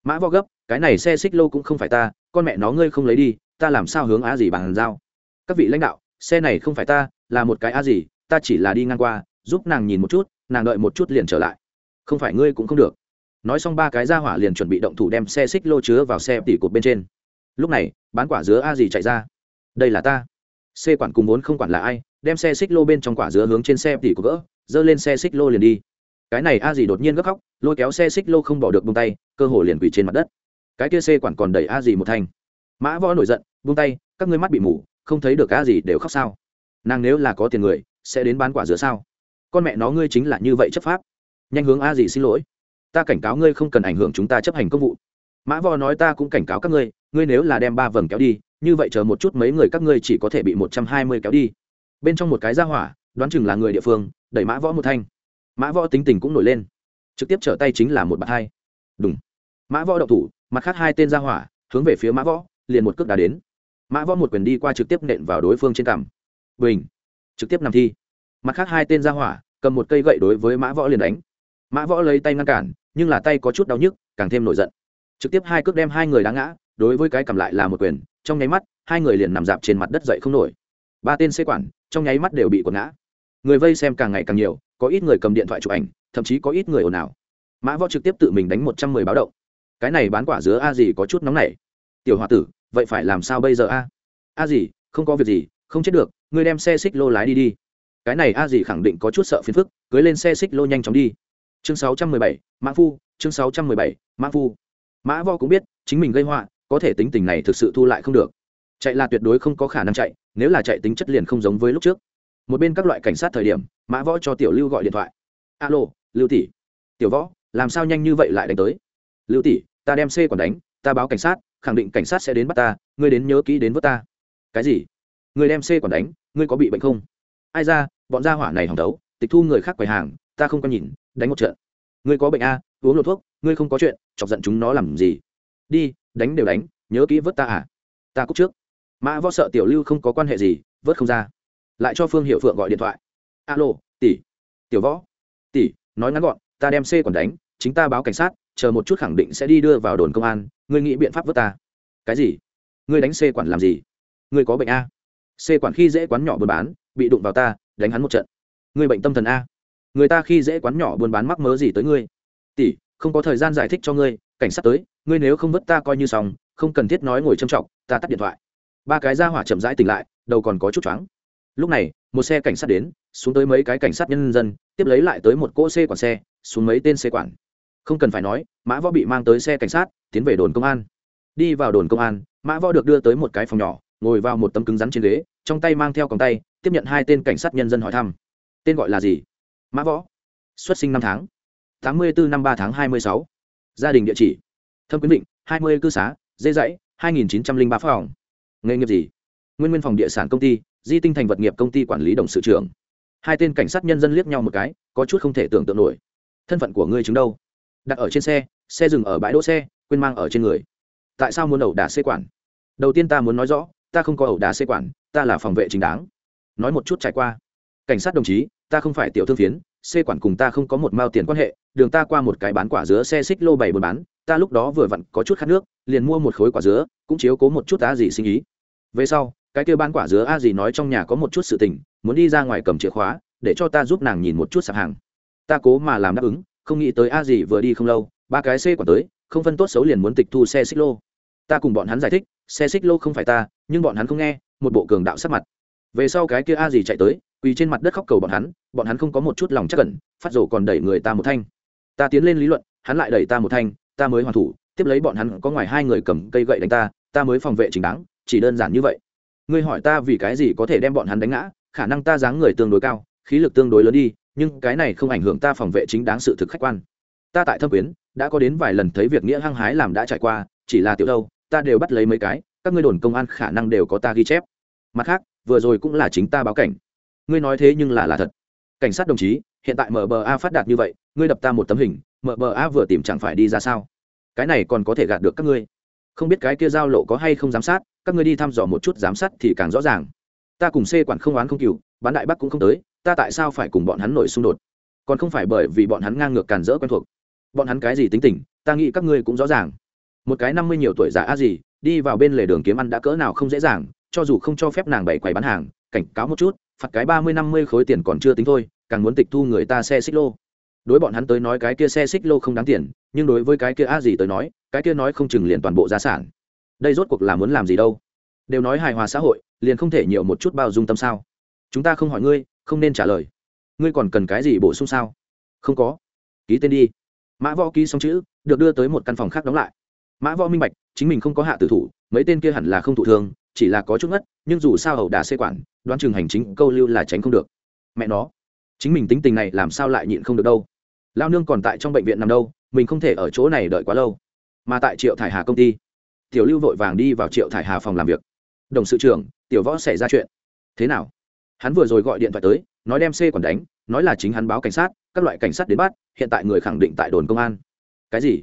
mã võ gấp, cái này xe xích lô cũng không phải ta, con mẹ nó ngươi không lấy đi, ta làm sao hướng á gì bằng giao? Các vị lãnh đạo, xe này không phải ta, là một cái á gì ta chỉ là đi ngang qua, giúp nàng nhìn một chút, nàng đợi một chút liền trở lại. Không phải ngươi cũng không được. Nói xong ba cái ra hỏa liền chuẩn bị động thủ đem xe xích lô chứa vào xe tỉ cột bên trên. Lúc này, bán quả dứa a gì chạy ra đây là ta. Xe quản cùng vốn không quản là ai? Đem xe xích lô bên trong quả dứa hướng trên xe tỉ của vỡ dơ lên xe xích lô liền đi. Cái này a Dì đột nhiên gấp khóc, lôi kéo xe xích lô không bỏ được bông tay, cơ hồ liền quỳ trên mặt đất. Cái kia xe quản còn đẩy a Dì một thanh mã võ nổi giận, buông tay, các ngươi mắt bị mù, không thấy được a Dì đều khóc sao? Nàng nếu là có tiền người, sẽ đến bán quả dứa sao? Con mẹ nó ngươi chính là như vậy chấp pháp. Nhanh hướng a Dì xin lỗi. Ta cảnh cáo ngươi không cần ảnh hưởng chúng ta chấp hành công vụ. Mã võ nói ta cũng cảnh cáo các ngươi ngươi nếu là đem ba vầng kéo đi như vậy chờ một chút mấy người các ngươi chỉ có thể bị một trăm hai mươi kéo đi. Bên trong một cái ra hỏa, đoán chừng là người địa phương, đẩy mã võ một thanh. Mã võ tính tình cũng nổi lên. Trực tiếp trở tay chính là một bạt hai. Đúng mã võ đậu thủ, mặt khác hai tên ra hỏa, hướng về phía mã võ, liền một cước đá đến. Mã võ một quyền đi qua trực tiếp nện vào đối phương trên cằm. Bình. Trực tiếp nằm thi. Mặt khác hai tên ra hỏa, cầm một cây gậy đối với mã võ liền đánh. Mã võ lấy tay ngăn cản, nhưng là tay có chút đau nhức, càng thêm nổi giận. Trực tiếp hai cước đem hai người đá ngã, đối với cái cầm lại là một quyền trong nháy mắt, hai người liền nằm dạp trên mặt đất dậy không nổi. Ba tên xê quản, trong nháy mắt đều bị quật ngã. Người vây xem càng ngày càng nhiều, có ít người cầm điện thoại chụp ảnh, thậm chí có ít người ồn ào. Mã võ trực tiếp tự mình đánh một trăm mười báo động. Cái này bán quả dứa a gì có chút nóng nảy. Tiểu h o a tử, vậy phải làm sao bây giờ a? A gì không có việc gì, không chết được, ngươi đem xe xích lô lái đi đi. Cái này a gì khẳng định có chút sợ phiền phức, cưới lên xe xích lô nhanh chóng đi. Chương sáu trăm mười bảy, mã phu, chương sáu trăm mười bảy, mã phu. Mã võ cũng biết, chính mình gây họa có thể tính tình này thực sự thu lại không được. Chạy là tuyệt đối không có khả năng chạy, nếu là chạy tính chất liền không giống với lúc trước. Một bên các loại cảnh sát thời điểm, mã võ cho tiểu lưu gọi điện thoại. Alo, lưu tỷ. Tiểu võ, làm sao nhanh như vậy lại đánh tới? Lưu tỷ, ta đem c còn đánh, ta báo cảnh sát, khẳng định cảnh sát sẽ đến bắt ta, ngươi đến nhớ kỹ đến vớt ta. Cái gì? Người đem c còn đánh, ngươi có bị bệnh không? Ai ra, bọn gia hỏa này hỏng đấu, tịch thu người khác quầy hàng, ta không có nhìn, đánh một trận. Ngươi có bệnh a uống lột thuốc, ngươi không có chuyện, chọc giận chúng nó làm gì? Đi đánh đều đánh, nhớ kỹ vớt ta à. Ta cúc trước. Mã võ sợ tiểu lưu không có quan hệ gì, vớt không ra. Lại cho phương hiệu phượng gọi điện thoại. Alo, tỷ. Tiểu võ. Tỷ, nói ngắn gọn, ta đem c còn đánh, chính ta báo cảnh sát, chờ một chút khẳng định sẽ đi đưa vào đồn công an, ngươi nghĩ biện pháp vớt ta. Cái gì? Ngươi đánh c quản làm gì? Ngươi có bệnh a. C quản khi dễ quán nhỏ buôn bán, bị đụng vào ta, đánh hắn một trận. Ngươi bệnh tâm thần a. Người ta khi dễ quán nhỏ buôn bán mắc mớ gì tới ngươi? Tỷ, không có thời gian giải thích cho ngươi, cảnh sát tới ngươi nếu không vứt ta coi như xong, không cần thiết nói ngồi châm trọng ta tắt điện thoại. Ba cái ra hỏa chậm rãi tỉnh lại, đầu còn có chút choáng. Lúc này, một xe cảnh sát đến, xuống tới mấy cái cảnh sát nhân dân, tiếp lấy lại tới một cỗ xe quản xe, xuống mấy tên xe quản. Không cần phải nói, mã võ bị mang tới xe cảnh sát, tiến về đồn công an. Đi vào đồn công an, mã võ được đưa tới một cái phòng nhỏ, ngồi vào một tấm cứng rắn trên ghế, trong tay mang theo còng tay, tiếp nhận hai tên cảnh sát nhân dân hỏi thăm. Tên gọi là gì? Mã võ. Xuất sinh năm tháng. Tám mươi bốn năm ba tháng hai mươi sáu. Gia đình địa chỉ thâm quyến định hai mươi cư xá, dê dãy, hai nghìn chín trăm linh ba phòng. Nghề nghiệp gì? Nguyên nguyên phòng địa sản công ty, di tinh thành vật nghiệp công ty quản lý đồng sự trưởng. Hai tên cảnh sát nhân dân liếc nhau một cái, có chút không thể tưởng tượng nổi. Thân phận của ngươi chứng đâu? Đặt ở trên xe xe dừng ở bãi đỗ xe, quên mang ở trên người. Tại sao muốn ẩu đả xe quản? Đầu tiên ta muốn nói rõ, ta không có ẩu đả xe quản, ta là phòng vệ chính đáng. Nói một chút trải qua. Cảnh sát đồng chí, ta không phải tiểu thương phiến xe quản cùng ta không có một mao tiền quan hệ, đường ta qua một cái bán quả giữa xe xích lô bảy buôn bán ta lúc đó vừa vặn có chút khát nước, liền mua một khối quả dứa, cũng chiếu cố một chút a gì sinh ý. Về sau, cái kêu bán quả dứa a gì nói trong nhà có một chút sự tình, muốn đi ra ngoài cầm chìa khóa, để cho ta giúp nàng nhìn một chút sạp hàng. Ta cố mà làm đáp ứng, không nghĩ tới a gì vừa đi không lâu, ba cái xe quả tới, không phân tốt xấu liền muốn tịch thu xe xích lô. Ta cùng bọn hắn giải thích, xe xích lô không phải ta, nhưng bọn hắn không nghe, một bộ cường đạo sắc mặt. Về sau cái kia a gì chạy tới, quỳ trên mặt đất khóc cầu bọn hắn bọn hắn không có một chút lòng chắc cẩn phát rổ còn đẩy người ta một thanh. Ta tiến lên lý luận, hắn lại đẩy ta một thanh ta mới hoàn thủ, tiếp lấy bọn hắn có ngoài hai người cầm cây gậy đánh ta ta mới phòng vệ chính đáng, chỉ đơn giản như vậy. Ngươi hỏi ta vì cái gì có thể đem bọn hắn đánh ngã, khả năng ta dáng người tương đối cao, khí lực tương đối lớn đi, nhưng cái này không ảnh hưởng ta phòng vệ chính đáng sự thực khách quan. Ta tại thâm quyến, đã có đến vài lần thấy việc nghĩa hăng hái làm đã trải qua, chỉ là tiểu đâu, ta đều bắt lấy mấy cái, các ngươi đồn công an khả năng đều có ta ghi chép. Mặt khác, vừa rồi cũng là chính ta báo cảnh. Ngươi nói thế nhưng là là thật. Cảnh sát đồng chí, hiện tại mở bờ a phát đạt như vậy, ngươi đập ta một tấm hình mba vừa tìm chẳng phải đi ra sao? Cái này còn có thể gạt được các ngươi. Không biết cái kia giao lộ có hay không giám sát, các ngươi đi thăm dò một chút giám sát thì càng rõ ràng. Ta cùng c quản không oán không cừu, bán đại bắc cũng không tới, ta tại sao phải cùng bọn hắn nổi xung đột? Còn không phải bởi vì bọn hắn ngang ngược càn rỡ quen thuộc. Bọn hắn cái gì tính tình, ta nghĩ các ngươi cũng rõ ràng. Một cái năm mươi nhiều tuổi già a gì, đi vào bên lề đường kiếm ăn đã cỡ nào không dễ dàng, cho dù không cho phép nàng bày quầy bán hàng, cảnh cáo một chút, phạt cái ba mươi năm mươi khối tiền còn chưa tính thôi, càng muốn tịch thu người ta xe xích lô đối bọn hắn tới nói cái kia xe xích lô không đáng tiền, nhưng đối với cái kia a gì tới nói, cái kia nói không chừng liền toàn bộ gia sản. Đây rốt cuộc là muốn làm gì đâu? Đều nói hài hòa xã hội, liền không thể nhiều một chút bao dung tâm sao? Chúng ta không hỏi ngươi, không nên trả lời. Ngươi còn cần cái gì bổ sung sao? Không có. Ký tên đi. Mã võ ký xong chữ, được đưa tới một căn phòng khác đóng lại. Mã võ minh bạch, chính mình không có hạ tử thủ, mấy tên kia hẳn là không thụ thương, chỉ là có chút ngất, nhưng dù sao hầu đà xê quản, đoán chừng hành chính câu lưu là tránh không được. Mẹ nó, chính mình tính tình này làm sao lại nhịn không được đâu? Lao nương còn tại trong bệnh viện nằm đâu, mình không thể ở chỗ này đợi quá lâu. Mà tại triệu thải hà công ty, tiểu lưu vội vàng đi vào triệu thải hà phòng làm việc. Đồng sự trưởng, tiểu võ xảy ra chuyện. Thế nào? Hắn vừa rồi gọi điện thoại tới, nói đem c còn đánh, nói là chính hắn báo cảnh sát, các loại cảnh sát đến bắt, hiện tại người khẳng định tại đồn công an. Cái gì?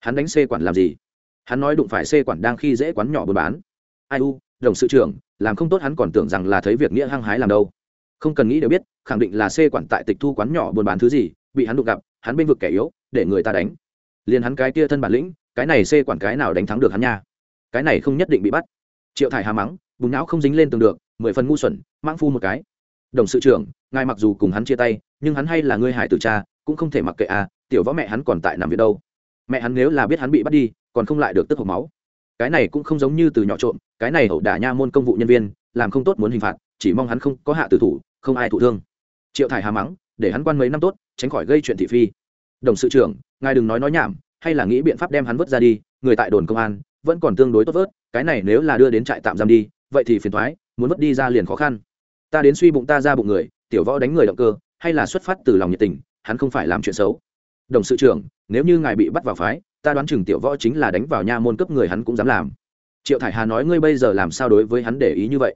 Hắn đánh c quản làm gì? Hắn nói đụng phải c quản đang khi dễ quán nhỏ buôn bán. Ai u, đồng sự trưởng, làm không tốt hắn còn tưởng rằng là thấy việc nghĩa hăng hái làm đâu. Không cần nghĩ đều biết, khẳng định là c quản tại tịch thu quán nhỏ buôn bán thứ gì, bị hắn đụng gặp hắn bên vực kẻ yếu, để người ta đánh. Liền hắn cái kia thân bản lĩnh, cái này xê quản cái nào đánh thắng được hắn nha? Cái này không nhất định bị bắt. Triệu thải hà mắng, bùng não không dính lên tường được, mười phần ngu xuẩn mang phu một cái. Đồng sự trưởng, ngài mặc dù cùng hắn chia tay, nhưng hắn hay là ngươi hải tử cha, cũng không thể mặc kệ à tiểu võ mẹ hắn còn tại nằm viện đâu. Mẹ hắn nếu là biết hắn bị bắt đi, còn không lại được tức hộp máu. Cái này cũng không giống như từ nhỏ trộm, cái này ẩu đả nha môn công vụ nhân viên, làm không tốt muốn hình phạt, chỉ mong hắn không có hạ tử thủ, không ai thụ thương. Triệu thải hà mắng, để hắn quan mấy năm tốt tránh khỏi gây chuyện thị phi. Đồng sự trưởng, ngài đừng nói nói nhảm, hay là nghĩ biện pháp đem hắn vớt ra đi, người tại đồn công an, vẫn còn tương đối tốt vớt, cái này nếu là đưa đến trại tạm giam đi, vậy thì phiền thoái muốn vớt đi ra liền khó khăn. Ta đến suy bụng ta ra bụng người, tiểu võ đánh người động cơ, hay là xuất phát từ lòng nhiệt tình, hắn không phải làm chuyện xấu. Đồng sự trưởng, nếu như ngài bị bắt vào phái, ta đoán chừng tiểu võ chính là đánh vào nha môn cấp người hắn cũng dám làm. Triệu thải hà nói ngươi bây giờ làm sao đối với hắn để ý như vậy?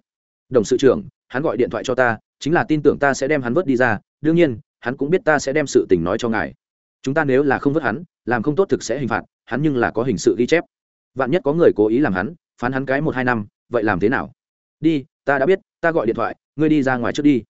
Đồng sự trưởng, hắn gọi điện thoại cho ta, chính là tin tưởng ta sẽ đem hắn vớt đi ra, đương nhiên hắn cũng biết ta sẽ đem sự tình nói cho ngài. Chúng ta nếu là không vớt hắn, làm không tốt thực sẽ hình phạt, hắn nhưng là có hình sự ghi chép. Vạn nhất có người cố ý làm hắn, phán hắn cái một hai năm, vậy làm thế nào? Đi, ta đã biết, ta gọi điện thoại, ngươi đi ra ngoài trước đi.